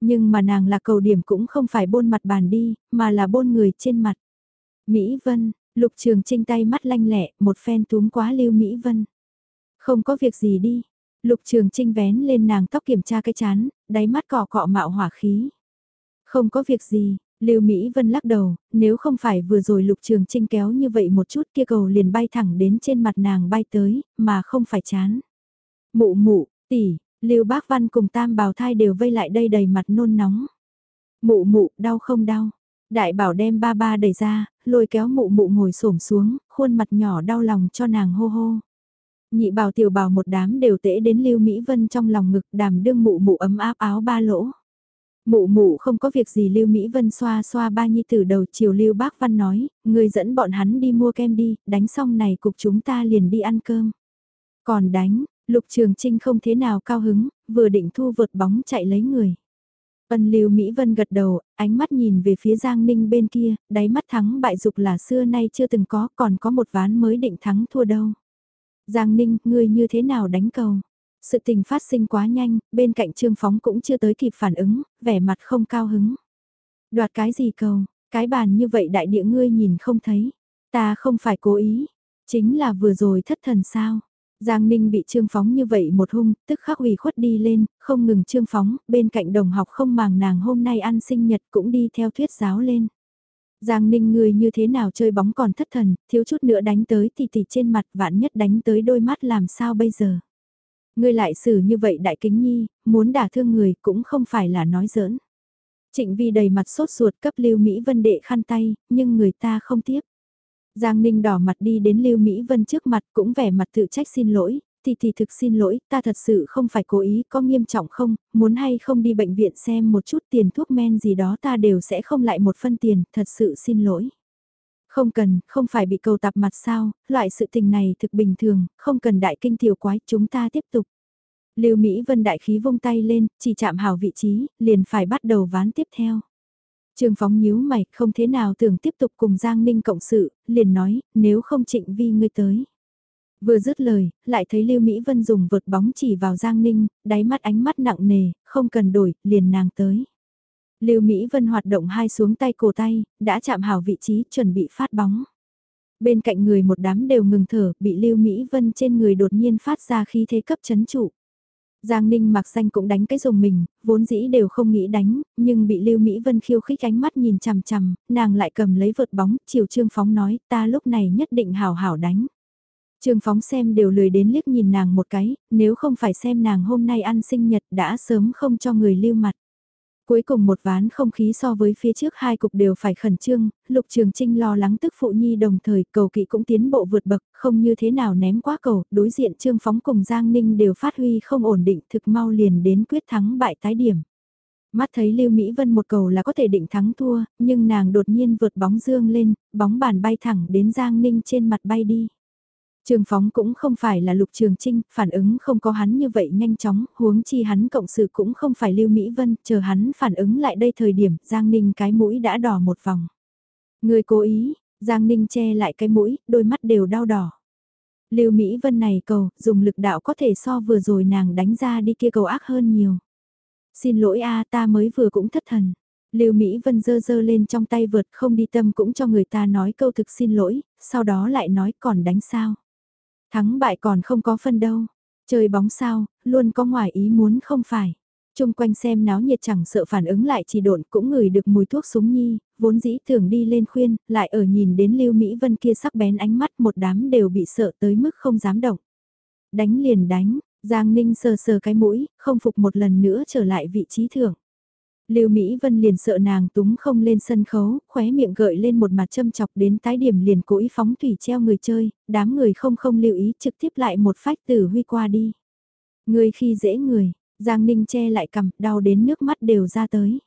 Nhưng mà nàng là cầu điểm cũng không phải bôn mặt bàn đi, mà là bôn người trên mặt. Mỹ Vân, Lục Trường Trinh tay mắt lanh lẹ, một phen túm quá Lưu Mỹ Vân. Không có việc gì đi. Lục Trường Trinh vén lên nàng tóc kiểm tra cái chán, đáy mắt cọ cọ mạo hỏa khí. Không có việc gì, Lưu Mỹ Vân lắc đầu, nếu không phải vừa rồi Lục Trường Trinh kéo như vậy một chút kia cầu liền bay thẳng đến trên mặt nàng bay tới, mà không phải chán. Mụ mụ, tỷ, Lưu Bác Văn cùng Tam Bào Thai đều vây lại đây đầy mặt nôn nóng. Mụ mụ, đau không đau? Đại bảo đem ba ba đẩy ra, lôi kéo mụ mụ ngồi xổm xuống, khuôn mặt nhỏ đau lòng cho nàng hô hô. Nhị bảo tiểu bảo một đám đều tễ đến Lưu Mỹ Vân trong lòng ngực đàm đương mụ mụ ấm áp áo ba lỗ. Mụ mụ không có việc gì Lưu Mỹ Vân xoa xoa ba nhi từ đầu chiều Lưu Bác Văn nói, người dẫn bọn hắn đi mua kem đi, đánh xong này cục chúng ta liền đi ăn cơm. Còn đánh, Lục Trường Trinh không thế nào cao hứng, vừa định thu vượt bóng chạy lấy người. Ân Lưu Mỹ Vân gật đầu, ánh mắt nhìn về phía Giang Ninh bên kia, đáy mắt thắng bại dục là xưa nay chưa từng có, còn có một ván mới định thắng thua đâu. Giang Ninh, ngươi như thế nào đánh cầu? Sự tình phát sinh quá nhanh, bên cạnh Trương Phóng cũng chưa tới kịp phản ứng, vẻ mặt không cao hứng. Đoạt cái gì cầu, cái bàn như vậy đại địa ngươi nhìn không thấy. Ta không phải cố ý, chính là vừa rồi thất thần sao. Giang Ninh bị Trương Phóng như vậy một hung, tức khắc ủy khuất đi lên, không ngừng Trương Phóng, bên cạnh đồng học không màng nàng hôm nay ăn sinh nhật cũng đi theo thuyết giáo lên. Giang Ninh người như thế nào chơi bóng còn thất thần, thiếu chút nữa đánh tới thì tỷ trên mặt vạn nhất đánh tới đôi mắt làm sao bây giờ. Ngươi lại xử như vậy đại kính nhi, muốn đả thương người cũng không phải là nói giỡn. Trịnh Vi đầy mặt sốt ruột cấp Lưu Mỹ Vân đệ khăn tay, nhưng người ta không tiếp. Giang Ninh đỏ mặt đi đến Lưu Mỹ Vân trước mặt cũng vẻ mặt tự trách xin lỗi, thì thì thực xin lỗi, ta thật sự không phải cố ý, có nghiêm trọng không, muốn hay không đi bệnh viện xem một chút tiền thuốc men gì đó ta đều sẽ không lại một phân tiền, thật sự xin lỗi. Không cần, không phải bị cầu tạp mặt sao, loại sự tình này thực bình thường, không cần đại kinh tiểu quái, chúng ta tiếp tục. Lưu Mỹ Vân đại khí vung tay lên, chỉ chạm hào vị trí, liền phải bắt đầu ván tiếp theo. Trương Phóng nhíu mày, không thế nào tưởng tiếp tục cùng Giang Ninh cộng sự, liền nói, nếu không trịnh vi ngươi tới. Vừa dứt lời, lại thấy Lưu Mỹ Vân dùng vượt bóng chỉ vào Giang Ninh, đáy mắt ánh mắt nặng nề, không cần đổi, liền nàng tới. Lưu Mỹ Vân hoạt động hai xuống tay cổ tay, đã chạm hảo vị trí chuẩn bị phát bóng. Bên cạnh người một đám đều ngừng thở, bị Lưu Mỹ Vân trên người đột nhiên phát ra khí thế cấp chấn trụ. Giang Ninh mặc danh cũng đánh cái dùng mình, vốn dĩ đều không nghĩ đánh, nhưng bị Lưu Mỹ Vân khiêu khích ánh mắt nhìn chằm chằm, nàng lại cầm lấy vợt bóng, chiều Trương Phóng nói, ta lúc này nhất định hào hảo đánh. Trương Phóng xem đều lười đến liếc nhìn nàng một cái, nếu không phải xem nàng hôm nay ăn sinh nhật đã sớm không cho người lưu mặt. Cuối cùng một ván không khí so với phía trước hai cục đều phải khẩn trương, Lục Trường Trinh lo lắng tức phụ nhi đồng thời cầu kỵ cũng tiến bộ vượt bậc, không như thế nào ném quá cầu, đối diện Trương Phóng cùng Giang Ninh đều phát huy không ổn định thực mau liền đến quyết thắng bại tái điểm. Mắt thấy Lưu Mỹ Vân một cầu là có thể định thắng thua, nhưng nàng đột nhiên vượt bóng dương lên, bóng bàn bay thẳng đến Giang Ninh trên mặt bay đi. Trường phóng cũng không phải là lục trường trinh, phản ứng không có hắn như vậy nhanh chóng, huống chi hắn cộng sự cũng không phải Lưu Mỹ Vân, chờ hắn phản ứng lại đây thời điểm, Giang Ninh cái mũi đã đỏ một vòng. Người cố ý, Giang Ninh che lại cái mũi, đôi mắt đều đau đỏ. Lưu Mỹ Vân này cầu, dùng lực đạo có thể so vừa rồi nàng đánh ra đi kia cầu ác hơn nhiều. Xin lỗi a ta mới vừa cũng thất thần. Lưu Mỹ Vân dơ dơ lên trong tay vượt không đi tâm cũng cho người ta nói câu thực xin lỗi, sau đó lại nói còn đánh sao. Thắng bại còn không có phân đâu. Chơi bóng sao, luôn có ngoài ý muốn không phải. Trung quanh xem náo nhiệt chẳng sợ phản ứng lại chỉ độn cũng ngửi được mùi thuốc súng nhi, vốn dĩ thường đi lên khuyên, lại ở nhìn đến Lưu Mỹ Vân kia sắc bén ánh mắt một đám đều bị sợ tới mức không dám động. Đánh liền đánh, Giang Ninh sờ sờ cái mũi, không phục một lần nữa trở lại vị trí thưởng. Lưu Mỹ Vân liền sợ nàng túng không lên sân khấu, khóe miệng gợi lên một mặt châm chọc đến tái điểm liền cố ý phóng thủy treo người chơi, đám người không không lưu ý trực tiếp lại một phách tử huy qua đi. Người khi dễ người, Giang Ninh che lại cầm, đau đến nước mắt đều ra tới.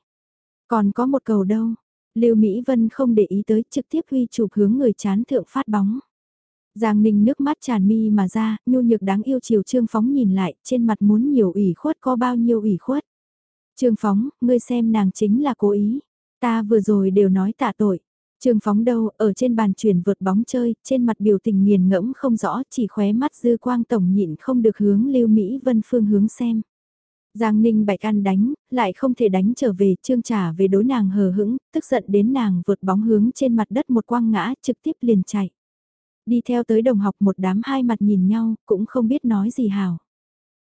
Còn có một cầu đâu, Lưu Mỹ Vân không để ý tới trực tiếp huy chụp hướng người chán thượng phát bóng. Giang Ninh nước mắt tràn mi mà ra, nhu nhược đáng yêu chiều trương phóng nhìn lại, trên mặt muốn nhiều ủy khuất có bao nhiêu ủy khuất. Trương Phóng, ngươi xem nàng chính là cố ý. Ta vừa rồi đều nói tạ tội. Trương Phóng đâu, ở trên bàn chuyển vượt bóng chơi, trên mặt biểu tình nghiền ngẫm không rõ, chỉ khóe mắt dư quang tổng nhịn không được hướng Lưu Mỹ Vân phương hướng xem. Giang Ninh bạch ăn đánh, lại không thể đánh trở về, trương trả về đối nàng hờ hững, tức giận đến nàng vượt bóng hướng trên mặt đất một quang ngã, trực tiếp liền chạy. Đi theo tới đồng học một đám hai mặt nhìn nhau, cũng không biết nói gì hảo.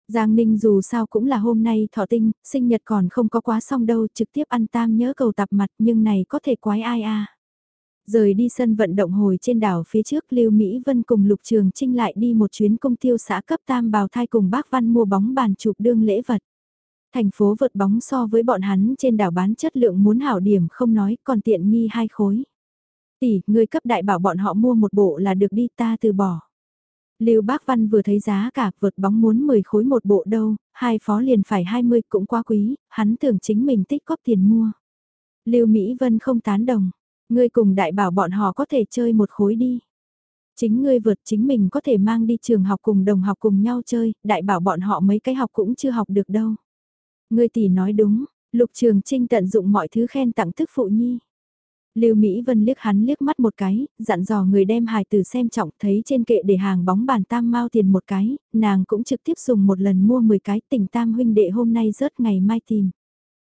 Giang Ninh dù sao cũng là hôm nay thọ tinh, sinh nhật còn không có quá xong đâu, trực tiếp ăn tam nhớ cầu tập mặt nhưng này có thể quái ai à? Rời đi sân vận động hồi trên đảo phía trước Lưu Mỹ Vân cùng Lục Trường Trinh lại đi một chuyến công tiêu xã cấp tam bào thai cùng bác Văn mua bóng bàn chụp đương lễ vật. Thành phố vượt bóng so với bọn hắn trên đảo bán chất lượng muốn hảo điểm không nói còn tiện nghi hai khối. Tỷ, người cấp đại bảo bọn họ mua một bộ là được đi ta từ bỏ. Lưu Bác Văn vừa thấy giá cả vượt bóng muốn 10 khối một bộ đâu, hai phó liền phải 20 cũng quá quý, hắn tưởng chính mình tích góp tiền mua. Lưu Mỹ Vân không tán đồng, ngươi cùng đại bảo bọn họ có thể chơi một khối đi. Chính ngươi vượt chính mình có thể mang đi trường học cùng đồng học cùng nhau chơi, đại bảo bọn họ mấy cái học cũng chưa học được đâu. Ngươi tỷ nói đúng, Lục Trường Trinh tận dụng mọi thứ khen tặng thức phụ nhi. Lưu Mỹ Vân liếc hắn liếc mắt một cái, dặn dò người đem hài tử xem trọng thấy trên kệ để hàng bóng bàn tam mau tiền một cái, nàng cũng trực tiếp dùng một lần mua 10 cái tình tam huynh đệ hôm nay rớt ngày mai tìm.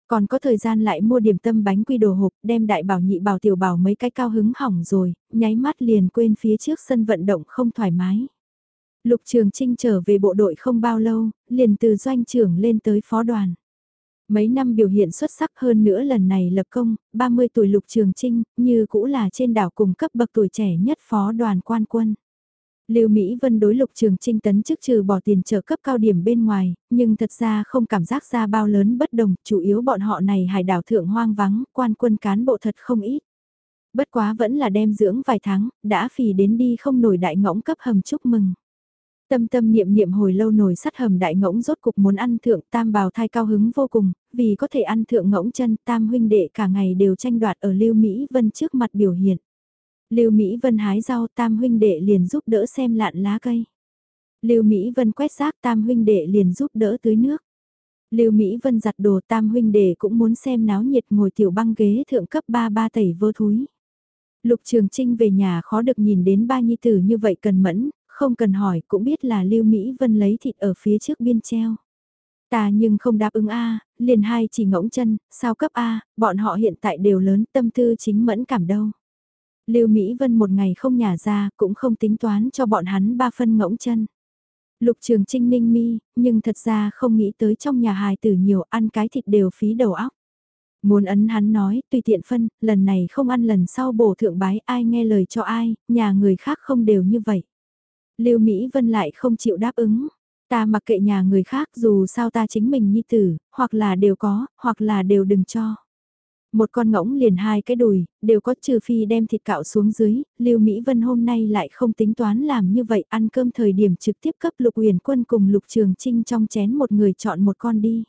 Còn có thời gian lại mua điểm tâm bánh quy đồ hộp, đem đại bảo nhị bảo tiểu bảo mấy cái cao hứng hỏng rồi, nháy mắt liền quên phía trước sân vận động không thoải mái. Lục Trường Trinh trở về bộ đội không bao lâu, liền từ doanh trưởng lên tới phó đoàn. Mấy năm biểu hiện xuất sắc hơn nữa lần này lập công, 30 tuổi lục trường trinh, như cũ là trên đảo cùng cấp bậc tuổi trẻ nhất phó đoàn quan quân. Lưu Mỹ Vân đối lục trường trinh tấn chức trừ bỏ tiền trợ cấp cao điểm bên ngoài, nhưng thật ra không cảm giác ra bao lớn bất đồng, chủ yếu bọn họ này hải đảo thượng hoang vắng, quan quân cán bộ thật không ít. Bất quá vẫn là đem dưỡng vài tháng, đã phì đến đi không nổi đại ngõng cấp hầm chúc mừng. Tâm tâm niệm niệm hồi lâu nổi sắt hầm đại ngỗng rốt cục muốn ăn thượng tam bào thai cao hứng vô cùng, vì có thể ăn thượng ngỗng chân tam huynh đệ cả ngày đều tranh đoạt ở Lưu Mỹ Vân trước mặt biểu hiện. Lưu Mỹ Vân hái rau tam huynh đệ liền giúp đỡ xem lạn lá cây. Lưu Mỹ Vân quét rác tam huynh đệ liền giúp đỡ tưới nước. Lưu Mỹ Vân giặt đồ tam huynh đệ cũng muốn xem náo nhiệt ngồi tiểu băng ghế thượng cấp ba ba tẩy vơ thúi. Lục Trường Trinh về nhà khó được nhìn đến ba nhi tử như vậy cần mẫn, không cần hỏi cũng biết là Lưu Mỹ Vân lấy thịt ở phía trước biên treo. Ta nhưng không đáp ứng A, liền hai chỉ ngỗng chân, sao cấp A, bọn họ hiện tại đều lớn tâm tư chính mẫn cảm đâu. Lưu Mỹ Vân một ngày không nhả ra cũng không tính toán cho bọn hắn ba phân ngỗng chân. Lục Trường Trinh ninh mi, nhưng thật ra không nghĩ tới trong nhà hài tử nhiều ăn cái thịt đều phí đầu óc. Muốn ấn hắn nói, tùy tiện phân, lần này không ăn lần sau bổ thượng bái ai nghe lời cho ai, nhà người khác không đều như vậy. Lưu Mỹ Vân lại không chịu đáp ứng. Ta mặc kệ nhà người khác dù sao ta chính mình nhi tử, hoặc là đều có, hoặc là đều đừng cho. Một con ngỗng liền hai cái đùi, đều có trừ phi đem thịt cạo xuống dưới, Lưu Mỹ Vân hôm nay lại không tính toán làm như vậy ăn cơm thời điểm trực tiếp cấp lục huyền quân cùng lục trường trinh trong chén một người chọn một con đi.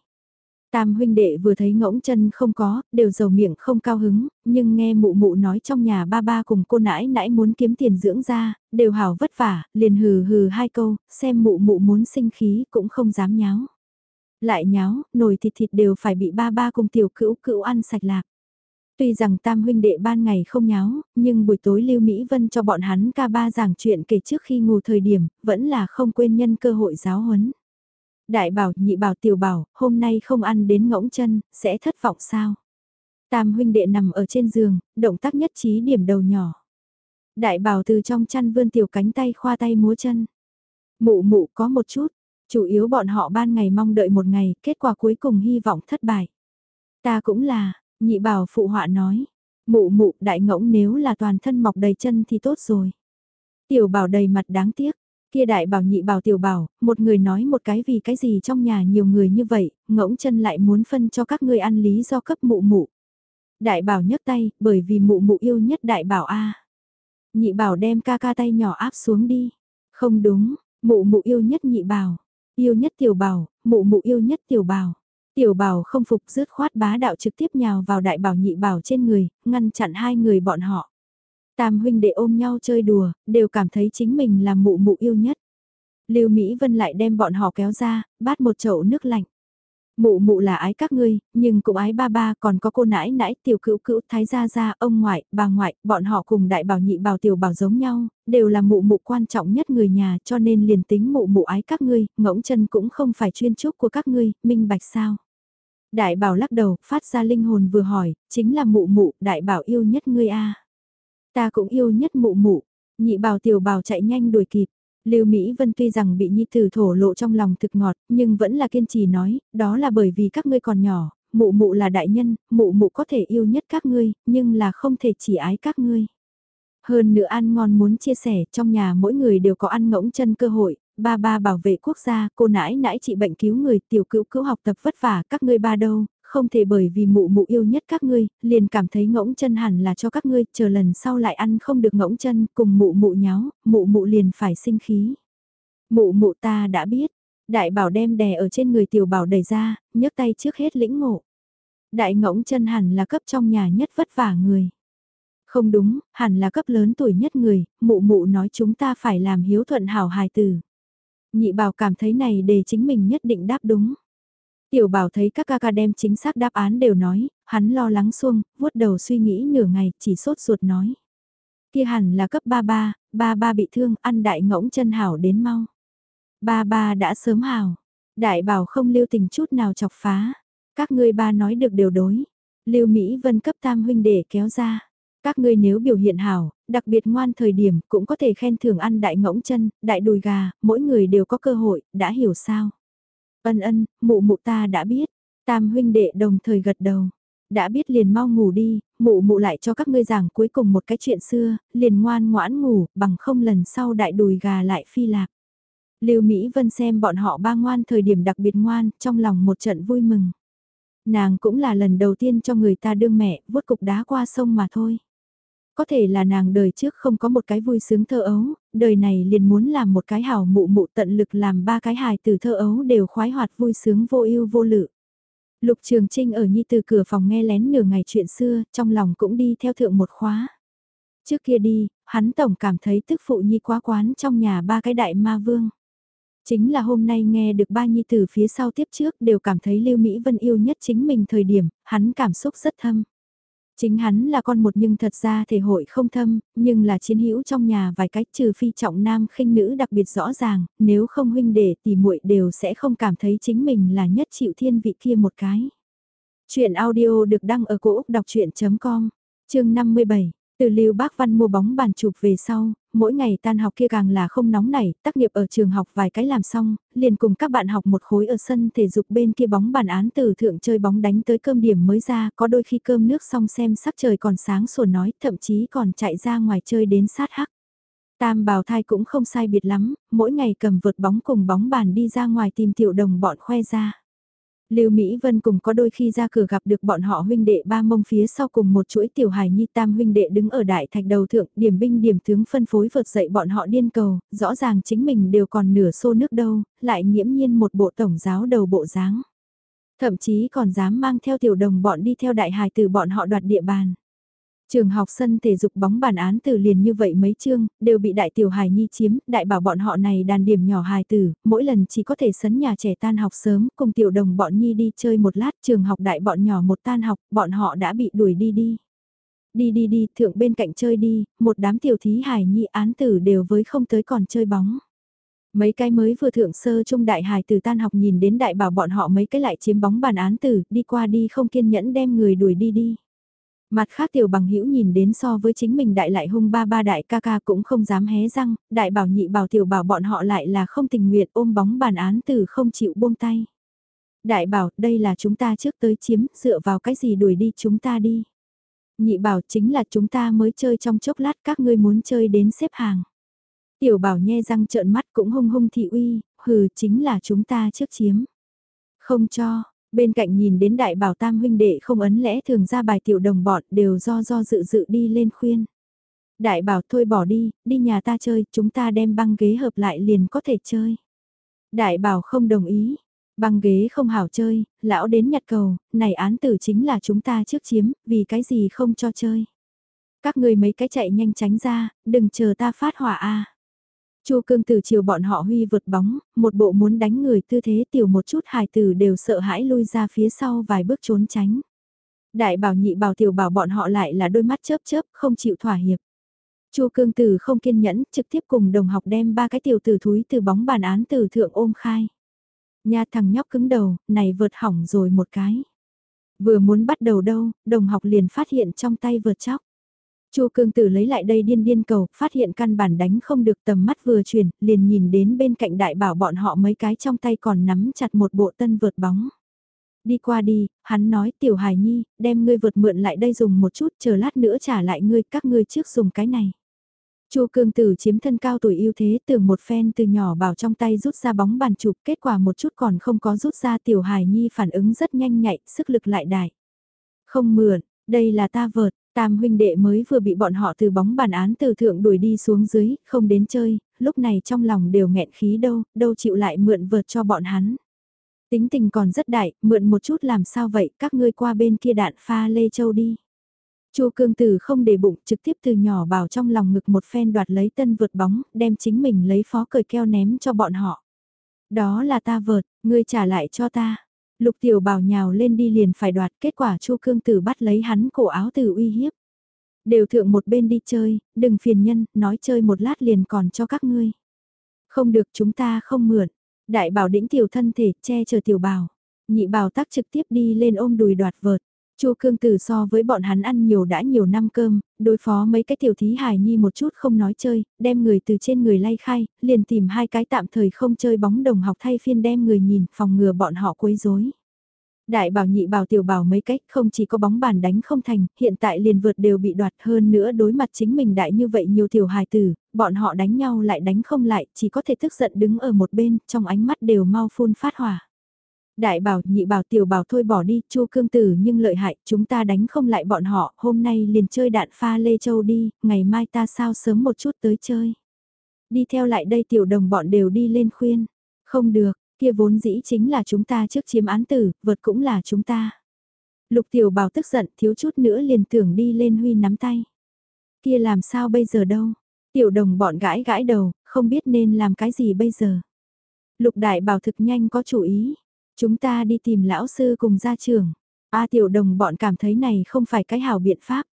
Tam huynh đệ vừa thấy ngỗng chân không có, đều dầu miệng không cao hứng, nhưng nghe mụ mụ nói trong nhà ba ba cùng cô nãi nãi muốn kiếm tiền dưỡng ra, đều hảo vất vả, liền hừ hừ hai câu, xem mụ mụ muốn sinh khí cũng không dám nháo. Lại nháo, nồi thịt thịt đều phải bị ba ba cùng tiểu cữu cữu ăn sạch lạc. Tuy rằng tam huynh đệ ban ngày không nháo, nhưng buổi tối Lưu Mỹ Vân cho bọn hắn ca ba giảng chuyện kể trước khi ngủ thời điểm, vẫn là không quên nhân cơ hội giáo huấn. Đại bảo, nhị bảo, tiểu bảo, hôm nay không ăn đến ngỗng chân, sẽ thất vọng sao? Tam huynh đệ nằm ở trên giường, động tác nhất trí điểm đầu nhỏ. Đại bảo từ trong chăn vươn tiểu cánh tay khoa tay múa chân. Mụ mụ có một chút, chủ yếu bọn họ ban ngày mong đợi một ngày, kết quả cuối cùng hy vọng thất bại. Ta cũng là, nhị bảo phụ họa nói, mụ mụ đại ngỗng nếu là toàn thân mọc đầy chân thì tốt rồi. Tiểu bảo đầy mặt đáng tiếc, Kia đại bảo nhị bảo tiểu bảo, một người nói một cái vì cái gì trong nhà nhiều người như vậy, ngỗng chân lại muốn phân cho các ngươi ăn lý do cấp mụ mụ. Đại bảo nhấc tay, bởi vì mụ mụ yêu nhất đại bảo A. Nhị bảo đem ca ca tay nhỏ áp xuống đi. Không đúng, mụ mụ yêu nhất nhị bảo. Yêu nhất tiểu bảo, mụ mụ yêu nhất tiểu bảo. Tiểu bảo không phục rứt khoát bá đạo trực tiếp nhào vào đại bảo nhị bảo trên người, ngăn chặn hai người bọn họ. Tam huynh đệ ôm nhau chơi đùa, đều cảm thấy chính mình là mụ mụ yêu nhất. Lưu Mỹ Vân lại đem bọn họ kéo ra, bát một chậu nước lạnh. Mụ mụ là ái các ngươi, nhưng cũng ái ba ba còn có cô nãi nãi tiểu cữu cữu thái gia gia ông ngoại, bà ngoại, bọn họ cùng đại bảo nhị bảo tiểu bảo giống nhau, đều là mụ mụ quan trọng nhất người nhà cho nên liền tính mụ mụ ái các ngươi, ngỗng chân cũng không phải chuyên trúc của các ngươi, minh bạch sao. Đại bảo lắc đầu, phát ra linh hồn vừa hỏi, chính là mụ mụ, đại bảo yêu nhất ngươi a Ta cũng yêu nhất mụ mụ, nhị bảo tiểu bảo chạy nhanh đuổi kịp. Lưu Mỹ Vân tuy rằng bị nhi tử thổ lộ trong lòng thực ngọt, nhưng vẫn là kiên trì nói, đó là bởi vì các ngươi còn nhỏ, mụ mụ là đại nhân, mụ mụ có thể yêu nhất các ngươi, nhưng là không thể chỉ ái các ngươi. Hơn nữa ăn ngon muốn chia sẻ, trong nhà mỗi người đều có ăn ngỗng chân cơ hội, ba ba bảo vệ quốc gia, cô nãi nãi trị bệnh cứu người, tiểu cữu cứu học tập vất vả, các ngươi ba đâu, không thể bởi vì mụ mụ yêu nhất các ngươi, liền cảm thấy ngỗng chân hẳn là cho các ngươi, chờ lần sau lại ăn không được ngỗng chân, cùng mụ mụ nháo, mụ mụ liền phải sinh khí. Mụ mụ ta đã biết, đại bảo đem đè ở trên người tiểu bảo đẩy ra, nhấc tay trước hết lĩnh ngộ. Đại ngỗng chân hẳn là cấp trong nhà nhất vất vả người. Không đúng, hẳn là cấp lớn tuổi nhất người, mụ mụ nói chúng ta phải làm hiếu thuận hảo hài tử. Nhị bảo cảm thấy này để chính mình nhất định đáp đúng. Tiểu bảo thấy các ca ca đem chính xác đáp án đều nói, hắn lo lắng xuông, vuốt đầu suy nghĩ nửa ngày, chỉ sốt ruột nói. Kia hẳn là cấp ba ba, ba ba bị thương, ăn đại ngỗng chân hảo đến mau. Ba ba đã sớm hảo, đại bảo không lưu tình chút nào chọc phá. Các ngươi ba nói được đều đối. Lưu Mỹ Vân cấp tam huynh để kéo ra. Các ngươi nếu biểu hiện hảo, đặc biệt ngoan thời điểm cũng có thể khen thưởng ăn đại ngỗng chân, đại đùi gà, mỗi người đều có cơ hội, đã hiểu sao. Ân ân, mụ mụ ta đã biết. Tam huynh đệ đồng thời gật đầu. Đã biết liền mau ngủ đi, mụ mụ lại cho các ngươi giảng cuối cùng một cái chuyện xưa, liền ngoan ngoãn ngủ, bằng không lần sau đại đùi gà lại phi lạc. Lưu Mỹ Vân xem bọn họ ba ngoan thời điểm đặc biệt ngoan, trong lòng một trận vui mừng. Nàng cũng là lần đầu tiên cho người ta đương mẹ, vuốt cục đá qua sông mà thôi. Có thể là nàng đời trước không có một cái vui sướng thơ ấu, đời này liền muốn làm một cái hào mụ mụ tận lực làm ba cái hài từ thơ ấu đều khoái hoạt vui sướng vô ưu vô lự. Lục Trường Trinh ở Nhi từ cửa phòng nghe lén nửa ngày chuyện xưa, trong lòng cũng đi theo thượng một khóa. Trước kia đi, hắn tổng cảm thấy tức phụ Nhi quá quán trong nhà ba cái đại ma vương. Chính là hôm nay nghe được ba Nhi từ phía sau tiếp trước đều cảm thấy Lưu Mỹ Vân yêu nhất chính mình thời điểm, hắn cảm xúc rất thâm. Chính hắn là con một nhưng thật ra thể hội không thâm, nhưng là chiến hữu trong nhà vài cách trừ phi trọng nam khinh nữ đặc biệt rõ ràng, nếu không huynh đệ thì muội đều sẽ không cảm thấy chính mình là nhất chịu thiên vị kia một cái. Chuyện audio được đăng ở cổ Úc đọc chuyện.com, chương 57. Từ lưu bác văn mua bóng bàn chụp về sau, mỗi ngày tan học kia càng là không nóng nảy, tác nghiệp ở trường học vài cái làm xong, liền cùng các bạn học một khối ở sân thể dục bên kia bóng bàn án từ thượng chơi bóng đánh tới cơm điểm mới ra, có đôi khi cơm nước xong xem sắc trời còn sáng sủa nói, thậm chí còn chạy ra ngoài chơi đến sát hắc. Tam bào thai cũng không sai biệt lắm, mỗi ngày cầm vượt bóng cùng bóng bàn đi ra ngoài tìm tiểu đồng bọn khoe ra. Lưu Mỹ Vân cùng có đôi khi ra cửa gặp được bọn họ huynh đệ ba mông phía sau cùng một chuỗi tiểu hài nhi tam huynh đệ đứng ở đại thạch đầu thượng, điểm binh điểm tướng phân phối vượt dậy bọn họ điên cầu, rõ ràng chính mình đều còn nửa xô nước đâu, lại nghiễm nhiên một bộ tổng giáo đầu bộ dáng. Thậm chí còn dám mang theo tiểu đồng bọn đi theo đại hài từ bọn họ đoạt địa bàn. Trường học sân thể dục bóng bàn án từ liền như vậy mấy chương, đều bị đại tiểu hài nhi chiếm, đại bảo bọn họ này đàn điểm nhỏ hài tử, mỗi lần chỉ có thể sấn nhà trẻ tan học sớm, cùng tiểu đồng bọn nhi đi chơi một lát, trường học đại bọn nhỏ một tan học, bọn họ đã bị đuổi đi đi. Đi đi đi, thượng bên cạnh chơi đi, một đám tiểu thí hài nhi án tử đều với không tới còn chơi bóng. Mấy cái mới vừa thượng sơ trung đại hài từ tan học nhìn đến đại bảo bọn họ mấy cái lại chiếm bóng bàn án tử, đi qua đi không kiên nhẫn đem người đuổi đi đi. Mặt khác tiểu bằng hữu nhìn đến so với chính mình đại lại hung ba ba đại ca ca cũng không dám hé răng, đại bảo nhị bảo tiểu bảo bọn họ lại là không tình nguyện ôm bóng bàn án từ không chịu buông tay. Đại bảo, đây là chúng ta trước tới chiếm, dựa vào cái gì đuổi đi chúng ta đi. Nhị bảo chính là chúng ta mới chơi trong chốc lát các ngươi muốn chơi đến xếp hàng. Tiểu bảo nhe răng trợn mắt cũng hung hung thị uy, hừ chính là chúng ta trước chiếm. Không cho, Bên cạnh nhìn đến đại bảo tam huynh đệ không ấn lẽ thường ra bài tiểu đồng bọn đều do do dự dự đi lên khuyên. Đại bảo thôi bỏ đi, đi nhà ta chơi, chúng ta đem băng ghế hợp lại liền có thể chơi. Đại bảo không đồng ý, băng ghế không hảo chơi, lão đến nhặt cầu, này án tử chính là chúng ta trước chiếm, vì cái gì không cho chơi. Các người mấy cái chạy nhanh tránh ra, đừng chờ ta phát hỏa a. Chu cương từ chiều bọn họ huy vượt bóng, một bộ muốn đánh người tư thế tiểu một chút hài tử đều sợ hãi lui ra phía sau vài bước trốn tránh. Đại bảo nhị bảo tiểu bảo bọn họ lại là đôi mắt chớp chớp không chịu thỏa hiệp. Chu cương tử không kiên nhẫn trực tiếp cùng đồng học đem ba cái tiểu tử thúi từ bóng bàn án từ thượng ôm khai. Nha thằng nhóc cứng đầu, này vượt hỏng rồi một cái. Vừa muốn bắt đầu đâu, đồng học liền phát hiện trong tay vượt chóc. Chu cương tử lấy lại đây điên điên cầu, phát hiện căn bản đánh không được tầm mắt vừa chuyển, liền nhìn đến bên cạnh đại bảo bọn họ mấy cái trong tay còn nắm chặt một bộ tân vượt bóng. Đi qua đi, hắn nói tiểu hài nhi, đem ngươi vượt mượn lại đây dùng một chút, chờ lát nữa trả lại ngươi, các ngươi trước dùng cái này. Chu cương tử chiếm thân cao tuổi yêu thế từ một phen từ nhỏ bảo trong tay rút ra bóng bàn chụp kết quả một chút còn không có rút ra tiểu hài nhi phản ứng rất nhanh nhạy, sức lực lại đại. Không mượn, đây là ta vợt, Tam huynh đệ mới vừa bị bọn họ từ bóng bàn án từ thượng đuổi đi xuống dưới, không đến chơi, lúc này trong lòng đều nghẹn khí đâu, đâu chịu lại mượn vượt cho bọn hắn. Tính tình còn rất đại, mượn một chút làm sao vậy, các ngươi qua bên kia đạn pha lê châu đi. Chu cương tử không để bụng trực tiếp từ nhỏ bảo trong lòng ngực một phen đoạt lấy tân vượt bóng, đem chính mình lấy phó cởi keo ném cho bọn họ. Đó là ta vợt, ngươi trả lại cho ta. Lục tiểu bảo nhào lên đi liền phải đoạt kết quả chu cương tử bắt lấy hắn cổ áo từ uy hiếp. Đều thượng một bên đi chơi, đừng phiền nhân, nói chơi một lát liền còn cho các ngươi. Không được chúng ta không mượn. Đại bảo đĩnh tiểu thân thể che chờ tiểu bảo. Nhị bảo tác trực tiếp đi lên ôm đùi đoạt vợt. Chu Cương Tử so với bọn hắn ăn nhiều đã nhiều năm cơm, đối phó mấy cái tiểu thí hài nhi một chút không nói chơi, đem người từ trên người lay khai, liền tìm hai cái tạm thời không chơi bóng đồng học thay phiên đem người nhìn phòng ngừa bọn họ quấy rối. Đại bảo nhị bảo tiểu bảo mấy cách không chỉ có bóng bàn đánh không thành, hiện tại liền vượt đều bị đoạt hơn nữa đối mặt chính mình đại như vậy nhiều tiểu hài tử, bọn họ đánh nhau lại đánh không lại, chỉ có thể tức giận đứng ở một bên, trong ánh mắt đều mau phun phát hỏa. Đại bảo, nhị bảo, tiểu bảo thôi bỏ đi, chu cương tử nhưng lợi hại, chúng ta đánh không lại bọn họ, hôm nay liền chơi đạn pha lê châu đi, ngày mai ta sao sớm một chút tới chơi. Đi theo lại đây tiểu đồng bọn đều đi lên khuyên, không được, kia vốn dĩ chính là chúng ta trước chiếm án tử, vượt cũng là chúng ta. Lục tiểu bảo tức giận thiếu chút nữa liền tưởng đi lên huy nắm tay. Kia làm sao bây giờ đâu, tiểu đồng bọn gãi gãi đầu, không biết nên làm cái gì bây giờ. Lục đại bảo thực nhanh có chủ ý, Chúng ta đi tìm lão sư cùng gia trưởng. A tiểu đồng bọn cảm thấy này không phải cái hảo biện pháp.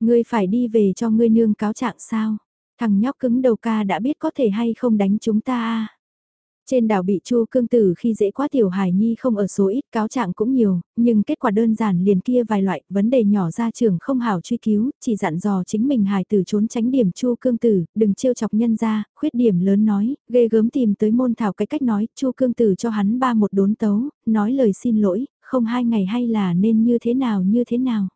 Ngươi phải đi về cho ngươi nương cáo trạng sao? Thằng nhóc cứng đầu ca đã biết có thể hay không đánh chúng ta a trên đảo bị Chu Cương Tử khi dễ quá tiểu hài nhi không ở số ít cáo trạng cũng nhiều, nhưng kết quả đơn giản liền kia vài loại vấn đề nhỏ ra trường không hảo truy cứu, chỉ dặn dò chính mình hài tử trốn tránh điểm Chu Cương Tử, đừng trêu chọc nhân ra, khuyết điểm lớn nói, ghê gớm tìm tới môn thảo cái cách nói, Chu Cương Tử cho hắn ba một đốn tấu, nói lời xin lỗi, không hai ngày hay là nên như thế nào như thế nào.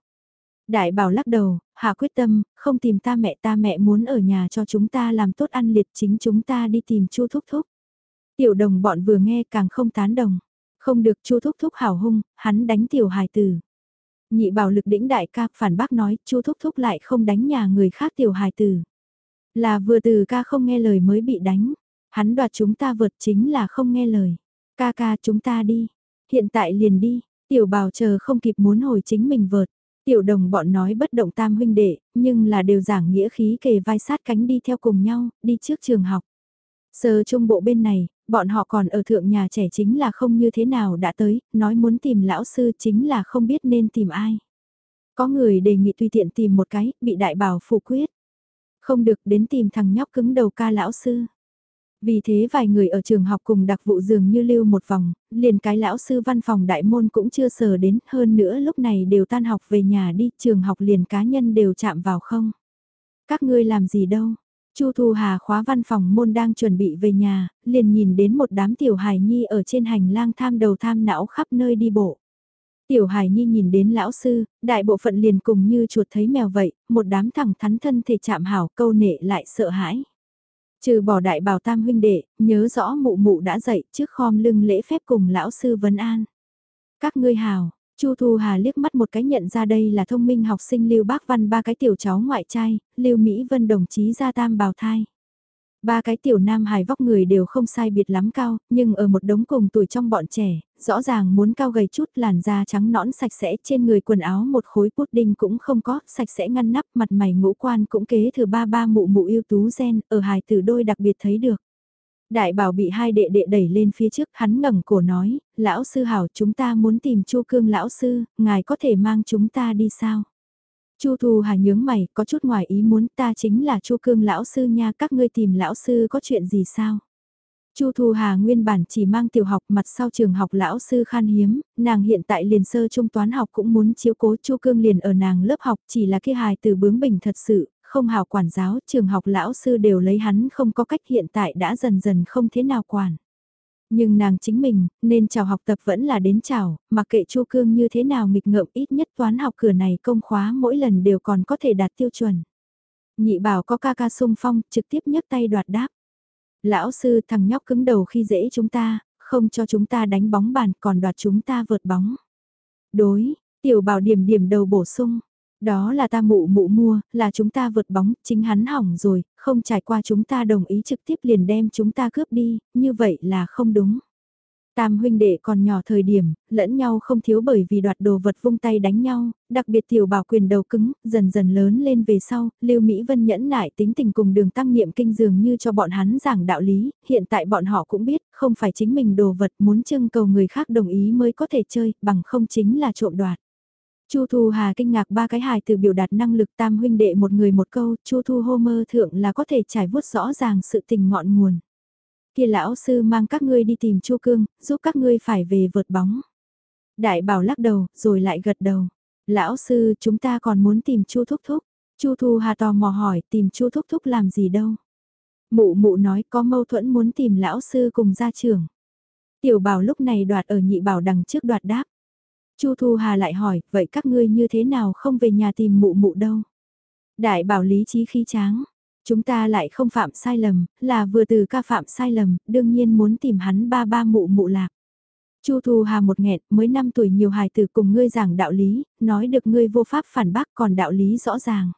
Đại bảo lắc đầu, hạ quyết tâm, không tìm ta mẹ ta mẹ muốn ở nhà cho chúng ta làm tốt ăn liệt chính chúng ta đi tìm chu thúc thúc. Tiểu đồng bọn vừa nghe càng không tán đồng. Không được chu thúc thúc hảo hung, hắn đánh tiểu hài tử. Nhị bảo lực đĩnh đại ca phản bác nói chu thúc thúc lại không đánh nhà người khác tiểu hài tử. Là vừa từ ca không nghe lời mới bị đánh. Hắn đoạt chúng ta vượt chính là không nghe lời. Ca ca chúng ta đi. Hiện tại liền đi. Tiểu bảo chờ không kịp muốn hồi chính mình vượt. Tiểu đồng bọn nói bất động tam huynh đệ, nhưng là đều giảng nghĩa khí kề vai sát cánh đi theo cùng nhau, đi trước trường học. Sơ trung bộ bên này, bọn họ còn ở thượng nhà trẻ chính là không như thế nào đã tới, nói muốn tìm lão sư chính là không biết nên tìm ai. Có người đề nghị tùy tiện tìm một cái, bị đại bảo phủ quyết. Không được đến tìm thằng nhóc cứng đầu ca lão sư. Vì thế vài người ở trường học cùng đặc vụ dường như lưu một vòng, liền cái lão sư văn phòng đại môn cũng chưa sờ đến, hơn nữa lúc này đều tan học về nhà đi, trường học liền cá nhân đều chạm vào không. Các ngươi làm gì đâu? Chu Thu Hà khóa văn phòng môn đang chuẩn bị về nhà, liền nhìn đến một đám tiểu hài nhi ở trên hành lang tham đầu tham não khắp nơi đi bộ. Tiểu hài nhi nhìn đến lão sư, đại bộ phận liền cùng như chuột thấy mèo vậy, một đám thẳng thắn thân thể chạm hảo câu nệ lại sợ hãi. Trừ bỏ đại bảo tam huynh đệ, nhớ rõ mụ mụ đã dậy trước khom lưng lễ phép cùng lão sư vấn an. Các ngươi hào, Chu Thu Hà liếc mắt một cái nhận ra đây là thông minh học sinh Lưu Bác Văn ba cái tiểu cháu ngoại trai, Lưu Mỹ Vân đồng chí ra tam bào thai. Ba cái tiểu nam hài vóc người đều không sai biệt lắm cao, nhưng ở một đống cùng tuổi trong bọn trẻ, rõ ràng muốn cao gầy chút làn da trắng nõn sạch sẽ trên người quần áo một khối pudding cũng không có, sạch sẽ ngăn nắp mặt mày ngũ quan cũng kế thừa ba ba mụ mụ yêu tú gen, ở hài tử đôi đặc biệt thấy được. Đại bảo bị hai đệ đệ đẩy lên phía trước, hắn ngẩng cổ nói, lão sư hảo chúng ta muốn tìm chu cương lão sư, ngài có thể mang chúng ta đi sao? Chu Thù Hà nhướng mày, có chút ngoài ý muốn ta chính là Chu Cương lão sư nha, các ngươi tìm lão sư có chuyện gì sao? Chu Thù Hà nguyên bản chỉ mang tiểu học mặt sau trường học lão sư khan hiếm, nàng hiện tại liền sơ trung toán học cũng muốn chiếu cố Chu Cương liền ở nàng lớp học chỉ là cái hài từ bướng bỉnh thật sự, không hào quản giáo, trường học lão sư đều lấy hắn không có cách hiện tại đã dần dần không thế nào quản. Nhưng nàng chính mình, nên chào học tập vẫn là đến chào, mặc kệ Chu Cương như thế nào nghịch ngợm ít nhất toán học cửa này công khóa mỗi lần đều còn có thể đạt tiêu chuẩn. Nhị bảo có ca ca sung phong, trực tiếp nhấc tay đoạt đáp. Lão sư thằng nhóc cứng đầu khi dễ chúng ta, không cho chúng ta đánh bóng bàn còn đoạt chúng ta vượt bóng. Đối, tiểu bảo điểm điểm đầu bổ sung. Đó là ta mụ mụ mua, là chúng ta vượt bóng, chính hắn hỏng rồi, không trải qua chúng ta đồng ý trực tiếp liền đem chúng ta cướp đi, như vậy là không đúng. Tam huynh đệ còn nhỏ thời điểm, lẫn nhau không thiếu bởi vì đoạt đồ vật vung tay đánh nhau, đặc biệt tiểu bảo quyền đầu cứng, dần dần lớn lên về sau, Lưu Mỹ Vân nhẫn nại tính tình cùng đường tăng niệm kinh dường như cho bọn hắn giảng đạo lý, hiện tại bọn họ cũng biết, không phải chính mình đồ vật muốn trưng cầu người khác đồng ý mới có thể chơi, bằng không chính là trộm đoạt. Chu Thu Hà kinh ngạc ba cái hài từ biểu đạt năng lực tam huynh đệ một người một câu, Chu Thu hô mơ thượng là có thể trải vuốt rõ ràng sự tình ngọn nguồn. Kia lão sư mang các ngươi đi tìm Chu Cương, giúp các ngươi phải về vượt bóng. Đại bảo lắc đầu, rồi lại gật đầu. Lão sư, chúng ta còn muốn tìm Chu Thúc Thúc. Chu Thu Hà tò mò hỏi, tìm Chu Thúc Thúc làm gì đâu. Mụ mụ nói có mâu thuẫn muốn tìm lão sư cùng gia trưởng. Tiểu bảo lúc này đoạt ở nhị bảo đằng trước đoạt đáp. Chu Thu Hà lại hỏi, vậy các ngươi như thế nào không về nhà tìm mụ mụ đâu? Đại bảo lý trí khí tráng, chúng ta lại không phạm sai lầm, là vừa từ ca phạm sai lầm, đương nhiên muốn tìm hắn ba ba mụ mụ lạc. Chu Thu Hà một nghẹn, mới 5 tuổi nhiều hài tử cùng ngươi giảng đạo lý, nói được ngươi vô pháp phản bác còn đạo lý rõ ràng.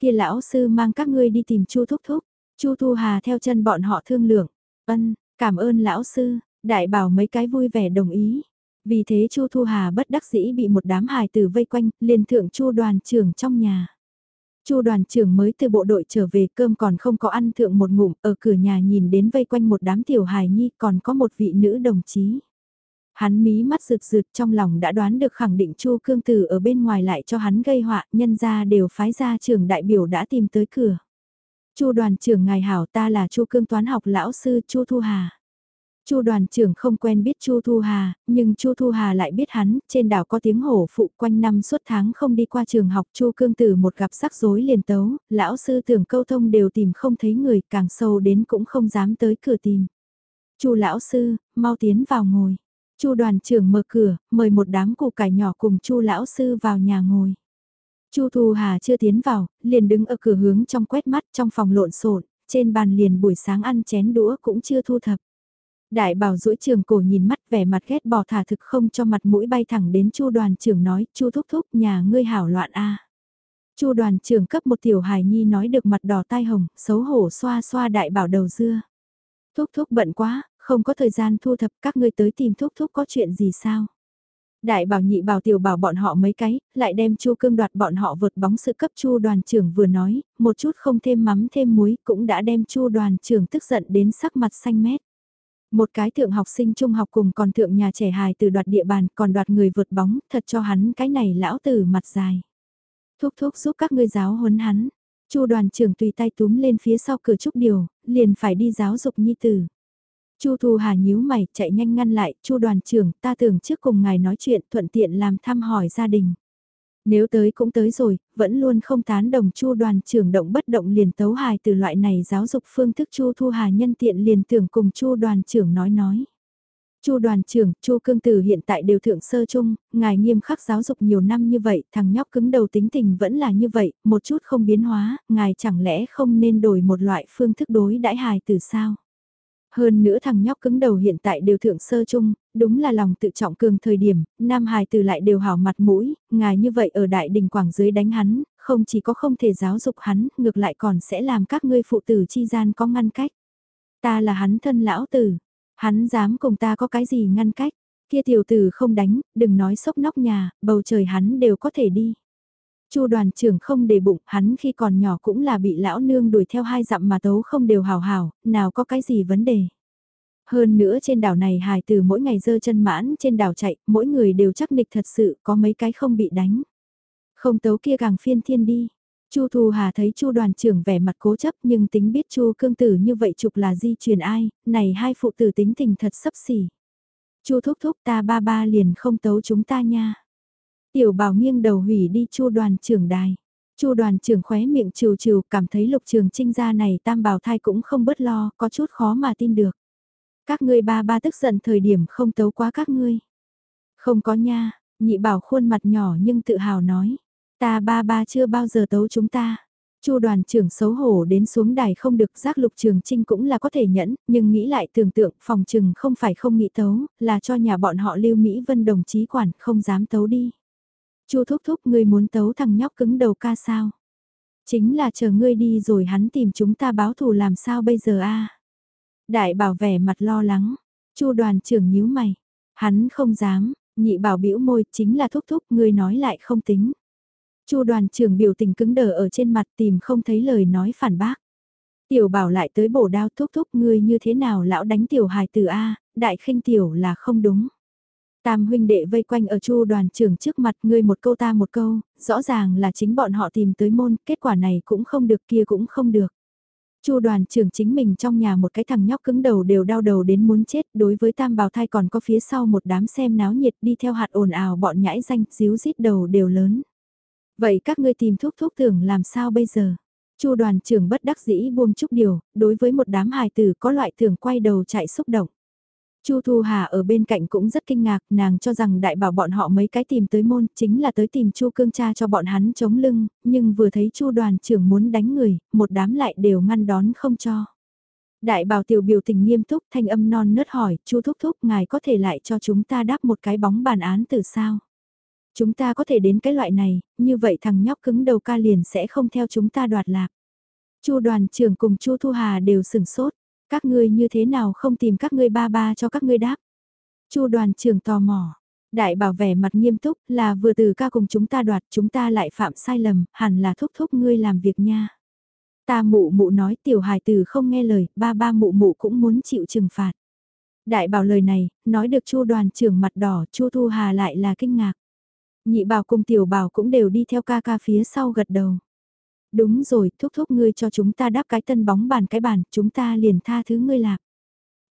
Kia lão sư mang các ngươi đi tìm Chu Thúc Thúc, Chu Thu Hà theo chân bọn họ thương lượng, ân, cảm ơn lão sư, đại bảo mấy cái vui vẻ đồng ý. Vì thế Chu Thu Hà bất đắc dĩ bị một đám hài tử vây quanh, liền thượng Chu đoàn trưởng trong nhà. Chu đoàn trưởng mới từ bộ đội trở về cơm còn không có ăn thượng một ngụm, ở cửa nhà nhìn đến vây quanh một đám tiểu hài nhi còn có một vị nữ đồng chí. Hắn mí mắt rực rực trong lòng đã đoán được khẳng định Chu Cương Tử ở bên ngoài lại cho hắn gây họa, nhân ra đều phái ra trường đại biểu đã tìm tới cửa. Chu đoàn trưởng ngài hảo ta là Chu Cương toán học lão sư Chu Thu Hà. Chu đoàn trưởng không quen biết Chu Thu Hà, nhưng Chu Thu Hà lại biết hắn, trên đảo có tiếng hổ phụ quanh năm suốt tháng không đi qua trường học Chu Cương Tử một gặp rắc rối liền tấu, lão sư tưởng câu thông đều tìm không thấy người, càng sâu đến cũng không dám tới cửa tìm. Chu lão sư, mau tiến vào ngồi. Chu đoàn trưởng mở cửa, mời một đám củ cải nhỏ cùng Chu lão sư vào nhà ngồi. Chu Thu Hà chưa tiến vào, liền đứng ở cửa hướng trong quét mắt trong phòng lộn xộn, trên bàn liền buổi sáng ăn chén đũa cũng chưa thu thập. Đại bảo duỗi trường cổ nhìn mắt vẻ mặt ghét bỏ thả thực không cho mặt mũi bay thẳng đến chu đoàn trưởng nói, chu thúc thúc nhà ngươi hảo loạn a chu đoàn trưởng cấp một tiểu hài nhi nói được mặt đỏ tai hồng, xấu hổ xoa xoa đại bảo đầu dưa. Thúc thúc bận quá, không có thời gian thu thập các ngươi tới tìm thúc thúc có chuyện gì sao? Đại bảo nhị bảo tiểu bảo bọn họ mấy cái, lại đem chu cương đoạt bọn họ vượt bóng sự cấp chu đoàn trưởng vừa nói, một chút không thêm mắm thêm muối cũng đã đem chu đoàn trưởng tức giận đến sắc mặt xanh mét. Một cái thượng học sinh trung học cùng còn thượng nhà trẻ hài từ đoạt địa bàn còn đoạt người vượt bóng, thật cho hắn cái này lão tử mặt dài. Thúc thúc giúp các ngươi giáo huấn hắn. Chu đoàn trưởng tùy tay túm lên phía sau cửa trúc điều, liền phải đi giáo dục nhi tử. Chu Thu Hà nhíu mày, chạy nhanh ngăn lại, Chu đoàn trưởng, ta tưởng trước cùng ngài nói chuyện, thuận tiện làm thăm hỏi gia đình. Nếu tới cũng tới rồi, vẫn luôn không tán đồng Chu đoàn trưởng động bất động liền tấu hài từ loại này giáo dục phương thức Chu Thu Hà nhân tiện liền tưởng cùng Chu đoàn trưởng nói nói. Chu đoàn trưởng, Chu cương tử hiện tại đều thượng sơ chung, ngài nghiêm khắc giáo dục nhiều năm như vậy, thằng nhóc cứng đầu tính tình vẫn là như vậy, một chút không biến hóa, ngài chẳng lẽ không nên đổi một loại phương thức đối đãi hài từ sao? Hơn nữa thằng nhóc cứng đầu hiện tại đều thượng sơ chung, đúng là lòng tự trọng cường thời điểm, nam hài từ lại đều hảo mặt mũi, ngài như vậy ở đại đình quảng dưới đánh hắn, không chỉ có không thể giáo dục hắn, ngược lại còn sẽ làm các ngươi phụ tử chi gian có ngăn cách. Ta là hắn thân lão tử, hắn dám cùng ta có cái gì ngăn cách, kia tiểu tử không đánh, đừng nói sốc nóc nhà, bầu trời hắn đều có thể đi. Chu đoàn trưởng không để bụng, hắn khi còn nhỏ cũng là bị lão nương đuổi theo hai dặm mà tấu không đều hào hào, nào có cái gì vấn đề. Hơn nữa trên đảo này hài từ mỗi ngày dơ chân mãn trên đảo chạy, mỗi người đều chắc nịch thật sự có mấy cái không bị đánh. Không tấu kia càng phiên thiên đi. Chu thù Hà thấy Chu đoàn trưởng vẻ mặt cố chấp nhưng tính biết Chu cương tử như vậy chụp là di truyền ai, này hai phụ tử tính tình thật sấp xỉ. Chu thúc thúc ta ba ba liền không tấu chúng ta nha. Tiểu bảo nghiêng đầu hủy đi chu đoàn trưởng đài. Chu đoàn trưởng khóe miệng trừ trừ cảm thấy lục trường trinh gia này tam bảo thai cũng không bớt lo, có chút khó mà tin được. Các ngươi ba ba tức giận thời điểm không tấu quá các ngươi. Không có nha, nhị bảo khuôn mặt nhỏ nhưng tự hào nói. Ta ba ba chưa bao giờ tấu chúng ta. Chu đoàn trưởng xấu hổ đến xuống đài không được giác lục trường trinh cũng là có thể nhẫn, nhưng nghĩ lại tưởng tượng phòng trừng không phải không nghĩ tấu, là cho nhà bọn họ lưu Mỹ Vân đồng chí quản không dám tấu đi. Chu thúc thúc ngươi muốn tấu thằng nhóc cứng đầu ca sao? Chính là chờ ngươi đi rồi hắn tìm chúng ta báo thù làm sao bây giờ a? Đại bảo vẻ mặt lo lắng, Chu đoàn trưởng nhíu mày, hắn không dám, nhị bảo bĩu môi, chính là thúc thúc, ngươi nói lại không tính. Chu đoàn trưởng biểu tình cứng đờ ở trên mặt tìm không thấy lời nói phản bác. Tiểu bảo lại tới bổ đao thúc thúc ngươi như thế nào lão đánh tiểu hài từ A, đại khinh tiểu là không đúng. Tam huynh đệ vây quanh ở chu đoàn trưởng trước mặt ngươi một câu ta một câu, rõ ràng là chính bọn họ tìm tới môn, kết quả này cũng không được kia cũng không được. Chu đoàn trưởng chính mình trong nhà một cái thằng nhóc cứng đầu đều đau đầu đến muốn chết, đối với tam bào thai còn có phía sau một đám xem náo nhiệt đi theo hạt ồn ào bọn nhãi danh, díu rít đầu đều lớn. Vậy các ngươi tìm thuốc thuốc tưởng làm sao bây giờ? Chu đoàn trưởng bất đắc dĩ buông chút điều, đối với một đám hài tử có loại tưởng quay đầu chạy xúc động. Chu Thu Hà ở bên cạnh cũng rất kinh ngạc, nàng cho rằng đại bảo bọn họ mấy cái tìm tới môn, chính là tới tìm Chu Cương cha cho bọn hắn chống lưng, nhưng vừa thấy Chu đoàn trưởng muốn đánh người, một đám lại đều ngăn đón không cho. Đại bảo tiểu biểu tình nghiêm túc, thanh âm non nớt hỏi, Chu thúc thúc, ngài có thể lại cho chúng ta đáp một cái bóng bàn án từ sao? Chúng ta có thể đến cái loại này, như vậy thằng nhóc cứng đầu ca liền sẽ không theo chúng ta đoạt lạc. Chu đoàn trưởng cùng Chu Thu Hà đều sừng sốt. Các ngươi như thế nào không tìm các ngươi ba ba cho các ngươi đáp. Chu đoàn trưởng tò mò. Đại bảo vẻ mặt nghiêm túc là vừa từ ca cùng chúng ta đoạt chúng ta lại phạm sai lầm, hẳn là thúc thúc ngươi làm việc nha. Ta mụ mụ nói tiểu hài từ không nghe lời, ba ba mụ mụ cũng muốn chịu trừng phạt. Đại bảo lời này, nói được chu đoàn trưởng mặt đỏ, chu thu hà lại là kinh ngạc. Nhị bảo cùng tiểu bảo cũng đều đi theo ca ca phía sau gật đầu. Đúng rồi, thúc thúc ngươi cho chúng ta đáp cái tân bóng bàn cái bàn, chúng ta liền tha thứ ngươi lạc.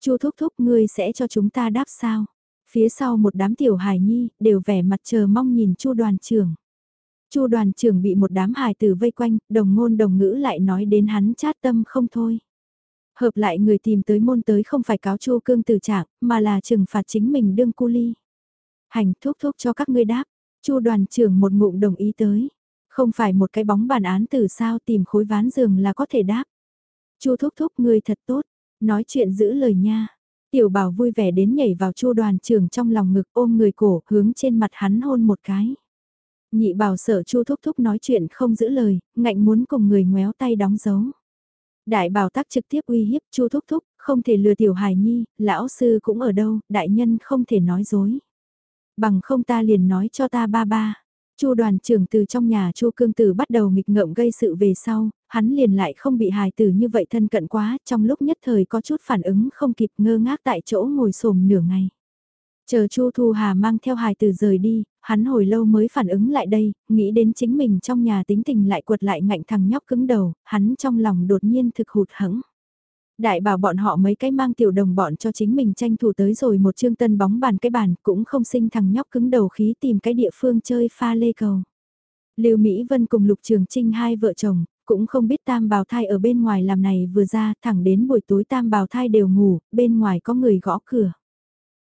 Chu thúc thúc ngươi sẽ cho chúng ta đáp sao? Phía sau một đám tiểu hài nhi, đều vẻ mặt chờ mong nhìn Chu đoàn trưởng. Chu đoàn trưởng bị một đám hài tử vây quanh, đồng ngôn đồng ngữ lại nói đến hắn chát tâm không thôi. Hợp lại người tìm tới môn tới không phải cáo Chu cương từ trạng, mà là trừng phạt chính mình đương cu ly. Hành thúc thúc cho các ngươi đáp, Chu đoàn trưởng một ngụm đồng ý tới. Không phải một cái bóng bàn án từ sao tìm khối ván giường là có thể đáp. Chu thúc thúc ngươi thật tốt, nói chuyện giữ lời nha. Tiểu bảo vui vẻ đến nhảy vào chu đoàn trưởng trong lòng ngực ôm người cổ hướng trên mặt hắn hôn một cái. Nhị bảo sợ chu thúc thúc nói chuyện không giữ lời, ngạnh muốn cùng người ngoéo tay đóng dấu. Đại bảo tác trực tiếp uy hiếp chu thúc thúc, không thể lừa tiểu hài nhi, lão sư cũng ở đâu, đại nhân không thể nói dối. Bằng không ta liền nói cho ta ba ba. Chu đoàn trưởng từ trong nhà Chu Cương Tử bắt đầu nghịch ngợm gây sự về sau, hắn liền lại không bị hài tử như vậy thân cận quá, trong lúc nhất thời có chút phản ứng không kịp ngơ ngác tại chỗ ngồi xổm nửa ngày. Chờ Chu Thu Hà mang theo hài tử rời đi, hắn hồi lâu mới phản ứng lại đây, nghĩ đến chính mình trong nhà tính tình lại quật lại ngạnh thằng nhóc cứng đầu, hắn trong lòng đột nhiên thực hụt hẫng. Đại bảo bọn họ mấy cái mang tiểu đồng bọn cho chính mình tranh thủ tới rồi một chương tân bóng bàn cái bàn cũng không sinh thằng nhóc cứng đầu khí tìm cái địa phương chơi pha lê cầu. Lưu Mỹ Vân cùng Lục Trường Trinh hai vợ chồng, cũng không biết tam bào thai ở bên ngoài làm này vừa ra thẳng đến buổi tối tam bào thai đều ngủ, bên ngoài có người gõ cửa.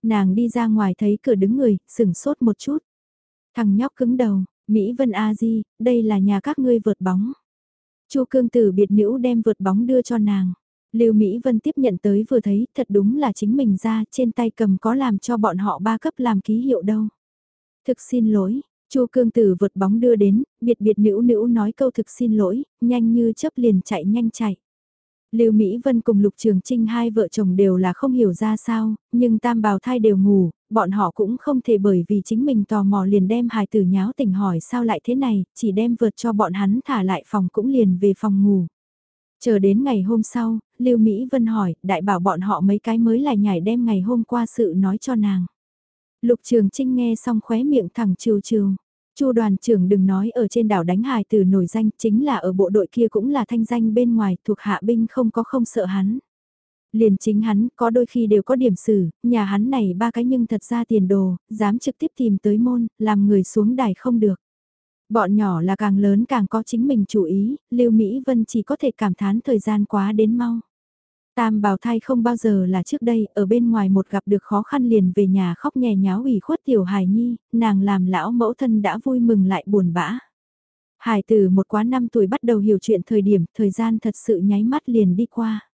Nàng đi ra ngoài thấy cửa đứng người, sửng sốt một chút. Thằng nhóc cứng đầu, Mỹ Vân A Di, đây là nhà các ngươi vượt bóng. Chu cương tử biệt nữ đem vượt bóng đưa cho nàng. Lưu Mỹ Vân tiếp nhận tới vừa thấy, thật đúng là chính mình ra, trên tay cầm có làm cho bọn họ ba cấp làm ký hiệu đâu. Thực xin lỗi, Chu Cương Tử vượt bóng đưa đến, biệt biệt nữ nữ nói câu thực xin lỗi, nhanh như chớp liền chạy nhanh chạy. Lưu Mỹ Vân cùng Lục Trường Trinh hai vợ chồng đều là không hiểu ra sao, nhưng tam bào thai đều ngủ, bọn họ cũng không thể bởi vì chính mình tò mò liền đem hài tử nháo tỉnh hỏi sao lại thế này, chỉ đem vượt cho bọn hắn thả lại phòng cũng liền về phòng ngủ. Chờ đến ngày hôm sau, Lưu Mỹ Vân hỏi, đại bảo bọn họ mấy cái mới lại nhảy đem ngày hôm qua sự nói cho nàng. Lục Trường Trinh nghe xong khóe miệng thẳng trừ trừ. Chu đoàn trưởng đừng nói ở trên đảo đánh hài từ nổi danh, chính là ở bộ đội kia cũng là thanh danh bên ngoài, thuộc hạ binh không có không sợ hắn. Liền chính hắn, có đôi khi đều có điểm xử, nhà hắn này ba cái nhưng thật ra tiền đồ, dám trực tiếp tìm tới môn, làm người xuống đài không được. Bọn nhỏ là càng lớn càng có chính mình chủ ý, Lưu Mỹ Vân chỉ có thể cảm thán thời gian quá đến mau. Tam bào thai không bao giờ là trước đây, ở bên ngoài một gặp được khó khăn liền về nhà khóc nhè nháo ủy khuất tiểu hài nhi, nàng làm lão mẫu thân đã vui mừng lại buồn bã. Hải từ một quá năm tuổi bắt đầu hiểu chuyện thời điểm, thời gian thật sự nháy mắt liền đi qua.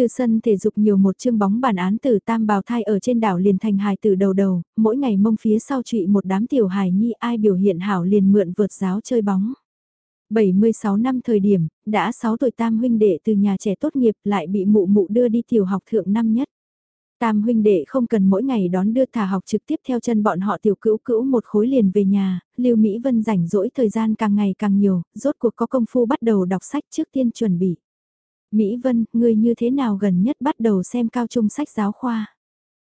Từ sân thể dục nhiều một chương bóng bản án từ tam bào thai ở trên đảo liền thành hài từ đầu đầu, mỗi ngày mông phía sau trụy một đám tiểu hài nhi ai biểu hiện hảo liền mượn vượt giáo chơi bóng. 76 năm thời điểm, đã 6 tuổi tam huynh đệ từ nhà trẻ tốt nghiệp lại bị mụ mụ đưa đi tiểu học thượng năm nhất. Tam huynh đệ không cần mỗi ngày đón đưa thả học trực tiếp theo chân bọn họ tiểu cữu cữu một khối liền về nhà, Lưu Mỹ Vân rảnh rỗi thời gian càng ngày càng nhiều, rốt cuộc có công phu bắt đầu đọc sách trước tiên chuẩn bị. Mỹ Vân, người như thế nào gần nhất bắt đầu xem cao trung sách giáo khoa?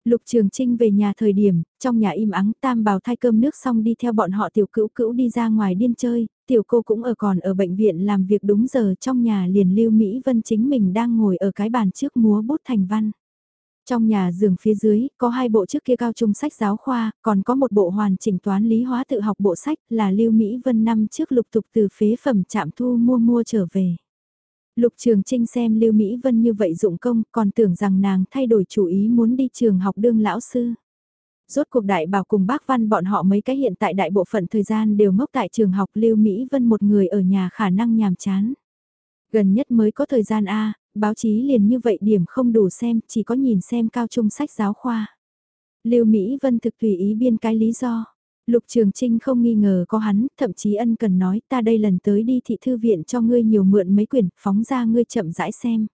Lục Trường Trinh về nhà thời điểm, trong nhà im ắng tam bào thay cơm nước xong đi theo bọn họ tiểu cữu cữu đi ra ngoài điên chơi, tiểu cô cũng ở còn ở bệnh viện làm việc đúng giờ trong nhà liền lưu Mỹ Vân chính mình đang ngồi ở cái bàn trước múa bút thành văn. Trong nhà giường phía dưới, có hai bộ trước kia cao trung sách giáo khoa, còn có một bộ hoàn chỉnh toán lý hóa tự học bộ sách là lưu Mỹ Vân năm trước lục tục từ phế phẩm chạm thu mua mua trở về. Lục Trường Trinh xem Lưu Mỹ Vân như vậy dụng công, còn tưởng rằng nàng thay đổi chủ ý muốn đi trường học đương lão sư. Rốt cuộc đại bảo cùng bác Văn bọn họ mấy cái hiện tại đại bộ phận thời gian đều ngốc tại trường học Lưu Mỹ Vân một người ở nhà khả năng nhàm chán. Gần nhất mới có thời gian A, báo chí liền như vậy điểm không đủ xem, chỉ có nhìn xem cao trung sách giáo khoa. Lưu Mỹ Vân thực tùy ý biên cái lý do. Lục Trường Trinh không nghi ngờ có hắn, thậm chí ân cần nói ta đây lần tới đi thị thư viện cho ngươi nhiều mượn mấy quyển, phóng ra ngươi chậm rãi xem.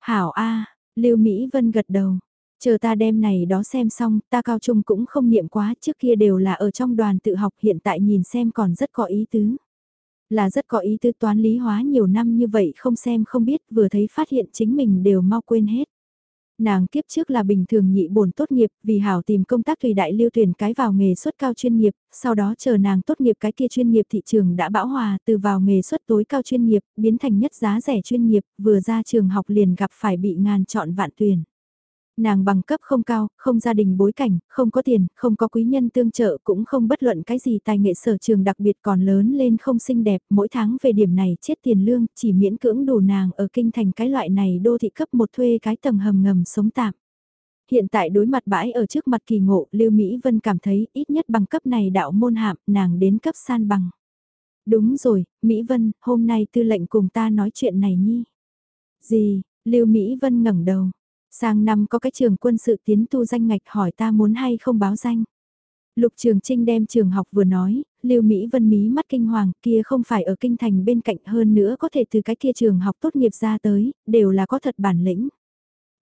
Hảo A, Lưu Mỹ Vân gật đầu. Chờ ta đem này đó xem xong, ta cao trung cũng không niệm quá, trước kia đều là ở trong đoàn tự học hiện tại nhìn xem còn rất có ý tứ. Là rất có ý tứ toán lý hóa nhiều năm như vậy không xem không biết vừa thấy phát hiện chính mình đều mau quên hết. Nàng kiếp trước là bình thường nhị bổn tốt nghiệp, vì hảo tìm công tác tùy đại lưu tuyển cái vào nghề xuất cao chuyên nghiệp, sau đó chờ nàng tốt nghiệp cái kia chuyên nghiệp thị trường đã bão hòa từ vào nghề xuất tối cao chuyên nghiệp, biến thành nhất giá rẻ chuyên nghiệp, vừa ra trường học liền gặp phải bị ngàn chọn vạn tuyển. Nàng bằng cấp không cao, không gia đình bối cảnh, không có tiền, không có quý nhân tương trợ cũng không bất luận cái gì tài nghệ sở trường đặc biệt còn lớn lên không xinh đẹp, mỗi tháng về điểm này chết tiền lương, chỉ miễn cưỡng đủ nàng ở kinh thành cái loại này đô thị cấp một thuê cái tầng hầm ngầm sống tạm. Hiện tại đối mặt bãi ở trước mặt kỳ ngộ, Lưu Mỹ Vân cảm thấy ít nhất bằng cấp này đạo môn hạm, nàng đến cấp san bằng. Đúng rồi, Mỹ Vân, hôm nay tư lệnh cùng ta nói chuyện này nhi. Gì, Lưu Mỹ Vân ngẩng đầu. Sang năm có cái trường quân sự tiến tu danh ngạch hỏi ta muốn hay không báo danh. Lục Trường Trinh đem trường học vừa nói, Lưu Mỹ Vân mí mắt kinh hoàng kia không phải ở kinh thành bên cạnh hơn nữa có thể từ cái kia trường học tốt nghiệp ra tới, đều là có thật bản lĩnh.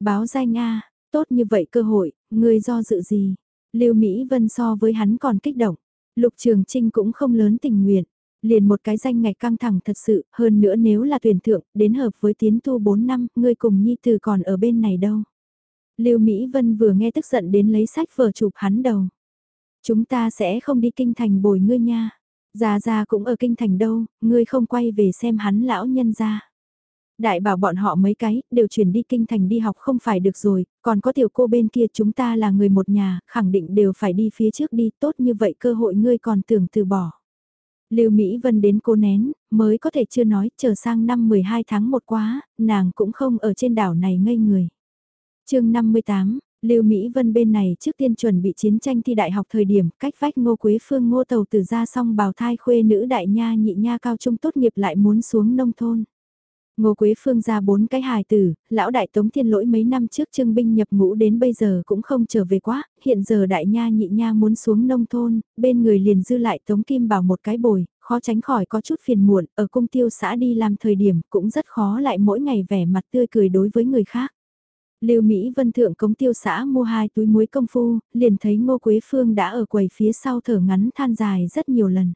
Báo danh a tốt như vậy cơ hội, người do dự gì? Lưu Mỹ Vân so với hắn còn kích động. Lục Trường Trinh cũng không lớn tình nguyện liền một cái danh ngạch căng thẳng thật sự, hơn nữa nếu là tuyển thượng, đến hợp với tiến tu 4 năm, ngươi cùng nhi từ còn ở bên này đâu. Lưu Mỹ Vân vừa nghe tức giận đến lấy sách vở chụp hắn đầu. Chúng ta sẽ không đi kinh thành bồi ngươi nha. Già già cũng ở kinh thành đâu, ngươi không quay về xem hắn lão nhân ra. Đại bảo bọn họ mấy cái, đều chuyển đi kinh thành đi học không phải được rồi, còn có tiểu cô bên kia chúng ta là người một nhà, khẳng định đều phải đi phía trước đi, tốt như vậy cơ hội ngươi còn tưởng từ bỏ. Lưu Mỹ Vân đến cô nén, mới có thể chưa nói, chờ sang năm 12 tháng một quá, nàng cũng không ở trên đảo này ngây người. chương 58, Lưu Mỹ Vân bên này trước tiên chuẩn bị chiến tranh thi đại học thời điểm, cách vách Ngô Quế Phương Ngô Tàu từ ra xong bào thai khuê nữ đại nha nhị nha cao trung tốt nghiệp lại muốn xuống nông thôn. Ngô Quế Phương ra bốn cái hài tử, lão đại tống thiên lỗi mấy năm trước trưng binh nhập ngũ đến bây giờ cũng không trở về quá, hiện giờ đại nha nhị nha muốn xuống nông thôn, bên người liền dư lại tống kim bảo một cái bồi, khó tránh khỏi có chút phiền muộn, ở cung tiêu xã đi làm thời điểm cũng rất khó lại mỗi ngày vẻ mặt tươi cười đối với người khác. Lưu Mỹ Vân thượng cống tiêu xã mua hai túi muối công phu, liền thấy Ngô Quế Phương đã ở quầy phía sau thở ngắn than dài rất nhiều lần.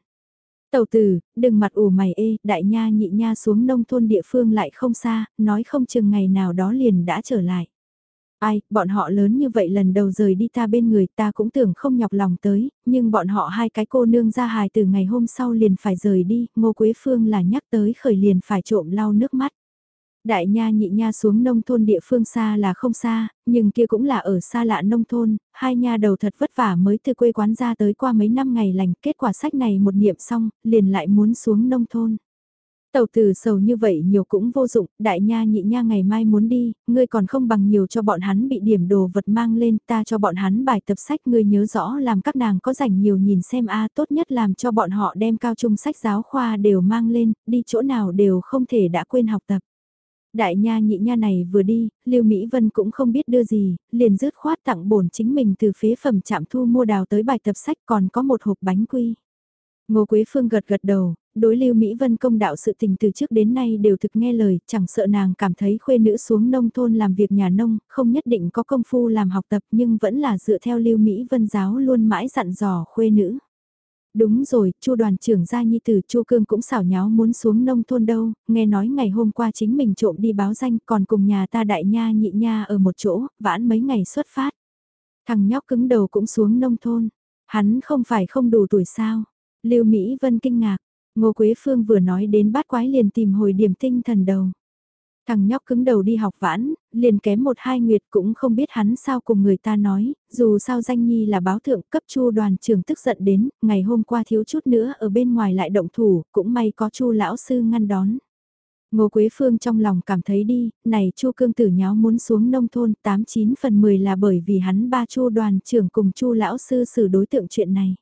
Tàu tử, đừng mặt ủ mày ê, đại nha nhị nha xuống nông thôn địa phương lại không xa, nói không chừng ngày nào đó liền đã trở lại. Ai, bọn họ lớn như vậy lần đầu rời đi ta bên người ta cũng tưởng không nhọc lòng tới, nhưng bọn họ hai cái cô nương ra hài từ ngày hôm sau liền phải rời đi, ngô quế phương là nhắc tới khởi liền phải trộm lau nước mắt. Đại nha nhị nha xuống nông thôn địa phương xa là không xa, nhưng kia cũng là ở xa lạ nông thôn, hai nha đầu thật vất vả mới từ quê quán ra tới qua mấy năm ngày lành, kết quả sách này một niệm xong, liền lại muốn xuống nông thôn. Tàu tử sầu như vậy nhiều cũng vô dụng, đại nha nhị nha ngày mai muốn đi, ngươi còn không bằng nhiều cho bọn hắn bị điểm đồ vật mang lên, ta cho bọn hắn bài tập sách ngươi nhớ rõ làm các nàng có rảnh nhiều nhìn xem a tốt nhất làm cho bọn họ đem cao trung sách giáo khoa đều mang lên, đi chỗ nào đều không thể đã quên học tập. Đại nha nhị nha này vừa đi, Lưu Mỹ Vân cũng không biết đưa gì, liền rước khoát tặng bổn chính mình từ phế phẩm chạm thu mua đào tới bài tập sách còn có một hộp bánh quy. Ngô Quế Phương gật gật đầu, đối Lưu Mỹ Vân công đạo sự tình từ trước đến nay đều thực nghe lời, chẳng sợ nàng cảm thấy khuê nữ xuống nông thôn làm việc nhà nông, không nhất định có công phu làm học tập nhưng vẫn là dựa theo Lưu Mỹ Vân giáo luôn mãi dặn dò khuê nữ. Đúng rồi, Chu đoàn trưởng gia nhi tử Chu Cương cũng xảo nháo muốn xuống nông thôn đâu, nghe nói ngày hôm qua chính mình trộm đi báo danh còn cùng nhà ta đại nha nhị nha ở một chỗ, vãn mấy ngày xuất phát. Thằng nhóc cứng đầu cũng xuống nông thôn, hắn không phải không đủ tuổi sao. Lưu Mỹ Vân kinh ngạc, Ngô Quế Phương vừa nói đến bát quái liền tìm hồi điểm tinh thần đầu. Thằng nhóc cứng đầu đi học vãn, liền kém một hai nguyệt cũng không biết hắn sao cùng người ta nói, dù sao danh nhi là báo thượng cấp chu đoàn trưởng tức giận đến, ngày hôm qua thiếu chút nữa ở bên ngoài lại động thủ, cũng may có chu lão sư ngăn đón. Ngô Quế Phương trong lòng cảm thấy đi, này Chu Cương Tử nháo muốn xuống nông thôn 89 phần 10 là bởi vì hắn ba Chu đoàn trưởng cùng Chu lão sư xử đối tượng chuyện này.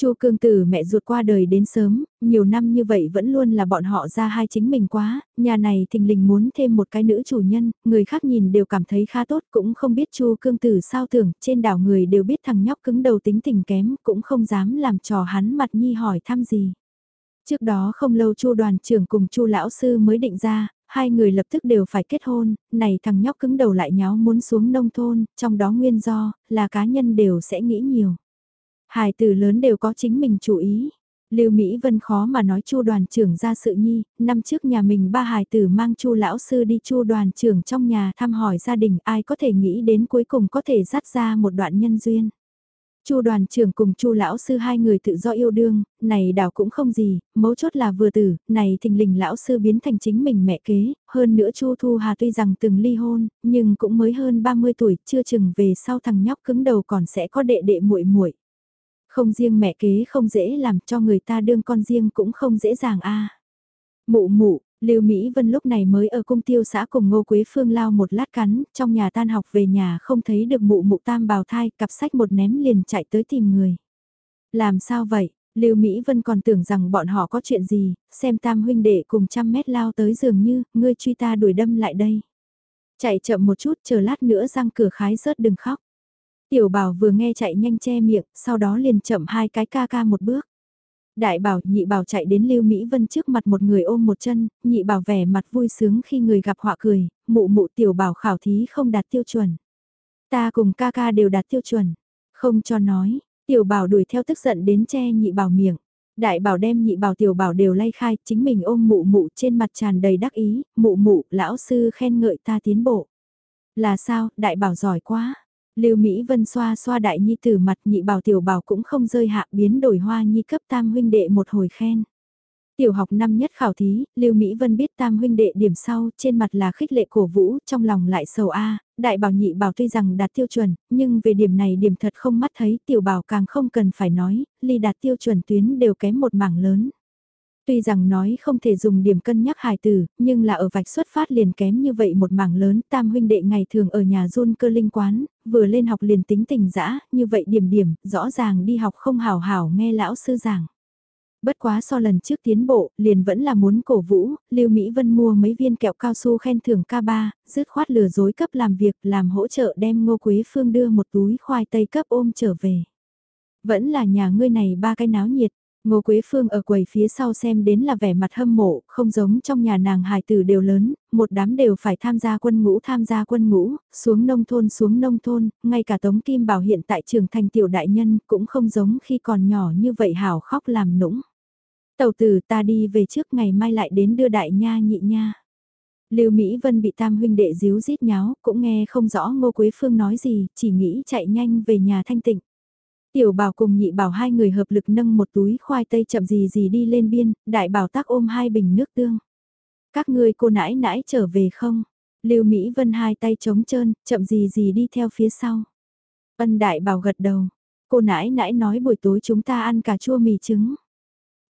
Chu Cương Tử mẹ ruột qua đời đến sớm, nhiều năm như vậy vẫn luôn là bọn họ ra hai chính mình quá, nhà này thình lình muốn thêm một cái nữ chủ nhân, người khác nhìn đều cảm thấy khá tốt, cũng không biết Chu Cương Tử sao tưởng, trên đảo người đều biết thằng nhóc cứng đầu tính tình kém, cũng không dám làm trò hắn mặt nhi hỏi thăm gì. Trước đó không lâu Chu đoàn trưởng cùng Chu lão sư mới định ra, hai người lập tức đều phải kết hôn, này thằng nhóc cứng đầu lại nháo muốn xuống nông thôn, trong đó nguyên do là cá nhân đều sẽ nghĩ nhiều. Hài tử lớn đều có chính mình chủ ý. Lưu Mỹ Vân khó mà nói Chu đoàn trưởng ra sự nhi, năm trước nhà mình ba hài tử mang Chu lão sư đi Chu đoàn trưởng trong nhà thăm hỏi gia đình, ai có thể nghĩ đến cuối cùng có thể dắt ra một đoạn nhân duyên. Chu đoàn trưởng cùng Chu lão sư hai người tự do yêu đương, này đảo cũng không gì, mấu chốt là vừa tử, này thình lình lão sư biến thành chính mình mẹ kế, hơn nữa Chu Thu Hà tuy rằng từng ly hôn, nhưng cũng mới hơn 30 tuổi, chưa chừng về sau thằng nhóc cứng đầu còn sẽ có đệ đệ muội muội. Không riêng mẹ kế không dễ làm cho người ta đương con riêng cũng không dễ dàng a. Mụ mụ, Lưu Mỹ Vân lúc này mới ở cung tiêu xã cùng Ngô Quế Phương lao một lát cắn, trong nhà tan học về nhà không thấy được mụ mụ tam bào thai, cặp sách một ném liền chạy tới tìm người. Làm sao vậy? Lưu Mỹ Vân còn tưởng rằng bọn họ có chuyện gì, xem tam huynh đệ cùng trăm mét lao tới dường như, ngươi truy ta đuổi đâm lại đây. Chạy chậm một chút, chờ lát nữa răng cửa khái rớt đừng khóc. Tiểu bảo vừa nghe chạy nhanh che miệng, sau đó liền chậm hai cái ca ca một bước. Đại bảo, nhị bảo chạy đến Lưu Mỹ Vân trước mặt một người ôm một chân, nhị bảo vẻ mặt vui sướng khi người gặp họa cười, mụ mụ tiểu bảo khảo thí không đạt tiêu chuẩn. Ta cùng ca ca đều đạt tiêu chuẩn, không cho nói, tiểu bảo đuổi theo tức giận đến che nhị bảo miệng. Đại bảo đem nhị bảo tiểu bảo đều lay khai, chính mình ôm mụ mụ trên mặt tràn đầy đắc ý, mụ mụ, lão sư khen ngợi ta tiến bộ. Là sao, đại bảo giỏi quá, Lưu Mỹ Vân xoa xoa đại nhi tử mặt nhị bảo tiểu bảo cũng không rơi hạ biến đổi hoa nhi cấp tam huynh đệ một hồi khen. Tiểu học năm nhất khảo thí, Lưu Mỹ Vân biết tam huynh đệ điểm sau, trên mặt là khích lệ cổ vũ, trong lòng lại sầu a, đại bảo nhị bảo tuy rằng đạt tiêu chuẩn, nhưng về điểm này điểm thật không mắt thấy, tiểu bảo càng không cần phải nói, ly đạt tiêu chuẩn tuyến đều kém một mảng lớn. Tuy rằng nói không thể dùng điểm cân nhắc hài tử, nhưng là ở vạch xuất phát liền kém như vậy một mảng lớn, tam huynh đệ ngày thường ở nhà run cơ linh quán, vừa lên học liền tính tình dã như vậy điểm điểm, rõ ràng đi học không hào hảo nghe lão sư giảng. Bất quá so lần trước tiến bộ, liền vẫn là muốn cổ vũ, Lưu Mỹ Vân mua mấy viên kẹo cao su khen thưởng K3, dứt khoát lừa dối cấp làm việc, làm hỗ trợ đem Ngô Quế Phương đưa một túi khoai tây cấp ôm trở về. Vẫn là nhà ngươi này ba cái náo nhiệt, Ngô Quế Phương ở quầy phía sau xem đến là vẻ mặt hâm mộ, không giống trong nhà nàng hài tử đều lớn, một đám đều phải tham gia quân ngũ tham gia quân ngũ, xuống nông thôn xuống nông thôn, ngay cả Tống Kim Bảo hiện tại trường thành tiểu đại nhân cũng không giống khi còn nhỏ như vậy hào khóc làm nũng. Tàu tử ta đi về trước ngày mai lại đến đưa đại nha nhị nha. Lưu Mỹ Vân bị tam huynh đệ díu rít nháo, cũng nghe không rõ Ngô Quế Phương nói gì, chỉ nghĩ chạy nhanh về nhà thanh tịnh. Tiểu bảo cùng nhị bảo hai người hợp lực nâng một túi khoai tây chậm gì gì đi lên biên, đại bảo tác ôm hai bình nước tương. Các ngươi cô nãi nãi trở về không? Lưu Mỹ Vân hai tay trống trơn, chậm gì gì đi theo phía sau. Ân đại bảo gật đầu. Cô nãi nãi nói buổi tối chúng ta ăn cà chua mì trứng.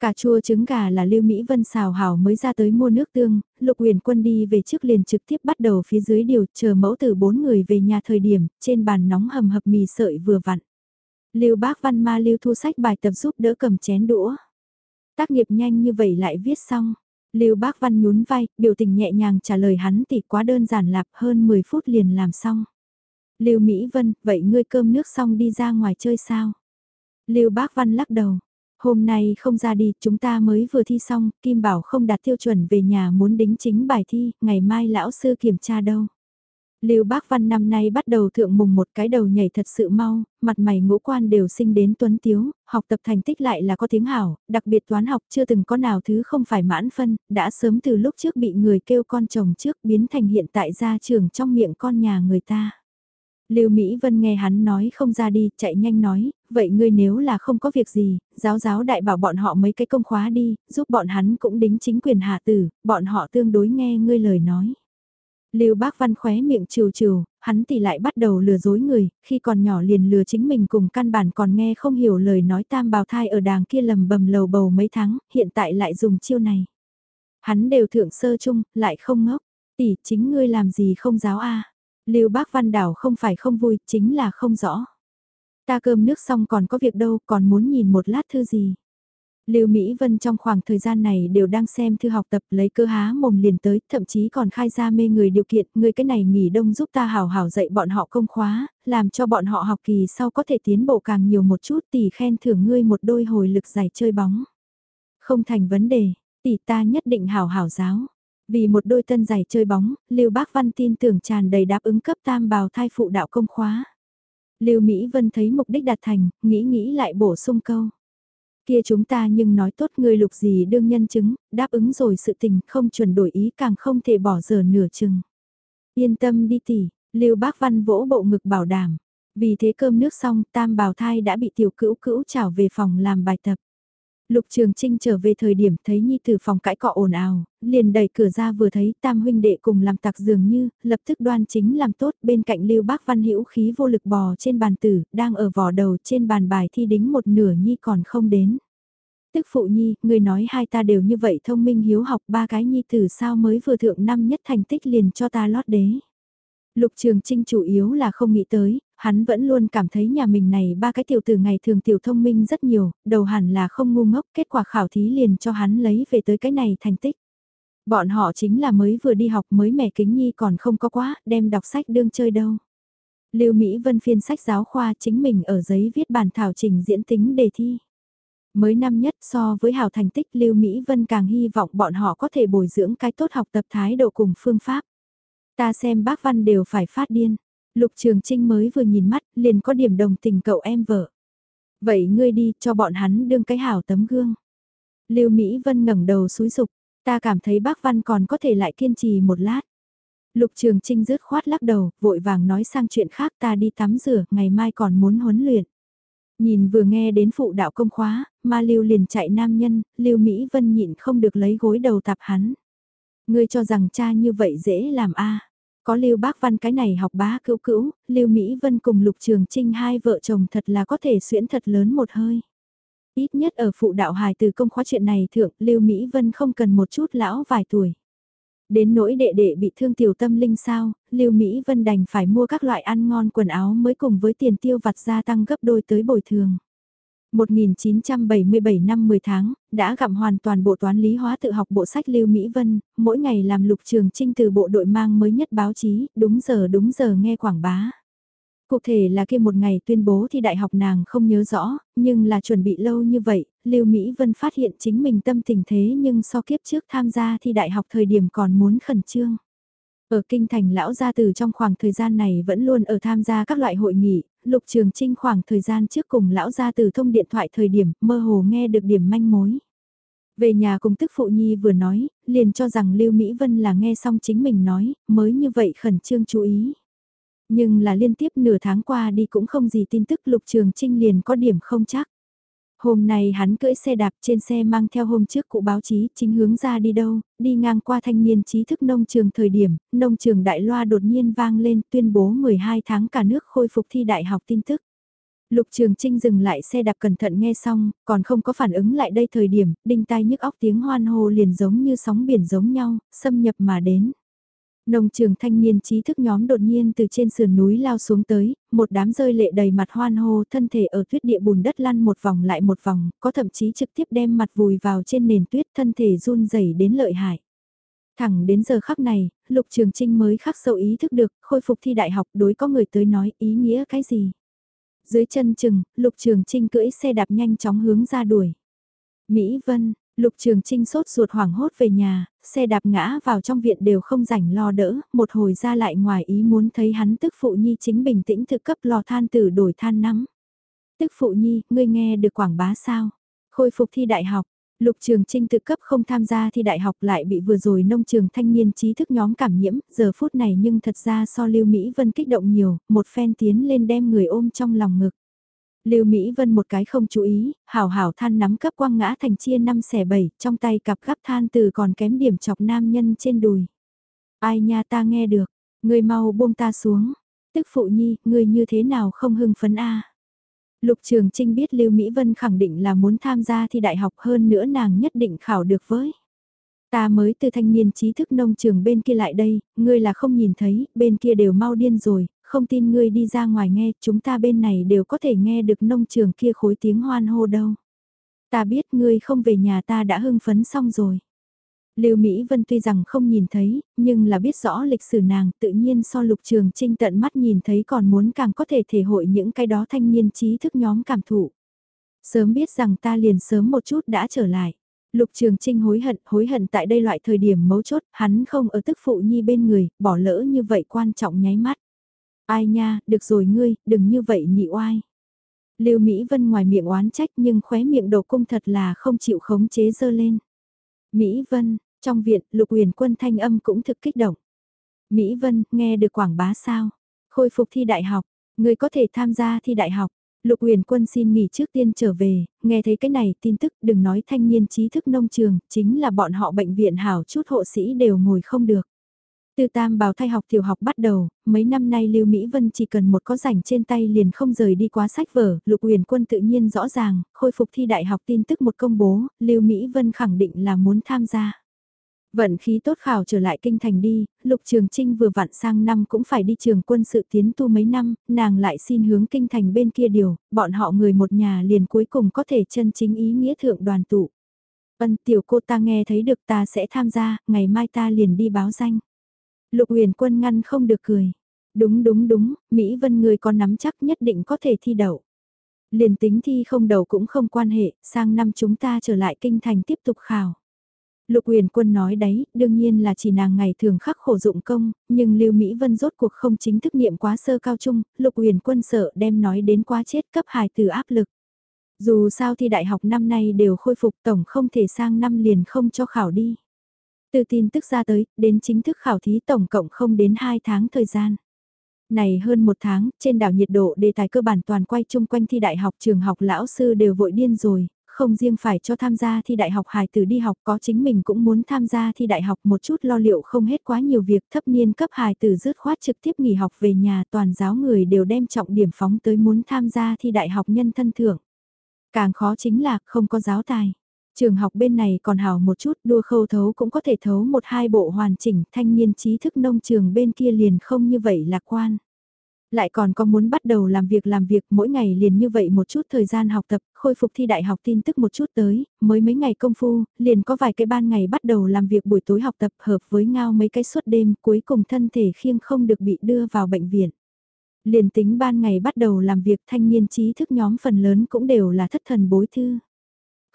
Cà chua trứng gà là Lưu Mỹ Vân xào hảo mới ra tới mua nước tương, Lục Huyền Quân đi về trước liền trực tiếp bắt đầu phía dưới điều chờ mẫu từ bốn người về nhà thời điểm, trên bàn nóng hầm hập mì sợi vừa vặn. Lưu Bác Văn Ma Lưu thu sách bài tập giúp đỡ cầm chén đũa. Tác nghiệp nhanh như vậy lại viết xong. Lưu Bác Văn nhún vai, biểu tình nhẹ nhàng trả lời hắn thì quá đơn giản lạp hơn 10 phút liền làm xong. Lưu Mỹ Vân, vậy ngươi cơm nước xong đi ra ngoài chơi sao? Lưu Bác Văn lắc đầu. Hôm nay không ra đi, chúng ta mới vừa thi xong, Kim Bảo không đạt tiêu chuẩn về nhà muốn đính chính bài thi, ngày mai lão sư kiểm tra đâu. Lưu Bác Văn năm nay bắt đầu thượng mùng một cái đầu nhảy thật sự mau, mặt mày ngũ quan đều sinh đến tuấn tiếu, học tập thành tích lại là có tiếng hảo, đặc biệt toán học chưa từng có nào thứ không phải mãn phân, đã sớm từ lúc trước bị người kêu con chồng trước biến thành hiện tại ra trường trong miệng con nhà người ta. Lưu Mỹ Vân nghe hắn nói không ra đi, chạy nhanh nói, vậy ngươi nếu là không có việc gì, giáo giáo đại bảo bọn họ mấy cái công khóa đi, giúp bọn hắn cũng đính chính quyền hạ tử, bọn họ tương đối nghe ngươi lời nói. Lưu Bác Văn khóe miệng trừ trừ, hắn thì lại bắt đầu lừa dối người, khi còn nhỏ liền lừa chính mình cùng căn bản còn nghe không hiểu lời nói tam bào thai ở đàng kia lầm bầm lầu bầu mấy tháng, hiện tại lại dùng chiêu này. Hắn đều thượng sơ chung, lại không ngốc, tỷ chính ngươi làm gì không giáo a Lưu Bác Văn đảo không phải không vui, chính là không rõ. Ta cơm nước xong còn có việc đâu, còn muốn nhìn một lát thư gì. Lưu Mỹ Vân trong khoảng thời gian này đều đang xem thư học tập lấy cơ há mồm liền tới, thậm chí còn khai ra mê người điều kiện, người cái này nghỉ đông giúp ta hào hào dạy bọn họ công khóa, làm cho bọn họ học kỳ sau có thể tiến bộ càng nhiều một chút tỷ khen thưởng ngươi một đôi hồi lực giải chơi bóng. Không thành vấn đề, tỷ ta nhất định hào hào giáo. Vì một đôi tân giày chơi bóng, Lưu Bác Văn tin tưởng tràn đầy đáp ứng cấp tam bào thai phụ đạo công khóa. Lưu Mỹ Vân thấy mục đích đạt thành, nghĩ nghĩ lại bổ sung câu. Kia chúng ta nhưng nói tốt người lục gì đương nhân chứng, đáp ứng rồi sự tình không chuẩn đổi ý càng không thể bỏ giờ nửa chừng. Yên tâm đi tỷ, Lưu Bác Văn vỗ bộ ngực bảo đảm. Vì thế cơm nước xong, tam bào thai đã bị tiểu cữu cữu trảo về phòng làm bài tập. Lục Trường Trinh trở về thời điểm thấy Nhi từ phòng cãi cọ ồn ào, liền đẩy cửa ra vừa thấy tam huynh đệ cùng làm tặc dường như, lập tức đoan chính làm tốt bên cạnh lưu bác văn hữu khí vô lực bò trên bàn tử, đang ở vỏ đầu trên bàn bài thi đính một nửa Nhi còn không đến. Tức phụ Nhi, người nói hai ta đều như vậy thông minh hiếu học ba cái Nhi từ sao mới vừa thượng năm nhất thành tích liền cho ta lót đế. Lục Trường Trinh chủ yếu là không nghĩ tới, hắn vẫn luôn cảm thấy nhà mình này ba cái tiểu từ ngày thường tiểu thông minh rất nhiều, đầu hẳn là không ngu ngốc, kết quả khảo thí liền cho hắn lấy về tới cái này thành tích. Bọn họ chính là mới vừa đi học mới mẻ kính nhi còn không có quá, đem đọc sách đương chơi đâu. Lưu Mỹ Vân phiên sách giáo khoa chính mình ở giấy viết bản thảo trình diễn tính đề thi. Mới năm nhất so với hào thành tích Lưu Mỹ Vân càng hy vọng bọn họ có thể bồi dưỡng cái tốt học tập thái độ cùng phương pháp. Ta xem bác văn đều phải phát điên. Lục Trường Trinh mới vừa nhìn mắt, liền có điểm đồng tình cậu em vợ. Vậy ngươi đi, cho bọn hắn đương cái hảo tấm gương. Lưu Mỹ Vân ngẩng đầu xúi dục, ta cảm thấy bác Văn còn có thể lại kiên trì một lát. Lục Trường Trinh rứt khoát lắc đầu, vội vàng nói sang chuyện khác ta đi tắm rửa, ngày mai còn muốn huấn luyện. Nhìn vừa nghe đến phụ đạo công khóa, ma Lưu liền chạy nam nhân, Lưu Mỹ Vân nhịn không được lấy gối đầu tạp hắn. Ngươi cho rằng cha như vậy dễ làm a có Lưu Bác Văn cái này học bá cữu cữu, Lưu Mỹ Vân cùng Lục Trường Trinh hai vợ chồng thật là có thể xuyễn thật lớn một hơi. Ít nhất ở phụ đạo hài từ công khóa chuyện này thượng, Lưu Mỹ Vân không cần một chút lão vài tuổi. Đến nỗi đệ đệ bị thương tiểu tâm linh sao, Lưu Mỹ Vân đành phải mua các loại ăn ngon quần áo mới cùng với tiền tiêu vặt gia tăng gấp đôi tới bồi thường. 1977 năm 10 tháng, đã gặm hoàn toàn bộ toán lý hóa tự học bộ sách Lưu Mỹ Vân, mỗi ngày làm lục trường trinh từ bộ đội mang mới nhất báo chí, đúng giờ đúng giờ nghe quảng bá. Cụ thể là kia một ngày tuyên bố thi đại học nàng không nhớ rõ, nhưng là chuẩn bị lâu như vậy, Lưu Mỹ Vân phát hiện chính mình tâm tình thế nhưng so kiếp trước tham gia thi đại học thời điểm còn muốn khẩn trương. Ở kinh thành lão gia từ trong khoảng thời gian này vẫn luôn ở tham gia các loại hội nghị, Lục Trường Trinh khoảng thời gian trước cùng lão gia từ thông điện thoại thời điểm mơ hồ nghe được điểm manh mối. Về nhà cùng tức phụ nhi vừa nói, liền cho rằng Lưu Mỹ Vân là nghe xong chính mình nói, mới như vậy khẩn trương chú ý. Nhưng là liên tiếp nửa tháng qua đi cũng không gì tin tức Lục Trường Trinh liền có điểm không chắc. Hôm nay hắn cưỡi xe đạp trên xe mang theo hôm trước cụ báo chí chính hướng ra đi đâu, đi ngang qua thanh niên trí thức nông trường thời điểm, nông trường đại loa đột nhiên vang lên tuyên bố 12 tháng cả nước khôi phục thi đại học tin tức. Lục Trường Trinh dừng lại xe đạp cẩn thận nghe xong, còn không có phản ứng lại đây thời điểm, đinh tai nhức óc tiếng hoan hô liền giống như sóng biển giống nhau, xâm nhập mà đến. Nông trường thanh niên trí thức nhóm đột nhiên từ trên sườn núi lao xuống tới, một đám rơi lệ đầy mặt hoan hô thân thể ở tuyết địa bùn đất lăn một vòng lại một vòng, có thậm chí trực tiếp đem mặt vùi vào trên nền tuyết thân thể run rẩy đến lợi hại. Thẳng đến giờ khắc này, Lục Trường Trinh mới khắc sâu ý thức được, khôi phục thi đại học đối có người tới nói ý nghĩa cái gì. Dưới chân chừng, Lục Trường Trinh cưỡi xe đạp nhanh chóng hướng ra đuổi. Mỹ Vân, Lục Trường Trinh sốt ruột hoảng hốt về nhà, xe đạp ngã vào trong viện đều không rảnh lo đỡ, một hồi ra lại ngoài ý muốn thấy hắn tức phụ nhi chính bình tĩnh thực cấp lò than tử đổi than nắm. Tức phụ nhi, ngươi nghe được quảng bá sao? Khôi phục thi đại học, Lục Trường Trinh tự cấp không tham gia thi đại học lại bị vừa rồi nông trường thanh niên trí thức nhóm cảm nhiễm, giờ phút này nhưng thật ra so Lưu Mỹ Vân kích động nhiều, một phen tiến lên đem người ôm trong lòng ngực. Lưu Mỹ Vân một cái không chú ý, hảo hảo than nắm cấp quăng ngã thành chia năm xẻ bảy, trong tay cặp gắp than từ còn kém điểm chọc nam nhân trên đùi. Ai nha ta nghe được, người mau buông ta xuống, tức phụ nhi, người như thế nào không hưng phấn a Lục Trường Trinh biết Lưu Mỹ Vân khẳng định là muốn tham gia thi đại học hơn nữa nàng nhất định khảo được với. Ta mới từ thanh niên trí thức nông trường bên kia lại đây, ngươi là không nhìn thấy, bên kia đều mau điên rồi, không tin ngươi đi ra ngoài nghe, chúng ta bên này đều có thể nghe được nông trường kia khối tiếng hoan hô đâu. Ta biết ngươi không về nhà ta đã hưng phấn xong rồi. Lưu Mỹ Vân tuy rằng không nhìn thấy, nhưng là biết rõ lịch sử nàng tự nhiên so lục trường trinh tận mắt nhìn thấy còn muốn càng có thể thể hội những cái đó thanh niên trí thức nhóm cảm thụ. Sớm biết rằng ta liền sớm một chút đã trở lại. Lục Trường Trinh hối hận, hối hận tại đây loại thời điểm mấu chốt, hắn không ở tức phụ nhi bên người, bỏ lỡ như vậy quan trọng nháy mắt. Ai nha, được rồi ngươi, đừng như vậy nhị oai. Lưu Mỹ Vân ngoài miệng oán trách nhưng khóe miệng đầu cung thật là không chịu khống chế dơ lên. Mỹ Vân, trong viện, Lục Huyền Quân thanh âm cũng thực kích động. Mỹ Vân, nghe được quảng bá sao? Khôi phục thi đại học, Người có thể tham gia thi đại học. Lục Huyền Quân xin nghỉ trước tiên trở về, nghe thấy cái này tin tức đừng nói thanh niên trí thức nông trường, chính là bọn họ bệnh viện hảo chút hộ sĩ đều ngồi không được. Từ tam bào thay học tiểu học bắt đầu, mấy năm nay Lưu Mỹ Vân chỉ cần một có rảnh trên tay liền không rời đi quá sách vở, Lục Huyền Quân tự nhiên rõ ràng, khôi phục thi đại học tin tức một công bố, Lưu Mỹ Vân khẳng định là muốn tham gia. Vận khí tốt khảo trở lại kinh thành đi, Lục Trường Trinh vừa vặn sang năm cũng phải đi trường quân sự tiến tu mấy năm, nàng lại xin hướng kinh thành bên kia điều, bọn họ người một nhà liền cuối cùng có thể chân chính ý nghĩa thượng đoàn tụ. Vân tiểu cô ta nghe thấy được ta sẽ tham gia, ngày mai ta liền đi báo danh. Lục huyền quân ngăn không được cười. Đúng đúng đúng, Mỹ Vân người có nắm chắc nhất định có thể thi đậu. Liền tính thi không đầu cũng không quan hệ, sang năm chúng ta trở lại kinh thành tiếp tục khảo. Lục huyền quân nói đấy, đương nhiên là chỉ nàng ngày thường khắc khổ dụng công, nhưng Lưu Mỹ Vân rốt cuộc không chính thức niệm quá sơ cao trung, lục huyền quân sợ đem nói đến quá chết cấp hài từ áp lực. Dù sao thì đại học năm nay đều khôi phục tổng không thể sang năm liền không cho khảo đi. Từ tin tức ra tới, đến chính thức khảo thí tổng cộng không đến 2 tháng thời gian. Này hơn một tháng, trên đảo nhiệt độ đề tài cơ bản toàn quay chung quanh thi đại học trường học lão sư đều vội điên rồi, không riêng phải cho tham gia thi đại học hài tử đi học có chính mình cũng muốn tham gia thi đại học một chút lo liệu không hết quá nhiều việc thấp niên cấp hài tử rớt khoát trực tiếp nghỉ học về nhà toàn giáo người đều đem trọng điểm phóng tới muốn tham gia thi đại học nhân thân thưởng. Càng khó chính là không có giáo tài. Trường học bên này còn hảo một chút đua khâu thấu cũng có thể thấu một hai bộ hoàn chỉnh thanh niên trí thức nông trường bên kia liền không như vậy lạc quan. Lại còn có muốn bắt đầu làm việc làm việc mỗi ngày liền như vậy một chút thời gian học tập, khôi phục thi đại học tin tức một chút tới, mới mấy ngày công phu, liền có vài cái ban ngày bắt đầu làm việc buổi tối học tập hợp với ngao mấy cái suốt đêm cuối cùng thân thể khiêng không được bị đưa vào bệnh viện. Liền tính ban ngày bắt đầu làm việc thanh niên trí thức nhóm phần lớn cũng đều là thất thần bối thư.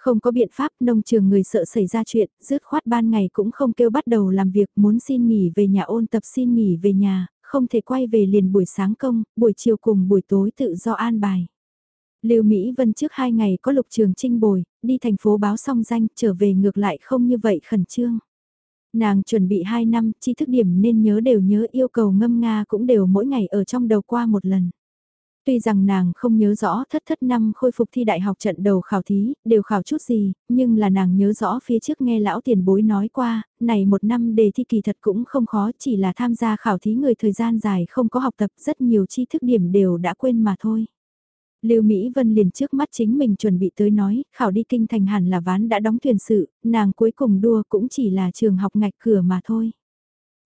Không có biện pháp nông trường người sợ xảy ra chuyện, dứt khoát ban ngày cũng không kêu bắt đầu làm việc muốn xin nghỉ về nhà ôn tập xin nghỉ về nhà, không thể quay về liền buổi sáng công, buổi chiều cùng buổi tối tự do an bài. Lưu Mỹ Vân trước hai ngày có lục trường trinh bồi, đi thành phố báo xong danh, trở về ngược lại không như vậy khẩn trương. Nàng chuẩn bị hai năm, chi thức điểm nên nhớ đều nhớ yêu cầu ngâm Nga cũng đều mỗi ngày ở trong đầu qua một lần. Tuy rằng nàng không nhớ rõ thất thất năm khôi phục thi đại học trận đầu khảo thí, đều khảo chút gì, nhưng là nàng nhớ rõ phía trước nghe lão tiền bối nói qua, này một năm đề thi kỳ thật cũng không khó chỉ là tham gia khảo thí người thời gian dài không có học tập rất nhiều tri thức điểm đều đã quên mà thôi. Lưu Mỹ Vân liền trước mắt chính mình chuẩn bị tới nói, khảo đi kinh thành hẳn là ván đã đóng thuyền sự, nàng cuối cùng đua cũng chỉ là trường học ngạch cửa mà thôi.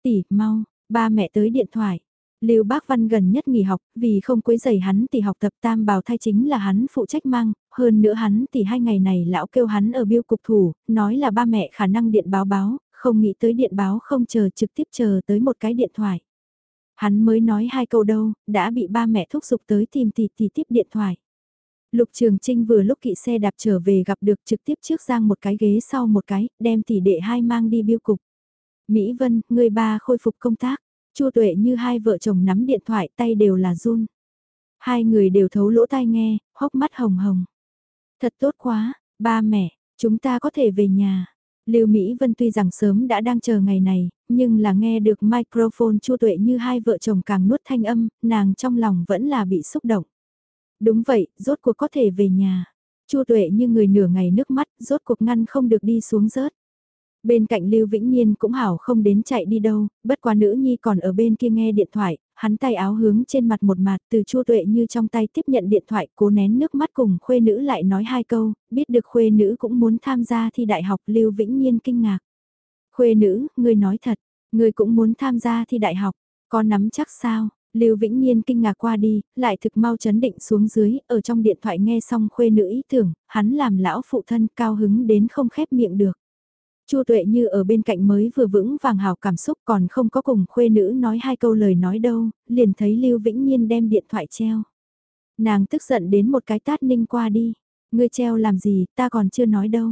Tỷ, mau, ba mẹ tới điện thoại. Lưu Bác Văn gần nhất nghỉ học, vì không quấy rầy hắn thì học tập tam bào thai chính là hắn phụ trách mang, hơn nữa hắn thì hai ngày này lão kêu hắn ở biêu cục thủ, nói là ba mẹ khả năng điện báo báo, không nghĩ tới điện báo không chờ trực tiếp chờ tới một cái điện thoại. Hắn mới nói hai câu đâu, đã bị ba mẹ thúc giục tới tìm tỷ tỷ tiếp điện thoại. Lục Trường Trinh vừa lúc kỵ xe đạp trở về gặp được trực tiếp trước giang một cái ghế sau một cái, đem tỷ đệ hai mang đi biêu cục. Mỹ Vân, người ba khôi phục công tác. Chu Tuệ như hai vợ chồng nắm điện thoại tay đều là run. Hai người đều thấu lỗ tai nghe, hốc mắt hồng hồng. Thật tốt quá, ba mẹ, chúng ta có thể về nhà. Lưu Mỹ Vân tuy rằng sớm đã đang chờ ngày này, nhưng là nghe được microphone Chu Tuệ như hai vợ chồng càng nuốt thanh âm, nàng trong lòng vẫn là bị xúc động. Đúng vậy, rốt cuộc có thể về nhà. Chu Tuệ như người nửa ngày nước mắt, rốt cuộc ngăn không được đi xuống rớt. Bên cạnh Lưu Vĩnh Nhiên cũng hảo không đến chạy đi đâu, bất quá nữ nhi còn ở bên kia nghe điện thoại, hắn tay áo hướng trên mặt một mặt từ chua tuệ như trong tay tiếp nhận điện thoại cố nén nước mắt cùng khuê nữ lại nói hai câu, biết được khuê nữ cũng muốn tham gia thi đại học Lưu Vĩnh Nhiên kinh ngạc. Khuê nữ, ngươi nói thật, ngươi cũng muốn tham gia thi đại học, có nắm chắc sao? Lưu Vĩnh Nhiên kinh ngạc qua đi, lại thực mau chấn định xuống dưới, ở trong điện thoại nghe xong khuê nữ ý tưởng, hắn làm lão phụ thân cao hứng đến không khép miệng được. Chu Tuệ như ở bên cạnh mới vừa vững vàng hào cảm xúc còn không có cùng khuê nữ nói hai câu lời nói đâu, liền thấy Lưu Vĩnh Nhiên đem điện thoại treo. Nàng tức giận đến một cái tát ninh qua đi. Ngươi treo làm gì, ta còn chưa nói đâu.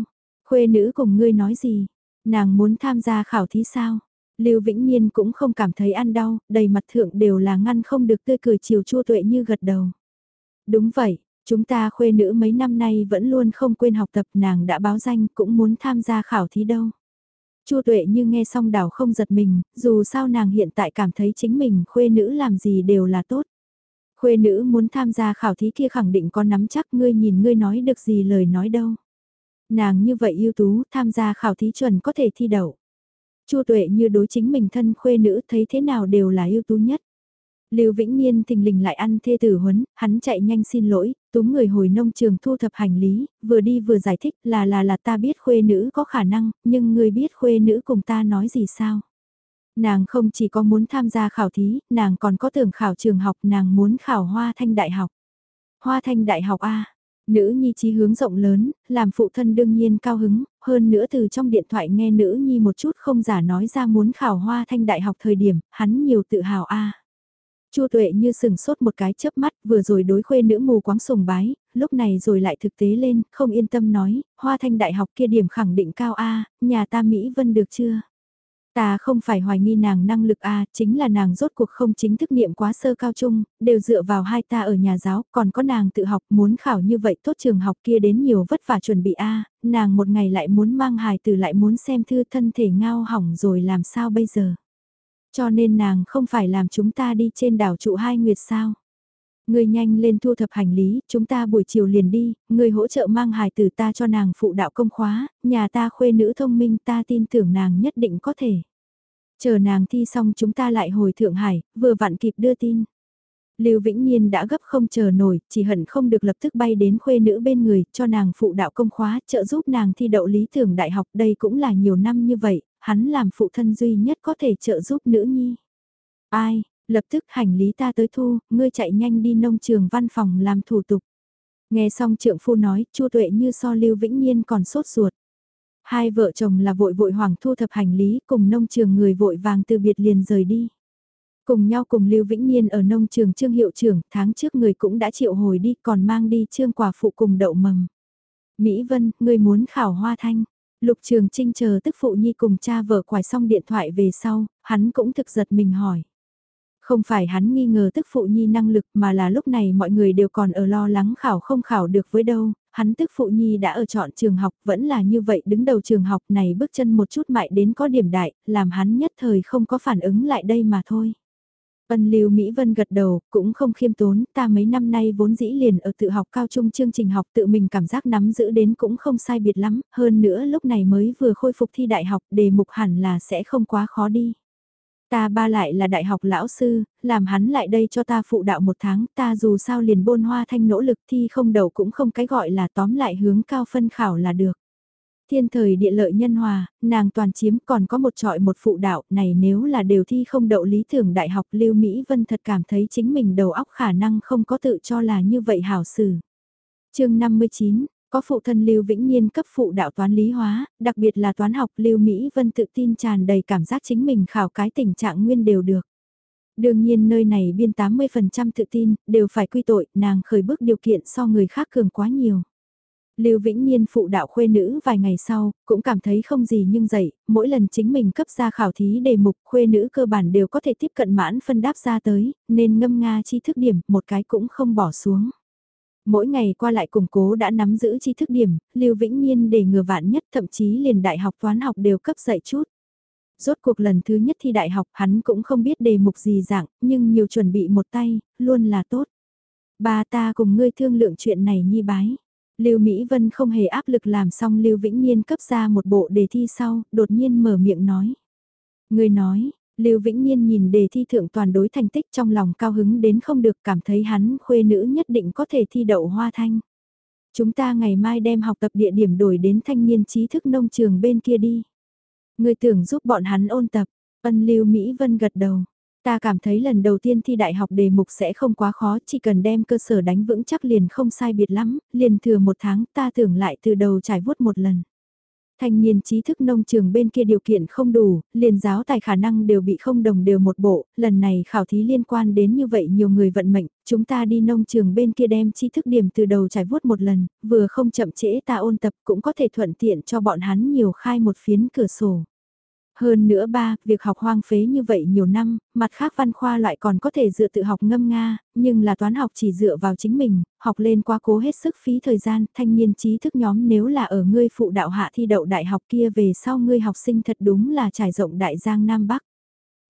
Khuê nữ cùng ngươi nói gì. Nàng muốn tham gia khảo thí sao. Lưu Vĩnh Nhiên cũng không cảm thấy ăn đau, đầy mặt thượng đều là ngăn không được tươi cười chiều Chu Tuệ như gật đầu. Đúng vậy, Chúng ta khuê nữ mấy năm nay vẫn luôn không quên học tập nàng đã báo danh cũng muốn tham gia khảo thí đâu. Chu tuệ như nghe xong đảo không giật mình, dù sao nàng hiện tại cảm thấy chính mình khuê nữ làm gì đều là tốt. Khuê nữ muốn tham gia khảo thí kia khẳng định có nắm chắc ngươi nhìn ngươi nói được gì lời nói đâu. Nàng như vậy ưu tú, tham gia khảo thí chuẩn có thể thi đậu. Chu tuệ như đối chính mình thân khuê nữ thấy thế nào đều là ưu tú nhất. Lưu Vĩnh Niên thình lình lại ăn thê tử huấn, hắn chạy nhanh xin lỗi, túm người hồi nông trường thu thập hành lý, vừa đi vừa giải thích là là là ta biết khuê nữ có khả năng, nhưng người biết khuê nữ cùng ta nói gì sao? Nàng không chỉ có muốn tham gia khảo thí, nàng còn có tưởng khảo trường học, nàng muốn khảo Hoa Thanh Đại học. Hoa Thanh Đại học A, nữ nhi trí hướng rộng lớn, làm phụ thân đương nhiên cao hứng, hơn nữa từ trong điện thoại nghe nữ nhi một chút không giả nói ra muốn khảo Hoa Thanh Đại học thời điểm, hắn nhiều tự hào A. Chu Tuệ như sừng sốt một cái chớp mắt, vừa rồi đối khuê nữ mù quáng sùng bái, lúc này rồi lại thực tế lên, không yên tâm nói, Hoa Thanh Đại học kia điểm khẳng định cao A, nhà ta Mỹ Vân được chưa? Ta không phải hoài nghi nàng năng lực A, chính là nàng rốt cuộc không chính thức niệm quá sơ cao trung, đều dựa vào hai ta ở nhà giáo, còn có nàng tự học muốn khảo như vậy tốt trường học kia đến nhiều vất vả chuẩn bị A, nàng một ngày lại muốn mang hài từ lại muốn xem thư thân thể ngao hỏng rồi làm sao bây giờ. Cho nên nàng không phải làm chúng ta đi trên đảo trụ hai nguyệt sao. Người nhanh lên thu thập hành lý, chúng ta buổi chiều liền đi, người hỗ trợ mang hài tử ta cho nàng phụ đạo công khóa, nhà ta khuê nữ thông minh ta tin tưởng nàng nhất định có thể. Chờ nàng thi xong chúng ta lại hồi Thượng Hải, vừa vặn kịp đưa tin. Lưu Vĩnh Nhiên đã gấp không chờ nổi, chỉ hận không được lập tức bay đến khuê nữ bên người, cho nàng phụ đạo công khóa, trợ giúp nàng thi đậu lý tưởng đại học, đây cũng là nhiều năm như vậy, hắn làm phụ thân duy nhất có thể trợ giúp nữ nhi. Ai, lập tức hành lý ta tới thu, ngươi chạy nhanh đi nông trường văn phòng làm thủ tục. Nghe xong trượng phu nói, Chu Tuệ như so Lưu Vĩnh Nhiên còn sốt ruột. Hai vợ chồng là vội vội hoàng thu thập hành lý cùng nông trường người vội vàng từ biệt liền rời đi. Cùng nhau cùng Lưu Vĩnh Nhiên ở nông trường trương hiệu trưởng, tháng trước người cũng đã triệu hồi đi còn mang đi trương quả phụ cùng đậu mầm. Mỹ Vân, người muốn khảo hoa thanh. Lục Trường Trinh chờ tức phụ nhi cùng cha vợ quải xong điện thoại về sau, hắn cũng thực giật mình hỏi. Không phải hắn nghi ngờ tức phụ nhi năng lực mà là lúc này mọi người đều còn ở lo lắng khảo không khảo được với đâu, hắn tức phụ nhi đã ở chọn trường học vẫn là như vậy đứng đầu trường học này bước chân một chút mại đến có điểm đại, làm hắn nhất thời không có phản ứng lại đây mà thôi. Ân Lưu Mỹ Vân gật đầu, cũng không khiêm tốn, ta mấy năm nay vốn dĩ liền ở tự học cao trung chương trình học tự mình cảm giác nắm giữ đến cũng không sai biệt lắm, hơn nữa lúc này mới vừa khôi phục thi đại học, đề mục hẳn là sẽ không quá khó đi. Ta ba lại là đại học lão sư, làm hắn lại đây cho ta phụ đạo một tháng, ta dù sao liền bôn hoa thanh nỗ lực thi không đầu cũng không cái gọi là tóm lại hướng cao phân khảo là được. Thiên thời địa lợi nhân hòa, nàng toàn chiếm còn có một trọi một phụ đạo này nếu là đều thi không đậu lý tưởng đại học Lưu Mỹ Vân thật cảm thấy chính mình đầu óc khả năng không có tự cho là như vậy hảo xử. chương 59, có phụ thân Lưu Vĩnh Nhiên cấp phụ đạo toán lý hóa, đặc biệt là toán học Lưu Mỹ Vân tự tin tràn đầy cảm giác chính mình khảo cái tình trạng nguyên đều được. Đương nhiên nơi này biên 80% tự tin, đều phải quy tội, nàng khởi bước điều kiện so người khác cường quá nhiều. Lưu Vĩnh Niên phụ đạo khuê nữ vài ngày sau, cũng cảm thấy không gì nhưng dậy, mỗi lần chính mình cấp ra khảo thí đề mục khuê nữ cơ bản đều có thể tiếp cận mãn phân đáp ra tới, nên ngâm nga chi thức điểm, một cái cũng không bỏ xuống. Mỗi ngày qua lại củng cố đã nắm giữ chi thức điểm, Lưu Vĩnh Niên để ngừa vạn nhất thậm chí liền đại học toán học đều cấp dạy chút. Rốt cuộc lần thứ nhất thi đại học hắn cũng không biết đề mục gì dạng, nhưng nhiều chuẩn bị một tay, luôn là tốt. bà ta cùng ngươi thương lượng chuyện này nhi bái. Lưu Mỹ Vân không hề áp lực làm xong Lưu Vĩnh Niên cấp ra một bộ đề thi sau, đột nhiên mở miệng nói. Người nói, Lưu Vĩnh Niên nhìn đề thi thượng toàn đối thành tích trong lòng cao hứng đến không được cảm thấy hắn khuê nữ nhất định có thể thi đậu hoa thanh. Chúng ta ngày mai đem học tập địa điểm đổi đến thanh niên trí thức nông trường bên kia đi. Người tưởng giúp bọn hắn ôn tập, ân Lưu Mỹ Vân gật đầu. Ta cảm thấy lần đầu tiên thi đại học đề mục sẽ không quá khó, chỉ cần đem cơ sở đánh vững chắc liền không sai biệt lắm, liền thừa một tháng ta tưởng lại từ đầu trải vuốt một lần. Thanh niên trí thức nông trường bên kia điều kiện không đủ, liền giáo tài khả năng đều bị không đồng đều một bộ, lần này khảo thí liên quan đến như vậy nhiều người vận mệnh, chúng ta đi nông trường bên kia đem trí thức điểm từ đầu trải vuốt một lần, vừa không chậm trễ ta ôn tập cũng có thể thuận tiện cho bọn hắn nhiều khai một phiến cửa sổ. Hơn nữa ba, việc học hoang phế như vậy nhiều năm, mặt khác văn khoa loại còn có thể dựa tự học ngâm nga, nhưng là toán học chỉ dựa vào chính mình, học lên quá cố hết sức phí thời gian, thanh niên trí thức nhóm nếu là ở ngươi phụ đạo hạ thi đậu đại học kia về sau ngươi học sinh thật đúng là trải rộng đại giang Nam Bắc.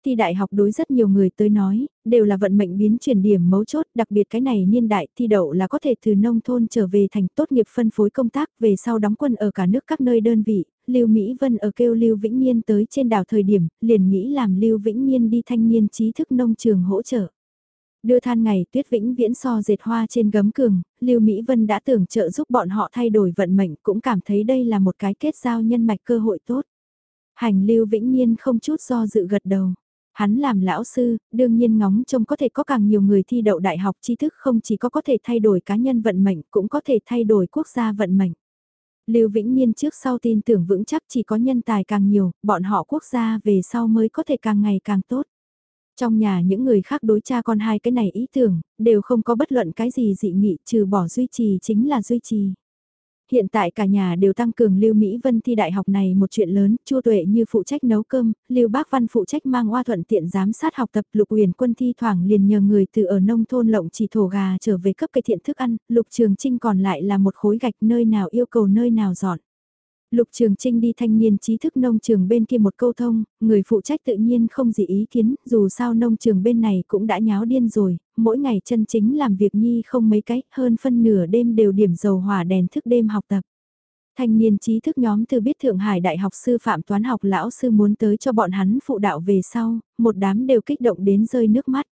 Thi đại học đối rất nhiều người tới nói, đều là vận mệnh biến chuyển điểm mấu chốt, đặc biệt cái này niên đại thi đậu là có thể từ nông thôn trở về thành tốt nghiệp phân phối công tác về sau đóng quân ở cả nước các nơi đơn vị. Lưu Mỹ Vân ở kêu Lưu Vĩnh Niên tới trên đảo thời điểm, liền nghĩ làm Lưu Vĩnh Niên đi thanh niên trí thức nông trường hỗ trợ. Đưa than ngày tuyết vĩnh viễn so dệt hoa trên gấm cường, Lưu Mỹ Vân đã tưởng trợ giúp bọn họ thay đổi vận mệnh cũng cảm thấy đây là một cái kết giao nhân mạch cơ hội tốt. Hành Lưu Vĩnh Niên không chút do dự gật đầu. Hắn làm lão sư, đương nhiên ngóng trông có thể có càng nhiều người thi đậu đại học tri thức không chỉ có có thể thay đổi cá nhân vận mệnh cũng có thể thay đổi quốc gia vận mệnh. Lưu Vĩnh Niên trước sau tin tưởng vững chắc chỉ có nhân tài càng nhiều, bọn họ quốc gia về sau mới có thể càng ngày càng tốt. Trong nhà những người khác đối cha con hai cái này ý tưởng, đều không có bất luận cái gì dị nghị trừ bỏ duy trì chính là duy trì. Hiện tại cả nhà đều tăng cường Lưu Mỹ Vân thi đại học này một chuyện lớn, Chu Tuệ như phụ trách nấu cơm, Lưu Bác Văn phụ trách mang oa thuận tiện giám sát học tập, Lục Uyển Quân thi thoảng liền nhờ người từ ở nông thôn lộng chỉ thổ gà trở về cấp cây thiện thức ăn, Lục Trường Trinh còn lại là một khối gạch nơi nào yêu cầu nơi nào dọn. Lục Trường Trinh đi thanh niên trí thức nông trường bên kia một câu thông, người phụ trách tự nhiên không gì ý kiến, dù sao nông trường bên này cũng đã nháo điên rồi, mỗi ngày chân chính làm việc nhi không mấy cách, hơn phân nửa đêm đều điểm dầu hỏa đèn thức đêm học tập. Thanh niên trí thức nhóm từ biết Thượng Hải Đại học sư phạm toán học lão sư muốn tới cho bọn hắn phụ đạo về sau, một đám đều kích động đến rơi nước mắt.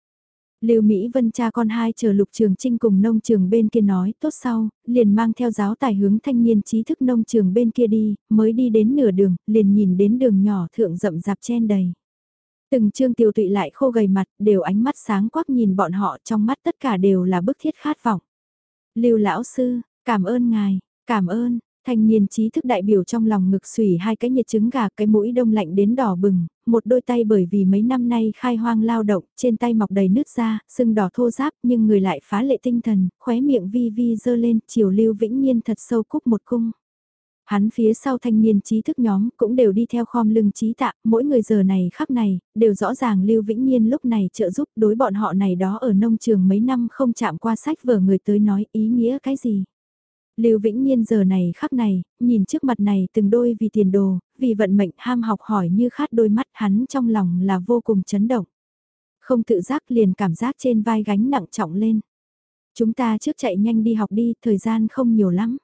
Lưu Mỹ Vân cha con hai chờ Lục Trường Trinh cùng nông trường bên kia nói tốt sau, liền mang theo giáo tài hướng thanh niên trí thức nông trường bên kia đi, mới đi đến nửa đường, liền nhìn đến đường nhỏ thượng rậm rạp chen đầy. Từng trương tiêu tụy lại khô gầy mặt, đều ánh mắt sáng quắc nhìn bọn họ trong mắt tất cả đều là bức thiết khát vọng. Lưu lão sư, cảm ơn ngài, cảm ơn, Thanh niên trí thức đại biểu trong lòng ngực sủy hai cái nhiệt trứng gà cái mũi đông lạnh đến đỏ bừng, một đôi tay bởi vì mấy năm nay khai hoang lao động, trên tay mọc đầy nứt da, sưng đỏ thô giáp nhưng người lại phá lệ tinh thần, khóe miệng vi vi dơ lên, chiều lưu vĩnh nhiên thật sâu cúc một cung. Hắn phía sau thanh niên trí thức nhóm cũng đều đi theo khom lưng trí tạ, mỗi người giờ này khắc này, đều rõ ràng Lưu Vĩnh Nhiên lúc này trợ giúp đối bọn họ này đó ở nông trường mấy năm không chạm qua sách vở người tới nói ý nghĩa cái gì. Lưu Vĩnh Nhiên giờ này khắc này, nhìn trước mặt này từng đôi vì tiền đồ, vì vận mệnh ham học hỏi như khát đôi mắt hắn trong lòng là vô cùng chấn động. Không tự giác liền cảm giác trên vai gánh nặng trọng lên. Chúng ta trước chạy nhanh đi học đi, thời gian không nhiều lắm.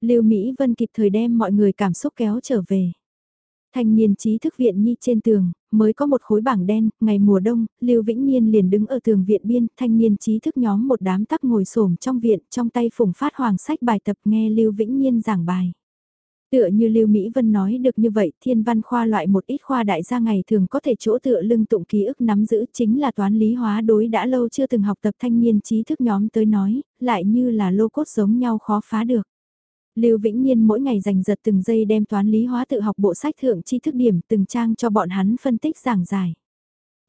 Lưu Mỹ Vân kịp thời đem mọi người cảm xúc kéo trở về. Thanh niên trí thức viện nhi trên tường, mới có một khối bảng đen, ngày mùa đông, Lưu Vĩnh Niên liền đứng ở tường viện biên, thanh niên trí thức nhóm một đám tắc ngồi xổm trong viện, trong tay phùng phát hoàng sách bài tập nghe Lưu Vĩnh Niên giảng bài. Tựa như Lưu Mỹ Vân nói được như vậy, thiên văn khoa loại một ít khoa đại gia ngày thường có thể chỗ tựa lưng tụng ký ức nắm giữ chính là toán lý hóa đối đã lâu chưa từng học tập thanh niên trí thức nhóm tới nói, lại như là lô cốt giống nhau khó phá được. Lưu Vĩnh Nhiên mỗi ngày dành giật từng giây đem toán lý hóa tự học bộ sách thượng chi thức điểm từng trang cho bọn hắn phân tích giảng giải.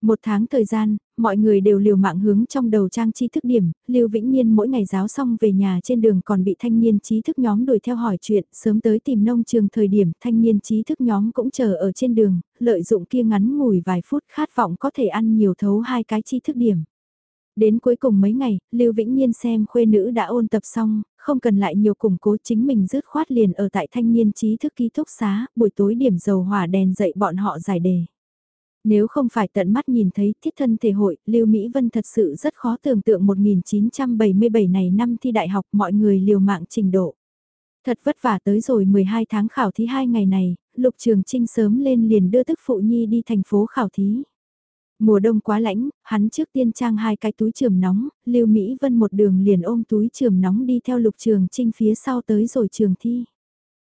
Một tháng thời gian, mọi người đều liều mạng hướng trong đầu trang chi thức điểm, Lưu Vĩnh Nhiên mỗi ngày giáo xong về nhà trên đường còn bị thanh niên trí thức nhóm đuổi theo hỏi chuyện, sớm tới tìm nông trường thời điểm, thanh niên trí thức nhóm cũng chờ ở trên đường, lợi dụng kia ngắn ngủi vài phút khát vọng có thể ăn nhiều thấu hai cái chi thức điểm. Đến cuối cùng mấy ngày, Lưu Vĩnh Nhiên xem khuê nữ đã ôn tập xong, không cần lại nhiều củng cố chính mình dứt khoát liền ở tại thanh niên trí thức ký túc xá, buổi tối điểm dầu hỏa đèn dậy bọn họ giải đề. Nếu không phải tận mắt nhìn thấy thiết thân thể hội, Lưu Mỹ Vân thật sự rất khó tưởng tượng 1977 này năm thi đại học mọi người liều mạng trình độ. Thật vất vả tới rồi 12 tháng khảo thí hai ngày này, Lục Trường Trinh sớm lên liền đưa tức phụ nhi đi thành phố khảo thí. Mùa đông quá lạnh, hắn trước tiên trang hai cái túi trường nóng, Lưu Mỹ Vân một đường liền ôm túi trường nóng đi theo lục trường trinh phía sau tới rồi trường thi.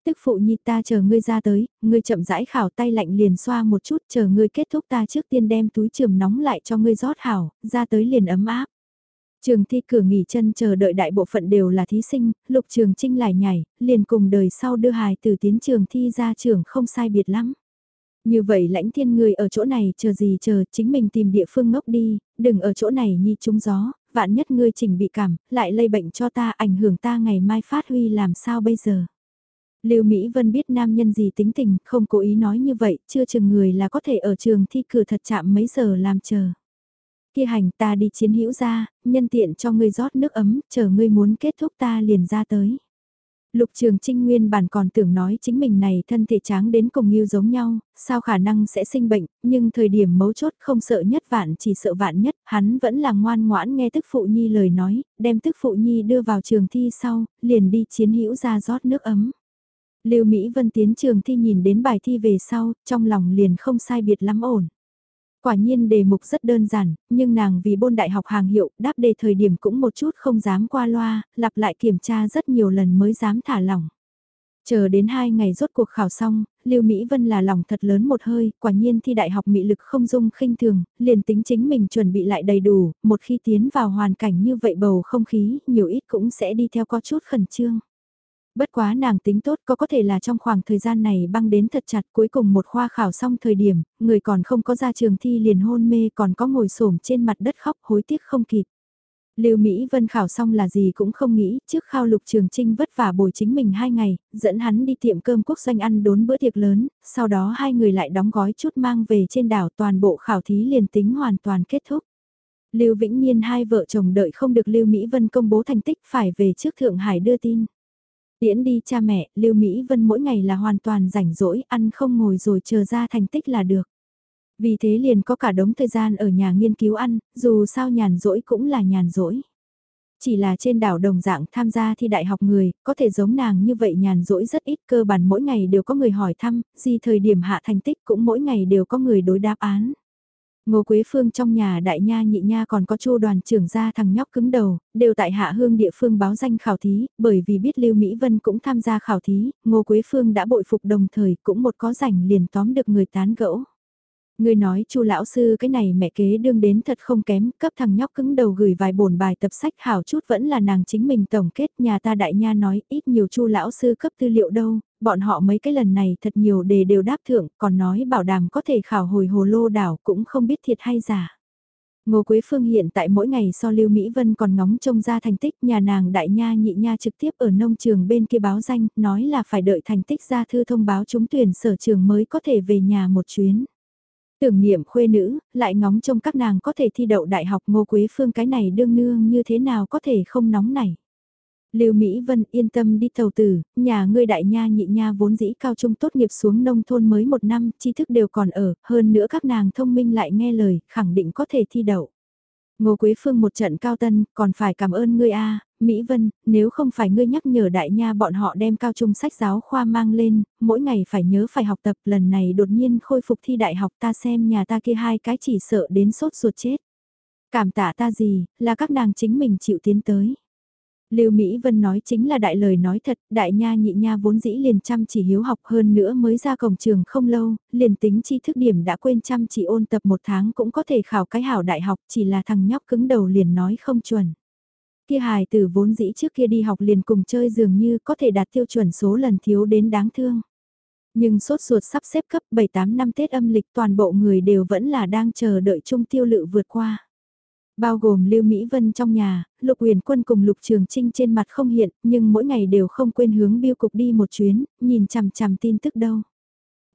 Tức phụ nhi ta chờ ngươi ra tới, ngươi chậm rãi khảo tay lạnh liền xoa một chút chờ ngươi kết thúc ta trước tiên đem túi trường nóng lại cho ngươi rót hảo, ra tới liền ấm áp. Trường thi cửa nghỉ chân chờ đợi đại bộ phận đều là thí sinh, lục trường trinh lại nhảy, liền cùng đời sau đưa hài từ tiến trường thi ra trường không sai biệt lắm. Như vậy lãnh thiên người ở chỗ này chờ gì chờ, chính mình tìm địa phương ngốc đi, đừng ở chỗ này nhi trúng gió, vạn nhất ngươi chỉnh bị cảm, lại lây bệnh cho ta ảnh hưởng ta ngày mai phát huy làm sao bây giờ. Lưu Mỹ Vân biết nam nhân gì tính tình, không cố ý nói như vậy, chưa chừng người là có thể ở trường thi cử thật chạm mấy giờ làm chờ. Kia hành ta đi chiến hữu ra, nhân tiện cho ngươi rót nước ấm, chờ ngươi muốn kết thúc ta liền ra tới. Lục Trường Trinh nguyên bản còn tưởng nói chính mình này thân thể tráng đến cùng như giống nhau, sao khả năng sẽ sinh bệnh, nhưng thời điểm mấu chốt không sợ nhất vạn chỉ sợ vạn nhất, hắn vẫn là ngoan ngoãn nghe tức phụ nhi lời nói, đem tức phụ nhi đưa vào trường thi sau, liền đi chiến hữu ra rót nước ấm. Lưu Mỹ Vân tiến trường thi nhìn đến bài thi về sau, trong lòng liền không sai biệt lắm ổn. Quả nhiên đề mục rất đơn giản, nhưng nàng vì bôn đại học hàng hiệu, đáp đề thời điểm cũng một chút không dám qua loa, lặp lại kiểm tra rất nhiều lần mới dám thả lỏng. Chờ đến hai ngày rốt cuộc khảo xong, Lưu Mỹ Vân là lòng thật lớn một hơi, quả nhiên thi đại học mỹ lực không dung khinh thường, liền tính chính mình chuẩn bị lại đầy đủ, một khi tiến vào hoàn cảnh như vậy bầu không khí, nhiều ít cũng sẽ đi theo có chút khẩn trương. Bất quá nàng tính tốt có có thể là trong khoảng thời gian này băng đến thật chặt cuối cùng một khoa khảo xong thời điểm, người còn không có ra trường thi liền hôn mê còn có ngồi xổm trên mặt đất khóc hối tiếc không kịp. Lưu Mỹ Vân khảo xong là gì cũng không nghĩ, trước khao lục trường trinh vất vả bồi chính mình hai ngày, dẫn hắn đi tiệm cơm quốc doanh ăn đốn bữa tiệc lớn, sau đó hai người lại đóng gói chút mang về trên đảo toàn bộ khảo thí liền tính hoàn toàn kết thúc. Lưu Vĩnh Nhiên hai vợ chồng đợi không được Lưu Mỹ Vân công bố thành tích phải về trước Thượng Hải đưa tin. Tiễn đi cha mẹ, Lưu Mỹ Vân mỗi ngày là hoàn toàn rảnh rỗi, ăn không ngồi rồi chờ ra thành tích là được. Vì thế liền có cả đống thời gian ở nhà nghiên cứu ăn, dù sao nhàn rỗi cũng là nhàn rỗi. Chỉ là trên đảo đồng dạng tham gia thi đại học người, có thể giống nàng như vậy nhàn rỗi rất ít cơ bản mỗi ngày đều có người hỏi thăm, gì thời điểm hạ thành tích cũng mỗi ngày đều có người đối đáp án. Ngô Quế Phương trong nhà đại nha nhị nha còn có chu đoàn trưởng gia thằng nhóc cứng đầu, đều tại hạ hương địa phương báo danh khảo thí, bởi vì biết Lưu Mỹ Vân cũng tham gia khảo thí, Ngô Quế Phương đã bội phục đồng thời cũng một có rảnh liền tóm được người tán gẫu. Người nói chu lão sư cái này mẹ kế đương đến thật không kém, cấp thằng nhóc cứng đầu gửi vài bổn bài tập sách hảo chút vẫn là nàng chính mình tổng kết nhà ta đại nha nói ít nhiều chu lão sư cấp tư liệu đâu, bọn họ mấy cái lần này thật nhiều đề đều đáp thượng, còn nói bảo đảm có thể khảo hồi hồ lô đảo cũng không biết thiệt hay giả. Ngô Quế Phương hiện tại mỗi ngày so Lưu Mỹ Vân còn ngóng trông ra thành tích nhà nàng đại nha nhị nha trực tiếp ở nông trường bên kia báo danh, nói là phải đợi thành tích ra thư thông báo trúng tuyển sở trường mới có thể về nhà một chuyến. Tưởng niệm khuê nữ, lại ngóng trông các nàng có thể thi đậu đại học Ngô Quế Phương cái này đương nương như thế nào có thể không nóng này. Lưu Mỹ Vân yên tâm đi tàu tử, nhà ngươi đại nha nhị nha vốn dĩ cao trung tốt nghiệp xuống nông thôn mới một năm, tri thức đều còn ở, hơn nữa các nàng thông minh lại nghe lời, khẳng định có thể thi đậu. Ngô Quế Phương một trận cao tân, còn phải cảm ơn ngươi a, Mỹ Vân, nếu không phải ngươi nhắc nhở đại nha bọn họ đem cao trung sách giáo khoa mang lên, mỗi ngày phải nhớ phải học tập, lần này đột nhiên khôi phục thi đại học ta xem nhà ta kia hai cái chỉ sợ đến sốt ruột chết. Cảm tạ ta gì, là các nàng chính mình chịu tiến tới. Lưu Mỹ Vân nói chính là đại lời nói thật, đại nha nhị nha vốn dĩ liền chăm chỉ hiếu học hơn nữa mới ra cổng trường không lâu, liền tính chi thức điểm đã quên chăm chỉ ôn tập một tháng cũng có thể khảo cái hảo đại học, chỉ là thằng nhóc cứng đầu liền nói không chuẩn. Kia hài tử vốn dĩ trước kia đi học liền cùng chơi dường như có thể đạt tiêu chuẩn số lần thiếu đến đáng thương. Nhưng sốt ruột sắp xếp cấp 7-8 năm Tết âm lịch toàn bộ người đều vẫn là đang chờ đợi trung tiêu lự vượt qua. Bao gồm Lưu Mỹ Vân trong nhà, Lục Huyền Quân cùng Lục Trường Trinh trên mặt không hiện, nhưng mỗi ngày đều không quên hướng biêu cục đi một chuyến, nhìn chằm chằm tin tức đâu.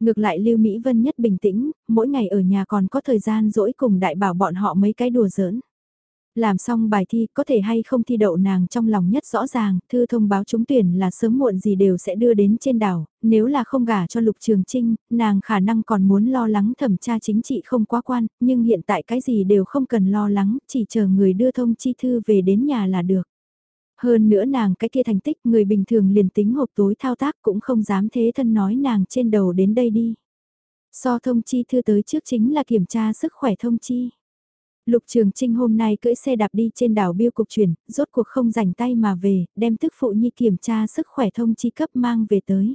Ngược lại Lưu Mỹ Vân nhất bình tĩnh, mỗi ngày ở nhà còn có thời gian dỗi cùng đại bảo bọn họ mấy cái đùa giỡn. Làm xong bài thi có thể hay không thi đậu nàng trong lòng nhất rõ ràng, thư thông báo trúng tuyển là sớm muộn gì đều sẽ đưa đến trên đảo, nếu là không gả cho Lục Trường Trinh, nàng khả năng còn muốn lo lắng thẩm tra chính trị không quá quan, nhưng hiện tại cái gì đều không cần lo lắng, chỉ chờ người đưa thông chi thư về đến nhà là được. Hơn nữa nàng cái kia thành tích người bình thường liền tính hộp tối thao tác cũng không dám thế thân nói nàng trên đầu đến đây đi. So thông chi thư tới trước chính là kiểm tra sức khỏe thông chi. Lục Trường Trinh hôm nay cưỡi xe đạp đi trên đảo biêu cục chuyển, rốt cuộc không rảnh tay mà về, đem tức phụ nhi kiểm tra sức khỏe thông chi cấp mang về tới.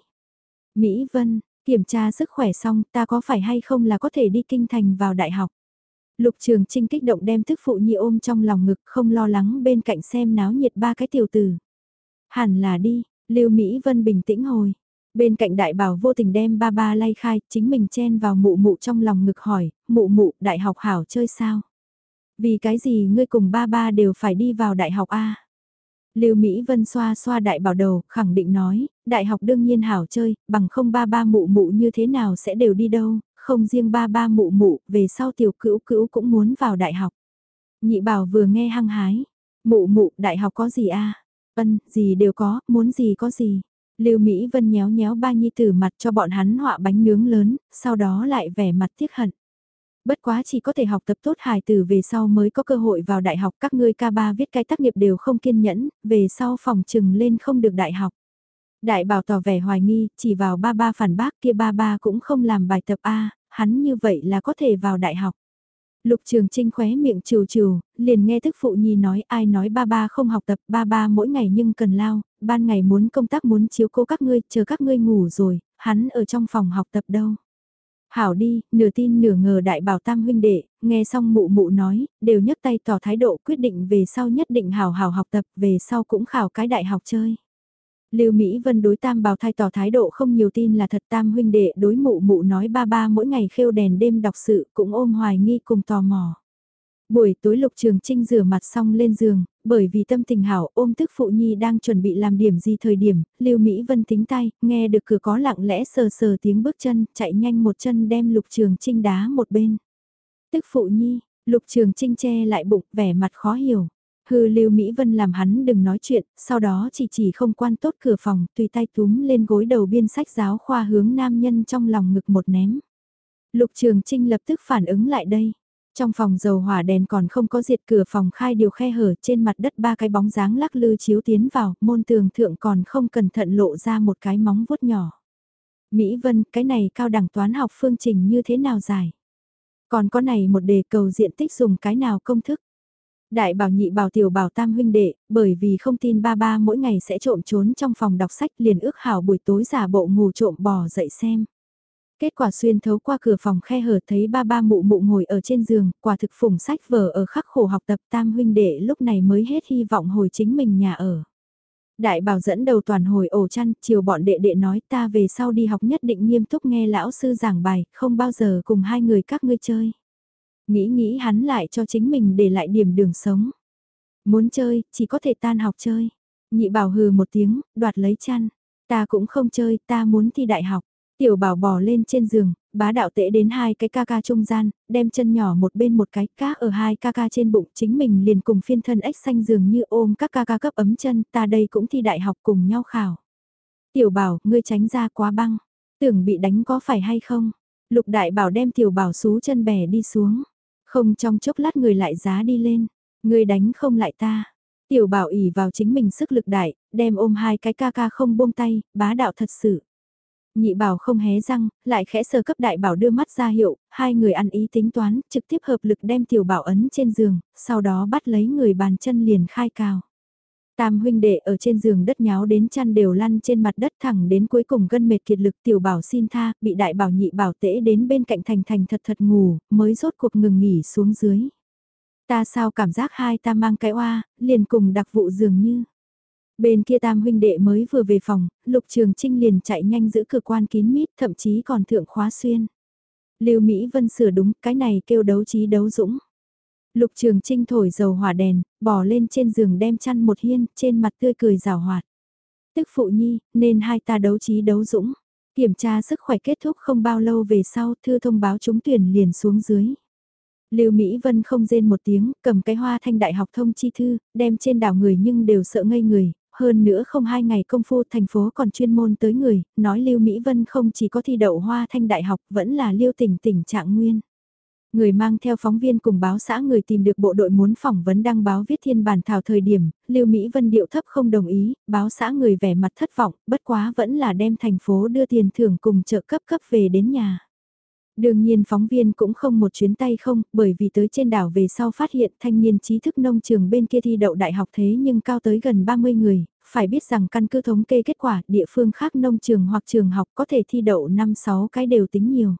Mỹ Vân, kiểm tra sức khỏe xong ta có phải hay không là có thể đi kinh thành vào đại học. Lục Trường Trinh kích động đem tức phụ nhi ôm trong lòng ngực không lo lắng bên cạnh xem náo nhiệt ba cái tiểu tử. Hẳn là đi, Lưu Mỹ Vân bình tĩnh hồi. Bên cạnh đại bảo vô tình đem ba ba lay khai, chính mình chen vào mụ mụ trong lòng ngực hỏi, mụ mụ đại học hảo chơi sao? Vì cái gì ngươi cùng ba ba đều phải đi vào đại học A? Lưu Mỹ Vân xoa xoa đại bảo đầu, khẳng định nói, đại học đương nhiên hảo chơi, bằng không ba ba mụ mụ như thế nào sẽ đều đi đâu, không riêng ba ba mụ mụ, về sau tiểu cữu cữu cũng muốn vào đại học. Nhị bảo vừa nghe hăng hái, mụ mụ đại học có gì a? À? Gì đều có, muốn gì có gì. Lưu Mỹ Vân nhéo nhéo ba nhi tử mặt cho bọn hắn họa bánh nướng lớn, sau đó lại vẻ mặt tiếc hận. Bất quá chỉ có thể học tập tốt hài tử về sau mới có cơ hội vào đại học các ngươi ca ba viết cái tác nghiệp đều không kiên nhẫn, về sau phòng trừng lên không được đại học. Đại bảo tỏ vẻ hoài nghi, chỉ vào ba ba phản bác kia ba ba cũng không làm bài tập A, hắn như vậy là có thể vào đại học. Lục Trường Trinh khóe miệng trừ trừ, liền nghe thức phụ nhi nói ai nói ba ba không học tập, ba ba mỗi ngày nhưng cần lao, ban ngày muốn công tác muốn chiếu cố các ngươi, chờ các ngươi ngủ rồi, hắn ở trong phòng học tập đâu. Hảo đi, nửa tin nửa ngờ đại bảo tam huynh đệ, nghe xong mụ mụ nói, đều nhấc tay tỏ thái độ quyết định về sau nhất định hảo hảo học tập, về sau cũng khảo cái đại học chơi. Lưu Mỹ Vân đối Tam Bảo Thai tỏ thái độ không nhiều tin là thật Tam huynh đệ đối mụ mụ nói ba ba mỗi ngày khêu đèn đêm đọc sự cũng ôm hoài nghi cùng tò mò. Buổi tối Lục Trường Trinh rửa mặt xong lên giường, bởi vì tâm tình hảo ôm tức phụ nhi đang chuẩn bị làm điểm gì thời điểm, Lưu Mỹ Vân tính tay, nghe được cửa có lặng lẽ sờ sờ tiếng bước chân, chạy nhanh một chân đem Lục Trường Trinh đá một bên. Tức phụ nhi, Lục Trường Trinh che lại bụng, vẻ mặt khó hiểu. Hư Lưu Mỹ Vân làm hắn đừng nói chuyện, sau đó chỉ chỉ không quan tốt cửa phòng, tùy tay túm lên gối đầu biên sách giáo khoa hướng nam nhân trong lòng ngực một ném. Lục Trường Trinh lập tức phản ứng lại đây. Trong phòng dầu hỏa đèn còn không có diệt cửa phòng khai điều khe hở trên mặt đất ba cái bóng dáng lắc lư chiếu tiến vào, môn tường thượng còn không cẩn thận lộ ra một cái móng vuốt nhỏ. Mỹ Vân, cái này cao đẳng toán học phương trình như thế nào giải? Còn có này một đề cầu diện tích dùng cái nào công thức? Đại bảo nhị bảo tiểu bảo tam huynh đệ, bởi vì không tin ba ba mỗi ngày sẽ trộm trốn trong phòng đọc sách liền ước hảo buổi tối giả bộ ngủ trộm bò dậy xem. Kết quả xuyên thấu qua cửa phòng khe hở thấy ba ba mụ mụ ngồi ở trên giường, quả thực phủng sách vở ở khắc khổ học tập tam huynh đệ lúc này mới hết hy vọng hồi chính mình nhà ở. Đại bảo dẫn đầu toàn hồi ổ chăn, chiều bọn đệ đệ nói ta về sau đi học nhất định nghiêm túc nghe lão sư giảng bài, không bao giờ cùng hai người các ngươi chơi. Nghĩ nghĩ hắn lại cho chính mình để lại điểm đường sống. Muốn chơi, chỉ có thể tan học chơi. Nhị bảo hừ một tiếng, đoạt lấy chăn. Ta cũng không chơi, ta muốn thi đại học. Tiểu bảo bò lên trên giường, bá đạo tễ đến hai cái ca ca trung gian, đem chân nhỏ một bên một cái cá ở hai ca ca trên bụng chính mình liền cùng phiên thân ếch xanh giường như ôm các ca ca cấp ấm chân, ta đây cũng thi đại học cùng nhau khảo. Tiểu bảo, ngươi tránh ra quá băng, tưởng bị đánh có phải hay không? Lục đại bảo đem tiểu bảo xú chân bè đi xuống. Không trong chốc lát người lại giá đi lên, Ngươi đánh không lại ta. Tiểu bảo ỉ vào chính mình sức lực đại, đem ôm hai cái ca ca không buông tay, bá đạo thật sự. Nhị bảo không hé răng, lại khẽ sờ cấp đại bảo đưa mắt ra hiệu, hai người ăn ý tính toán, trực tiếp hợp lực đem tiểu bảo ấn trên giường, sau đó bắt lấy người bàn chân liền khai cao. Tam huynh đệ ở trên giường đất nháo đến chăn đều lăn trên mặt đất thẳng đến cuối cùng gân mệt kiệt lực tiểu bảo xin tha, bị đại bảo nhị bảo tễ đến bên cạnh thành thành thật thật ngủ, mới rốt cuộc ngừng nghỉ xuống dưới. Ta sao cảm giác hai ta mang cái oa, liền cùng đặc vụ dường như. Bên kia tam huynh đệ mới vừa về phòng, lục trường trinh liền chạy nhanh giữ cửa quan kín mít, thậm chí còn thượng khóa xuyên. Lưu Mỹ Vân sửa đúng, cái này kêu đấu trí đấu dũng. Lục Trường Trinh thổi dầu hỏa đèn, bỏ lên trên giường đem chăn một hiên, trên mặt tươi cười rào hoạt. Tức phụ nhi, nên hai ta đấu trí đấu dũng. Kiểm tra sức khỏe kết thúc không bao lâu về sau, thư thông báo trúng tuyển liền xuống dưới. Lưu Mỹ Vân không rên một tiếng, cầm cái hoa thanh đại học thông chi thư, đem trên đảo người nhưng đều sợ ngây người, hơn nữa không hai ngày công phu thành phố còn chuyên môn tới người, nói Lưu Mỹ Vân không chỉ có thi đậu hoa thanh đại học vẫn là Lưu tỉnh tỉnh trạng nguyên. Người mang theo phóng viên cùng báo xã người tìm được bộ đội muốn phỏng vấn đăng báo viết thiên bản thảo thời điểm, Lưu Mỹ Vân điệu thấp không đồng ý, báo xã người vẻ mặt thất vọng, bất quá vẫn là đem thành phố đưa tiền thưởng cùng trợ cấp cấp về đến nhà. Đương nhiên phóng viên cũng không một chuyến tay không, bởi vì tới trên đảo về sau phát hiện thanh niên trí thức nông trường bên kia thi đậu đại học thế nhưng cao tới gần 30 người, phải biết rằng căn cứ thống kê kết quả địa phương khác nông trường hoặc trường học có thể thi đậu 5-6 cái đều tính nhiều.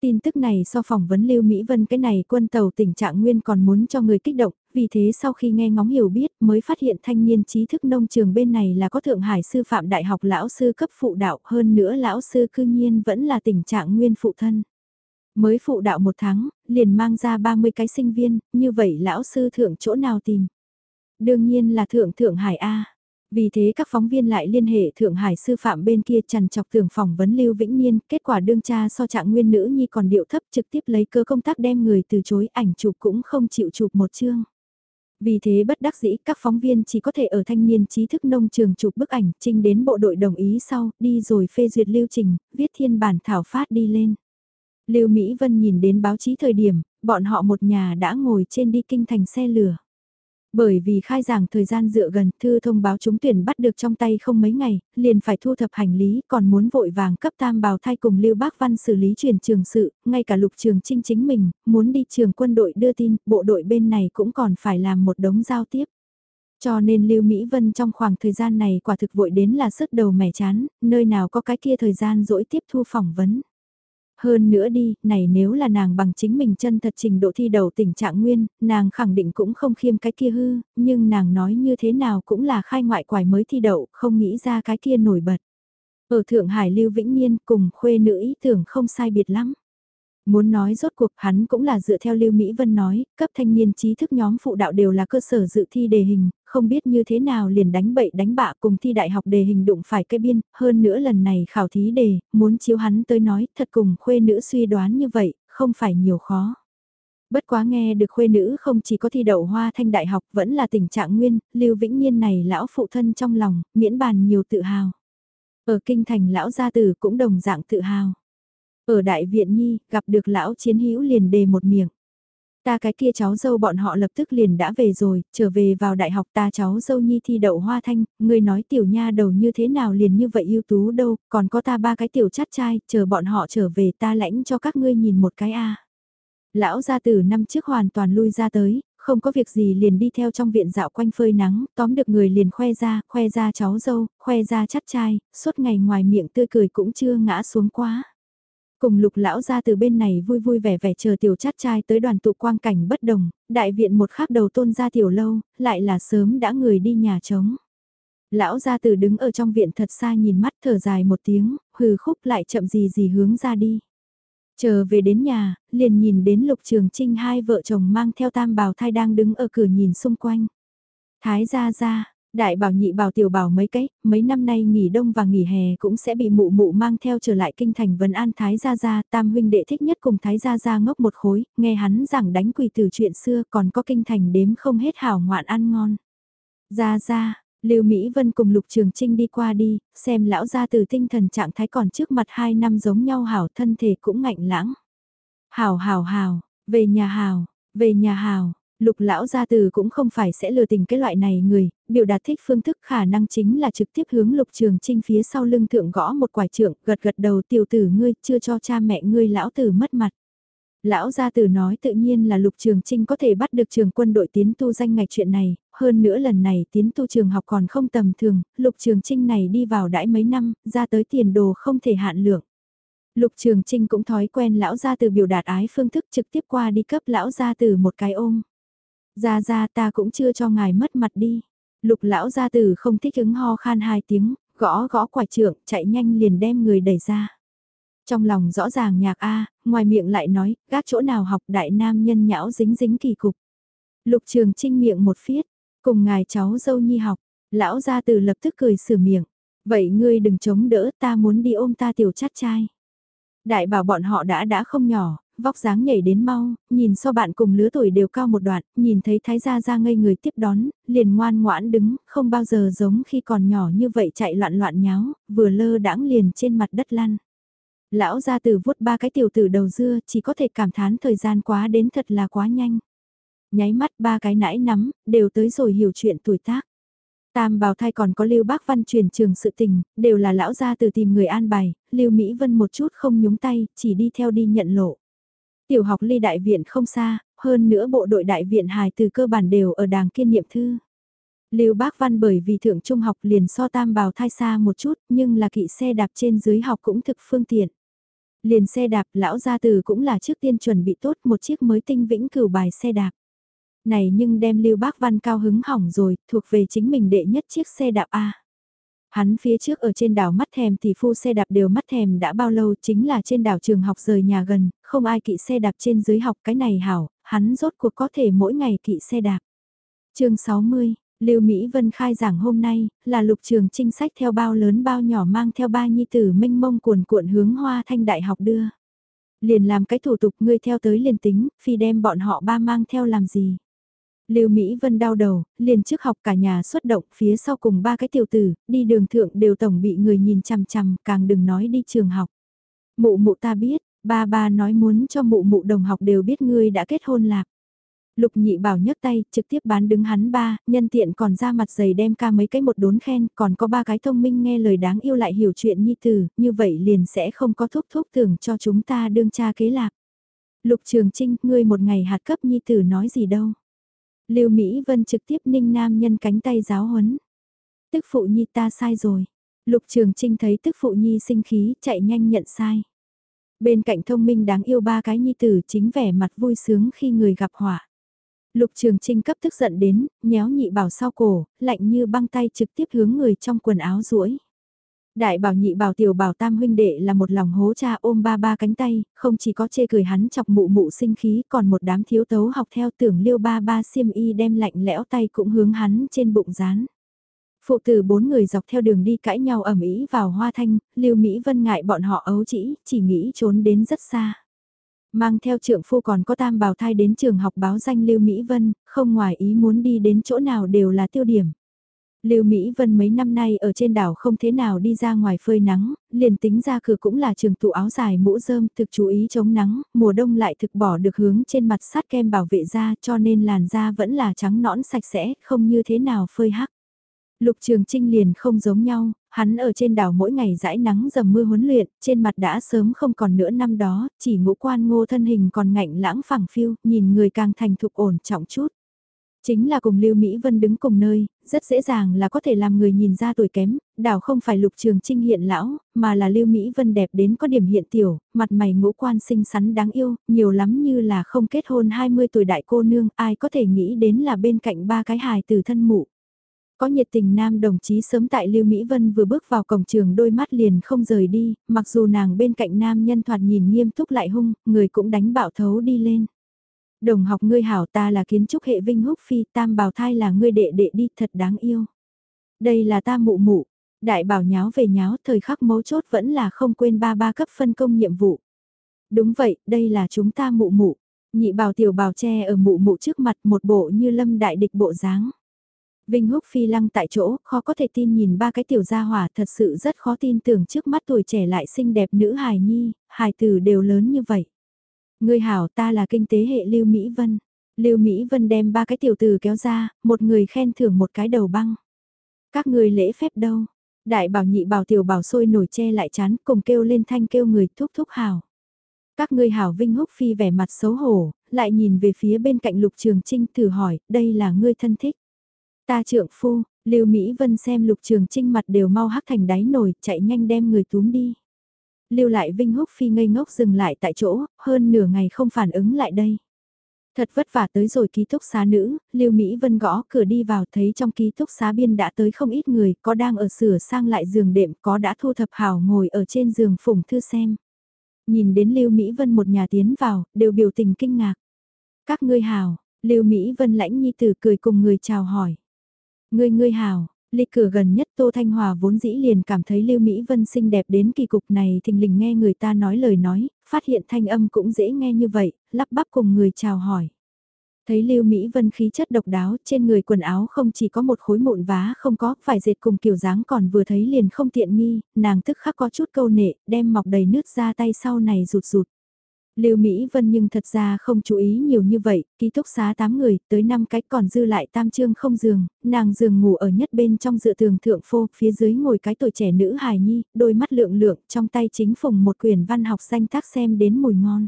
Tin tức này so phỏng vấn Lưu Mỹ Vân cái này quân tàu tình trạng nguyên còn muốn cho người kích động, vì thế sau khi nghe ngóng hiểu biết mới phát hiện thanh niên trí thức nông trường bên này là có Thượng Hải sư phạm đại học lão sư cấp phụ đạo hơn nữa lão sư cư nhiên vẫn là tình trạng nguyên phụ thân. Mới phụ đạo một tháng, liền mang ra 30 cái sinh viên, như vậy lão sư thượng chỗ nào tìm? Đương nhiên là thượng Thượng Hải A. Vì thế các phóng viên lại liên hệ Thượng Hải sư phạm bên kia chằn chọc tưởng phỏng vấn Lưu Vĩnh Niên, kết quả đương cha so trạng nguyên nữ nhi còn điệu thấp trực tiếp lấy cơ công tác đem người từ chối ảnh chụp cũng không chịu chụp một chương. Vì thế bất đắc dĩ các phóng viên chỉ có thể ở thanh niên trí thức nông trường chụp bức ảnh, trinh đến bộ đội đồng ý sau, đi rồi phê duyệt lưu trình, viết thiên bản thảo phát đi lên. Lưu Mỹ Vân nhìn đến báo chí thời điểm, bọn họ một nhà đã ngồi trên đi kinh thành xe lửa. Bởi vì khai giảng thời gian dựa gần, thư thông báo chúng tuyển bắt được trong tay không mấy ngày, liền phải thu thập hành lý, còn muốn vội vàng cấp tam bào thai cùng Lưu Bác Văn xử lý truyền trường sự, ngay cả lục trường trinh chính mình, muốn đi trường quân đội đưa tin, bộ đội bên này cũng còn phải làm một đống giao tiếp. Cho nên Lưu Mỹ Vân trong khoảng thời gian này quả thực vội đến là sức đầu mẻ chán, nơi nào có cái kia thời gian dỗi tiếp thu phỏng vấn. Hơn nữa đi, này nếu là nàng bằng chính mình chân thật trình độ thi đầu tình trạng nguyên, nàng khẳng định cũng không khiêm cái kia hư, nhưng nàng nói như thế nào cũng là khai ngoại quải mới thi đậu, không nghĩ ra cái kia nổi bật. Ở Thượng Hải Lưu Vĩnh Niên cùng khuê nữ ý tưởng không sai biệt lắm. Muốn nói rốt cuộc hắn cũng là dựa theo Lưu Mỹ Vân nói, cấp thanh niên trí thức nhóm phụ đạo đều là cơ sở dự thi đề hình, không biết như thế nào liền đánh bậy đánh bạ cùng thi đại học đề hình đụng phải cái biên, hơn nữa lần này khảo thí đề, muốn chiếu hắn tới nói thật cùng khuê nữ suy đoán như vậy, không phải nhiều khó. Bất quá nghe được khuê nữ không chỉ có thi đậu hoa thanh đại học vẫn là tình trạng nguyên, Lưu Vĩnh Nhiên này lão phụ thân trong lòng, miễn bàn nhiều tự hào. Ở kinh thành lão gia tử cũng đồng dạng tự hào. Ở đại viện nhi, gặp được lão chiến hữu liền đề một miệng. Ta cái kia cháu dâu bọn họ lập tức liền đã về rồi, trở về vào đại học ta cháu dâu nhi thi đậu hoa thanh, người nói tiểu nha đầu như thế nào liền như vậy ưu tú đâu, còn có ta ba cái tiểu chát trai, chờ bọn họ trở về ta lãnh cho các ngươi nhìn một cái a. Lão gia tử năm trước hoàn toàn lui ra tới, không có việc gì liền đi theo trong viện dạo quanh phơi nắng, tóm được người liền khoe ra, khoe ra cháu dâu, khoe ra chắt trai, suốt ngày ngoài miệng tươi cười cũng chưa ngã xuống quá. Cùng lục lão ra từ bên này vui vui vẻ vẻ chờ tiểu chát trai tới đoàn tụ quang cảnh bất đồng, đại viện một khắc đầu tôn ra tiểu lâu, lại là sớm đã người đi nhà trống. Lão gia từ đứng ở trong viện thật xa nhìn mắt thở dài một tiếng, hừ khúc lại chậm gì gì hướng ra đi. Chờ về đến nhà, liền nhìn đến lục trường trinh hai vợ chồng mang theo tam bào thai đang đứng ở cửa nhìn xung quanh. Thái gia gia, Đại bảo nhị bảo tiểu bảo mấy cái, mấy năm nay nghỉ đông và nghỉ hè cũng sẽ bị mụ mụ mang theo trở lại kinh thành Vân An Thái Gia Gia, tam huynh đệ thích nhất cùng Thái Gia Gia ngốc một khối, nghe hắn giảng đánh quỳ từ chuyện xưa còn có kinh thành đếm không hết hảo ngoạn ăn ngon. Gia Gia, Lưu Mỹ Vân cùng Lục Trường Trinh đi qua đi, xem lão gia từ tinh thần trạng thái còn trước mặt hai năm giống nhau hảo thân thể cũng ngạnh lãng. Hảo hảo hảo, về nhà hảo, về nhà hảo, Lục lão gia từ cũng không phải sẽ lừa tình cái loại này người, biểu đạt thích phương thức khả năng chính là trực tiếp hướng lục trường trinh phía sau lưng thượng gõ một quải trượng, gật gật đầu tiểu tử ngươi chưa cho cha mẹ ngươi lão tử mất mặt. Lão gia tử nói tự nhiên là lục trường trinh có thể bắt được trường quân đội tiến tu danh ngạch chuyện này, hơn nữa lần này tiến tu trường học còn không tầm thường, lục trường trinh này đi vào đãi mấy năm, ra tới tiền đồ không thể hạn lượng. Lục Trường Trinh cũng thói quen lão gia từ biểu đạt ái phương thức trực tiếp qua đi cấp lão gia từ một cái ôm. Ra ra ta cũng chưa cho ngài mất mặt đi. Lục lão gia tử không thích ứng ho khan hai tiếng, gõ gõ quả trượng, chạy nhanh liền đem người đẩy ra. Trong lòng rõ ràng nhạc A, ngoài miệng lại nói, gác chỗ nào học đại nam nhân nhão dính dính kỳ cục. Lục trường trinh miệng một phiết, cùng ngài cháu dâu nhi học, lão gia tử lập tức cười sửa miệng. Vậy ngươi đừng chống đỡ ta muốn đi ôm ta tiểu chát trai. Đại bảo bọn họ đã đã không nhỏ, vóc dáng nhảy đến mau, nhìn so bạn cùng lứa tuổi đều cao một đoạn, nhìn thấy thái gia ra ngây người tiếp đón, liền ngoan ngoãn đứng, không bao giờ giống khi còn nhỏ như vậy chạy loạn loạn nháo, vừa lơ đãng liền trên mặt đất lăn. Lão gia từ vuốt ba cái tiểu tử đầu dưa chỉ có thể cảm thán thời gian quá đến thật là quá nhanh. Nháy mắt ba cái nãi nắm, đều tới rồi hiểu chuyện tuổi tác. Tam bào thai còn có Lưu Bác Văn truyền trường sự tình, đều là lão gia từ tìm người an bài, Lưu Mỹ Vân một chút không nhúng tay, chỉ đi theo đi nhận lộ. Tiểu học ly đại viện không xa, hơn nữa bộ đội đại viện hài từ cơ bản đều ở đàng kiên niệm thư. Lưu Bác Văn bởi vì thượng trung học liền so tam bào thai xa một chút, nhưng là kỵ xe đạp trên dưới học cũng thực phương tiện. Liền xe đạp lão gia từ cũng là trước tiên chuẩn bị tốt một chiếc mới tinh vĩnh cửu bài xe đạp. Này nhưng đem Lưu Bác Văn cao hứng hỏng rồi, thuộc về chính mình đệ nhất chiếc xe đạp A. Hắn phía trước ở trên đảo mắt thèm thì phu xe đạp đều mắt thèm đã bao lâu chính là trên đảo trường học rời nhà gần, không ai kỵ xe đạp trên dưới học cái này hảo, hắn rốt cuộc có thể mỗi ngày kỵ xe đạp. chương 60, Lưu Mỹ Vân khai giảng hôm nay, là lục trường trinh sách theo bao lớn bao nhỏ mang theo ba nhi tử minh mông cuồn cuộn hướng hoa thanh đại học đưa. Liền làm cái thủ tục ngươi theo tới liền tính, phi đem bọn họ ba mang theo làm gì. Lưu Mỹ Vân đau đầu, liền trước học cả nhà xuất động, phía sau cùng ba cái tiểu tử, đi đường thượng đều tổng bị người nhìn chằm chằm, càng đừng nói đi trường học. Mụ mụ ta biết, ba ba nói muốn cho mụ mụ đồng học đều biết ngươi đã kết hôn lạc. Lục nhị bảo nhấc tay, trực tiếp bán đứng hắn ba, nhân tiện còn ra mặt dày đem ca mấy cái một đốn khen, còn có ba cái thông minh nghe lời đáng yêu lại hiểu chuyện nhi tử, như vậy liền sẽ không có thúc thúc tưởng cho chúng ta đương cha kế lạc. Lục Trường Trinh, ngươi một ngày hạt cấp nhi tử nói gì đâu. Lưu Mỹ Vân trực tiếp ninh nam nhân cánh tay giáo huấn. Tức phụ nhi ta sai rồi. Lục Trường Trinh thấy tức phụ nhi sinh khí, chạy nhanh nhận sai. Bên cạnh thông minh đáng yêu ba cái nhi tử chính vẻ mặt vui sướng khi người gặp họa. Lục Trường Trinh cấp tức giận đến, nhéo nhị bảo sau cổ, lạnh như băng tay trực tiếp hướng người trong quần áo duỗi. Đại bảo nhị bảo tiểu bảo tam huynh đệ là một lòng hố cha ôm ba ba cánh tay, không chỉ có chê cười hắn chọc mụ mụ sinh khí còn một đám thiếu tấu học theo tưởng liêu ba ba xiêm y đem lạnh lẽo tay cũng hướng hắn trên bụng dán. Phụ tử bốn người dọc theo đường đi cãi nhau ẩm ý vào hoa thanh, liêu Mỹ Vân ngại bọn họ ấu chỉ, chỉ nghĩ trốn đến rất xa. Mang theo trượng phu còn có tam bào thai đến trường học báo danh Lưu Mỹ Vân, không ngoài ý muốn đi đến chỗ nào đều là tiêu điểm. Lưu Mỹ Vân mấy năm nay ở trên đảo không thế nào đi ra ngoài phơi nắng, liền tính ra cửa cũng là trường tụ áo dài mũ rơm thực chú ý chống nắng, mùa đông lại thực bỏ được hướng trên mặt sát kem bảo vệ da cho nên làn da vẫn là trắng nõn sạch sẽ, không như thế nào phơi hắc. Lục Trường Trinh liền không giống nhau, hắn ở trên đảo mỗi ngày dãi nắng dầm mưa huấn luyện, trên mặt đã sớm không còn nữa năm đó, chỉ ngũ quan ngô thân hình còn ngạnh lãng phẳng phiêu, nhìn người càng thành thục ổn trọng chút. Chính là cùng Lưu Mỹ Vân đứng cùng nơi, rất dễ dàng là có thể làm người nhìn ra tuổi kém, đảo không phải lục trường trinh hiện lão, mà là Lưu Mỹ Vân đẹp đến có điểm hiện tiểu, mặt mày ngũ quan xinh xắn đáng yêu, nhiều lắm như là không kết hôn 20 tuổi đại cô nương, ai có thể nghĩ đến là bên cạnh ba cái hài từ thân mụ. Có nhiệt tình nam đồng chí sớm tại Lưu Mỹ Vân vừa bước vào cổng trường đôi mắt liền không rời đi, mặc dù nàng bên cạnh nam nhân thoạt nhìn nghiêm túc lại hung, người cũng đánh bạo thấu đi lên. Đồng học ngươi hảo ta là kiến trúc hệ Vinh Húc Phi, tam bào thai là ngươi đệ đệ đi, thật đáng yêu. Đây là ta mụ mụ, đại bảo nháo về nháo, thời khắc mấu chốt vẫn là không quên ba ba cấp phân công nhiệm vụ. Đúng vậy, đây là chúng ta mụ mụ. Nhị bảo tiểu bảo che ở mụ mụ trước mặt một bộ như lâm đại địch bộ dáng. Vinh Húc phi lăng tại chỗ, khó có thể tin nhìn ba cái tiểu gia hỏa thật sự rất khó tin tưởng trước mắt tuổi trẻ lại xinh đẹp nữ hài nhi, hài tử đều lớn như vậy. Người hảo ta là kinh tế hệ Lưu Mỹ Vân. Lưu Mỹ Vân đem ba cái tiểu tử kéo ra, một người khen thưởng một cái đầu băng. Các người lễ phép đâu? Đại bảo nhị bảo tiểu bảo sôi nổi che lại chán cùng kêu lên thanh kêu người thúc thúc hảo. Các ngươi hảo Vinh Húc Phi vẻ mặt xấu hổ, lại nhìn về phía bên cạnh Lục Trường Trinh thử hỏi, đây là ngươi thân thích. Ta trượng phu, Lưu Mỹ Vân xem Lục Trường Trinh mặt đều mau hắc thành đáy nổi, chạy nhanh đem người túm đi. Lưu lại Vinh Húc Phi ngây ngốc dừng lại tại chỗ, hơn nửa ngày không phản ứng lại đây. Thật vất vả tới rồi ký túc xá nữ, Lưu Mỹ Vân gõ cửa đi vào thấy trong ký túc xá biên đã tới không ít người, có đang ở sửa sang lại giường đệm, có đã thu thập hảo ngồi ở trên giường phủng thư xem. Nhìn đến Lưu Mỹ Vân một nhà tiến vào, đều biểu tình kinh ngạc. Các ngươi hảo, Lưu Mỹ Vân lãnh nhi tử cười cùng người chào hỏi. Ngươi ngươi hảo, ly cửa gần nhất Tô Thanh Hòa vốn dĩ liền cảm thấy Lưu Mỹ Vân xinh đẹp đến kỳ cục này thình lình nghe người ta nói lời nói, phát hiện thanh âm cũng dễ nghe như vậy, lắp bắp cùng người chào hỏi. Thấy Lưu Mỹ Vân khí chất độc đáo, trên người quần áo không chỉ có một khối mụn vá không có, phải dệt cùng kiểu dáng còn vừa thấy liền không tiện nghi, nàng tức khắc có chút câu nệ, đem mọc đầy nước ra tay sau này rụt rụt. Lưu Mỹ Vân nhưng thật ra không chú ý nhiều như vậy, ký túc xá 8 người, tới 5 cái còn dư lại tam trương không giường, nàng giường ngủ ở nhất bên trong dựa tường thượng phô, phía dưới ngồi cái tuổi trẻ nữ hài nhi, đôi mắt lượng lượng, trong tay chính phùng một quyển văn học danh tác xem đến mùi ngon.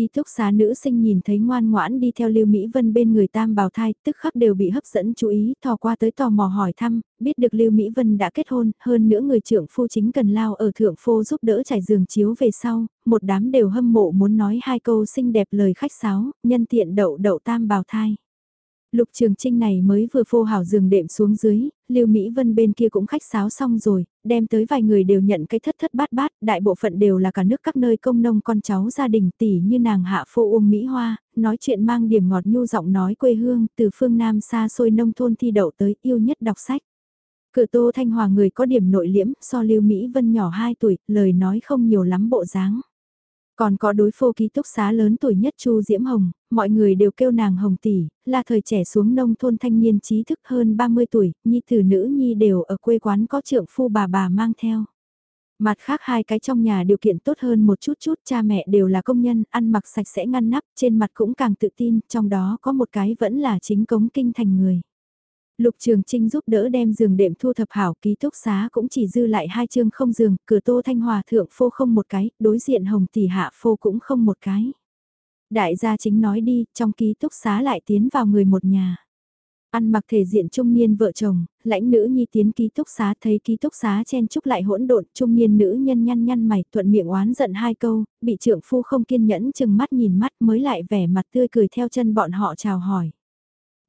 Ký túc xá nữ sinh nhìn thấy ngoan ngoãn đi theo Lưu Mỹ Vân bên người tam bào thai, tức khắc đều bị hấp dẫn chú ý, thò qua tới tò mò hỏi thăm, biết được Lưu Mỹ Vân đã kết hôn, hơn nữa người trưởng phu chính cần lao ở thượng phô giúp đỡ trải giường chiếu về sau, một đám đều hâm mộ muốn nói hai câu xinh đẹp lời khách sáo, nhân tiện đậu đậu tam bào thai. Lục Trường Trinh này mới vừa phô hảo giường đệm xuống dưới, Lưu Mỹ Vân bên kia cũng khách sáo xong rồi, đem tới vài người đều nhận cái thất thất bát bát, đại bộ phận đều là cả nước các nơi công nông con cháu gia đình tỷ như nàng hạ phô Uông Mỹ Hoa, nói chuyện mang điểm ngọt nhu giọng nói quê hương, từ phương Nam xa xôi nông thôn thi đậu tới yêu nhất đọc sách. Cự Tô Thanh Hòa người có điểm nội liễm, so Lưu Mỹ Vân nhỏ 2 tuổi, lời nói không nhiều lắm bộ dáng. Còn có đối phô ký túc xá lớn tuổi nhất Chu Diễm Hồng, mọi người đều kêu nàng Hồng tỷ, là thời trẻ xuống nông thôn thanh niên trí thức hơn 30 tuổi, nhi tử nữ nhi đều ở quê quán có trượng phu bà bà mang theo. Mặt khác hai cái trong nhà điều kiện tốt hơn một chút chút, cha mẹ đều là công nhân, ăn mặc sạch sẽ ngăn nắp, trên mặt cũng càng tự tin, trong đó có một cái vẫn là chính cống kinh thành người. Lục Trường Trinh giúp đỡ đem giường đệm thu thập hảo ký túc xá cũng chỉ dư lại hai chương không giường, cửa tô thanh hòa thượng phô không một cái, đối diện hồng tỷ hạ phô cũng không một cái. Đại gia chính nói đi, trong ký túc xá lại tiến vào người một nhà. Ăn mặc thể diện trung niên vợ chồng, lãnh nữ nhi tiến ký túc xá thấy ký túc xá chen chúc lại hỗn độn, trung niên nữ nhân nhăn nhăn mày thuận miệng oán giận hai câu, bị trưởng phu không kiên nhẫn chừng mắt nhìn mắt mới lại vẻ mặt tươi cười theo chân bọn họ chào hỏi.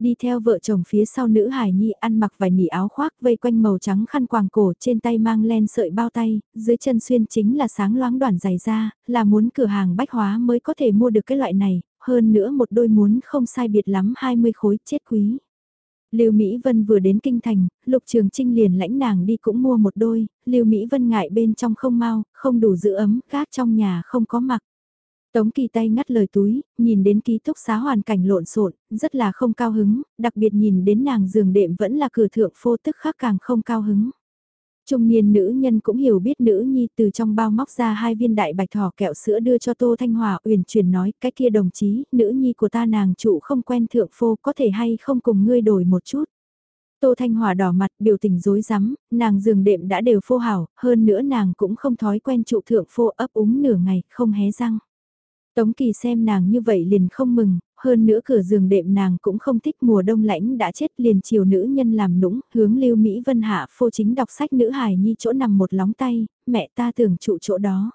Đi theo vợ chồng phía sau nữ hải nhi ăn mặc vài nỉ áo khoác vây quanh màu trắng khăn quàng cổ trên tay mang len sợi bao tay, dưới chân xuyên chính là sáng loáng đoàn giày da, là muốn cửa hàng bách hóa mới có thể mua được cái loại này, hơn nữa một đôi muốn không sai biệt lắm 20 khối chết quý. Lưu Mỹ Vân vừa đến kinh thành, Lục Trường Trinh liền lãnh nàng đi cũng mua một đôi, Lưu Mỹ Vân ngại bên trong không mau, không đủ giữ ấm, gác trong nhà không có mặc. Tống kỳ tay ngắt lời túi, nhìn đến ký túc xá hoàn cảnh lộn xộn, rất là không cao hứng, đặc biệt nhìn đến nàng giường đệm vẫn là cửa thượng phô tức khác càng không cao hứng. Trung niên nữ nhân cũng hiểu biết nữ nhi từ trong bao móc ra hai viên đại bạch thỏ kẹo sữa đưa cho Tô Thanh Hòa uyển chuyển nói cái kia đồng chí, nữ nhi của ta nàng trụ không quen thượng phô có thể hay không cùng ngươi đổi một chút. Tô Thanh Hòa đỏ mặt biểu tình rối rắm, nàng giường đệm đã đều phô hảo, hơn nữa nàng cũng không thói quen trụ thượng phô ấp úng nửa ngày, không hé răng. Tống Kỳ xem nàng như vậy liền không mừng, hơn nữa cửa giường đệm nàng cũng không thích mùa đông lãnh đã chết liền chiều nữ nhân làm nũng, hướng Lưu Mỹ Vân Hạ phô chính đọc sách nữ hài nhi chỗ nằm một lóng tay, mẹ ta tưởng trụ chỗ đó.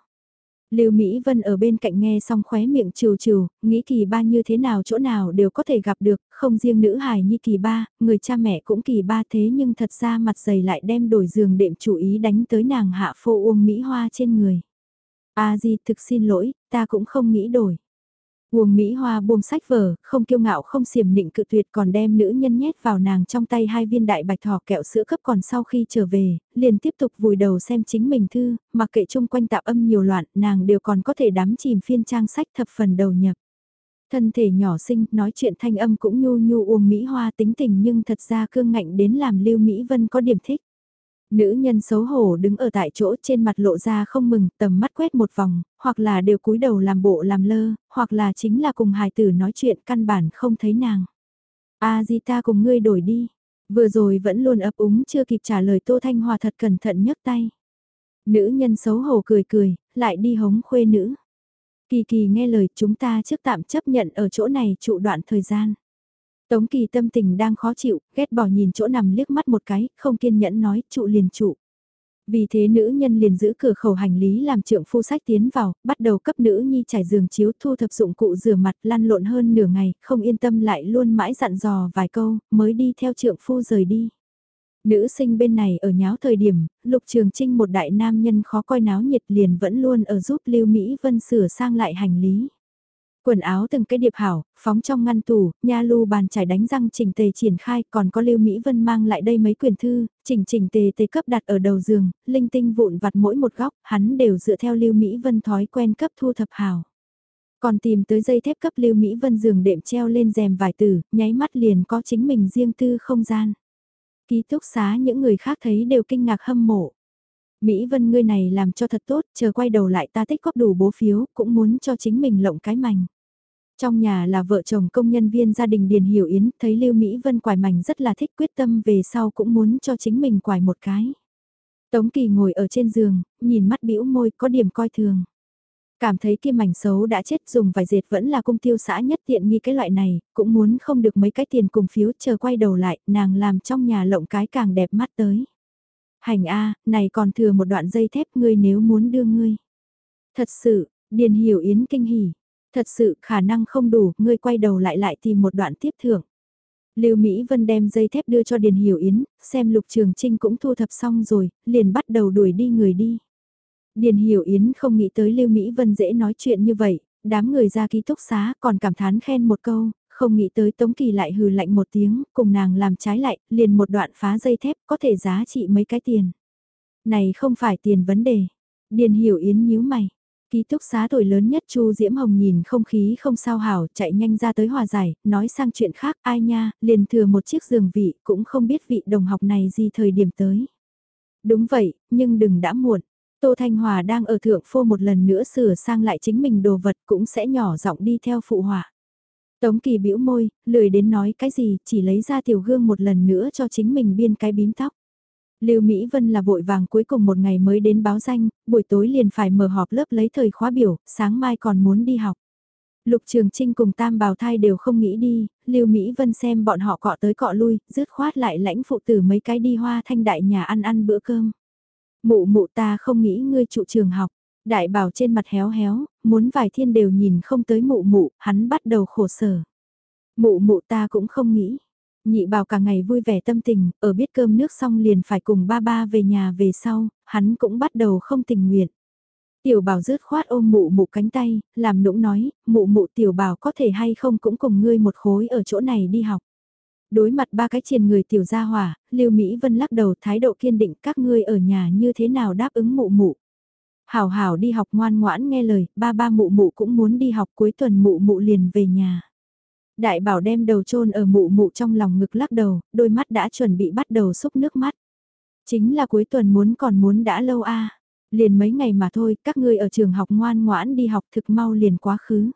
Lưu Mỹ Vân ở bên cạnh nghe xong khóe miệng trừ trừ, nghĩ kỳ ba như thế nào chỗ nào đều có thể gặp được, không riêng nữ hài nhi kỳ ba, người cha mẹ cũng kỳ ba thế nhưng thật ra mặt dày lại đem đổi giường đệm chủ ý đánh tới nàng hạ phô uông Mỹ Hoa trên người. A Di thực xin lỗi, ta cũng không nghĩ đổi. Uông Mỹ Hoa buông sách vở, không kiêu ngạo không xiểm nịnh cự tuyệt còn đem nữ nhân nhét vào nàng trong tay hai viên đại bạch thỏ kẹo sữa cấp còn sau khi trở về, liền tiếp tục vùi đầu xem chính mình thư, mặc kệ chung quanh tạo âm nhiều loạn, nàng đều còn có thể đắm chìm phiên trang sách thập phần đầu nhập. Thân thể nhỏ xinh, nói chuyện thanh âm cũng nhu nhu Uông Mỹ Hoa tính tình nhưng thật ra cương ngạnh đến làm Lưu Mỹ Vân có điểm thích. Nữ nhân xấu hổ đứng ở tại chỗ trên mặt lộ ra không mừng, tầm mắt quét một vòng, hoặc là đều cúi đầu làm bộ làm lơ, hoặc là chính là cùng hài tử nói chuyện căn bản không thấy nàng. A di ta cùng ngươi đổi đi. Vừa rồi vẫn luôn ấp úng chưa kịp trả lời Tô Thanh Hòa thật cẩn thận nhấc tay. Nữ nhân xấu hổ cười cười, lại đi hống khuê nữ. Kỳ kỳ nghe lời chúng ta trước tạm chấp nhận ở chỗ này trụ đoạn thời gian. Tống kỳ tâm tình đang khó chịu, ghét bỏ nhìn chỗ nằm liếc mắt một cái, không kiên nhẫn nói trụ liền trụ. Vì thế nữ nhân liền giữ cửa khẩu hành lý làm trượng phu sách tiến vào, bắt đầu cấp nữ nhi trải giường chiếu thu thập dụng cụ rửa mặt lăn lộn hơn nửa ngày, không yên tâm lại luôn mãi dặn dò vài câu, mới đi theo trượng phu rời đi. Nữ sinh bên này ở nháo thời điểm, lục trường trinh một đại nam nhân khó coi náo nhiệt liền vẫn luôn ở giúp Lưu Mỹ Vân sửa sang lại hành lý. Quần áo từng cái điệp hảo, phóng trong ngăn tủ, nha lưu bàn trải đánh răng chỉnh tề triển khai, còn có Lưu Mỹ Vân mang lại đây mấy quyển thư, chỉnh chỉnh tề tề cấp đặt ở đầu giường, linh tinh vụn vặt mỗi một góc, hắn đều dựa theo Lưu Mỹ Vân thói quen cấp thu thập hảo. Còn tìm tới dây thép cấp Lưu Mỹ Vân giường đệm treo lên rèm vải tử, nháy mắt liền có chính mình riêng tư không gian. Ký túc xá những người khác thấy đều kinh ngạc hâm mộ. Mỹ Vân ngươi này làm cho thật tốt, chờ quay đầu lại ta tích góp đủ bố phiếu, cũng muốn cho chính mình lộng cái mảnh. Trong nhà là vợ chồng công nhân viên gia đình Điền Hiểu Yến, thấy Lưu Mỹ Vân quải mảnh rất là thích quyết tâm về sau cũng muốn cho chính mình quải một cái. Tống Kỳ ngồi ở trên giường, nhìn mắt bĩu môi có điểm coi thường. Cảm thấy kia mảnh xấu đã chết dùng vài dệt vẫn là cung tiêu xã nhất tiện nghi cái loại này, cũng muốn không được mấy cái tiền cùng phiếu chờ quay đầu lại, nàng làm trong nhà lộng cái càng đẹp mắt tới. Hành A, này còn thừa một đoạn dây thép ngươi nếu muốn đưa ngươi. Thật sự, Điền Hiểu Yến kinh hỉ, Thật sự khả năng không đủ, ngươi quay đầu lại lại tìm một đoạn tiếp thưởng. Lưu Mỹ Vân đem dây thép đưa cho Điền Hiểu Yến, xem Lục Trường Trinh cũng thu thập xong rồi, liền bắt đầu đuổi đi người đi. Điền Hiểu Yến không nghĩ tới Lưu Mỹ Vân dễ nói chuyện như vậy, đám người ra ký túc xá còn cảm thán khen một câu, không nghĩ tới Tống Kỳ lại hừ lạnh một tiếng, cùng nàng làm trái lại, liền một đoạn phá dây thép có thể giá trị mấy cái tiền. Này không phải tiền vấn đề. Điền Hiểu Yến nhíu mày. Ký túc xá tuổi lớn nhất Chu Diễm Hồng nhìn không khí không sao hảo, chạy nhanh ra tới hòa giải, nói sang chuyện khác, ai nha, liền thừa một chiếc giường vị, cũng không biết vị đồng học này gì thời điểm tới. Đúng vậy, nhưng đừng đã muộn. Tô Thanh Hòa đang ở thượng phô một lần nữa sửa sang lại chính mình đồ vật cũng sẽ nhỏ giọng đi theo phụ họa. Tống Kỳ bĩu môi, lười đến nói cái gì, chỉ lấy ra tiểu gương một lần nữa cho chính mình biên cái bím tóc. Lưu Mỹ Vân là vội vàng cuối cùng một ngày mới đến báo danh, buổi tối liền phải mở họp lớp lấy thời khóa biểu, sáng mai còn muốn đi học. Lục Trường Trinh cùng Tam Bào Thai đều không nghĩ đi, Lưu Mỹ Vân xem bọn họ cọ tới cọ lui, rứt khoát lại lãnh phụ tử mấy cái đi hoa thanh đại nhà ăn ăn bữa cơm. Mụ mụ ta không nghĩ ngươi trụ trường học, đại bảo trên mặt héo héo, muốn vài thiên đều nhìn không tới mụ mụ, hắn bắt đầu khổ sở. Mụ mụ ta cũng không nghĩ. Nhị bảo cả ngày vui vẻ tâm tình, ở biết cơm nước xong liền phải cùng ba ba về nhà về sau, hắn cũng bắt đầu không tình nguyện. Tiểu bảo rứt khoát ôm mụ mụ cánh tay, làm nũng nói, mụ mụ tiểu bảo có thể hay không cũng cùng ngươi một khối ở chỗ này đi học. Đối mặt ba cái triền người tiểu gia hỏa, Lưu Mỹ Vân lắc đầu thái độ kiên định các ngươi ở nhà như thế nào đáp ứng mụ mụ. Hảo hảo đi học ngoan ngoãn nghe lời, ba ba mụ mụ cũng muốn đi học cuối tuần mụ mụ liền về nhà. Đại bảo đem đầu chôn ở mụ mụ trong lòng ngực lắc đầu, đôi mắt đã chuẩn bị bắt đầu xúc nước mắt. Chính là cuối tuần muốn còn muốn đã lâu a Liền mấy ngày mà thôi, các ngươi ở trường học ngoan ngoãn đi học thực mau liền quá khứ.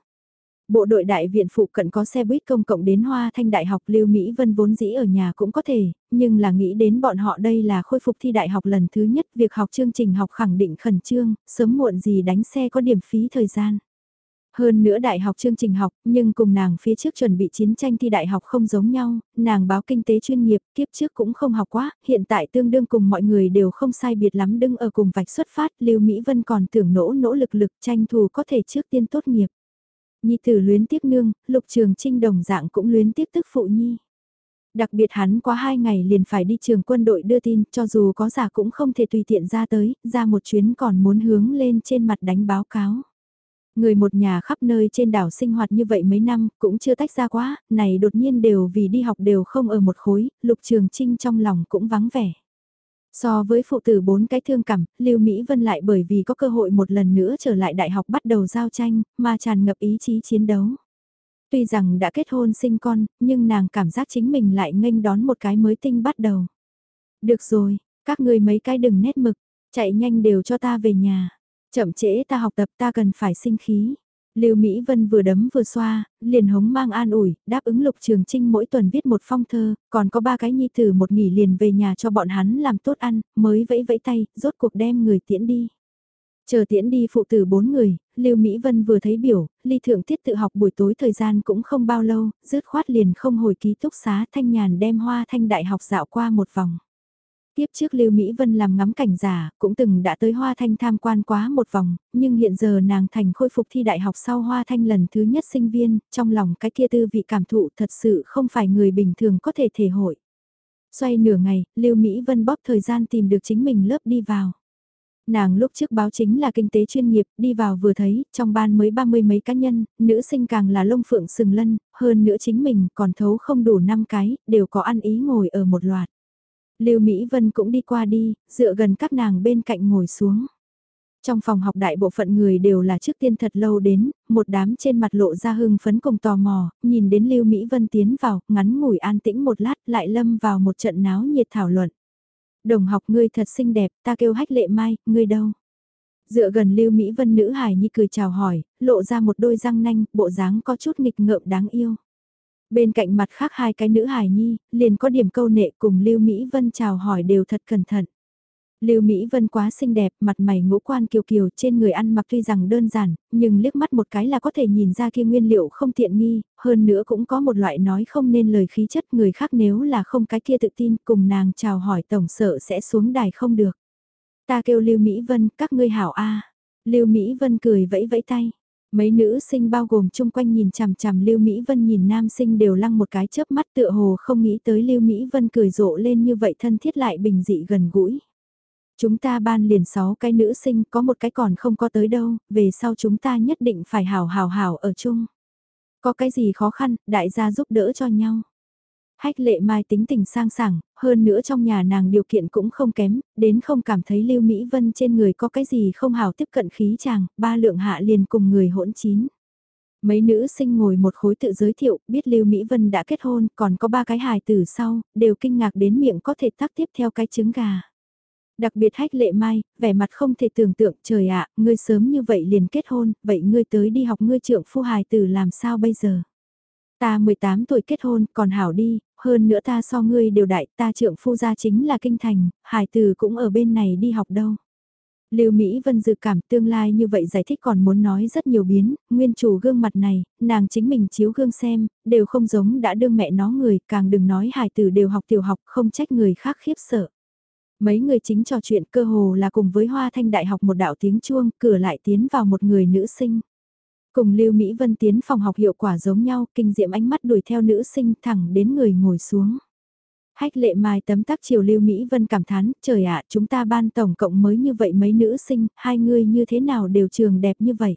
Bộ đội đại viện phụ cận có xe buýt công cộng đến Hoa Thanh Đại học Lưu Mỹ Vân vốn dĩ ở nhà cũng có thể, nhưng là nghĩ đến bọn họ đây là khôi phục thi đại học lần thứ nhất, việc học chương trình học khẳng định khẩn trương, sớm muộn gì đánh xe có điểm phí thời gian. Hơn nữa đại học chương trình học, nhưng cùng nàng phía trước chuẩn bị chiến tranh thi đại học không giống nhau, nàng báo kinh tế chuyên nghiệp, kiếp trước cũng không học quá, hiện tại tương đương cùng mọi người đều không sai biệt lắm đứng ở cùng vạch xuất phát, Lưu Mỹ Vân còn tưởng nỗ nỗ lực lực tranh thủ có thể trước tiên tốt nghiệp. Nhi tử luyến tiếc nương, lục trường trinh đồng dạng cũng luyến tiếc tức phụ nhi. Đặc biệt hắn quá hai ngày liền phải đi trường quân đội đưa tin, cho dù có giả cũng không thể tùy tiện ra tới, ra một chuyến còn muốn hướng lên trên mặt đánh báo cáo. Người một nhà khắp nơi trên đảo sinh hoạt như vậy mấy năm, cũng chưa tách ra quá, này đột nhiên đều vì đi học đều không ở một khối, lục trường trinh trong lòng cũng vắng vẻ. So với phụ tử bốn cái thương cảm, Lưu Mỹ Vân lại bởi vì có cơ hội một lần nữa trở lại đại học bắt đầu giao tranh, mà tràn ngập ý chí chiến đấu. Tuy rằng đã kết hôn sinh con, nhưng nàng cảm giác chính mình lại nghênh đón một cái mới tinh bắt đầu. Được rồi, các người mấy cái đừng nét mực, chạy nhanh đều cho ta về nhà. Chậm trễ ta học tập ta cần phải sinh khí. Lưu Mỹ Vân vừa đấm vừa xoa, liền hống mang an ủi, đáp ứng Lục Trường Trinh mỗi tuần viết một phong thơ, còn có ba cái nhi tử một nghỉ liền về nhà cho bọn hắn làm tốt ăn, mới vẫy vẫy tay, rốt cuộc đem người tiễn đi. Chờ tiễn đi phụ tử bốn người, Lưu Mỹ Vân vừa thấy biểu, ly thượng tiết tự học buổi tối thời gian cũng không bao lâu, rứt khoát liền không hồi ký túc xá thanh nhàn đem hoa thanh đại học dạo qua một vòng. Tiếp trước Lưu Mỹ Vân làm ngắm cảnh giả, cũng từng đã tới Hoa Thanh tham quan quá một vòng, nhưng hiện giờ nàng thành khôi phục thi đại học sau Hoa Thanh lần thứ nhất sinh viên, trong lòng cái kia tư vị cảm thụ thật sự không phải người bình thường có thể thể hội. Xoay nửa ngày, Lưu Mỹ Vân bóp thời gian tìm được chính mình lớp đi vào. Nàng lúc trước báo chính là kinh tế chuyên nghiệp, đi vào vừa thấy, trong ban mới ba mươi mấy cá nhân, nữ sinh càng là lông phượng sừng lân, hơn nữa chính mình còn thấu không đủ năm cái, đều có ăn ý ngồi ở một loạt. Lưu Mỹ Vân cũng đi qua đi, dựa gần các nàng bên cạnh ngồi xuống. Trong phòng học đại bộ phận người đều là trước tiên thật lâu đến, một đám trên mặt lộ ra hưng phấn cùng tò mò, nhìn đến Lưu Mỹ Vân tiến vào, ngắn ngủi an tĩnh một lát lại lâm vào một trận náo nhiệt thảo luận. Đồng học ngươi thật xinh đẹp, ta kêu hách lệ mai, ngươi đâu? Dựa gần Lưu Mỹ Vân nữ hài nhi cười chào hỏi, lộ ra một đôi răng nanh, bộ dáng có chút nghịch ngợm đáng yêu. Bên cạnh mặt khác hai cái nữ hài nhi, liền có điểm câu nệ cùng Lưu Mỹ Vân chào hỏi đều thật cẩn thận. Lưu Mỹ Vân quá xinh đẹp, mặt mày ngũ quan kiều kiều trên người ăn mặc tuy rằng đơn giản, nhưng liếc mắt một cái là có thể nhìn ra kia nguyên liệu không tiện nghi, hơn nữa cũng có một loại nói không nên lời khí chất người khác nếu là không cái kia tự tin cùng nàng chào hỏi tổng sợ sẽ xuống đài không được. Ta kêu Lưu Mỹ Vân, các ngươi hảo A. Lưu Mỹ Vân cười vẫy vẫy tay. Mấy nữ sinh bao gồm chung quanh nhìn chằm chằm Lưu Mỹ Vân nhìn nam sinh đều lăng một cái chớp mắt tựa hồ không nghĩ tới Lưu Mỹ Vân cười rộ lên như vậy thân thiết lại bình dị gần gũi. Chúng ta ban liền 6 cái nữ sinh có một cái còn không có tới đâu, về sau chúng ta nhất định phải hào hào hào ở chung. Có cái gì khó khăn, đại gia giúp đỡ cho nhau. Hách lệ mai tính tình sang sảng, hơn nữa trong nhà nàng điều kiện cũng không kém, đến không cảm thấy Lưu Mỹ Vân trên người có cái gì không hào tiếp cận khí chàng, ba lượng hạ liền cùng người hỗn chín. Mấy nữ sinh ngồi một khối tự giới thiệu, biết Lưu Mỹ Vân đã kết hôn, còn có ba cái hài tử sau, đều kinh ngạc đến miệng có thể tắc tiếp theo cái trứng gà. Đặc biệt hách lệ mai, vẻ mặt không thể tưởng tượng, trời ạ, ngươi sớm như vậy liền kết hôn, vậy ngươi tới đi học ngươi trượng phu hài tử làm sao bây giờ? Ta 18 tuổi kết hôn, còn hảo đi, hơn nữa ta so ngươi đều đại, ta trượng phu gia chính là kinh thành, hải tử cũng ở bên này đi học đâu. Lưu Mỹ Vân dự cảm tương lai như vậy giải thích còn muốn nói rất nhiều biến, nguyên chủ gương mặt này, nàng chính mình chiếu gương xem, đều không giống đã đương mẹ nó người, càng đừng nói hài tử đều học tiểu học không trách người khác khiếp sợ. Mấy người chính trò chuyện cơ hồ là cùng với Hoa Thanh Đại học một đạo tiếng chuông, cửa lại tiến vào một người nữ sinh. Cùng Lưu Mỹ Vân tiến phòng học hiệu quả giống nhau, kinh diệm ánh mắt đuổi theo nữ sinh thẳng đến người ngồi xuống. Hách lệ mai tấm tắc chiều Lưu Mỹ Vân cảm thán, trời ạ, chúng ta ban tổng cộng mới như vậy mấy nữ sinh, hai người như thế nào đều trường đẹp như vậy.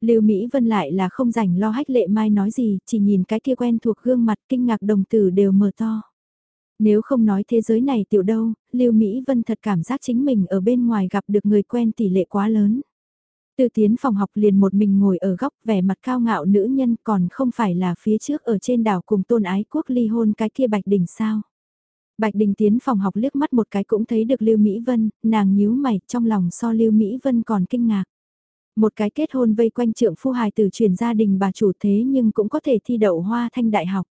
Lưu Mỹ Vân lại là không rảnh lo hách lệ mai nói gì, chỉ nhìn cái kia quen thuộc gương mặt kinh ngạc đồng tử đều mở to. Nếu không nói thế giới này tiểu đâu, Lưu Mỹ Vân thật cảm giác chính mình ở bên ngoài gặp được người quen tỷ lệ quá lớn. Từ tiến phòng học liền một mình ngồi ở góc vẻ mặt cao ngạo nữ nhân còn không phải là phía trước ở trên đảo cùng tôn ái quốc ly hôn cái kia Bạch Đình sao. Bạch Đình tiến phòng học liếc mắt một cái cũng thấy được Lưu Mỹ Vân, nàng nhíu mày trong lòng so Lưu Mỹ Vân còn kinh ngạc. Một cái kết hôn vây quanh trượng phu hài từ truyền gia đình bà chủ thế nhưng cũng có thể thi đậu hoa thanh đại học.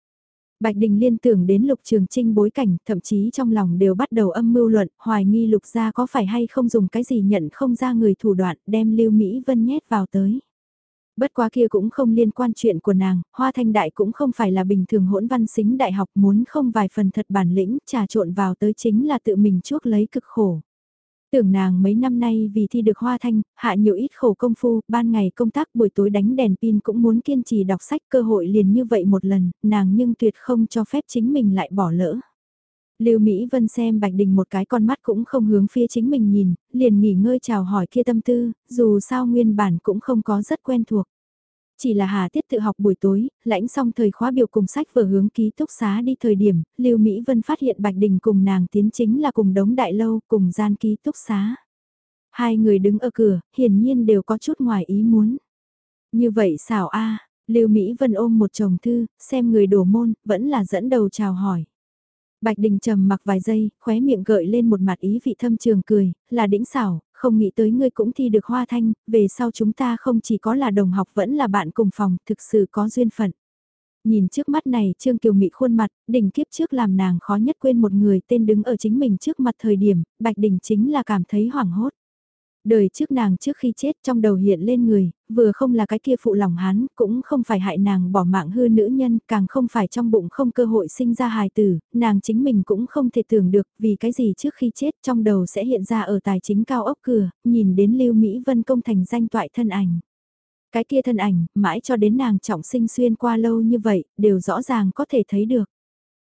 Bạch Đình liên tưởng đến Lục Trường Trinh bối cảnh, thậm chí trong lòng đều bắt đầu âm mưu luận, hoài nghi Lục gia có phải hay không dùng cái gì nhận không ra người thủ đoạn, đem Lưu Mỹ Vân nhét vào tới. Bất quá kia cũng không liên quan chuyện của nàng, Hoa Thanh Đại cũng không phải là bình thường hỗn văn xính đại học muốn không vài phần thật bản lĩnh, trà trộn vào tới chính là tự mình chuốc lấy cực khổ. Tưởng nàng mấy năm nay vì thi được hoa thanh, hạ nhiều ít khổ công phu, ban ngày công tác buổi tối đánh đèn pin cũng muốn kiên trì đọc sách cơ hội liền như vậy một lần, nàng nhưng tuyệt không cho phép chính mình lại bỏ lỡ. Lưu Mỹ Vân xem Bạch Đình một cái con mắt cũng không hướng phía chính mình nhìn, liền nghỉ ngơi chào hỏi kia tâm tư, dù sao nguyên bản cũng không có rất quen thuộc. Chỉ là Hà Tiết tự học buổi tối, lãnh xong thời khóa biểu cùng sách vừa hướng ký túc xá đi thời điểm, Lưu Mỹ Vân phát hiện Bạch Đình cùng nàng tiến chính là cùng đống đại lâu, cùng gian ký túc xá. Hai người đứng ở cửa, hiển nhiên đều có chút ngoài ý muốn. Như vậy xảo a Lưu Mỹ Vân ôm một chồng thư, xem người đổ môn, vẫn là dẫn đầu chào hỏi. Bạch Đình trầm mặc vài giây, khóe miệng gợi lên một mặt ý vị thâm trường cười, là đĩnh xảo, không nghĩ tới ngươi cũng thi được hoa thanh, về sau chúng ta không chỉ có là đồng học vẫn là bạn cùng phòng, thực sự có duyên phận. Nhìn trước mắt này Trương Kiều Mị khuôn mặt, đỉnh kiếp trước làm nàng khó nhất quên một người tên đứng ở chính mình trước mặt thời điểm, Bạch Đình chính là cảm thấy hoảng hốt. Đời trước nàng trước khi chết trong đầu hiện lên người, vừa không là cái kia phụ lòng hắn, cũng không phải hại nàng bỏ mạng hư nữ nhân, càng không phải trong bụng không cơ hội sinh ra hài tử, nàng chính mình cũng không thể tưởng được vì cái gì trước khi chết trong đầu sẽ hiện ra ở tài chính cao ốc cửa, nhìn đến Lưu Mỹ Vân công thành danh toại thân ảnh. Cái kia thân ảnh, mãi cho đến nàng trọng sinh xuyên qua lâu như vậy, đều rõ ràng có thể thấy được.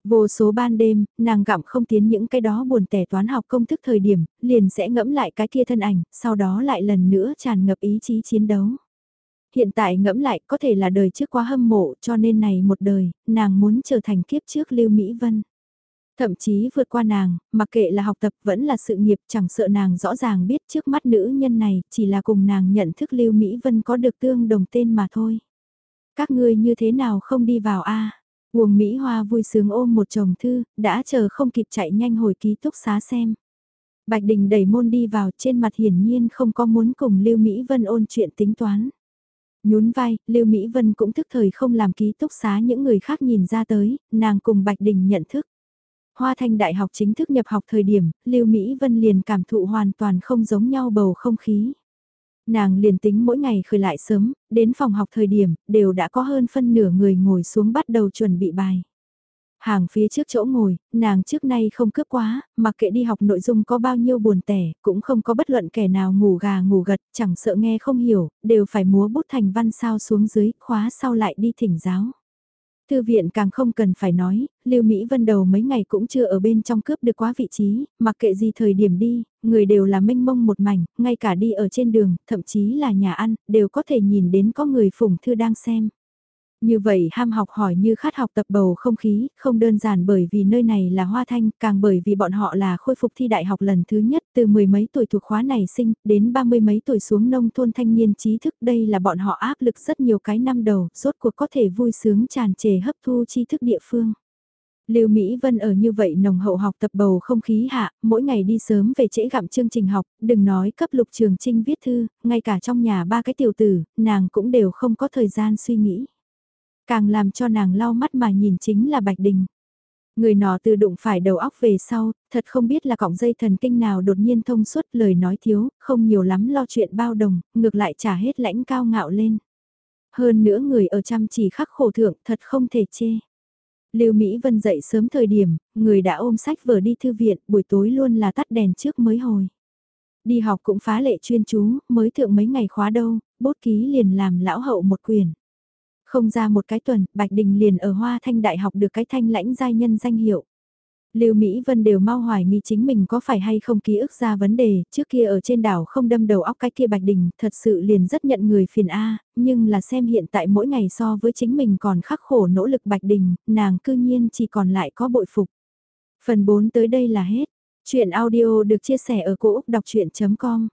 Vô số ban đêm, nàng gặm không tiến những cái đó buồn tẻ toán học công thức thời điểm, liền sẽ ngẫm lại cái kia thân ảnh, sau đó lại lần nữa tràn ngập ý chí chiến đấu. Hiện tại ngẫm lại có thể là đời trước quá hâm mộ cho nên này một đời, nàng muốn trở thành kiếp trước Lưu Mỹ Vân. Thậm chí vượt qua nàng, mặc kệ là học tập vẫn là sự nghiệp chẳng sợ nàng rõ ràng biết trước mắt nữ nhân này chỉ là cùng nàng nhận thức Lưu Mỹ Vân có được tương đồng tên mà thôi. Các ngươi như thế nào không đi vào a Uông Mỹ Hoa vui sướng ôm một chồng thư, đã chờ không kịp chạy nhanh hồi ký túc xá xem. Bạch Đình đẩy môn đi vào trên mặt hiển nhiên không có muốn cùng Lưu Mỹ Vân ôn chuyện tính toán. Nhún vai, Lưu Mỹ Vân cũng thức thời không làm ký túc xá những người khác nhìn ra tới, nàng cùng Bạch Đình nhận thức. Hoa Thanh Đại học chính thức nhập học thời điểm, Lưu Mỹ Vân liền cảm thụ hoàn toàn không giống nhau bầu không khí. Nàng liền tính mỗi ngày khởi lại sớm, đến phòng học thời điểm, đều đã có hơn phân nửa người ngồi xuống bắt đầu chuẩn bị bài. Hàng phía trước chỗ ngồi, nàng trước nay không cướp quá, mặc kệ đi học nội dung có bao nhiêu buồn tẻ, cũng không có bất luận kẻ nào ngủ gà ngủ gật, chẳng sợ nghe không hiểu, đều phải múa bút thành văn sao xuống dưới, khóa sau lại đi thỉnh giáo. Thư viện càng không cần phải nói, Lưu Mỹ Vân đầu mấy ngày cũng chưa ở bên trong cướp được quá vị trí, mặc kệ gì thời điểm đi, người đều là mênh mông một mảnh, ngay cả đi ở trên đường, thậm chí là nhà ăn, đều có thể nhìn đến có người phủng thư đang xem. Như vậy ham học hỏi như khát học tập bầu không khí, không đơn giản bởi vì nơi này là Hoa Thanh, càng bởi vì bọn họ là khôi phục thi đại học lần thứ nhất từ mười mấy tuổi thuộc khóa này sinh, đến ba mươi mấy tuổi xuống nông thôn thanh niên trí thức. Đây là bọn họ áp lực rất nhiều cái năm đầu, rốt cuộc có thể vui sướng tràn trề hấp thu tri thức địa phương. Lưu Mỹ Vân ở như vậy nồng hậu học tập bầu không khí hạ, mỗi ngày đi sớm về trễ gặm chương trình học, đừng nói cấp lục trường trinh viết thư, ngay cả trong nhà ba cái tiểu tử, nàng cũng đều không có thời gian suy nghĩ. Càng làm cho nàng lau mắt mà nhìn chính là Bạch Đình. Người nọ từ đụng phải đầu óc về sau, thật không biết là cọng dây thần kinh nào đột nhiên thông suốt lời nói thiếu, không nhiều lắm lo chuyện bao đồng, ngược lại trả hết lãnh cao ngạo lên. Hơn nữa người ở chăm chỉ khắc khổ thượng thật không thể chê. Lưu Mỹ Vân dậy sớm thời điểm, người đã ôm sách vở đi thư viện, buổi tối luôn là tắt đèn trước mới hồi. Đi học cũng phá lệ chuyên chú, mới thượng mấy ngày khóa đâu, bút ký liền làm lão hậu một quyền. Không ra một cái tuần, Bạch Đình liền ở Hoa Thanh Đại học được cái thanh lãnh giai nhân danh hiệu. Lưu Mỹ Vân đều mau hoài nghi chính mình có phải hay không ký ức ra vấn đề, trước kia ở trên đảo không đâm đầu óc cái kia Bạch Đình, thật sự liền rất nhận người phiền A, nhưng là xem hiện tại mỗi ngày so với chính mình còn khắc khổ nỗ lực Bạch Đình, nàng cư nhiên chỉ còn lại có bội phục. Phần 4 tới đây là hết. Chuyện audio được chia sẻ ở cỗ đọc chuyện.com